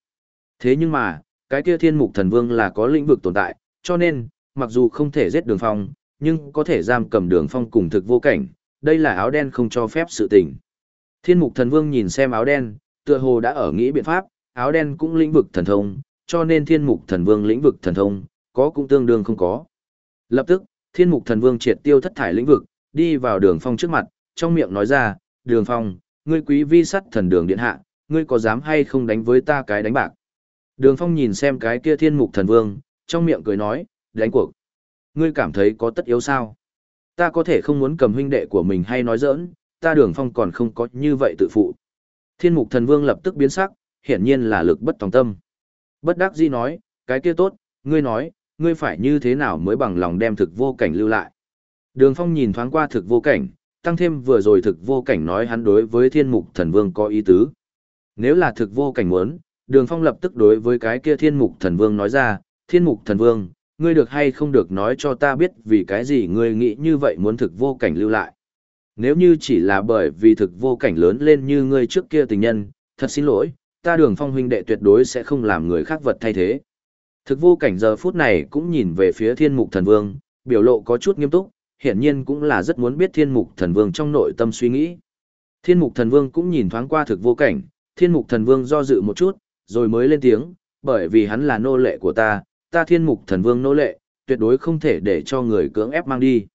Thế nhưng mà, cái kia thiên mục thần vương là có lĩnh vực tồn tại, cho nên, mặc dù không thể giết đường phong, nhưng có thể giam cầm đường phong cùng thực vô cảnh, đây là áo đen không cho phép sự tình. Thiên mục thần vương nhìn xem áo đen, tựa hồ đã ở nghĩ biện pháp, áo đen cũng lĩnh vực thần thông, cho nên thiên mục thần vương lĩnh vực thần thông, có cũng tương đương không có. Lập tức, thiên mục thần vương triệt tiêu thất thải lĩnh vực, đi vào đường phong trước mặt, trong miệng nói ra, đường phong, ngươi quý vi sắt thần đường điện hạ, ngươi có dám hay không đánh với ta cái đánh bạc. Đường phong nhìn xem cái kia thiên mục thần vương, trong miệng cười nói, đánh cuộc. Ngươi cảm thấy có tất yếu sao? Ta có thể không muốn cầm huynh đệ của mình hay nói giỡn, ta đường phong còn không có như vậy tự phụ. Thiên mục thần vương lập tức biến sắc, hiển nhiên là lực bất tòng tâm. Bất đắc dĩ nói, cái kia tốt, ngươi nói, ngươi phải như thế nào mới bằng lòng đem thực vô cảnh lưu lại. Đường phong nhìn thoáng qua thực vô cảnh, tăng thêm vừa rồi thực vô cảnh nói hắn đối với thiên mục thần vương có ý tứ. Nếu là thực vô cảnh muốn, đường phong lập tức đối với cái kia thiên mục thần vương nói ra, thiên mục thần vương, ngươi được hay không được nói cho ta biết vì cái gì ngươi nghĩ như vậy muốn thực vô cảnh lưu lại. Nếu như chỉ là bởi vì thực vô cảnh lớn lên như ngươi trước kia tình nhân, thật xin lỗi, ta đường phong huynh đệ tuyệt đối sẽ không làm người khác vật thay thế. Thực vô cảnh giờ phút này cũng nhìn về phía thiên mục thần vương, biểu lộ có chút nghiêm túc, hiển nhiên cũng là rất muốn biết thiên mục thần vương trong nội tâm suy nghĩ. Thiên mục thần vương cũng nhìn thoáng qua thực vô cảnh, thiên mục thần vương do dự một chút, rồi mới lên tiếng, bởi vì hắn là nô lệ của ta, ta thiên mục thần vương nô lệ, tuyệt đối không thể để cho người cưỡng ép mang đi.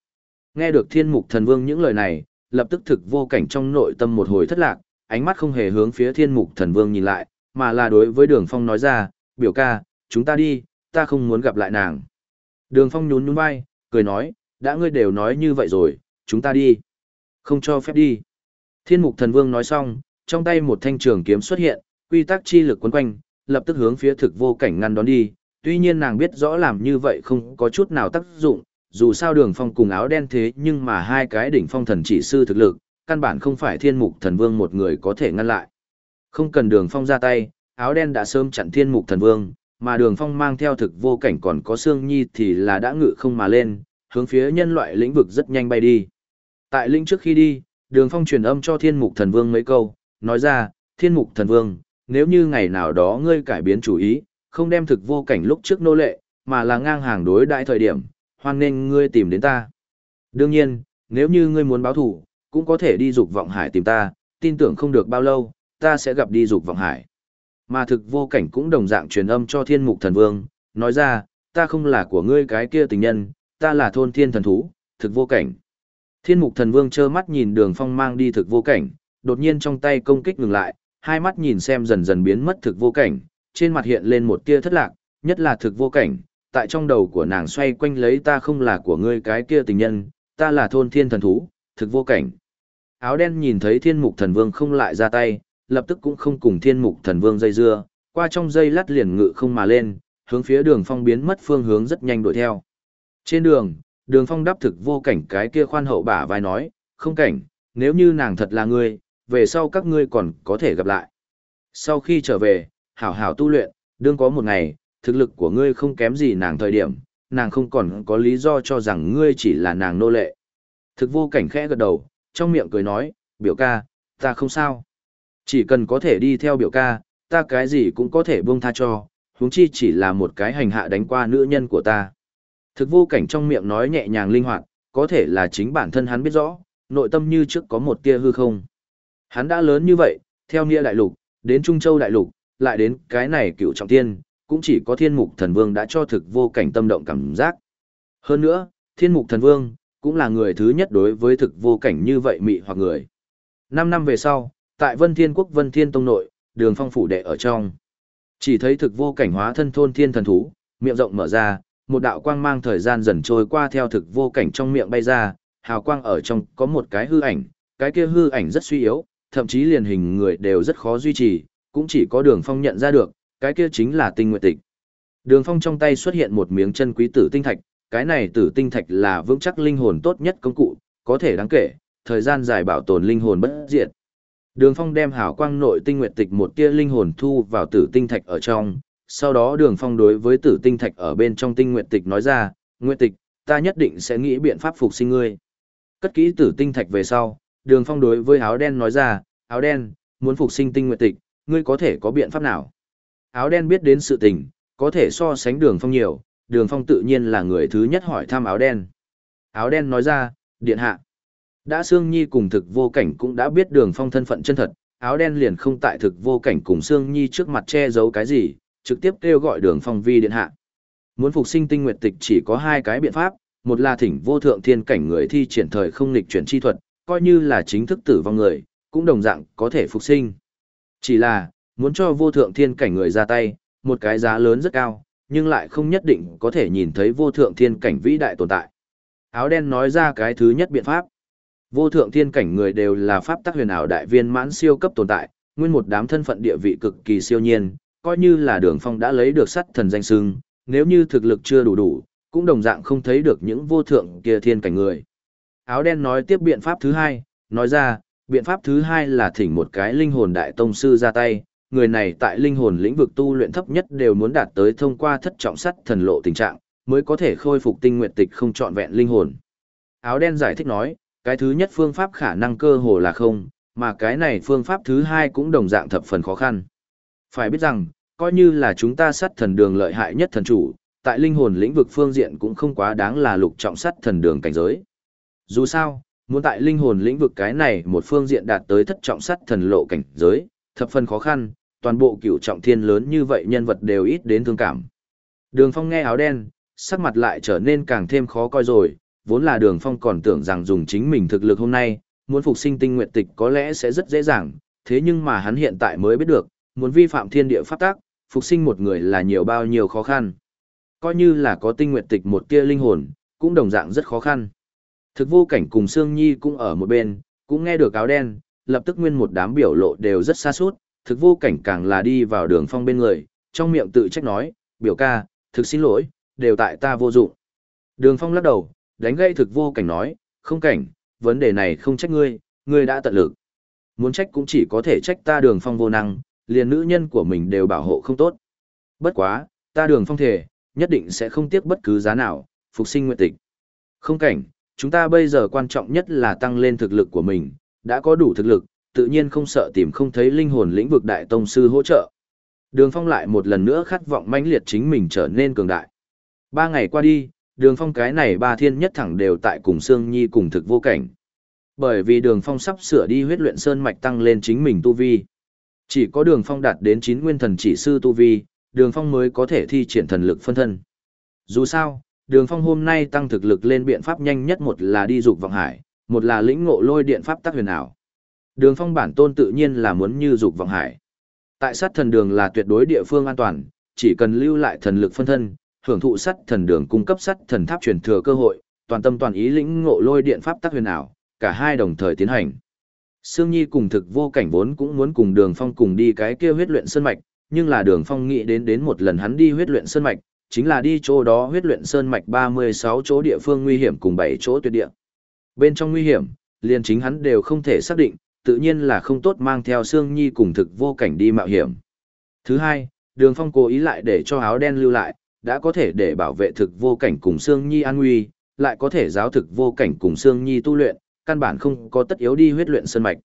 Nghe được thiên mục thần vương những lời này, lập tức thực vô cảnh trong nội tâm một hồi thất lạc, ánh mắt không hề hướng phía thiên mục thần vương nhìn lại, mà là đối với đường phong nói ra, biểu ca, chúng ta đi, ta không muốn gặp lại nàng. Đường phong nhún nhún vai, cười nói, đã ngươi đều nói như vậy rồi, chúng ta đi. Không cho phép đi. Thiên mục thần vương nói xong, trong tay một thanh trường kiếm xuất hiện, quy tắc chi lực quấn quanh, lập tức hướng phía thực vô cảnh ngăn đón đi. Tuy nhiên nàng biết rõ làm như vậy không có chút nào tác dụng, dù sao đường phong cùng áo đen thế nhưng mà hai cái đỉnh phong thần chỉ sư thực lực, căn bản không phải thiên mục thần vương một người có thể ngăn lại. Không cần đường phong ra tay, áo đen đã sớm chặn thiên mục thần vương, mà đường phong mang theo thực vô cảnh còn có xương nhi thì là đã ngự không mà lên, hướng phía nhân loại lĩnh vực rất nhanh bay đi. Tại lĩnh trước khi đi, đường phong truyền âm cho thiên mục thần vương mấy câu, nói ra, thiên mục thần vương, nếu như ngày nào đó ngươi cải biến chủ ý, không đem thực vô cảnh lúc trước nô lệ, mà là ngang hàng đối đại thời điểm, hoan nên ngươi tìm đến ta. Đương nhiên, nếu như ngươi muốn báo thủ, cũng có thể đi dục vọng hải tìm ta, tin tưởng không được bao lâu, ta sẽ gặp đi dục vọng hải. Mà thực vô cảnh cũng đồng dạng truyền âm cho thiên mục thần vương, nói ra, ta không là của ngươi cái kia tình nhân, ta là thôn thiên thần thú, thực vô cảnh. Thiên mục thần vương trơ mắt nhìn đường phong mang đi thực vô cảnh, đột nhiên trong tay công kích ngừng lại, hai mắt nhìn xem dần dần biến mất thực vô cảnh, trên mặt hiện lên một tia thất lạc, nhất là thực vô cảnh, tại trong đầu của nàng xoay quanh lấy ta không là của ngươi cái kia tình nhân, ta là thôn thiên thần thú, thực vô cảnh. Áo đen nhìn thấy thiên mục thần vương không lại ra tay, lập tức cũng không cùng thiên mục thần vương dây dưa, qua trong dây lát liền ngự không mà lên, hướng phía đường phong biến mất phương hướng rất nhanh đuổi theo. Trên đường, đường phong đáp thực vô cảnh cái kia khoan hậu bả vai nói, không cảnh, nếu như nàng thật là ngươi, về sau các ngươi còn có thể gặp lại. Sau khi trở về, hảo hảo tu luyện, đương có một ngày, thực lực của ngươi không kém gì nàng thời điểm, nàng không còn có lý do cho rằng ngươi chỉ là nàng nô lệ. Thực vô cảnh khẽ gật đầu, trong miệng cười nói, biểu ca, ta không sao. Chỉ cần có thể đi theo biểu ca, ta cái gì cũng có thể buông tha cho, huống chi chỉ là một cái hành hạ đánh qua nữ nhân của ta. Thực vô cảnh trong miệng nói nhẹ nhàng linh hoạt, có thể là chính bản thân hắn biết rõ, nội tâm như trước có một tia hư không. Hắn đã lớn như vậy, theo nghĩa đại lục, Đến Trung Châu Đại Lục, lại đến cái này cựu trọng thiên, cũng chỉ có thiên mục thần vương đã cho thực vô cảnh tâm động cảm giác. Hơn nữa, thiên mục thần vương, cũng là người thứ nhất đối với thực vô cảnh như vậy mị hoặc người. Năm năm về sau, tại Vân Thiên Quốc Vân Thiên Tông nội, đường phong phủ đệ ở trong. Chỉ thấy thực vô cảnh hóa thân thôn thiên thần thú, miệng rộng mở ra, một đạo quang mang thời gian dần trôi qua theo thực vô cảnh trong miệng bay ra, hào quang ở trong có một cái hư ảnh, cái kia hư ảnh rất suy yếu, thậm chí liền hình người đều rất khó duy trì, cũng chỉ có đường phong nhận ra được, cái kia chính là tinh nguyệt tịch. Đường phong trong tay xuất hiện một miếng chân quý tử tinh thạch, cái này tử tinh thạch là vững chắc linh hồn tốt nhất công cụ, có thể đáng kể, thời gian dài bảo tồn linh hồn bất diệt. Đường Phong đem hào quang nội tinh nguyệt tịch một tia linh hồn thu vào tử tinh thạch ở trong, sau đó Đường Phong đối với tử tinh thạch ở bên trong tinh nguyệt tịch nói ra, "Nguyệt tịch, ta nhất định sẽ nghĩ biện pháp phục sinh ngươi." Cất kỹ tử tinh thạch về sau, Đường Phong đối với áo đen nói ra, "Áo đen, muốn phục sinh tinh nguyệt tịch, ngươi có thể có biện pháp nào?" Áo đen biết đến sự tình, có thể so sánh Đường Phong nhiều, Đường Phong tự nhiên là người thứ nhất hỏi thăm áo đen. Áo đen nói ra, "Điện hạ." Đã Sương Nhi cùng thực vô cảnh cũng đã biết đường phong thân phận chân thật, áo đen liền không tại thực vô cảnh cùng Sương Nhi trước mặt che giấu cái gì, trực tiếp kêu gọi đường phong vi điện hạ. Muốn phục sinh tinh nguyệt tịch chỉ có hai cái biện pháp, một là thỉnh vô thượng thiên cảnh người thi triển thời không lịch chuyển chi thuật, coi như là chính thức tử vong người, cũng đồng dạng có thể phục sinh. Chỉ là, muốn cho vô thượng thiên cảnh người ra tay, một cái giá lớn rất cao, nhưng lại không nhất định có thể nhìn thấy vô thượng thiên cảnh vĩ đại tồn tại. Áo đen nói ra cái thứ nhất biện pháp. Vô thượng thiên cảnh người đều là pháp tắc huyền ảo đại viên mãn siêu cấp tồn tại, nguyên một đám thân phận địa vị cực kỳ siêu nhiên, coi như là đường phong đã lấy được sắt thần danh sưng, nếu như thực lực chưa đủ đủ, cũng đồng dạng không thấy được những vô thượng kia thiên cảnh người. Áo đen nói tiếp biện pháp thứ hai, nói ra, biện pháp thứ hai là thỉnh một cái linh hồn đại tông sư ra tay, người này tại linh hồn lĩnh vực tu luyện thấp nhất đều muốn đạt tới thông qua thất trọng sắt thần lộ tình trạng, mới có thể khôi phục tinh nguyện tịch không trọn vẹn linh hồn. Áo đen giải thích nói, cái thứ nhất phương pháp khả năng cơ hồ là không, mà cái này phương pháp thứ hai cũng đồng dạng thập phần khó khăn. Phải biết rằng, coi như là chúng ta sát thần đường lợi hại nhất thần chủ, tại linh hồn lĩnh vực phương diện cũng không quá đáng là lục trọng sát thần đường cảnh giới. Dù sao, muốn tại linh hồn lĩnh vực cái này một phương diện đạt tới thất trọng sát thần lộ cảnh giới, thập phần khó khăn, toàn bộ cửu trọng thiên lớn như vậy nhân vật đều ít đến thương cảm. Đường Phong nghe áo đen, sắc mặt lại trở nên càng thêm khó coi rồi, vốn là đường phong còn tưởng rằng dùng chính mình thực lực hôm nay, muốn phục sinh tinh nguyện tịch có lẽ sẽ rất dễ dàng, thế nhưng mà hắn hiện tại mới biết được, muốn vi phạm thiên địa pháp tác, phục sinh một người là nhiều bao nhiêu khó khăn. Coi như là có tinh nguyện tịch một tia linh hồn, cũng đồng dạng rất khó khăn. Thực vô cảnh cùng Sương Nhi cũng ở một bên, cũng nghe được áo đen, lập tức nguyên một đám biểu lộ đều rất xa suốt, thực vô cảnh càng là đi vào đường phong bên người, trong miệng tự trách nói, biểu ca, thực xin lỗi, đều tại ta vô dụng. Đường phong lắc đầu, đánh gây thực vô cảnh nói, không cảnh, vấn đề này không trách ngươi, ngươi đã tận lực. Muốn trách cũng chỉ có thể trách ta đường phong vô năng, liền nữ nhân của mình đều bảo hộ không tốt. Bất quá, ta đường phong thể, nhất định sẽ không tiếc bất cứ giá nào, phục sinh nguyện tịch. Không cảnh, chúng ta bây giờ quan trọng nhất là tăng lên thực lực của mình, đã có đủ thực lực, tự nhiên không sợ tìm không thấy linh hồn lĩnh vực đại tông sư hỗ trợ. Đường phong lại một lần nữa khát vọng mãnh liệt chính mình trở nên cường đại. Ba ngày qua đi, đường phong cái này ba thiên nhất thẳng đều tại cùng sương nhi cùng thực vô cảnh bởi vì đường phong sắp sửa đi huyết luyện sơn mạch tăng lên chính mình tu vi chỉ có đường phong đạt đến chín nguyên thần chỉ sư tu vi đường phong mới có thể thi triển thần lực phân thân dù sao đường phong hôm nay tăng thực lực lên biện pháp nhanh nhất một là đi dục vọng hải một là lĩnh ngộ lôi điện pháp tác huyền ảo đường phong bản tôn tự nhiên là muốn như dục vọng hải tại sát thần đường là tuyệt đối địa phương an toàn chỉ cần lưu lại thần lực phân thân hưởng thụ sắt thần đường cung cấp sắt thần tháp truyền thừa cơ hội, toàn tâm toàn ý lĩnh ngộ lôi điện pháp tác huyền ảo, cả hai đồng thời tiến hành. Sương Nhi cùng thực vô cảnh vốn cũng muốn cùng Đường Phong cùng đi cái kia huyết luyện sơn mạch, nhưng là Đường Phong nghĩ đến đến một lần hắn đi huyết luyện sơn mạch, chính là đi chỗ đó huyết luyện sơn mạch 36 chỗ địa phương nguy hiểm cùng 7 chỗ tuyệt địa. Bên trong nguy hiểm, liền chính hắn đều không thể xác định, tự nhiên là không tốt mang theo Sương Nhi cùng thực vô cảnh đi mạo hiểm. Thứ hai, Đường Phong cố ý lại để cho áo đen lưu lại, đã có thể để bảo vệ thực vô cảnh cùng Sương Nhi an nguy, lại có thể giáo thực vô cảnh cùng Sương Nhi tu luyện, căn bản không có tất yếu đi huyết luyện sơn mạch.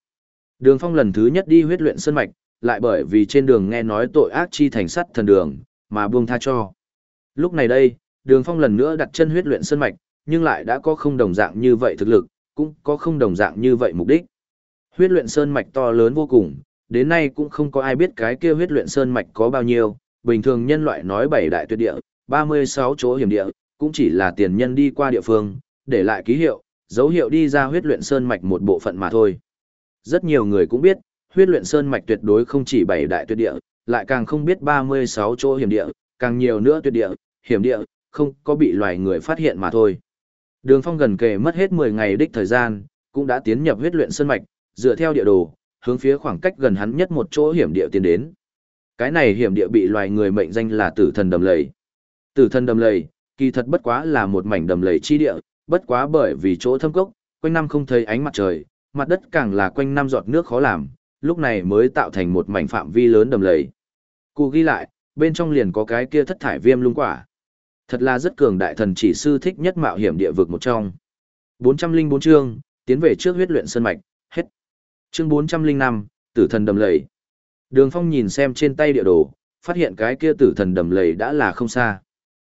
Đường Phong lần thứ nhất đi huyết luyện sơn mạch, lại bởi vì trên đường nghe nói tội ác chi thành sắt thần đường, mà buông tha cho. Lúc này đây, Đường Phong lần nữa đặt chân huyết luyện sơn mạch, nhưng lại đã có không đồng dạng như vậy thực lực, cũng có không đồng dạng như vậy mục đích. Huyết luyện sơn mạch to lớn vô cùng, đến nay cũng không có ai biết cái kia huyết luyện sơn mạch có bao nhiêu, bình thường nhân loại nói bảy đại tuyệt địa, 36 chỗ hiểm địa, cũng chỉ là tiền nhân đi qua địa phương, để lại ký hiệu, dấu hiệu đi ra huyết luyện sơn mạch một bộ phận mà thôi. Rất nhiều người cũng biết, huyết luyện sơn mạch tuyệt đối không chỉ bảy đại tuyệt địa, lại càng không biết 36 chỗ hiểm địa, càng nhiều nữa tuyệt địa, hiểm địa, không có bị loài người phát hiện mà thôi. Đường phong gần kề mất hết 10 ngày đích thời gian, cũng đã tiến nhập huyết luyện sơn mạch, dựa theo địa đồ, hướng phía khoảng cách gần hắn nhất một chỗ hiểm địa tiến đến. Cái này hiểm địa bị loài người mệnh danh là tử thần đầm lầy. Tử thần đầm lầy, kỳ thật bất quá là một mảnh đầm lầy chi địa, bất quá bởi vì chỗ thâm cốc, quanh năm không thấy ánh mặt trời, mặt đất càng là quanh năm giọt nước khó làm, lúc này mới tạo thành một mảnh phạm vi lớn đầm lầy. Cụ ghi lại, bên trong liền có cái kia thất thải viêm lung quả. Thật là rất cường đại thần chỉ sư thích nhất mạo hiểm địa vực một trong. 404 chương, tiến về trước huyết luyện sơn mạch, hết. Chương 405, tử thần đầm lầy. Đường Phong nhìn xem trên tay địa đồ, phát hiện cái kia tử thần đầm lầy đã là không xa.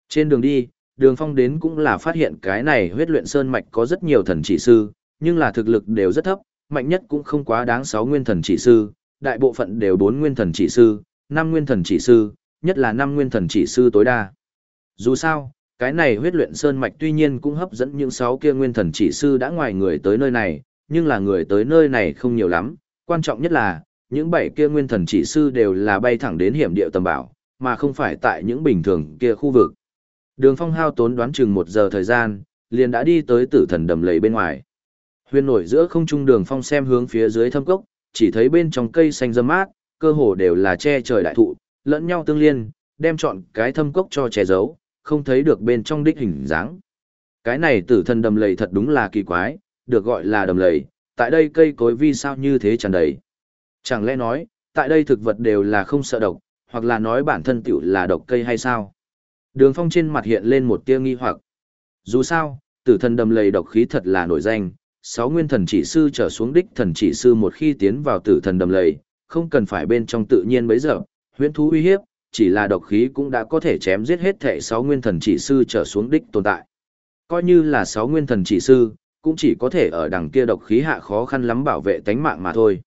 Trên đường đi, Đường Phong đến cũng là phát hiện cái này huyết luyện sơn mạch có rất nhiều thần chỉ sư, nhưng là thực lực đều rất thấp, mạnh nhất cũng không quá đáng 6 nguyên thần chỉ sư, đại bộ phận đều 4 nguyên thần chỉ sư, 5 nguyên thần chỉ sư, nhất là năm nguyên thần chỉ sư tối đa. Dù sao, cái này huyết luyện sơn mạch tuy nhiên cũng hấp dẫn những sáu kia nguyên thần chỉ sư đã ngoài người tới nơi này, nhưng là người tới nơi này không nhiều lắm, quan trọng nhất là, những bảy kia nguyên thần chỉ sư đều là bay thẳng đến hiểm địa tầm bảo, mà không phải tại những bình thường kia khu vực. Đường phong hao tốn đoán chừng một giờ thời gian, liền đã đi tới tử thần đầm lầy bên ngoài. Huyền nổi giữa không trung đường phong xem hướng phía dưới thâm cốc, chỉ thấy bên trong cây xanh râm mát, cơ hồ đều là che trời đại thụ, lẫn nhau tương liên, đem chọn cái thâm cốc cho che giấu, không thấy được bên trong đích hình dáng. Cái này tử thần đầm lầy thật đúng là kỳ quái, được gọi là đầm lầy, tại đây cây cối vi sao như thế tràn đầy. Chẳng lẽ nói, tại đây thực vật đều là không sợ độc, hoặc là nói bản thân tiểu là độc cây hay sao? Đường phong trên mặt hiện lên một tia nghi hoặc. Dù sao, tử thần đầm lầy độc khí thật là nổi danh, sáu nguyên thần chỉ sư trở xuống đích thần chỉ sư một khi tiến vào tử thần đầm lầy, không cần phải bên trong tự nhiên bấy giờ, huyễn thú uy hiếp, chỉ là độc khí cũng đã có thể chém giết hết thể sáu nguyên thần chỉ sư trở xuống đích tồn tại. Coi như là sáu nguyên thần chỉ sư, cũng chỉ có thể ở đằng kia độc khí hạ khó khăn lắm bảo vệ tánh mạng mà thôi.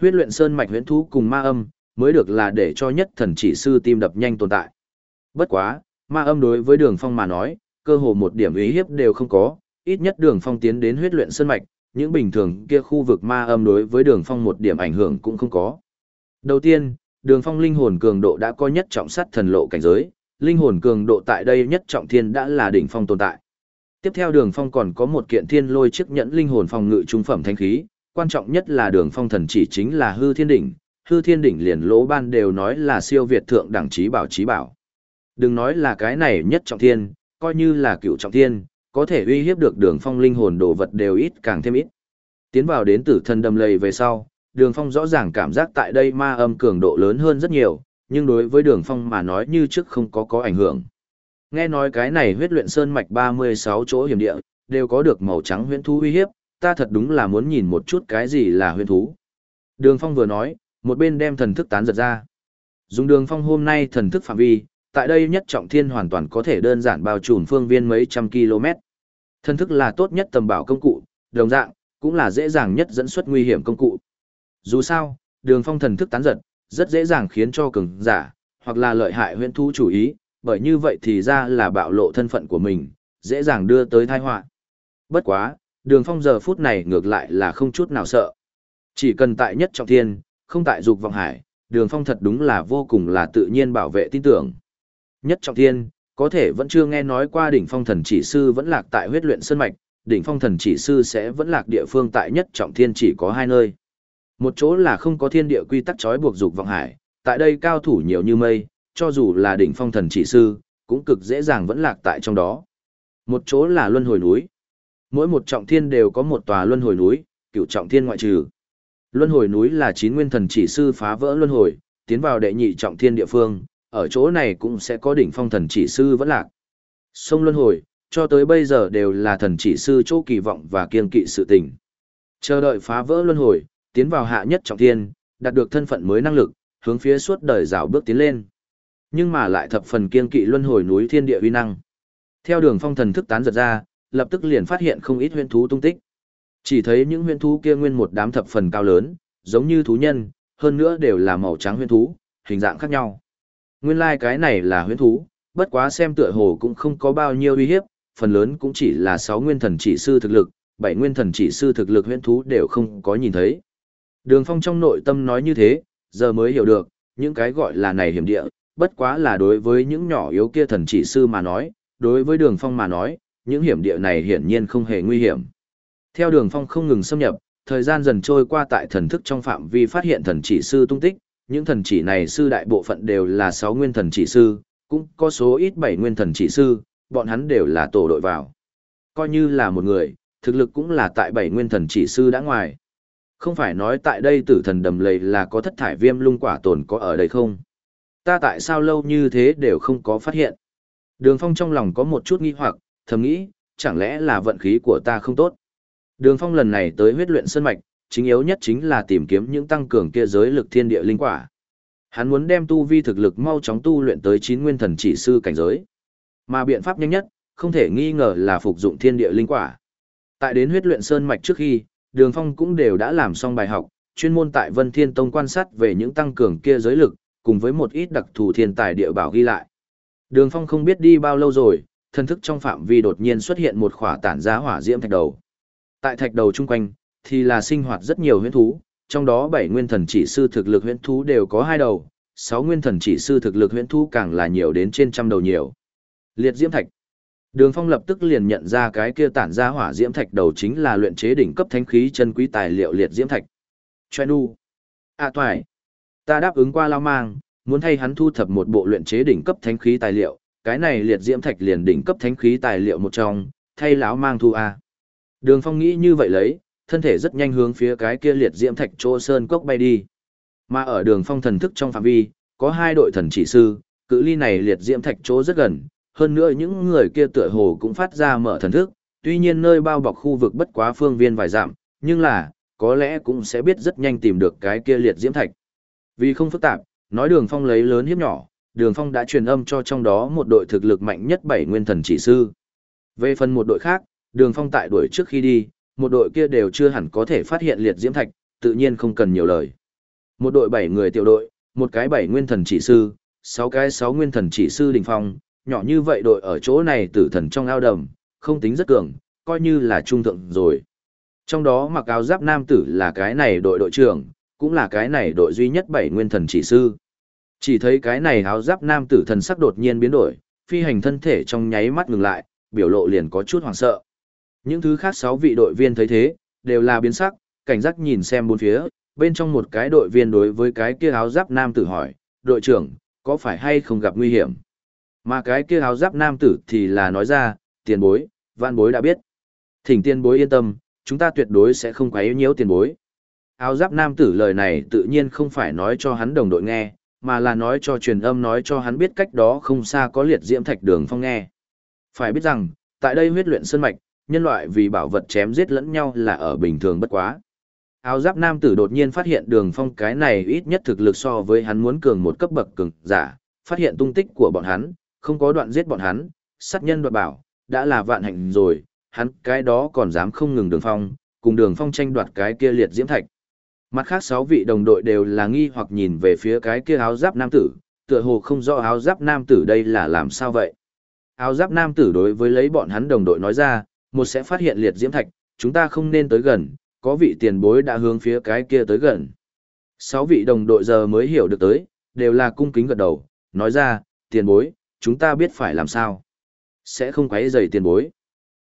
Huyết luyện sơn mạch huyễn thú cùng ma âm, mới được là để cho nhất thần chỉ sư tim đập nhanh tồn tại. Bất quá, ma âm đối với đường phong mà nói, cơ hồ một điểm ý hiếp đều không có, ít nhất đường phong tiến đến huyết luyện sơn mạch, những bình thường kia khu vực ma âm đối với đường phong một điểm ảnh hưởng cũng không có. Đầu tiên, đường phong linh hồn cường độ đã có nhất trọng sắt thần lộ cảnh giới, linh hồn cường độ tại đây nhất trọng thiên đã là đỉnh phong tồn tại. Tiếp theo đường phong còn có một kiện thiên lôi chiếc nhẫn linh hồn phòng ngự trung phẩm thanh khí, quan trọng nhất là đường phong thần chỉ chính là hư thiên đỉnh, hư thiên đỉnh liền lỗ ban đều nói là siêu việt thượng đẳng trí bảo trí bảo. Đừng nói là cái này nhất trọng thiên, coi như là cựu trọng thiên, có thể uy hiếp được đường phong linh hồn đồ vật đều ít càng thêm ít. Tiến vào đến tử thần đầm lầy về sau, đường phong rõ ràng cảm giác tại đây ma âm cường độ lớn hơn rất nhiều, nhưng đối với đường phong mà nói như trước không có có ảnh hưởng. Nghe nói cái này huyết luyện sơn mạch 36 chỗ hiểm địa, đều có được màu trắng huyễn thú uy hiếp, ta thật đúng là muốn nhìn một chút cái gì là huyễn thú. Đường phong vừa nói, một bên đem thần thức tán giật ra. Dùng đường phong hôm nay thần thức phạm vi, tại đây nhất trọng thiên hoàn toàn có thể đơn giản bao trùm phương viên mấy trăm km. Thần thức là tốt nhất tầm bảo công cụ, đồng dạng, cũng là dễ dàng nhất dẫn xuất nguy hiểm công cụ. Dù sao, đường phong thần thức tán giật, rất dễ dàng khiến cho cường giả, hoặc là lợi hại huyễn thu chủ ý, bởi như vậy thì ra là bạo lộ thân phận của mình, dễ dàng đưa tới tai họa. Bất quá, đường phong giờ phút này ngược lại là không chút nào sợ. Chỉ cần tại nhất trọng thiên, không tại dục vọng hải, đường phong thật đúng là vô cùng là tự nhiên bảo vệ tin tưởng. Nhất trọng thiên, có thể vẫn chưa nghe nói qua đỉnh phong thần chỉ sư vẫn lạc tại huyết luyện sơn mạch, đỉnh phong thần chỉ sư sẽ vẫn lạc địa phương tại nhất trọng thiên chỉ có hai nơi. Một chỗ là không có thiên địa quy tắc trói buộc dục vọng hải, tại đây cao thủ nhiều như mây, cho dù là đỉnh phong thần chỉ sư, cũng cực dễ dàng vẫn lạc tại trong đó. Một chỗ là luân hồi núi. Mỗi một trọng thiên đều có một tòa luân hồi núi, cựu trọng thiên ngoại trừ. Luân hồi núi là chín nguyên thần chỉ sư phá vỡ luân hồi, tiến vào đệ nhị trọng thiên địa phương, ở chỗ này cũng sẽ có đỉnh phong thần chỉ sư vẫn lạc. Sông luân hồi, cho tới bây giờ đều là thần chỉ sư chỗ kỳ vọng và kiên kỵ sự tình. Chờ đợi phá vỡ luân hồi, tiến vào hạ nhất trọng thiên, đạt được thân phận mới năng lực, hướng phía suốt đời rào bước tiến lên. Nhưng mà lại thập phần kiên kỵ luân hồi núi thiên địa uy năng. Theo đường phong thần thức tán giật ra, lập tức liền phát hiện không ít huyễn thú tung tích. Chỉ thấy những huyễn thú kia nguyên một đám thập phần cao lớn, giống như thú nhân, hơn nữa đều là màu trắng huyễn thú, hình dạng khác nhau. Nguyên lai like cái này là huyễn thú, bất quá xem tựa hồ cũng không có bao nhiêu uy hiếp, phần lớn cũng chỉ là 6 nguyên thần chỉ sư thực lực, 7 nguyên thần chỉ sư thực lực huyễn thú đều không có nhìn thấy. Đường Phong trong nội tâm nói như thế, giờ mới hiểu được, những cái gọi là này hiểm địa, bất quá là đối với những nhỏ yếu kia thần chỉ sư mà nói, đối với Đường Phong mà nói, những hiểm địa này hiển nhiên không hề nguy hiểm. Theo Đường Phong không ngừng xâm nhập, thời gian dần trôi qua tại thần thức trong phạm vi phát hiện thần chỉ sư tung tích, những thần chỉ này sư đại bộ phận đều là 6 nguyên thần chỉ sư, cũng có số ít 7 nguyên thần chỉ sư, bọn hắn đều là tổ đội vào. Coi như là một người, thực lực cũng là tại 7 nguyên thần chỉ sư đã ngoài. Không phải nói tại đây tử thần đầm lầy là có thất thải viêm lung quả tồn có ở đây không? Ta tại sao lâu như thế đều không có phát hiện? Đường Phong trong lòng có một chút nghi hoặc, thầm nghĩ, chẳng lẽ là vận khí của ta không tốt? Đường Phong lần này tới huyết luyện sơn mạch, chính yếu nhất chính là tìm kiếm những tăng cường kia giới lực thiên địa linh quả. Hắn muốn đem tu vi thực lực mau chóng tu luyện tới chín nguyên thần chỉ sư cảnh giới. Mà biện pháp nhanh nhất, không thể nghi ngờ là phục dụng thiên địa linh quả. Tại đến huyết luyện sơn mạch trước khi, Đường Phong cũng đều đã làm xong bài học, chuyên môn tại Vân Thiên Tông quan sát về những tăng cường kia giới lực, cùng với một ít đặc thù thiên tài địa bảo ghi lại. Đường Phong không biết đi bao lâu rồi, thân thức trong phạm vi đột nhiên xuất hiện một khỏa tản giá hỏa diễm thạch đầu. Tại thạch đầu chung quanh, thì là sinh hoạt rất nhiều huyễn thú, trong đó bảy nguyên thần chỉ sư thực lực huyễn thú đều có hai đầu, sáu nguyên thần chỉ sư thực lực huyễn thú càng là nhiều đến trên trăm đầu nhiều. Liệt diễm thạch. Đường Phong lập tức liền nhận ra cái kia tản ra hỏa diễm thạch đầu chính là luyện chế đỉnh cấp thánh khí chân quý tài liệu liệt diễm thạch. Choe u. À toại. Ta đáp ứng qua lao mang, muốn thay hắn thu thập một bộ luyện chế đỉnh cấp thánh khí tài liệu, cái này liệt diễm thạch liền đỉnh cấp thánh khí tài liệu một trong, thay lão mang thu a. Đường Phong nghĩ như vậy lấy, thân thể rất nhanh hướng phía cái kia liệt diễm thạch chỗ sơn cốc bay đi. Mà ở đường Phong thần thức trong phạm vi, có hai đội thần chỉ sư, cự ly này liệt diễm thạch chỗ rất gần, hơn nữa những người kia tựa hồ cũng phát ra mở thần thức, tuy nhiên nơi bao bọc khu vực bất quá phương viên vài dặm, nhưng là, có lẽ cũng sẽ biết rất nhanh tìm được cái kia liệt diễm thạch. Vì không phức tạp, nói đường phong lấy lớn hiếp nhỏ, đường phong đã truyền âm cho trong đó một đội thực lực mạnh nhất bảy nguyên thần chỉ sư. Về phần một đội khác, đường phong tại đuổi trước khi đi, một đội kia đều chưa hẳn có thể phát hiện liệt diễm thạch, tự nhiên không cần nhiều lời. Một đội bảy người tiểu đội, một cái bảy nguyên thần chỉ sư, sáu cái sáu nguyên thần chỉ sư đình phong, nhỏ như vậy đội ở chỗ này tử thần trong ao đầm, không tính rất cường, coi như là trung thượng rồi. Trong đó mặc áo giáp nam tử là cái này đội đội trưởng, cũng là cái này đội duy nhất bảy nguyên thần chỉ sư. Chỉ thấy cái này áo giáp nam tử thần sắc đột nhiên biến đổi, phi hành thân thể trong nháy mắt ngừng lại, biểu lộ liền có chút hoảng sợ. Những thứ khác sáu vị đội viên thấy thế, đều là biến sắc, cảnh giác nhìn xem bốn phía, bên trong một cái đội viên đối với cái kia áo giáp nam tử hỏi, đội trưởng, có phải hay không gặp nguy hiểm? Mà cái kia áo giáp nam tử thì là nói ra, tiền bối, vạn bối đã biết. Thỉnh tiền bối yên tâm, chúng ta tuyệt đối sẽ không quấy nhiễu tiền bối. Áo giáp nam tử lời này tự nhiên không phải nói cho hắn đồng đội nghe, mà là nói cho truyền âm nói cho hắn biết cách đó không xa có liệt diễm thạch đường phong nghe. Phải biết rằng, tại đây huyết luyện sơn mạch, nhân loại vì bảo vật chém giết lẫn nhau là ở bình thường bất quá. Áo giáp nam tử đột nhiên phát hiện đường phong cái này ít nhất thực lực so với hắn muốn cường một cấp bậc cường giả, phát hiện tung tích của bọn hắn, không có đoạn giết bọn hắn, sát nhân đoạt bảo, đã là vạn hạnh rồi, hắn cái đó còn dám không ngừng đường phong, cùng đường phong tranh đoạt cái kia liệt diễm thạch. Mặt khác sáu vị đồng đội đều là nghi hoặc nhìn về phía cái kia áo giáp nam tử, tựa hồ không rõ áo giáp nam tử đây là làm sao vậy. Áo giáp nam tử đối với lấy bọn hắn đồng đội nói ra, một sẽ phát hiện liệt diễm thạch, chúng ta không nên tới gần, có vị tiền bối đã hướng phía cái kia tới gần. Sáu vị đồng đội giờ mới hiểu được tới, đều là cung kính gật đầu, nói ra, tiền bối, chúng ta biết phải làm sao. Sẽ không quấy rầy tiền bối.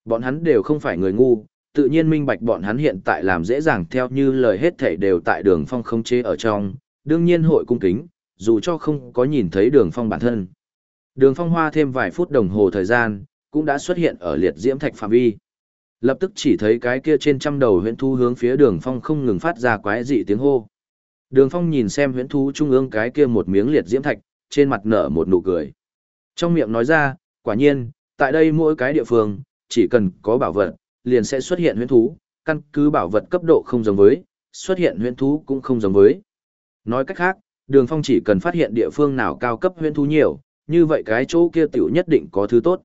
Bọn hắn đều không phải người ngu, tự nhiên minh bạch bọn hắn hiện tại làm dễ dàng theo như lời hết thảy đều tại đường phong không chế ở trong, đương nhiên hội cung kính, dù cho không có nhìn thấy đường phong bản thân. Đường phong hoa thêm vài phút đồng hồ thời gian, cũng đã xuất hiện ở liệt diễm thạch phạm vi. Lập tức chỉ thấy cái kia trên trăm đầu huyễn thú hướng phía đường phong không ngừng phát ra quái dị tiếng hô. Đường phong nhìn xem huyễn thú trung ương cái kia một miếng liệt diễm thạch, trên mặt nở một nụ cười. Trong miệng nói ra, quả nhiên, tại đây mỗi cái địa phương, chỉ cần có bảo vật, liền sẽ xuất hiện huyễn thú, căn cứ bảo vật cấp độ không giống với, xuất hiện huyễn thú cũng không giống với. Nói cách khác, đường phong chỉ cần phát hiện địa phương nào cao cấp huyễn thú nhiều, như vậy cái chỗ kia tiểu nhất định có thứ tốt.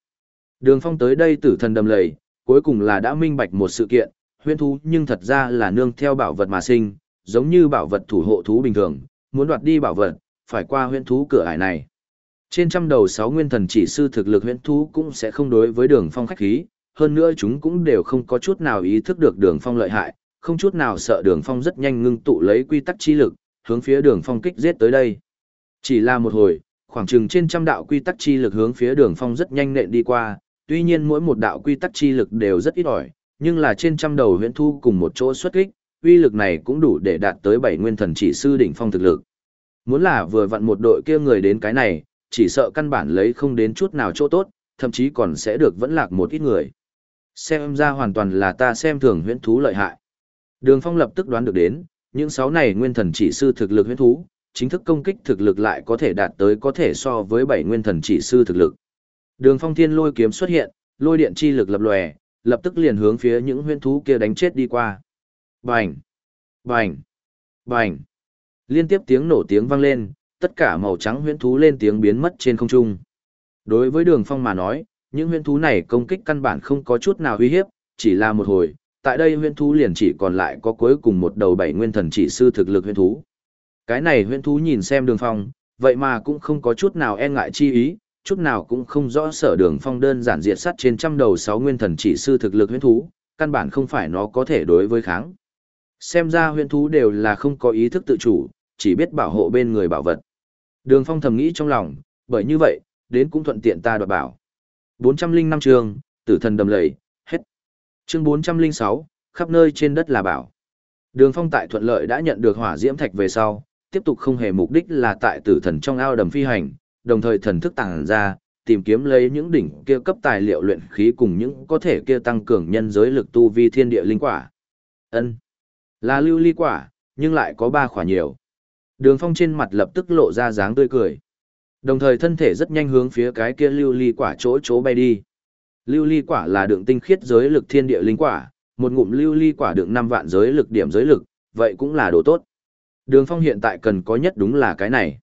Đường phong tới đây tử thần đầm lầy, cuối cùng là đã minh bạch một sự kiện, huyễn thú nhưng thật ra là nương theo bảo vật mà sinh, giống như bảo vật thủ hộ thú bình thường, muốn đoạt đi bảo vật, phải qua huyễn thú cửa ải này. Trên trăm đầu sáu nguyên thần chỉ sư thực lực huyễn thú cũng sẽ không đối với đường phong khách khí, hơn nữa chúng cũng đều không có chút nào ý thức được đường phong lợi hại, không chút nào sợ đường phong rất nhanh ngưng tụ lấy quy tắc chi lực, hướng phía đường phong kích giết tới đây. Chỉ là một hồi, khoảng chừng trên trăm đạo quy tắc chi lực hướng phía đường phong rất nhanh nện đi qua, tuy nhiên mỗi một đạo quy tắc chi lực đều rất ít ỏi, nhưng là trên trăm đầu huyễn thu cùng một chỗ xuất kích, uy lực này cũng đủ để đạt tới bảy nguyên thần chỉ sư đỉnh phong thực lực. Muốn là vừa vặn một đội kia người đến cái này, chỉ sợ căn bản lấy không đến chút nào chỗ tốt, thậm chí còn sẽ được vẫn lạc một ít người. Xem ra hoàn toàn là ta xem thường huyễn thú lợi hại. Đường Phong lập tức đoán được đến, những sáu này nguyên thần chỉ sư thực lực huyễn thú, chính thức công kích thực lực lại có thể đạt tới có thể so với bảy nguyên thần chỉ sư thực lực. Đường Phong Thiên lôi kiếm xuất hiện, lôi điện chi lực lập lòe, lập tức liền hướng phía những huyễn thú kia đánh chết đi qua. Bành! Bành! Bành! Liên tiếp tiếng nổ tiếng vang lên, tất cả màu trắng huyễn thú lên tiếng biến mất trên không trung. Đối với Đường Phong mà nói, những huyễn thú này công kích căn bản không có chút nào uy hiếp, chỉ là một hồi, tại đây huyễn thú liền chỉ còn lại có cuối cùng một đầu bảy nguyên thần chỉ sư thực lực huyễn thú. Cái này huyễn thú nhìn xem Đường Phong, vậy mà cũng không có chút nào e ngại chi ý, chút nào cũng không rõ sở Đường Phong đơn giản diệt sát trên trăm đầu sáu nguyên thần chỉ sư thực lực huyễn thú, căn bản không phải nó có thể đối với kháng. Xem ra huyễn thú đều là không có ý thức tự chủ, chỉ biết bảo hộ bên người bảo vật. Đường Phong thầm nghĩ trong lòng, bởi như vậy, đến cũng thuận tiện ta đoạt bảo. 405 trường, tử thần đầm lầy, hết. Chương 406, khắp nơi trên đất là bảo. Đường Phong tại thuận lợi đã nhận được hỏa diễm thạch về sau, tiếp tục không hề mục đích là tại tử thần trong ao đầm phi hành, đồng thời thần thức tàng ra, tìm kiếm lấy những đỉnh kia cấp tài liệu luyện khí cùng những có thể kia tăng cường nhân giới lực tu vi thiên địa linh quả. Ân, Là lưu ly quả, nhưng lại có ba quả nhiều. Đường Phong trên mặt lập tức lộ ra dáng tươi cười. Đồng thời thân thể rất nhanh hướng phía cái kia lưu ly quả chỗ chỗ bay đi. Lưu ly quả là đường tinh khiết giới lực thiên địa linh quả, một ngụm lưu ly quả đựng năm vạn giới lực điểm giới lực, vậy cũng là đồ tốt. Đường Phong hiện tại cần có nhất đúng là cái này.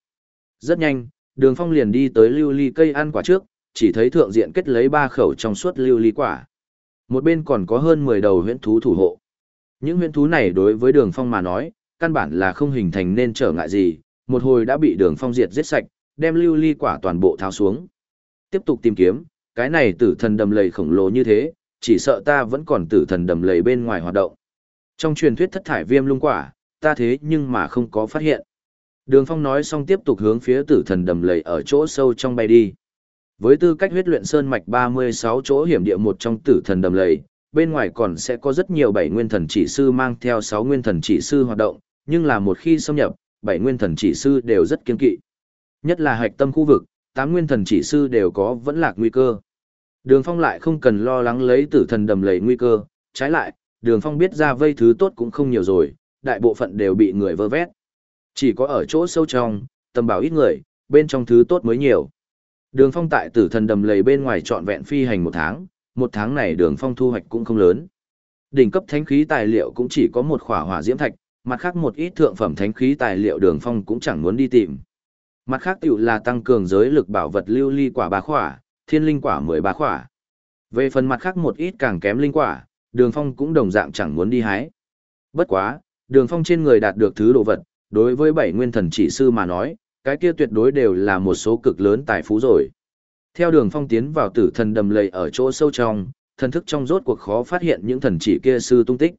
Rất nhanh, Đường Phong liền đi tới lưu ly cây ăn quả trước, chỉ thấy thượng diện kết lấy ba khẩu trong suốt lưu ly quả. Một bên còn có hơn 10 đầu huyễn thú thủ hộ. Những huyễn thú này đối với Đường Phong mà nói, căn bản là không hình thành nên trở ngại gì, một hồi đã bị Đường Phong diệt giết sạch, đem lưu ly quả toàn bộ tháo xuống. Tiếp tục tìm kiếm, cái này tử thần đầm lầy khổng lồ như thế, chỉ sợ ta vẫn còn tử thần đầm lầy bên ngoài hoạt động. Trong truyền thuyết thất thải viêm lung quả, ta thế nhưng mà không có phát hiện. Đường Phong nói xong tiếp tục hướng phía tử thần đầm lầy ở chỗ sâu trong bay đi. Với tư cách huyết luyện sơn mạch 36 chỗ hiểm địa một trong tử thần đầm lầy, bên ngoài còn sẽ có rất nhiều bảy nguyên thần chỉ sư mang theo 6 nguyên thần chỉ sư hoạt động, nhưng là một khi xâm nhập, bảy nguyên thần chỉ sư đều rất kiên kỵ. Nhất là hạch tâm khu vực, tám nguyên thần chỉ sư đều có vẫn lạc nguy cơ. Đường Phong lại không cần lo lắng lấy tử thần đầm lầy nguy cơ, trái lại, Đường Phong biết ra vây thứ tốt cũng không nhiều rồi, đại bộ phận đều bị người vơ vét. Chỉ có ở chỗ sâu trong, tầm bảo ít người, bên trong thứ tốt mới nhiều. Đường Phong tại tử thần đầm lầy bên ngoài trọn vẹn phi hành một tháng, một tháng này Đường Phong thu hoạch cũng không lớn. Đỉnh cấp thánh khí tài liệu cũng chỉ có một khỏa hỏa diễm thạch, mặt khác một ít thượng phẩm thánh khí tài liệu Đường Phong cũng chẳng muốn đi tìm. Mặt khác tựu là tăng cường giới lực bảo vật lưu ly quả bá khỏa, thiên linh quả mười bá khỏa. Về phần mặt khác một ít càng kém linh quả, đường phong cũng đồng dạng chẳng muốn đi hái. Bất quá, đường phong trên người đạt được thứ đồ vật, đối với bảy nguyên thần chỉ sư mà nói, cái kia tuyệt đối đều là một số cực lớn tài phú rồi. Theo đường phong tiến vào tử thần đầm lầy ở chỗ sâu trong, thần thức trong rốt cuộc khó phát hiện những thần chỉ kia sư tung tích.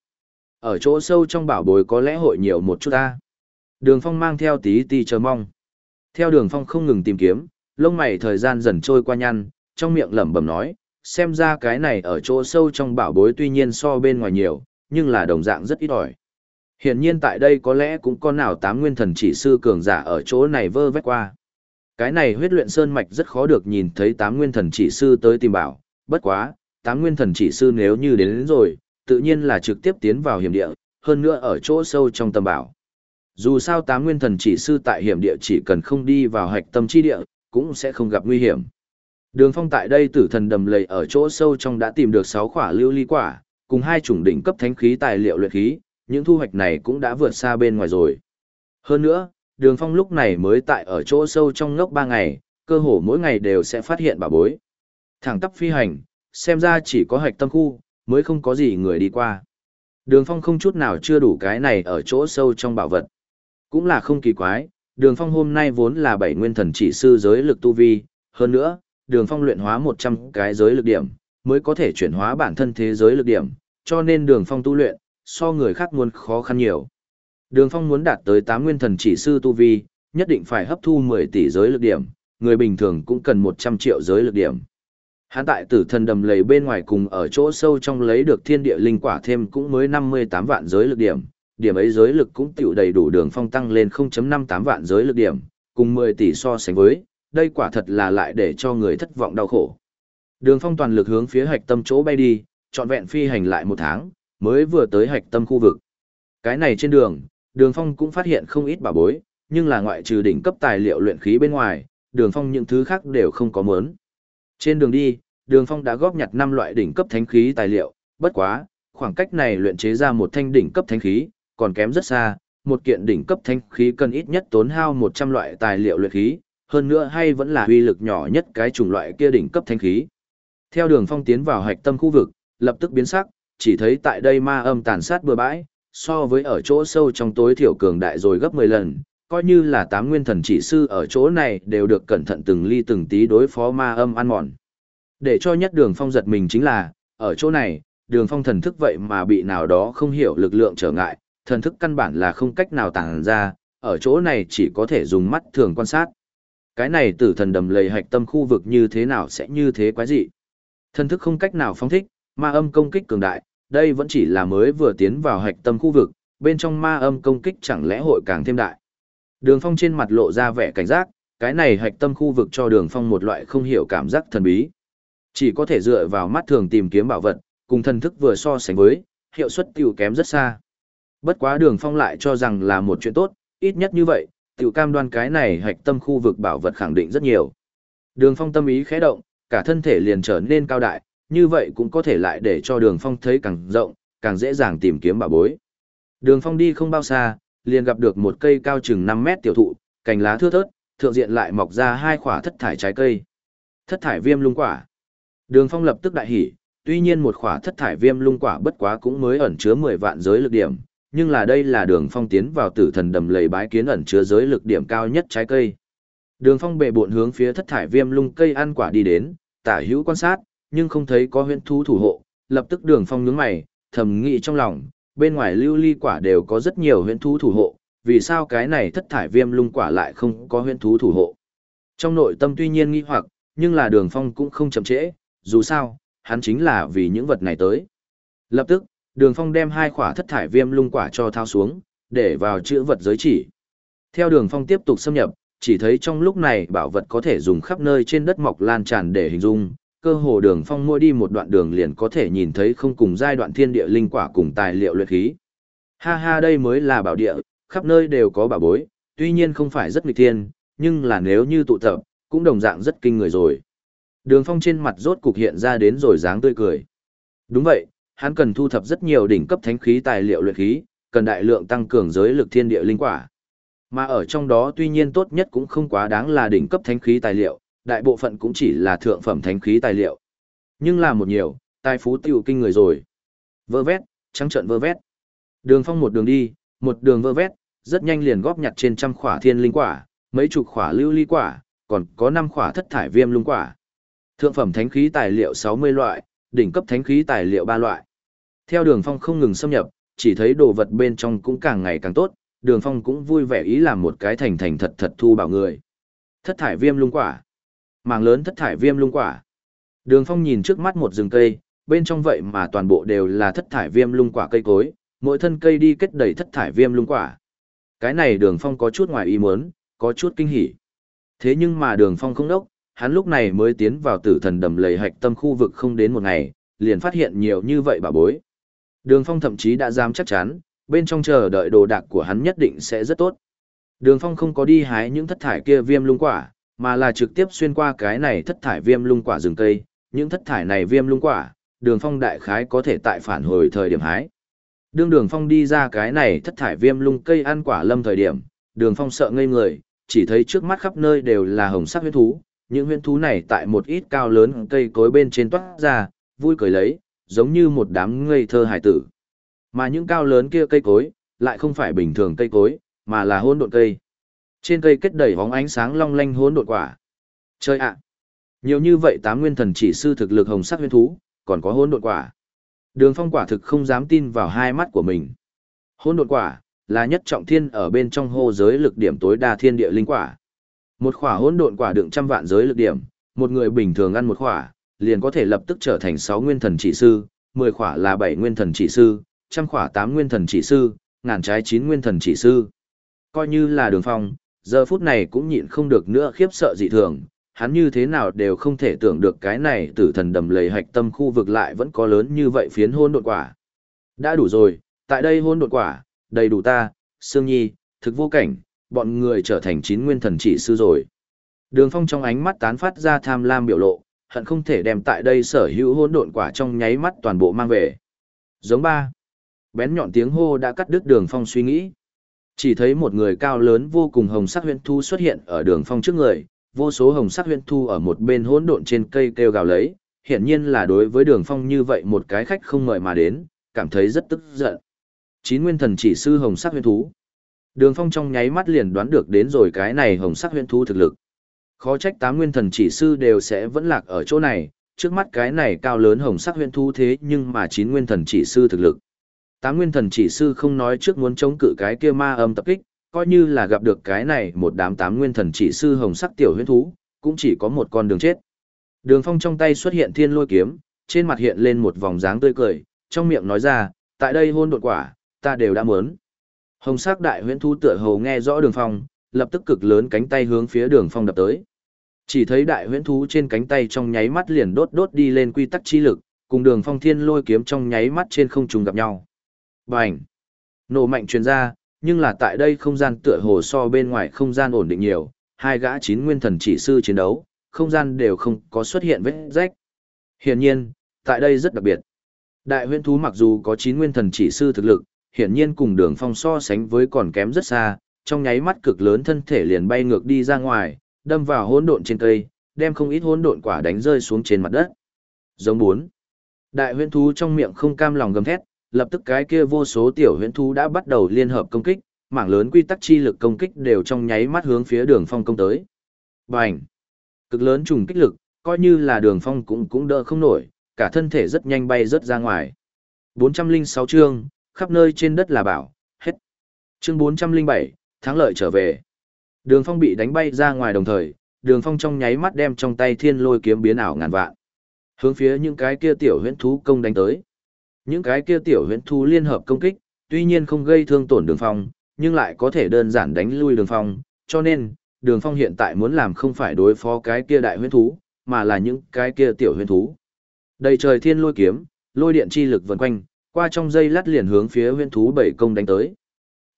Ở chỗ sâu trong bảo bối có lẽ hội nhiều một chút ta. Đường phong mang theo tí tí chờ mong. Theo đường phong không ngừng tìm kiếm, lông mày thời gian dần trôi qua nhăn, trong miệng lẩm bẩm nói, xem ra cái này ở chỗ sâu trong bảo bối tuy nhiên so bên ngoài nhiều, nhưng là đồng dạng rất ít ỏi. Hiển nhiên tại đây có lẽ cũng có nào tám nguyên thần chỉ sư cường giả ở chỗ này vơ vét qua. Cái này huyết luyện sơn mạch rất khó được nhìn thấy tám nguyên thần chỉ sư tới tìm bảo, bất quá, tám nguyên thần chỉ sư nếu như đến, đến rồi, tự nhiên là trực tiếp tiến vào hiểm địa, hơn nữa ở chỗ sâu trong tầm bảo. Dù sao tám nguyên thần chỉ sư tại hiểm địa chỉ cần không đi vào hạch tâm chi địa, cũng sẽ không gặp nguy hiểm. Đường phong tại đây tử thần đầm lầy ở chỗ sâu trong đã tìm được 6 khỏa lưu ly quả, cùng hai chủng đỉnh cấp thánh khí tài liệu luyện khí, những thu hoạch này cũng đã vượt xa bên ngoài rồi. Hơn nữa, đường phong lúc này mới tại ở chỗ sâu trong ngốc 3 ngày, cơ hồ mỗi ngày đều sẽ phát hiện bà bối. Thẳng tắp phi hành, xem ra chỉ có hạch tâm khu, mới không có gì người đi qua. Đường phong không chút nào chưa đủ cái này ở chỗ sâu trong bảo vật. Cũng là không kỳ quái, đường phong hôm nay vốn là bảy nguyên thần chỉ sư giới lực tu vi, hơn nữa, đường phong luyện hóa 100 cái giới lực điểm, mới có thể chuyển hóa bản thân thế giới lực điểm, cho nên đường phong tu luyện, so người khác muốn khó khăn nhiều. Đường phong muốn đạt tới 8 nguyên thần chỉ sư tu vi, nhất định phải hấp thu 10 tỷ giới lực điểm, người bình thường cũng cần 100 triệu giới lực điểm. Hắn tại tử thần đầm lầy bên ngoài cùng ở chỗ sâu trong lấy được thiên địa linh quả thêm cũng mới 58 vạn giới lực điểm, điểm ấy giới lực cũng tiểu đầy đủ đường phong tăng lên 0.58 vạn giới lực điểm, cùng 10 tỷ so sánh với, đây quả thật là lại để cho người thất vọng đau khổ. Đường phong toàn lực hướng phía hạch tâm chỗ bay đi, trọn vẹn phi hành lại một tháng, mới vừa tới hạch tâm khu vực. Cái này trên đường, đường phong cũng phát hiện không ít bảo bối, nhưng là ngoại trừ đỉnh cấp tài liệu luyện khí bên ngoài, đường phong những thứ khác đều không có mớn. Trên đường đi, đường phong đã góp nhặt 5 loại đỉnh cấp thánh khí tài liệu, bất quá, khoảng cách này luyện chế ra một thanh đỉnh cấp thánh khí, còn kém rất xa, một kiện đỉnh cấp thánh khí cần ít nhất tốn hao 100 loại tài liệu luyện khí, hơn nữa hay vẫn là uy lực nhỏ nhất cái chủng loại kia đỉnh cấp thánh khí. Theo đường phong tiến vào hạch tâm khu vực, lập tức biến sắc, chỉ thấy tại đây ma âm tàn sát bừa bãi, so với ở chỗ sâu trong tối thiểu cường đại rồi gấp 10 lần, coi như là tám nguyên thần chỉ sư ở chỗ này đều được cẩn thận từng ly từng tí đối phó ma âm ăn mòn. Để cho nhất đường phong giật mình chính là, ở chỗ này, đường phong thần thức vậy mà bị nào đó không hiểu lực lượng trở ngại, thần thức căn bản là không cách nào tàng ra, ở chỗ này chỉ có thể dùng mắt thường quan sát. Cái này tử thần đầm lầy hạch tâm khu vực như thế nào sẽ như thế quái dị. Thần thức không cách nào phong thích, ma âm công kích cường đại, đây vẫn chỉ là mới vừa tiến vào hạch tâm khu vực, bên trong ma âm công kích chẳng lẽ hội càng thêm đại. Đường phong trên mặt lộ ra vẻ cảnh giác, cái này hạch tâm khu vực cho đường phong một loại không hiểu cảm giác thần bí. Chỉ có thể dựa vào mắt thường tìm kiếm bảo vật, cùng thần thức vừa so sánh với, hiệu suất tiêu kém rất xa. Bất quá đường phong lại cho rằng là một chuyện tốt, ít nhất như vậy, tiểu cam đoan cái này hạch tâm khu vực bảo vật khẳng định rất nhiều. Đường phong tâm ý khẽ động, cả thân thể liền trở nên cao đại, như vậy cũng có thể lại để cho đường phong thấy càng rộng, càng dễ dàng tìm kiếm bảo bối. Đường phong đi không bao xa, liền gặp được một cây cao chừng 5 mét tiểu thụ, cành lá thưa thớt, thượng diện lại mọc ra hai quả thất thải trái cây. Thất thải viêm lung quả. Đường Phong lập tức đại hỉ, tuy nhiên một quả thất thải viêm lung quả bất quá cũng mới ẩn chứa 10 vạn giới lực điểm, nhưng là đây là Đường Phong tiến vào tử thần đầm lầy bái kiến ẩn chứa giới lực điểm cao nhất trái cây. Đường Phong bệ bộn hướng phía thất thải viêm lung cây ăn quả đi đến, tả hữu quan sát, nhưng không thấy có huyễn thú thủ hộ, lập tức Đường Phong nhướng mày, thầm nghĩ trong lòng, bên ngoài lưu ly quả đều có rất nhiều huyễn thú thủ hộ, vì sao cái này thất thải viêm lung quả lại không có huyễn thú thủ hộ. Trong nội tâm tuy nhiên nghi hoặc, nhưng là đường phong cũng không chậm trễ, dù sao, hắn chính là vì những vật này tới. Lập tức, đường phong đem hai quả thất thải viêm lung quả cho thao xuống, để vào chữ vật giới chỉ. Theo đường phong tiếp tục xâm nhập, chỉ thấy trong lúc này bảo vật có thể dùng khắp nơi trên đất mọc lan tràn để hình dung, cơ hồ đường phong mỗi đi một đoạn đường liền có thể nhìn thấy không cùng giai đoạn thiên địa linh quả cùng tài liệu luyện khí. Ha ha đây mới là bảo địa, khắp nơi đều có bảo bối, tuy nhiên không phải rất nghịch thiên, nhưng là nếu như tụ tập, cũng đồng dạng rất kinh người rồi. Đường phong trên mặt rốt cục hiện ra đến rồi dáng tươi cười. Đúng vậy, hắn cần thu thập rất nhiều đỉnh cấp thánh khí tài liệu luyện khí, cần đại lượng tăng cường giới lực thiên địa linh quả. Mà ở trong đó tuy nhiên tốt nhất cũng không quá đáng là đỉnh cấp thánh khí tài liệu, đại bộ phận cũng chỉ là thượng phẩm thánh khí tài liệu. Nhưng là một nhiều, tài phú tiêu kinh người rồi. Vơ vét, trắng trận vơ vét. Đường phong một đường đi, một đường vơ vét, rất nhanh liền góp nhặt trên trăm khỏa thiên linh quả, mấy chục khỏa lưu ly quả, còn có năm khỏa thất thải viêm lung quả. Thượng phẩm thánh khí tài liệu 60 loại, đỉnh cấp thánh khí tài liệu 3 loại. Theo đường phong không ngừng xâm nhập, chỉ thấy đồ vật bên trong cũng càng ngày càng tốt, đường phong cũng vui vẻ ý làm một cái thành thành thật thật thu bảo người. Thất thải viêm lung quả màng lớn thất thải viêm lung quả. Đường Phong nhìn trước mắt một rừng cây, bên trong vậy mà toàn bộ đều là thất thải viêm lung quả cây cối, mỗi thân cây đi kết đầy thất thải viêm lung quả. Cái này Đường Phong có chút ngoài ý muốn, có chút kinh hỉ. Thế nhưng mà Đường Phong không đốc, hắn lúc này mới tiến vào tử thần đầm lầy hạch tâm khu vực không đến một ngày, liền phát hiện nhiều như vậy bà bối. Đường Phong thậm chí đã dám chắc chắn, bên trong chờ đợi đồ đạc của hắn nhất định sẽ rất tốt. Đường Phong không có đi hái những thất thải kia viêm lung quả, mà là trực tiếp xuyên qua cái này thất thải viêm lung quả rừng cây, những thất thải này viêm lung quả, đường phong đại khái có thể tại phản hồi thời điểm hái. Đương đường phong đi ra cái này thất thải viêm lung cây ăn quả lâm thời điểm, đường phong sợ ngây người, chỉ thấy trước mắt khắp nơi đều là hồng sắc huyết thú, những huyết thú này tại một ít cao lớn cây cối bên trên toát ra, vui cười lấy, giống như một đám ngây thơ hải tử. Mà những cao lớn kia cây cối, lại không phải bình thường cây cối, mà là hôn độn cây. Trên cây kết đầy bóng ánh sáng long lanh hỗn độn quả. Chơi ạ! Nhiều như vậy tám nguyên thần chỉ sư thực lực hồng sắc nguyên thú, còn có hỗn độn quả. Đường Phong quả thực không dám tin vào hai mắt của mình. Hỗn độn quả là nhất trọng thiên ở bên trong hô giới lực điểm tối đa thiên địa linh quả. Một khỏa hỗn độn quả đựng trăm vạn giới lực điểm, một người bình thường ăn một khỏa, liền có thể lập tức trở thành sáu nguyên thần chỉ sư, mười khỏa là bảy nguyên thần chỉ sư, trăm khỏa tám nguyên thần chỉ sư, ngàn trái chín nguyên thần chỉ sư. Coi như là đường phong, giờ phút này cũng nhịn không được nữa khiếp sợ dị thường, hắn như thế nào đều không thể tưởng được cái này tử thần đầm lầy hạch tâm khu vực lại vẫn có lớn như vậy phiến hôn đột quả. Đã đủ rồi, tại đây hôn đột quả, đầy đủ ta, Sương Nhi, thực vô cảnh, bọn người trở thành chín nguyên thần chỉ sư rồi. Đường phong trong ánh mắt tán phát ra tham lam biểu lộ, hận không thể đem tại đây sở hữu hôn độn quả trong nháy mắt toàn bộ mang về. Giống ba. Bén nhọn tiếng hô đã cắt đứt đường phong suy nghĩ. Chỉ thấy một người cao lớn vô cùng hồng sắc huyễn thu xuất hiện ở đường phong trước người, vô số hồng sắc huyễn thu ở một bên hỗn độn trên cây kêu gào lấy, hiển nhiên là đối với đường phong như vậy một cái khách không mời mà đến, cảm thấy rất tức giận. Chín nguyên thần chỉ sư hồng sắc huyễn thú. Đường phong trong nháy mắt liền đoán được đến rồi cái này hồng sắc huyễn thú thực lực. Khó trách tám nguyên thần chỉ sư đều sẽ vẫn lạc ở chỗ này, trước mắt cái này cao lớn hồng sắc huyễn thú thế nhưng mà chín nguyên thần chỉ sư thực lực. Tám nguyên thần chỉ sư không nói trước muốn chống cự cái kia ma âm tập kích, coi như là gặp được cái này một đám tám nguyên thần chỉ sư hồng sắc tiểu huyễn thú, cũng chỉ có một con đường chết. Đường phong trong tay xuất hiện thiên lôi kiếm, trên mặt hiện lên một vòng dáng tươi cười, trong miệng nói ra, tại đây hôn đột quả, ta đều đã muốn. Hồng sắc đại huyễn thú tựa hồ nghe rõ đường phong, lập tức cực lớn cánh tay hướng phía đường phong đập tới. Chỉ thấy đại huyễn thú trên cánh tay trong nháy mắt liền đốt đốt đi lên quy tắc chi lực, cùng đường phong thiên lôi kiếm trong nháy mắt trên không trùng gặp nhau. Bành! Nổ mạnh truyền ra, nhưng là tại đây không gian tựa hồ so bên ngoài không gian ổn định nhiều, hai gã chín nguyên thần chỉ sư chiến đấu, không gian đều không có xuất hiện vết rách. Hiển nhiên, tại đây rất đặc biệt. Đại huyễn thú mặc dù có chín nguyên thần chỉ sư thực lực, hiển nhiên cùng đường phong so sánh với còn kém rất xa, trong nháy mắt cực lớn thân thể liền bay ngược đi ra ngoài, đâm vào hỗn độn trên cây, đem không ít hỗn độn quả đánh rơi xuống trên mặt đất. Giống bốn. Đại huyễn thú trong miệng không cam lòng gầm thét, lập tức cái kia vô số tiểu huyễn thú đã bắt đầu liên hợp công kích, mảng lớn quy tắc chi lực công kích đều trong nháy mắt hướng phía đường phong công tới. Bành! Cực lớn trùng kích lực, coi như là đường phong cũng cũng đỡ không nổi, cả thân thể rất nhanh bay rất ra ngoài. 406 chương, khắp nơi trên đất là bảo, hết. Chương 407, thắng lợi trở về. Đường phong bị đánh bay ra ngoài đồng thời, đường phong trong nháy mắt đem trong tay thiên lôi kiếm biến ảo ngàn vạn. Hướng phía những cái kia tiểu huyễn thú công đánh tới. Những cái kia tiểu huyễn thú liên hợp công kích, tuy nhiên không gây thương tổn đường phong, nhưng lại có thể đơn giản đánh lui đường phong, cho nên, đường phong hiện tại muốn làm không phải đối phó cái kia đại huyễn thú, mà là những cái kia tiểu huyễn thú. Đầy trời thiên lôi kiếm, lôi điện chi lực vần quanh, qua trong dây lát liền hướng phía huyễn thú bảy công đánh tới.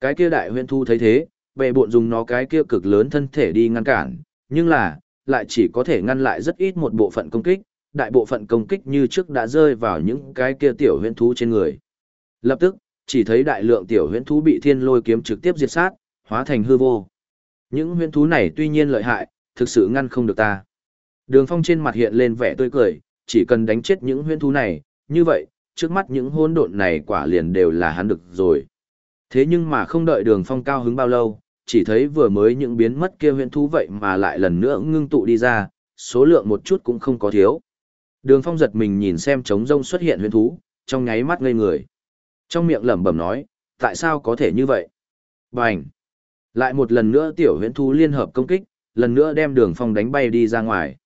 Cái kia đại huyễn thú thấy thế, bệ bộn dùng nó cái kia cực lớn thân thể đi ngăn cản, nhưng là, lại chỉ có thể ngăn lại rất ít một bộ phận công kích, đại bộ phận công kích như trước đã rơi vào những cái kia tiểu huyễn thú trên người. Lập tức, chỉ thấy đại lượng tiểu huyễn thú bị thiên lôi kiếm trực tiếp diệt sát, hóa thành hư vô. Những huyễn thú này tuy nhiên lợi hại, thực sự ngăn không được ta. Đường phong trên mặt hiện lên vẻ tươi cười, chỉ cần đánh chết những huyễn thú này, như vậy, trước mắt những hỗn độn này quả liền đều là hắn được rồi. Thế nhưng mà không đợi đường phong cao hứng bao lâu, chỉ thấy vừa mới những biến mất kia huyễn thú vậy mà lại lần nữa ngưng tụ đi ra, số lượng một chút cũng không có thiếu. Đường phong giật mình nhìn xem trống rông xuất hiện Huyền thú, trong nháy mắt ngây người. Trong miệng lẩm bẩm nói, tại sao có thể như vậy? Bành! Lại một lần nữa tiểu Huyền thú liên hợp công kích, lần nữa đem đường phong đánh bay đi ra ngoài.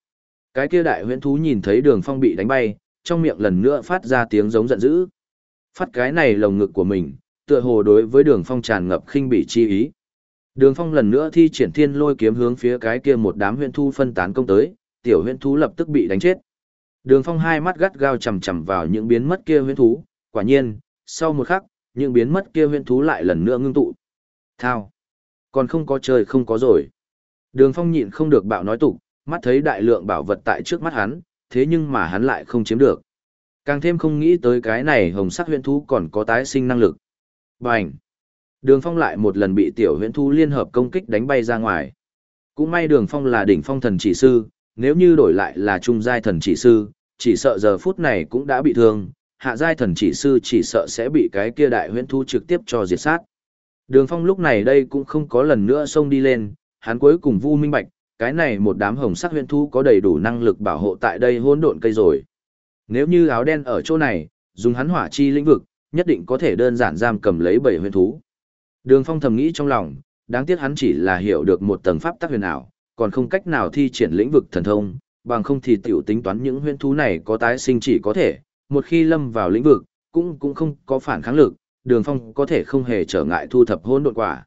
Cái kia đại Huyền thú nhìn thấy đường phong bị đánh bay, trong miệng lần nữa phát ra tiếng giống giận dữ. Phát cái này lồng ngực của mình, tựa hồ đối với đường phong tràn ngập khinh bị chi ý. Đường phong lần nữa thi triển thiên lôi kiếm hướng phía cái kia một đám Huyền thú phân tán công tới, tiểu Huyền thú lập tức bị đánh chết. Đường phong hai mắt gắt gao chằm chằm vào những biến mất kia huyễn thú, quả nhiên, sau một khắc, những biến mất kia huyễn thú lại lần nữa ngưng tụ. Thao! Còn không có trời không có rồi. Đường phong nhịn không được bạo nói tục, mắt thấy đại lượng bảo vật tại trước mắt hắn, thế nhưng mà hắn lại không chiếm được. Càng thêm không nghĩ tới cái này hồng sắc huyễn thú còn có tái sinh năng lực. Bành! Đường phong lại một lần bị tiểu huyễn thú liên hợp công kích đánh bay ra ngoài. Cũng may đường phong là đỉnh phong thần chỉ sư, nếu như đổi lại là trung giai thần chỉ sư, chỉ sợ giờ phút này cũng đã bị thương, hạ giai thần chỉ sư chỉ sợ sẽ bị cái kia đại huyễn thú trực tiếp cho diệt sát. Đường Phong lúc này đây cũng không có lần nữa xông đi lên, hắn cuối cùng vu minh bạch, cái này một đám hồng sắc huyễn thú có đầy đủ năng lực bảo hộ tại đây hỗn độn cây rồi. Nếu như áo đen ở chỗ này, dùng hắn hỏa chi lĩnh vực, nhất định có thể đơn giản giam cầm lấy bảy huyễn thú. Đường Phong thầm nghĩ trong lòng, đáng tiếc hắn chỉ là hiểu được một tầng pháp tắc huyền ảo, còn không cách nào thi triển lĩnh vực thần thông, bằng không thì tiểu tính toán những huyễn thú này có tái sinh chỉ có thể, một khi lâm vào lĩnh vực, cũng cũng không có phản kháng lực, Đường Phong có thể không hề trở ngại thu thập hỗn độn quả.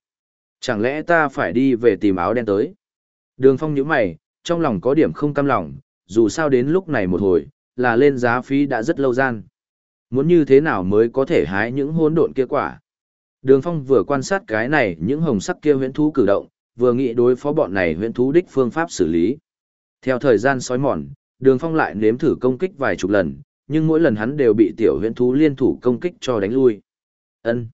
Chẳng lẽ ta phải đi về tìm áo đen tới? Đường Phong nhíu mày, trong lòng có điểm không cam lòng, dù sao đến lúc này một hồi, là lên giá phí đã rất lâu gian. Muốn như thế nào mới có thể hái những hỗn độn kia quả? Đường Phong vừa quan sát cái này những hồng sắc kia huyễn thú cử động, vừa nghĩ đối phó bọn này huyễn thú đích phương pháp xử lý. Theo thời gian sói mòn, Đường Phong lại nếm thử công kích vài chục lần, nhưng mỗi lần hắn đều bị tiểu huyễn thú liên thủ công kích cho đánh lui. Ân.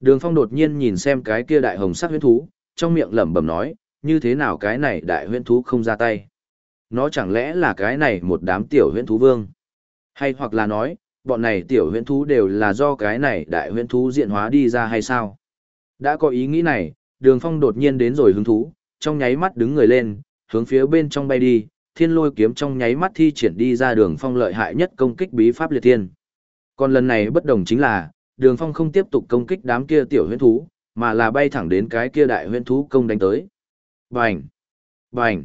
Đường Phong đột nhiên nhìn xem cái kia đại hồng sắc huyễn thú, trong miệng lẩm bẩm nói, như thế nào cái này đại huyễn thú không ra tay? Nó chẳng lẽ là cái này một đám tiểu huyễn thú vương? Hay hoặc là nói, bọn này tiểu huyễn thú đều là do cái này đại huyễn thú diện hóa đi ra hay sao? Đã có ý nghĩ này, Đường Phong đột nhiên đến rồi hứng thú, trong nháy mắt đứng người lên, hướng phía bên trong bay đi, thiên lôi kiếm trong nháy mắt thi triển đi ra Đường Phong lợi hại nhất công kích bí pháp liệt thiên. Còn lần này bất đồng chính là, Đường Phong không tiếp tục công kích đám kia tiểu huyễn thú, mà là bay thẳng đến cái kia đại huyễn thú công đánh tới. Bành! Bành!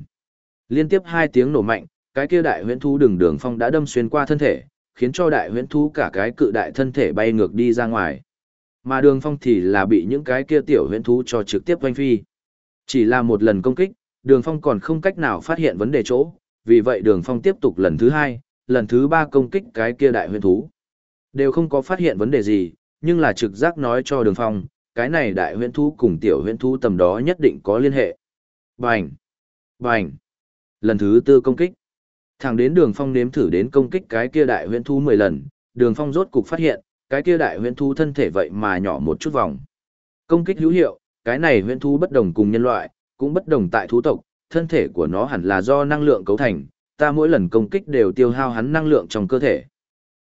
Liên tiếp hai tiếng nổ mạnh, cái kia đại huyễn thú đường đường phong đã đâm xuyên qua thân thể, khiến cho đại huyễn thú cả cái cự đại thân thể bay ngược đi ra ngoài. Mà đường phong thì là bị những cái kia tiểu huyễn thú cho trực tiếp quanh phi. Chỉ là một lần công kích, đường phong còn không cách nào phát hiện vấn đề chỗ, vì vậy đường phong tiếp tục lần thứ hai, lần thứ ba công kích cái kia đại huyễn thú. Đều không có phát hiện vấn đề gì, nhưng là trực giác nói cho đường phong, cái này đại huyễn thú cùng tiểu huyễn thú tầm đó nhất định có liên hệ. Bành! Bành! Lần thứ tư công kích. Thẳng đến đường phong nếm thử đến công kích cái kia đại huyễn thú 10 lần, đường phong rốt cục phát hiện, cái kia đại huyễn thú thân thể vậy mà nhỏ một chút vòng. Công kích hữu hiệu, cái này huyễn thú bất đồng cùng nhân loại, cũng bất đồng tại thú tộc, thân thể của nó hẳn là do năng lượng cấu thành, ta mỗi lần công kích đều tiêu hao hắn năng lượng trong cơ thể.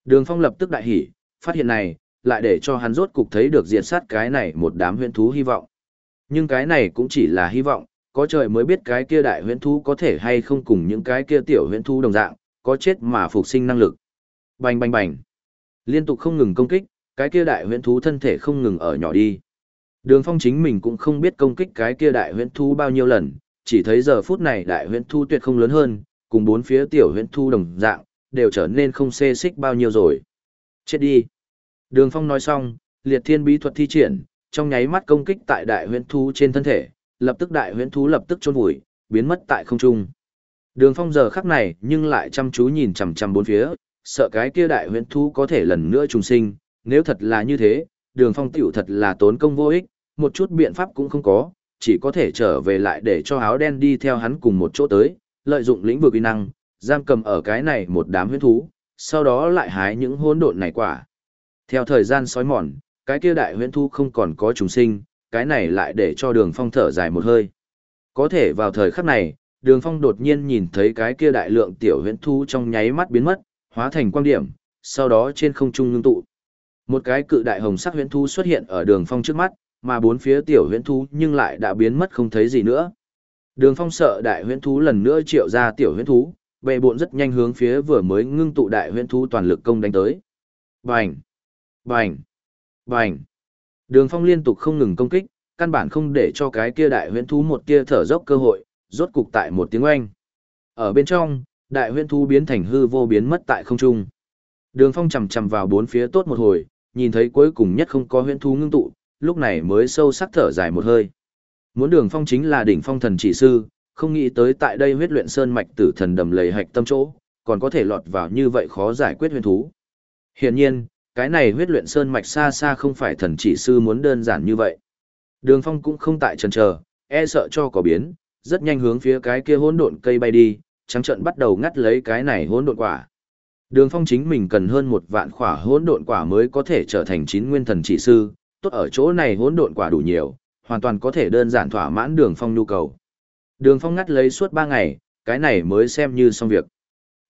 Đường Phong lập tức đại hỉ, phát hiện này, lại để cho hắn rốt cục thấy được diệt sát cái này một đám huyễn thú hy vọng. Nhưng cái này cũng chỉ là hy vọng, có trời mới biết cái kia đại huyễn thú có thể hay không cùng những cái kia tiểu huyễn thú đồng dạng, có chết mà phục sinh năng lực. Bành bành bành. Liên tục không ngừng công kích, cái kia đại huyễn thú thân thể không ngừng ở nhỏ đi. Đường Phong chính mình cũng không biết công kích cái kia đại huyễn thú bao nhiêu lần, chỉ thấy giờ phút này đại huyễn thú tuyệt không lớn hơn, cùng bốn phía tiểu huyễn thú đồng dạng, đều trở nên không xê xích bao nhiêu rồi. Chết đi. Đường Phong nói xong, liệt thiên bí thuật thi triển, trong nháy mắt công kích tại đại huyễn thú trên thân thể, lập tức đại huyễn thú lập tức chôn vùi, biến mất tại không trung. Đường Phong giờ khắc này, nhưng lại chăm chú nhìn chằm chằm bốn phía, sợ cái kia đại huyễn thú có thể lần nữa trùng sinh, nếu thật là như thế, Đường Phong tiểu thật là tốn công vô ích, một chút biện pháp cũng không có, chỉ có thể trở về lại để cho áo đen đi theo hắn cùng một chỗ tới, lợi dụng lĩnh vực uy năng, giam cầm ở cái này một đám huyễn thú, sau đó lại hái những hỗn độn này quả. Theo thời gian sói mòn, cái kia đại huyễn thú không còn có trùng sinh, cái này lại để cho đường phong thở dài một hơi. Có thể vào thời khắc này, đường phong đột nhiên nhìn thấy cái kia đại lượng tiểu huyễn thú trong nháy mắt biến mất, hóa thành quang điểm, sau đó trên không trung ngưng tụ. Một cái cự đại hồng sắc huyễn thu xuất hiện ở đường phong trước mắt, mà bốn phía tiểu huyễn thu nhưng lại đã biến mất không thấy gì nữa. Đường phong sợ đại huyễn thú lần nữa triệu ra tiểu huyễn thú, bệ bộn rất nhanh hướng phía vừa mới ngưng tụ đại huyễn thú toàn lực công đánh tới. Bành! Bành! Bành! Đường Phong liên tục không ngừng công kích, căn bản không để cho cái kia đại huyễn thú một kia thở dốc cơ hội, rốt cục tại một tiếng oanh. Ở bên trong, đại huyễn thú biến thành hư vô biến mất tại không trung. Đường Phong chầm chầm vào bốn phía tốt một hồi, nhìn thấy cuối cùng nhất không có huyễn thú ngưng tụ, lúc này mới sâu sắc thở dài một hơi. Muốn Đường Phong chính là đỉnh phong thần chỉ sư, không nghĩ tới tại đây huyết luyện sơn mạch tử thần đầm lầy hạch tâm chỗ, còn có thể lọt vào như vậy khó giải quyết huyễn thú. Hiển nhiên, cái này huyết luyện sơn mạch xa xa không phải thần chỉ sư muốn đơn giản như vậy. Đường Phong cũng không tại chần chờ, e sợ cho có biến, rất nhanh hướng phía cái kia hỗn độn cây bay đi, trắng trận bắt đầu ngắt lấy cái này hỗn độn quả. Đường Phong chính mình cần hơn một vạn quả hỗn độn quả mới có thể trở thành chín nguyên thần chỉ sư, tốt ở chỗ này hỗn độn quả đủ nhiều, hoàn toàn có thể đơn giản thỏa mãn Đường Phong nhu cầu. Đường Phong ngắt lấy suốt ba ngày, cái này mới xem như xong việc.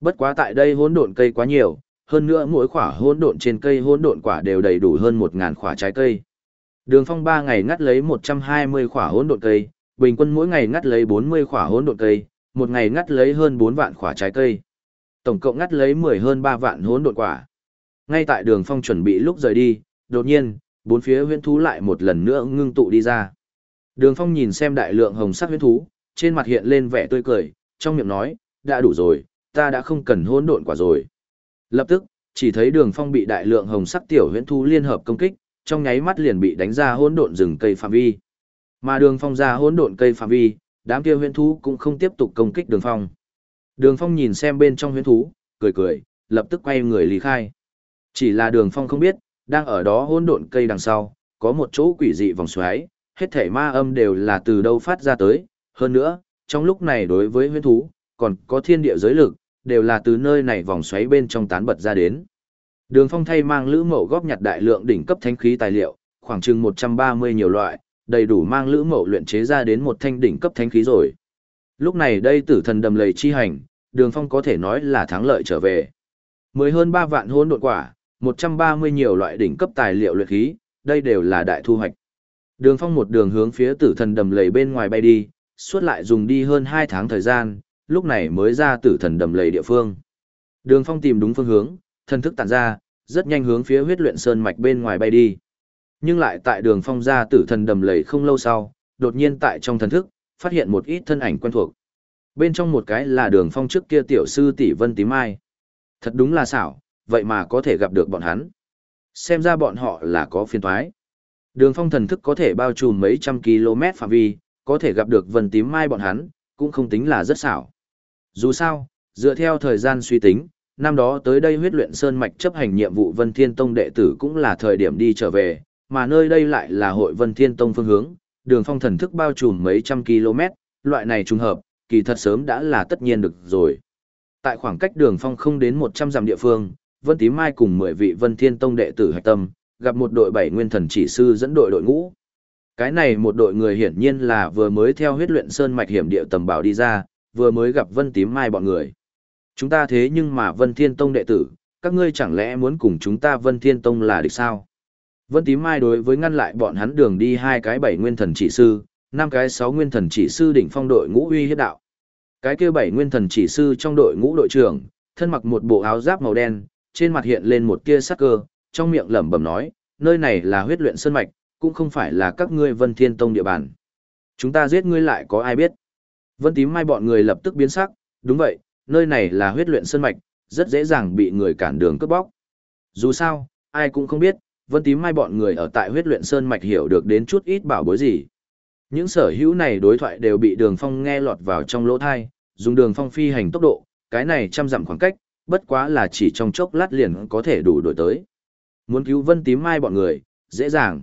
Bất quá tại đây hỗn độn cây quá nhiều, hơn nữa mỗi quả hỗn độn trên cây hỗn độn quả đều đầy đủ hơn 1000 quả trái cây. Đường Phong 3 ngày ngắt lấy 120 quả hỗn độn cây, bình quân mỗi ngày ngắt lấy 40 quả hỗn độn cây, một ngày ngắt lấy hơn 4 vạn quả trái cây. Tổng cộng ngắt lấy 10 hơn 3 vạn hỗn độn quả. Ngay tại Đường Phong chuẩn bị lúc rời đi, đột nhiên, bốn phía huyễn thú lại một lần nữa ngưng tụ đi ra. Đường Phong nhìn xem đại lượng hồng sắc huyễn thú, trên mặt hiện lên vẻ tươi cười, trong miệng nói, đã đủ rồi, ta đã không cần hỗn độn quả rồi. Lập tức, chỉ thấy Đường Phong bị đại lượng hồng sắc tiểu huyễn thú liên hợp công kích, trong nháy mắt liền bị đánh ra hỗn độn rừng cây phạm vi. Mà Đường Phong ra hỗn độn cây phạm vi, đám kia huyễn thú cũng không tiếp tục công kích Đường Phong. Đường Phong nhìn xem bên trong huyễn thú, cười cười, lập tức quay người lý khai. Chỉ là Đường Phong không biết, đang ở đó hỗn độn cây đằng sau, có một chỗ quỷ dị vòng xoáy, hết thể ma âm đều là từ đâu phát ra tới, hơn nữa, trong lúc này đối với huyễn thú, còn có thiên địa giới lực, đều là từ nơi này vòng xoáy bên trong tán bật ra đến. Đường Phong thay mang lữ mậu góp nhặt đại lượng đỉnh cấp thánh khí tài liệu, khoảng chừng 130 nhiều loại, đầy đủ mang lữ mậu luyện chế ra đến một thanh đỉnh cấp thanh khí rồi. Lúc này đây tử thần đầm lầy chi hành, Đường Phong có thể nói là thắng lợi trở về. Mới hơn 3 vạn hôn đột quả, 130 nhiều loại đỉnh cấp tài liệu luyện khí, đây đều là đại thu hoạch. Đường Phong một đường hướng phía tử thần đầm lầy bên ngoài bay đi, suốt lại dùng đi hơn 2 tháng thời gian, lúc này mới ra tử thần đầm lầy địa phương. Đường Phong tìm đúng phương hướng, thần thức tản ra, rất nhanh hướng phía huyết luyện sơn mạch bên ngoài bay đi. Nhưng lại tại đường Phong ra tử thần đầm lầy không lâu sau, đột nhiên tại trong thần thức, phát hiện một ít thân ảnh quen thuộc. Bên trong một cái là đường Phong trước kia tiểu sư tỷ Vân Tím Mai. Thật đúng là xảo, vậy mà có thể gặp được bọn hắn. Xem ra bọn họ là có phiền thoái. Đường phong thần thức có thể bao trùm mấy trăm km phạm vi, có thể gặp được vân tím mai bọn hắn, cũng không tính là rất xảo. Dù sao, dựa theo thời gian suy tính, năm đó tới đây huyết luyện sơn mạch chấp hành nhiệm vụ Vân Thiên Tông đệ tử cũng là thời điểm đi trở về, mà nơi đây lại là hội Vân Thiên Tông phương hướng, đường phong thần thức bao trùm mấy trăm km, loại này trùng hợp, kỳ thật sớm đã là tất nhiên được rồi. Tại khoảng cách đường phong không đến 100 dặm địa phương, Vân Tím Mai cùng 10 vị Vân Thiên Tông đệ tử hạch tâm, gặp một đội bảy nguyên thần chỉ sư dẫn đội đội ngũ. Cái này một đội người hiển nhiên là vừa mới theo huyết luyện sơn mạch hiểm địa tầm bảo đi ra, vừa mới gặp Vân Tím Mai bọn người. Chúng ta thế nhưng mà Vân Thiên Tông đệ tử, các ngươi chẳng lẽ muốn cùng chúng ta Vân Thiên Tông là địch sao? Vân Tím Mai đối với ngăn lại bọn hắn đường đi hai cái bảy nguyên thần chỉ sư, năm cái sáu nguyên thần chỉ sư đỉnh phong đội ngũ uy hiếp đạo. Cái kia bảy nguyên thần chỉ sư trong đội ngũ đội trưởng, thân mặc một bộ áo giáp màu đen, trên mặt hiện lên một tia sắc cơ, trong miệng lẩm bẩm nói, nơi này là huyết luyện sơn mạch, cũng không phải là các ngươi Vân Thiên Tông địa bàn. Chúng ta giết ngươi lại có ai biết? Vân Tím Mai bọn người lập tức biến sắc, đúng vậy, nơi này là huyết luyện sơn mạch, rất dễ dàng bị người cản đường cướp bóc. Dù sao, ai cũng không biết, Vân Tím Mai bọn người ở tại huyết luyện sơn mạch hiểu được đến chút ít bảo bối gì. Những sở hữu này đối thoại đều bị Đường Phong nghe lọt vào trong lỗ thai, dùng Đường Phong phi hành tốc độ, cái này trăm dặm khoảng cách, bất quá là chỉ trong chốc lát liền có thể đủ đổi tới. Muốn cứu vân tím mai bọn người, dễ dàng.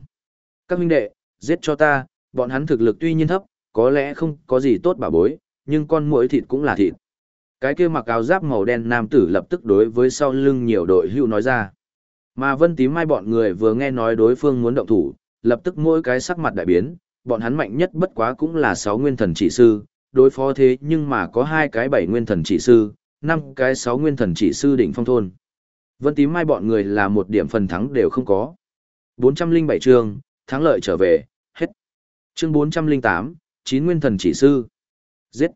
Các huynh đệ, giết cho ta, bọn hắn thực lực tuy nhiên thấp, có lẽ không có gì tốt bảo bối, nhưng con muỗi thịt cũng là thịt. Cái kia mặc áo giáp màu đen nam tử lập tức đối với sau lưng nhiều đội hưu nói ra. Mà vân tím mai bọn người vừa nghe nói đối phương muốn động thủ, lập tức mỗi cái sắc mặt đại biến, bọn hắn mạnh nhất bất quá cũng là sáu nguyên thần chỉ sư, đối phó thế nhưng mà có hai cái bảy nguyên thần chỉ sư, năm cái sáu nguyên thần chỉ sư đỉnh phong thôn. Vân tím mai bọn người là một điểm phần thắng đều không có. 407 chương, thắng lợi trở về, hết. Chương 408, chín nguyên thần chỉ sư. Giết.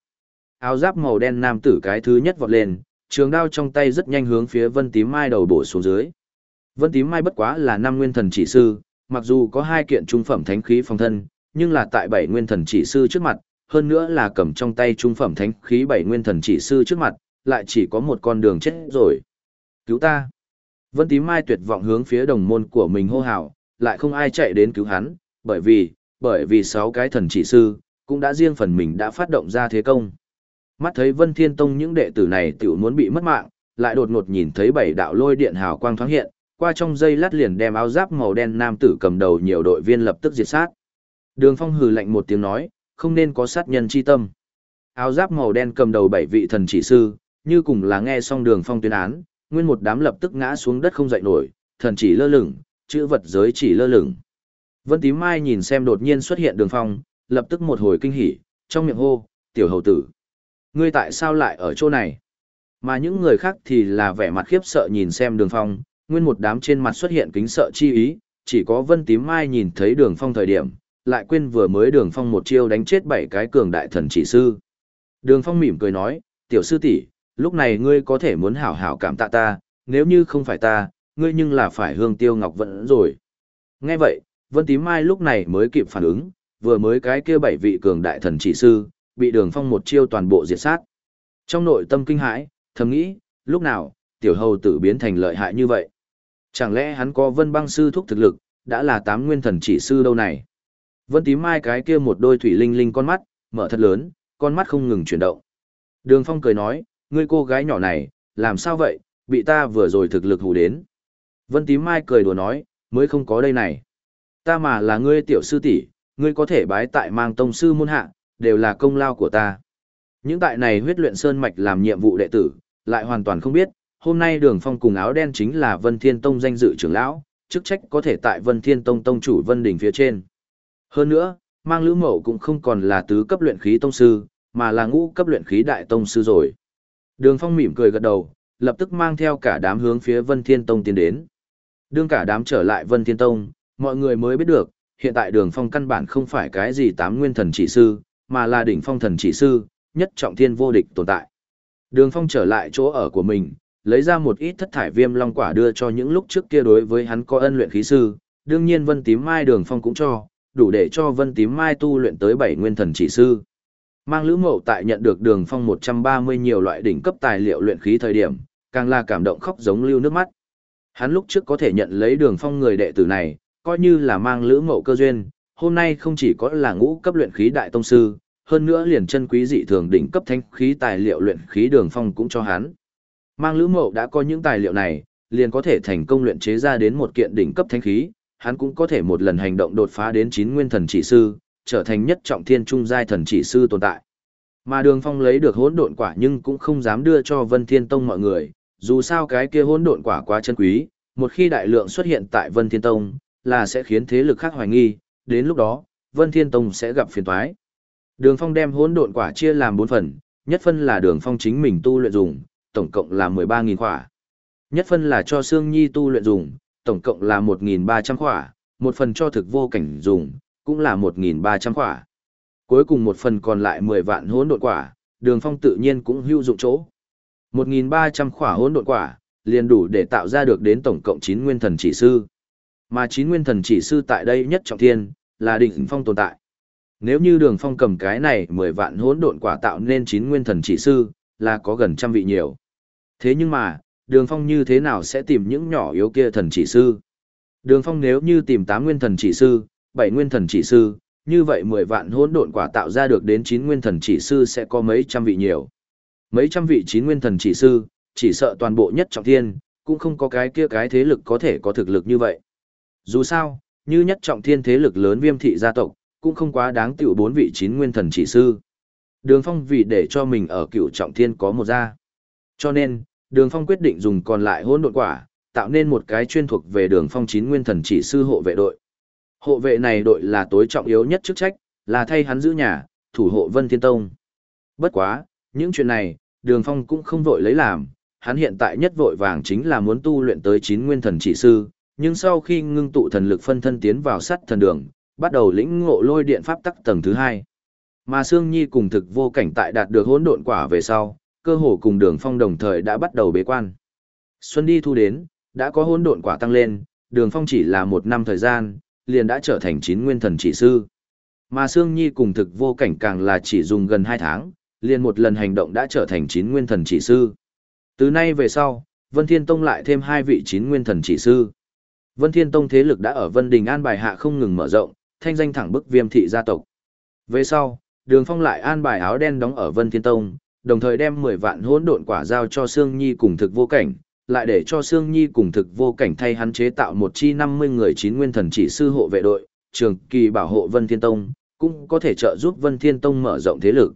Áo giáp màu đen nam tử cái thứ nhất vọt lên, trường đao trong tay rất nhanh hướng phía vân tím mai đầu bổ xuống dưới. Vân tím mai bất quá là năm nguyên thần chỉ sư, mặc dù có hai kiện trung phẩm thánh khí phòng thân, nhưng là tại bảy nguyên thần chỉ sư trước mặt, hơn nữa là cầm trong tay trung phẩm thánh khí bảy nguyên thần chỉ sư trước mặt, lại chỉ có một con đường chết rồi. Cứu ta! Vân Tím Mai tuyệt vọng hướng phía đồng môn của mình hô hào, lại không ai chạy đến cứu hắn, bởi vì, bởi vì sáu cái thần chỉ sư, cũng đã riêng phần mình đã phát động ra thế công. Mắt thấy Vân Thiên Tông những đệ tử này tiểu muốn bị mất mạng, lại đột ngột nhìn thấy bảy đạo lôi điện hào quang thoáng hiện, qua trong dây lát liền đem áo giáp màu đen nam tử cầm đầu nhiều đội viên lập tức diệt sát. Đường Phong hừ lạnh một tiếng nói, không nên có sát nhân chi tâm. Áo giáp màu đen cầm đầu bảy vị thần chỉ sư, như cùng là nghe xong Đường Phong tuyên án, nguyên một đám lập tức ngã xuống đất không dậy nổi, thần chỉ lơ lửng, chữ vật giới chỉ lơ lửng. Vân Tím Mai nhìn xem đột nhiên xuất hiện đường phong, lập tức một hồi kinh hỉ, trong miệng hô, tiểu hầu tử. Ngươi tại sao lại ở chỗ này? Mà những người khác thì là vẻ mặt khiếp sợ nhìn xem đường phong, nguyên một đám trên mặt xuất hiện kính sợ chi ý, chỉ có vân tím mai nhìn thấy đường phong thời điểm, lại quên vừa mới đường phong một chiêu đánh chết bảy cái cường đại thần chỉ sư. Đường phong mỉm cười nói, tiểu sư tỷ lúc này ngươi có thể muốn hảo hảo cảm tạ ta, nếu như không phải ta, ngươi nhưng là phải hương tiêu ngọc vẫn rồi. Nghe vậy, Vân Tím Mai lúc này mới kịp phản ứng, vừa mới cái kia bảy vị cường đại thần chỉ sư, bị đường phong một chiêu toàn bộ diệt sát. Trong nội tâm kinh hãi, thầm nghĩ, lúc nào, tiểu hầu tử biến thành lợi hại như vậy? Chẳng lẽ hắn có vân băng sư thúc thực lực, đã là tám nguyên thần chỉ sư đâu này? Vân tím mai cái kia một đôi thủy linh linh con mắt, mở thật lớn, con mắt không ngừng chuyển động. Đường phong cười nói, ngươi cô gái nhỏ này, làm sao vậy, bị ta vừa rồi thực lực hù đến. Vân tím mai cười đùa nói, mới không có đây này. Ta mà là ngươi tiểu sư tỷ, ngươi có thể bái tại mang tông sư môn hạ, đều là công lao của ta. Những tại này huyết luyện sơn mạch làm nhiệm vụ đệ tử, lại hoàn toàn không biết, hôm nay đường phong cùng áo đen chính là Vân Thiên Tông danh dự trưởng lão, chức trách có thể tại Vân Thiên Tông tông chủ Vân Đỉnh phía trên. Hơn nữa, mang lữ mậu cũng không còn là tứ cấp luyện khí tông sư, mà là ngũ cấp luyện khí đại tông sư rồi. Đường phong mỉm cười gật đầu, lập tức mang theo cả đám hướng phía Vân Thiên Tông tiến đến. Đương cả đám trở lại Vân Thiên Tông, mọi người mới biết được, hiện tại đường phong căn bản không phải cái gì tám nguyên thần chỉ sư, mà là đỉnh phong thần chỉ sư, nhất trọng thiên vô địch tồn tại. Đường phong trở lại chỗ ở của mình, lấy ra một ít thất thải viêm long quả đưa cho những lúc trước kia đối với hắn có ân luyện khí sư, đương nhiên vân tím mai đường phong cũng cho, đủ để cho vân tím mai tu luyện tới bảy nguyên thần chỉ sư. Mang lữ mậu tại nhận được đường phong một trăm ba mươi nhiều loại đỉnh cấp tài liệu luyện khí thời điểm, càng là cảm động khóc giống lưu nước mắt. Hắn lúc trước có thể nhận lấy đường phong người đệ tử này, coi như là mang lữ mậu cơ duyên, hôm nay không chỉ có là ngũ cấp luyện khí đại tông sư, hơn nữa liền chân quý dị thường đỉnh cấp thanh khí tài liệu luyện khí đường phong cũng cho hắn. Mang lữ mậu đã có những tài liệu này, liền có thể thành công luyện chế ra đến một kiện đỉnh cấp thanh khí, hắn cũng có thể một lần hành động đột phá đến chín nguyên thần chỉ sư, trở thành nhất trọng thiên trung giai thần chỉ sư tồn tại. Mà Đường Phong lấy được hỗn độn quả nhưng cũng không dám đưa cho Vân Thiên Tông mọi người, dù sao cái kia hỗn độn quả quá chân quý, một khi đại lượng xuất hiện tại Vân Thiên Tông, là sẽ khiến thế lực khác hoài nghi, đến lúc đó, Vân Thiên Tông sẽ gặp phiền toái. Đường Phong đem hỗn độn quả chia làm 4 phần, nhất phân là Đường Phong chính mình tu luyện dùng, tổng cộng là 13.000 khỏa. Nhất phân là cho Sương Nhi tu luyện dùng, tổng cộng là 1.300 khỏa, một phần cho thực vô cảnh dùng, cũng là 1.300 khỏa. Cuối cùng một phần còn lại 10 vạn hỗn độn quả, Đường Phong tự nhiên cũng hữu dụng chỗ. 1.300 khỏa hỗn độn quả, liền đủ để tạo ra được đến tổng cộng 9 nguyên thần chỉ sư. Mà 9 nguyên thần chỉ sư tại đây nhất trọng thiên, là đỉnh phong tồn tại. Nếu như đường phong cầm cái này 10 vạn hỗn độn quả tạo nên 9 nguyên thần chỉ sư, là có gần trăm vị nhiều. Thế nhưng mà, đường phong như thế nào sẽ tìm những nhỏ yếu kia thần chỉ sư? Đường phong nếu như tìm 8 nguyên thần chỉ sư, 7 nguyên thần chỉ sư, như vậy 10 vạn hỗn độn quả tạo ra được đến 9 nguyên thần chỉ sư sẽ có mấy trăm vị nhiều. Mấy trăm vị 9 nguyên thần chỉ sư, chỉ sợ toàn bộ nhất trọng thiên, cũng không có cái kia cái thế lực có thể có thực lực như vậy. Dù sao, như nhất trọng thiên thế lực lớn viêm thị gia tộc, cũng không quá đáng tiểu bốn vị chín nguyên thần chỉ sư. Đường Phong vì để cho mình ở cựu trọng thiên có một gia. Cho nên, Đường Phong quyết định dùng còn lại hỗn độn quả, tạo nên một cái chuyên thuộc về Đường Phong chín nguyên thần chỉ sư hộ vệ đội. Hộ vệ này đội là tối trọng yếu nhất chức trách, là thay hắn giữ nhà, thủ hộ Vân Thiên Tông. Bất quá, những chuyện này, Đường Phong cũng không vội lấy làm, hắn hiện tại nhất vội vàng chính là muốn tu luyện tới chín nguyên thần chỉ sư, nhưng sau khi ngưng tụ thần lực phân thân tiến vào sắt thần đường, bắt đầu lĩnh ngộ lôi điện pháp tắc tầng thứ hai. Mà Sương Nhi cùng thực vô cảnh tại đạt được hỗn độn quả về sau, cơ hồ cùng Đường Phong đồng thời đã bắt đầu bế quan. Xuân đi thu đến, đã có hỗn độn quả tăng lên, Đường Phong chỉ là một năm thời gian, liền đã trở thành chín nguyên thần chỉ sư. Mà Sương Nhi cùng thực vô cảnh càng là chỉ dùng gần hai tháng, liền một lần hành động đã trở thành chín nguyên thần chỉ sư. Từ nay về sau, Vân Thiên Tông lại thêm hai vị chín nguyên thần chỉ sư. Vân Thiên Tông thế lực đã ở Vân Đình an bài hạ không ngừng mở rộng, thanh danh thẳng bức viêm thị gia tộc. Về sau, Đường Phong lại an bài áo đen đóng ở Vân Thiên Tông, đồng thời đem 10 vạn hỗn độn quả giao cho Sương Nhi cùng thực vô cảnh, lại để cho Sương Nhi cùng thực vô cảnh thay hắn chế tạo một chi 50 người chín nguyên thần chỉ sư hộ vệ đội, trường kỳ bảo hộ Vân Thiên Tông, cũng có thể trợ giúp Vân Thiên Tông mở rộng thế lực.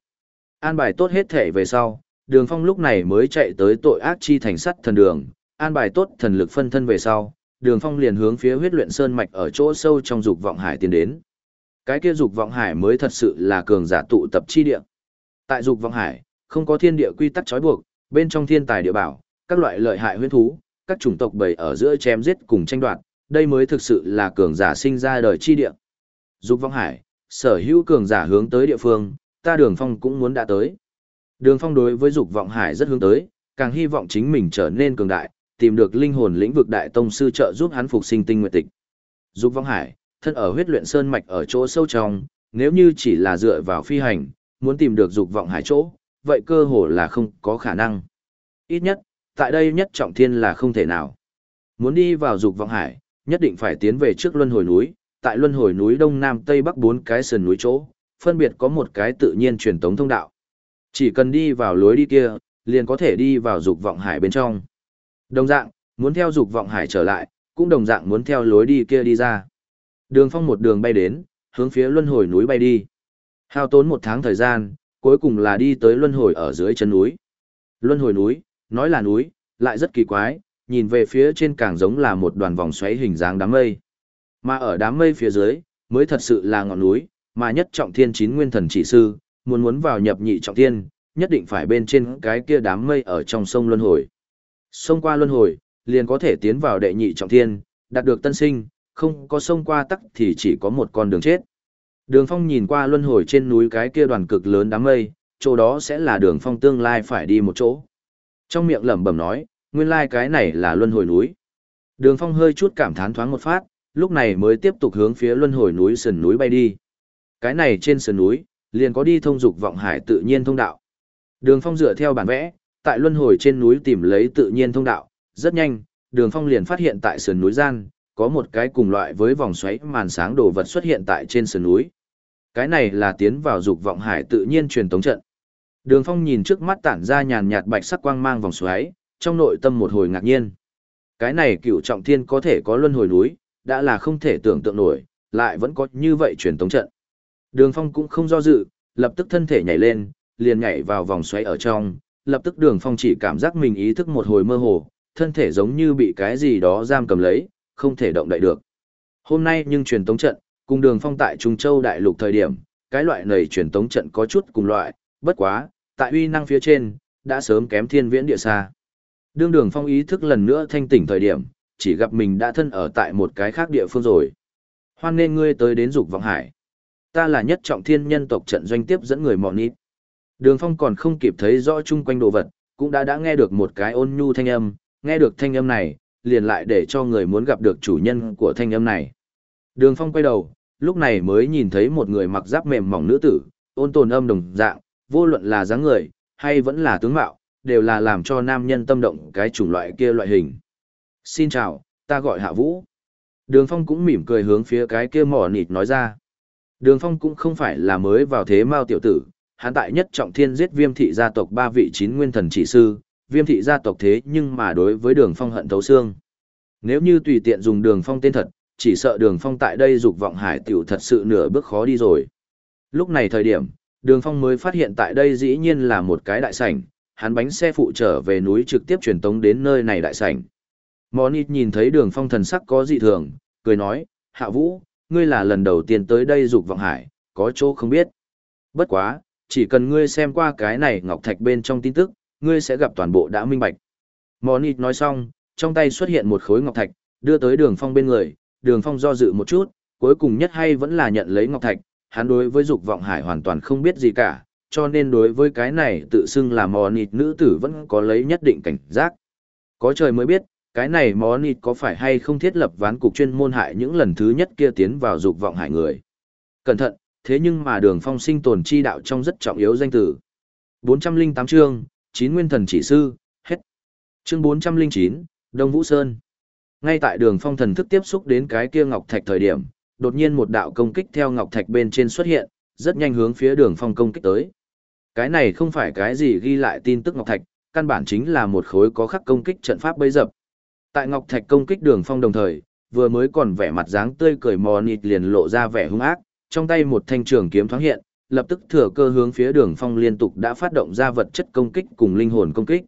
An bài tốt hết thể về sau, Đường Phong lúc này mới chạy tới tội ác chi thành sắt thần đường, an bài tốt thần lực phân thân về sau, đường phong liền hướng phía huyết luyện sơn mạch ở chỗ sâu trong dục vọng hải tiến đến cái kia dục vọng hải mới thật sự là cường giả tụ tập chi địa tại dục vọng hải không có thiên địa quy tắc trói buộc bên trong thiên tài địa bảo, các loại lợi hại huyễn thú, các chủng tộc bầy ở giữa chém giết cùng tranh đoạt, đây mới thực sự là cường giả sinh ra đời chi địa. Dục vong hải, sở hữu cường giả hướng tới địa phương, ta đường phong cũng muốn đã tới. Đường phong đối với dục vọng hải rất hướng tới, càng hy vọng chính mình trở nên cường đại, tìm được linh hồn lĩnh vực đại tông sư trợ giúp hắn phục sinh tinh nguyệt tịch. Dục vong hải, thân ở huyết luyện sơn mạch ở chỗ sâu trong, nếu như chỉ là dựa vào phi hành, muốn tìm được dục vọng hải chỗ, vậy cơ hồ là không có khả năng. Ít nhất, tại đây nhất trọng thiên là không thể nào. Muốn đi vào dục vọng hải, nhất định phải tiến về trước luân hồi núi, tại luân hồi núi đông nam tây bắc bốn cái sườn núi chỗ, phân biệt có một cái tự nhiên truyền tống thông đạo. Chỉ cần đi vào lối đi kia, liền có thể đi vào dục vọng hải bên trong. Đồng dạng, muốn theo dục vọng hải trở lại, cũng đồng dạng muốn theo lối đi kia đi ra. Đường phong một đường bay đến, hướng phía luân hồi núi bay đi. Hao tốn một tháng thời gian, cuối cùng là đi tới luân hồi ở dưới chân núi. Luân hồi núi, nói là núi, lại rất kỳ quái, nhìn về phía trên càng giống là một đoàn vòng xoáy hình dáng đám mây. Mà ở đám mây phía dưới, mới thật sự là ngọn núi, mà nhất trọng thiên chín nguyên thần chỉ sư, muốn muốn vào nhập nhị trọng thiên, nhất định phải bên trên cái kia đám mây ở trong sông luân hồi. Sông qua luân hồi, liền có thể tiến vào đệ nhị trọng thiên, đạt được tân sinh, không có sông qua tắc thì chỉ có một con đường chết. Đường phong nhìn qua luân hồi trên núi cái kia đoàn cực lớn đám mây, chỗ đó sẽ là đường phong tương lai phải đi một chỗ. Trong miệng lẩm bẩm nói, nguyên lai cái này là luân hồi núi. Đường phong hơi chút cảm thán thoáng một phát, lúc này mới tiếp tục hướng phía luân hồi núi sườn núi bay đi. Cái này trên sườn núi, liền có đi thông dục vọng hải tự nhiên thông đạo. Đường phong dựa theo bản vẽ, tại luân hồi trên núi tìm lấy tự nhiên thông đạo, rất nhanh, đường phong liền phát hiện tại sườn núi gian, có một cái cùng loại với vòng xoáy màn sáng đồ vật xuất hiện tại trên sườn núi. Cái này là tiến vào dục vọng hải tự nhiên truyền tống trận. Đường phong nhìn trước mắt tản ra nhàn nhạt bạch sắc quang mang vòng xoáy, trong nội tâm một hồi ngạc nhiên. Cái này cựu trọng thiên có thể có luân hồi núi, đã là không thể tưởng tượng nổi, lại vẫn có như vậy truyền tống trận. Đường Phong cũng không do dự, lập tức thân thể nhảy lên, liền nhảy vào vòng xoáy ở trong, lập tức Đường Phong chỉ cảm giác mình ý thức một hồi mơ hồ, thân thể giống như bị cái gì đó giam cầm lấy, không thể động đậy được. Hôm nay nhưng truyền tống trận, cùng Đường Phong tại Trung Châu đại lục thời điểm, cái loại này truyền tống trận có chút cùng loại, bất quá, tại uy năng phía trên, đã sớm kém thiên viễn địa xa. Đương Đường Phong ý thức lần nữa thanh tỉnh thời điểm, chỉ gặp mình đã thân ở tại một cái khác địa phương rồi. Hoan nên ngươi tới đến dục vọng hải. Ta là nhất trọng thiên nhân tộc trận doanh tiếp dẫn người mọn nít. Đường phong còn không kịp thấy rõ chung quanh đồ vật, cũng đã đã nghe được một cái ôn nhu thanh âm, nghe được thanh âm này, liền lại để cho người muốn gặp được chủ nhân của thanh âm này. Đường phong quay đầu, lúc này mới nhìn thấy một người mặc giáp mềm mỏng nữ tử, ôn tồn âm đồng dạng, vô luận là dáng người, hay vẫn là tướng mạo, đều là làm cho nam nhân tâm động cái chủng loại kia loại hình xin chào, ta gọi Hạ Vũ. Đường Phong cũng mỉm cười hướng phía cái kia mỏ nịt nói ra. Đường Phong cũng không phải là mới vào thế mao tiểu tử, hắn tại nhất trọng thiên giết viêm thị gia tộc ba vị chín nguyên thần chỉ sư, viêm thị gia tộc thế nhưng mà đối với đường Phong hận thấu xương. Nếu như tùy tiện dùng đường Phong tên thật, chỉ sợ đường Phong tại đây dục vọng hải tiểu thật sự nửa bước khó đi rồi. Lúc này thời điểm, đường Phong mới phát hiện tại đây dĩ nhiên là một cái đại sảnh, hắn bánh xe phụ trở về núi trực tiếp truyền tống đến nơi này đại sảnh. Monit nhìn thấy đường phong thần sắc có dị thường, cười nói, hạ vũ, ngươi là lần đầu tiên tới đây dục vọng hải, có chỗ không biết. Bất quá, chỉ cần ngươi xem qua cái này ngọc thạch bên trong tin tức, ngươi sẽ gặp toàn bộ đã minh bạch. Monit nói xong, trong tay xuất hiện một khối ngọc thạch, đưa tới đường phong bên người, đường phong do dự một chút, cuối cùng nhất hay vẫn là nhận lấy ngọc thạch, hắn đối với dục vọng hải hoàn toàn không biết gì cả, cho nên đối với cái này tự xưng là Monit nữ tử vẫn có lấy nhất định cảnh giác. Có trời mới biết, cái này món nịt có phải hay không thiết lập ván cục chuyên môn hại những lần thứ nhất kia tiến vào dục vọng Hải người. Cẩn thận, thế nhưng mà đường phong sinh tồn chi đạo trong rất trọng yếu danh tử. 408 chương, chín nguyên thần chỉ sư, hết. Chương 409, Đông Vũ Sơn. Ngay tại đường phong thần thức tiếp xúc đến cái kia ngọc thạch thời điểm, đột nhiên một đạo công kích theo ngọc thạch bên trên xuất hiện, rất nhanh hướng phía đường phong công kích tới. Cái này không phải cái gì ghi lại tin tức ngọc thạch, căn bản chính là một khối có khắc công kích trận pháp bấy dập, Tại Ngọc Thạch công kích Đường Phong đồng thời, vừa mới còn vẻ mặt dáng tươi cười mò nịt liền lộ ra vẻ hung ác, trong tay một thanh trường kiếm thoáng hiện, lập tức thừa cơ hướng phía Đường Phong liên tục đã phát động ra vật chất công kích cùng linh hồn công kích.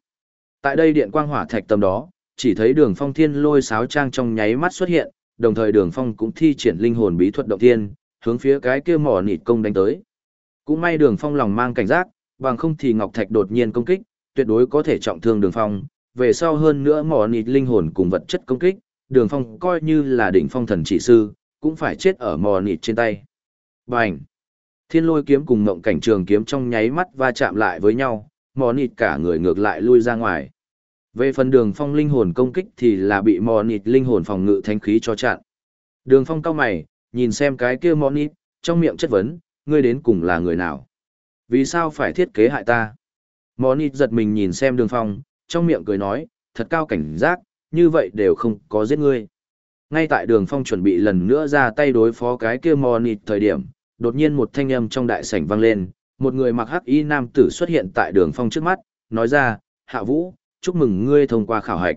Tại đây điện quang hỏa thạch tầm đó, chỉ thấy Đường Phong thiên lôi sáo trang trong nháy mắt xuất hiện, đồng thời Đường Phong cũng thi triển linh hồn bí thuật động thiên, hướng phía cái kia mỏ nịt công đánh tới. Cũng may Đường Phong lòng mang cảnh giác, bằng không thì Ngọc Thạch đột nhiên công kích, tuyệt đối có thể trọng thương đường phong, về sau hơn nữa mỏ nịt linh hồn cùng vật chất công kích, đường phong coi như là đỉnh phong thần chỉ sư, cũng phải chết ở mỏ nịt trên tay. Bành! Thiên lôi kiếm cùng mộng cảnh trường kiếm trong nháy mắt va chạm lại với nhau, mỏ nịt cả người ngược lại lui ra ngoài. Về phần đường phong linh hồn công kích thì là bị mỏ nịt linh hồn phòng ngự thanh khí cho chặn. Đường phong cao mày, nhìn xem cái kia mỏ nịt, trong miệng chất vấn, ngươi đến cùng là người nào? Vì sao phải thiết kế hại ta? Mỏ nịt giật mình nhìn xem đường phong, trong miệng cười nói, thật cao cảnh giác, như vậy đều không có giết ngươi. Ngay tại đường phong chuẩn bị lần nữa ra tay đối phó cái kia mò nịt thời điểm, đột nhiên một thanh âm trong đại sảnh vang lên, một người mặc hắc y nam tử xuất hiện tại đường phong trước mắt, nói ra, hạ vũ, chúc mừng ngươi thông qua khảo hạch.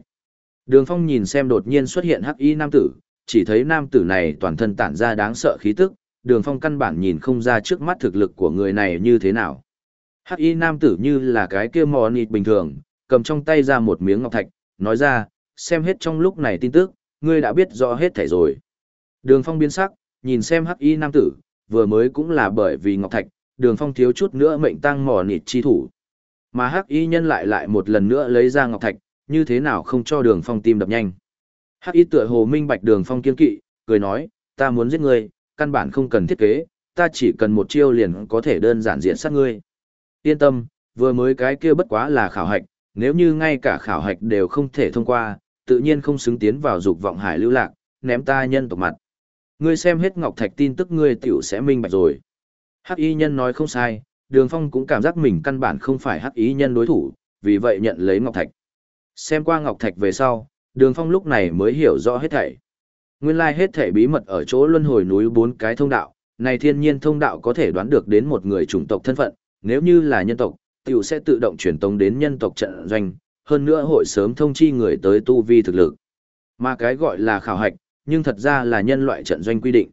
Đường phong nhìn xem đột nhiên xuất hiện hắc y nam tử, chỉ thấy nam tử này toàn thân tản ra đáng sợ khí tức, đường phong căn bản nhìn không ra trước mắt thực lực của người này như thế nào. Hắc y nam tử như là cái kia mò nịt bình thường, cầm trong tay ra một miếng ngọc thạch, nói ra, xem hết trong lúc này tin tức, ngươi đã biết rõ hết thảy rồi. Đường phong biến sắc, nhìn xem hắc y nam tử, vừa mới cũng là bởi vì ngọc thạch, đường phong thiếu chút nữa mệnh tăng mò nịt chi thủ. Mà hắc y nhân lại lại một lần nữa lấy ra ngọc thạch, như thế nào không cho đường phong tim đập nhanh. Hắc y tựa hồ minh bạch đường phong kiên kỵ, cười nói, ta muốn giết ngươi, căn bản không cần thiết kế, ta chỉ cần một chiêu liền có thể đơn giản diện sát ngươi. Yên tâm, vừa mới cái kia bất quá là khảo hạch, nếu như ngay cả khảo hạch đều không thể thông qua, tự nhiên không xứng tiến vào dục vọng hải lưu lạc, ném ta nhân tộc mặt. Ngươi xem hết ngọc thạch tin tức ngươi tiểu sẽ minh bạch rồi. Hắc y nhân nói không sai, đường phong cũng cảm giác mình căn bản không phải hắc ý nhân đối thủ, vì vậy nhận lấy ngọc thạch. Xem qua ngọc thạch về sau, đường phong lúc này mới hiểu rõ hết thảy. Nguyên lai hết thảy bí mật ở chỗ luân hồi núi bốn cái thông đạo, này thiên nhiên thông đạo có thể đoán được đến một người chủng tộc thân phận, nếu như là nhân tộc, tiểu sẽ tự động truyền tống đến nhân tộc trận doanh, hơn nữa hội sớm thông chi người tới tu vi thực lực. Mà cái gọi là khảo hạch, nhưng thật ra là nhân loại trận doanh quy định.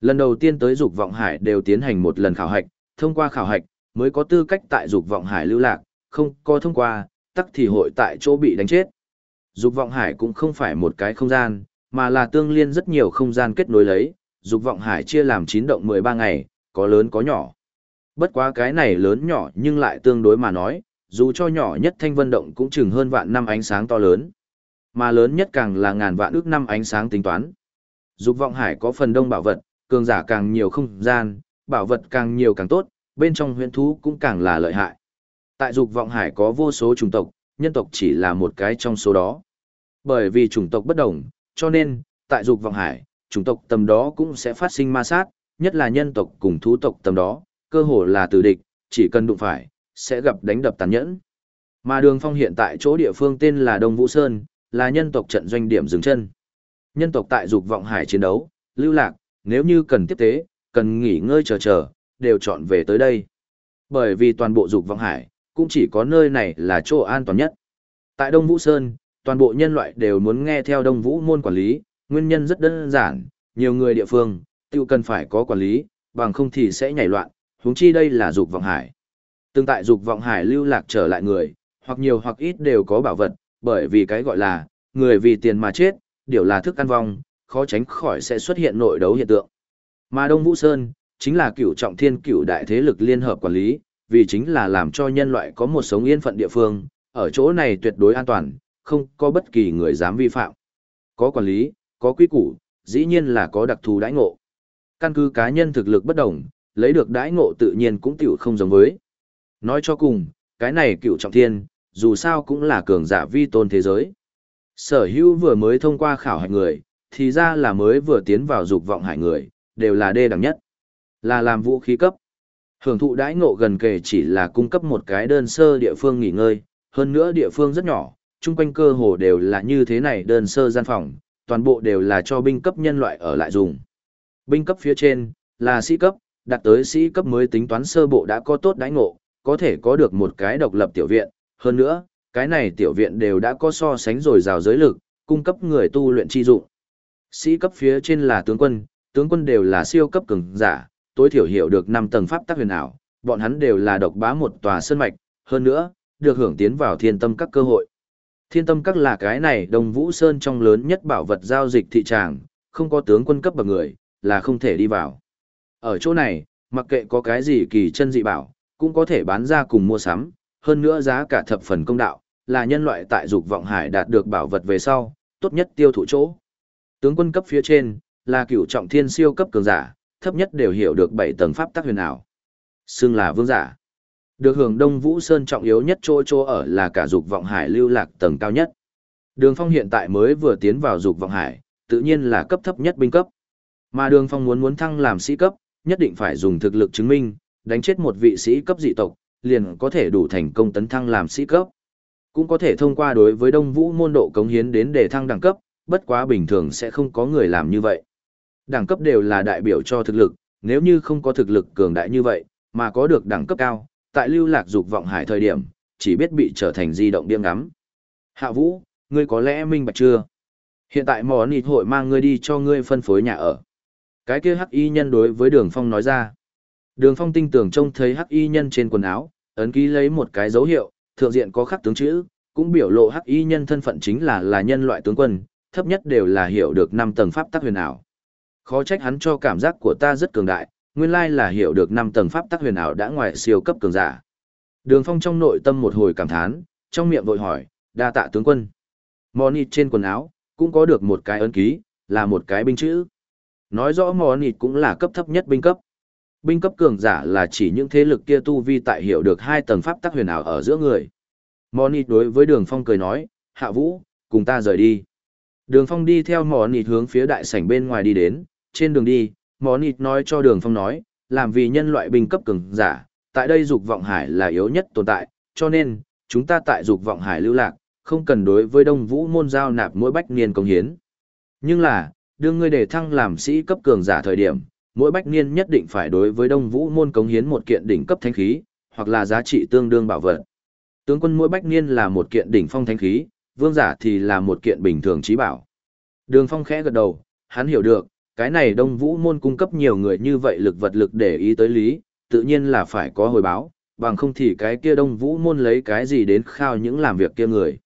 Lần đầu tiên tới dục vọng hải đều tiến hành một lần khảo hạch, thông qua khảo hạch, mới có tư cách tại dục vọng hải lưu lạc, không có thông qua, tắc thì hội tại chỗ bị đánh chết. Dục vọng hải cũng không phải một cái không gian, mà là tương liên rất nhiều không gian kết nối lấy, dục vọng hải chia làm 9 động 13 ngày, có lớn có nhỏ. Bất quá cái này lớn nhỏ nhưng lại tương đối mà nói, dù cho nhỏ nhất thanh vân động cũng chừng hơn vạn năm ánh sáng to lớn. Mà lớn nhất càng là ngàn vạn ước năm ánh sáng tính toán. Dục vọng hải có phần đông bảo vật, cường giả càng nhiều không gian, bảo vật càng nhiều càng tốt, bên trong huyền thú cũng càng là lợi hại. Tại dục vọng hải có vô số chủng tộc, nhân tộc chỉ là một cái trong số đó. Bởi vì chủng tộc bất đồng, cho nên, tại dục vọng hải, chủng tộc tầm đó cũng sẽ phát sinh ma sát, nhất là nhân tộc cùng thú tộc tầm đó, cơ hồ là tử địch, chỉ cần đụng phải, sẽ gặp đánh đập tàn nhẫn. Mà đường phong hiện tại chỗ địa phương tên là Đông Vũ Sơn, là nhân tộc trận doanh điểm dừng chân. Nhân tộc tại dục vọng hải chiến đấu, lưu lạc, nếu như cần tiếp tế, cần nghỉ ngơi chờ chờ, đều chọn về tới đây. Bởi vì toàn bộ dục vọng hải, cũng chỉ có nơi này là chỗ an toàn nhất. Tại Đông Vũ Sơn, toàn bộ nhân loại đều muốn nghe theo Đông Vũ môn quản lý, nguyên nhân rất đơn giản, nhiều người địa phương, tự cần phải có quản lý, bằng không thì sẽ nhảy loạn, huống chi đây là dục vọng hải. Từng tại dục vọng hải lưu lạc trở lại người, hoặc nhiều hoặc ít đều có bảo vật, bởi vì cái gọi là, người vì tiền mà chết, điều là thức ăn vong, khó tránh khỏi sẽ xuất hiện nội đấu hiện tượng. Mà Đông Vũ Sơn, chính là cửu trọng thiên cửu đại thế lực liên hợp quản lý, vì chính là làm cho nhân loại có một sống yên phận địa phương, ở chỗ này tuyệt đối an toàn, không có bất kỳ người dám vi phạm. Có quản lý, có quy củ, dĩ nhiên là có đặc thù đãi ngộ. Căn cứ cá nhân thực lực bất đồng, lấy được đãi ngộ tự nhiên cũng tiểu không giống với. Nói cho cùng, cái này cựu trọng thiên, dù sao cũng là cường giả vi tôn thế giới. Sở hữu vừa mới thông qua khảo hạch người, thì ra là mới vừa tiến vào dục vọng hải người, đều là đê đẳng nhất. Là làm vũ khí cấp. Hưởng thụ đãi ngộ gần kề chỉ là cung cấp một cái đơn sơ địa phương nghỉ ngơi, hơn nữa địa phương rất nhỏ, chung quanh cơ hồ đều là như thế này đơn sơ gian phòng, toàn bộ đều là cho binh cấp nhân loại ở lại dùng. Binh cấp phía trên, là sĩ cấp, đạt tới sĩ cấp mới tính toán sơ bộ đã có tốt đãi ngộ, có thể có được một cái độc lập tiểu viện, hơn nữa, cái này tiểu viện đều đã có so sánh rồi rào giới lực, cung cấp người tu luyện chi dụng. Sĩ cấp phía trên là tướng quân, tướng quân đều là siêu cấp cường giả, tối thiểu hiểu được 5 tầng pháp tắc huyền ảo, bọn hắn đều là độc bá một tòa sơn mạch, hơn nữa, được hưởng tiến vào thiên tâm các cơ hội. Thiên tâm các là cái này đồng vũ sơn trong lớn nhất bảo vật giao dịch thị tràng, không có tướng quân cấp bậc người, là không thể đi vào. Ở chỗ này, mặc kệ có cái gì kỳ chân dị bảo, cũng có thể bán ra cùng mua sắm, hơn nữa giá cả thập phần công đạo, là nhân loại tại dục vọng hải đạt được bảo vật về sau, tốt nhất tiêu thụ chỗ. Tướng quân cấp phía trên, là cửu trọng thiên siêu cấp cường giả, thấp nhất đều hiểu được 7 tầng pháp tắc huyền ảo. Xưng là vương giả. Được hưởng Đông Vũ Sơn trọng yếu nhất chỗ chỗ ở là cả dục vọng hải lưu lạc tầng cao nhất. Đường Phong hiện tại mới vừa tiến vào dục vọng hải, tự nhiên là cấp thấp nhất binh cấp. Mà Đường Phong muốn muốn thăng làm sĩ cấp, nhất định phải dùng thực lực chứng minh, đánh chết một vị sĩ cấp dị tộc, liền có thể đủ thành công tấn thăng làm sĩ cấp. Cũng có thể thông qua đối với Đông Vũ môn độ cống hiến đến để thăng đẳng cấp, bất quá bình thường sẽ không có người làm như vậy. Đẳng cấp đều là đại biểu cho thực lực, nếu như không có thực lực cường đại như vậy, mà có được đẳng cấp cao, tại lưu lạc dục vọng hải thời điểm, chỉ biết bị trở thành di động điên ngắm. Hạ Vũ, ngươi có lẽ minh bạch chưa? Hiện tại mỏ nịt hội mang ngươi đi cho ngươi phân phối nhà ở. Cái kia hắc y nhân đối với đường phong nói ra. Đường phong tinh tưởng trông thấy hắc y nhân trên quần áo, ấn ký lấy một cái dấu hiệu, thượng diện có khắc tướng chữ, cũng biểu lộ hắc y nhân thân phận chính là là nhân loại tướng quân, thấp nhất đều là hiểu được năm tầng pháp tắc huyền ảo. Khó trách hắn cho cảm giác của ta rất cường đại, nguyên lai là hiểu được năm tầng pháp tắc huyền ảo đã ngoài siêu cấp cường giả. Đường Phong trong nội tâm một hồi cảm thán, trong miệng vội hỏi, đa tạ tướng quân. Monit trên quần áo, cũng có được một cái ấn ký, là một cái binh chữ. Nói rõ Monit cũng là cấp thấp nhất binh cấp. Binh cấp cường giả là chỉ những thế lực kia tu vi tại hiểu được hai tầng pháp tắc huyền ảo ở giữa người. Monit đối với Đường Phong cười nói, Hạ Vũ, cùng ta rời đi. Đường Phong đi theo Monit hướng phía đại sảnh bên ngoài đi đến, trên đường đi, Monit nói cho Đường Phong nói, làm vì nhân loại binh cấp cường giả, tại đây dục vọng hải là yếu nhất tồn tại, cho nên, chúng ta tại dục vọng hải lưu lạc, không cần đối với đông vũ môn giao nạp mỗi bách niên công hiến. Nhưng là, đương ngươi để thăng làm sĩ cấp cường giả thời điểm, mỗi bách niên nhất định phải đối với đông vũ môn công hiến một kiện đỉnh cấp thanh khí, hoặc là giá trị tương đương bảo vật. Tướng quân mỗi bách niên là một kiện đỉnh phong thanh khí, vương giả thì là một kiện bình thường trí bảo. Đường phong khẽ gật đầu, hắn hiểu được, cái này đông vũ môn cung cấp nhiều người như vậy lực vật lực để ý tới lý, tự nhiên là phải có hồi báo, bằng không thì cái kia đông vũ môn lấy cái gì đến khao những làm việc kia người.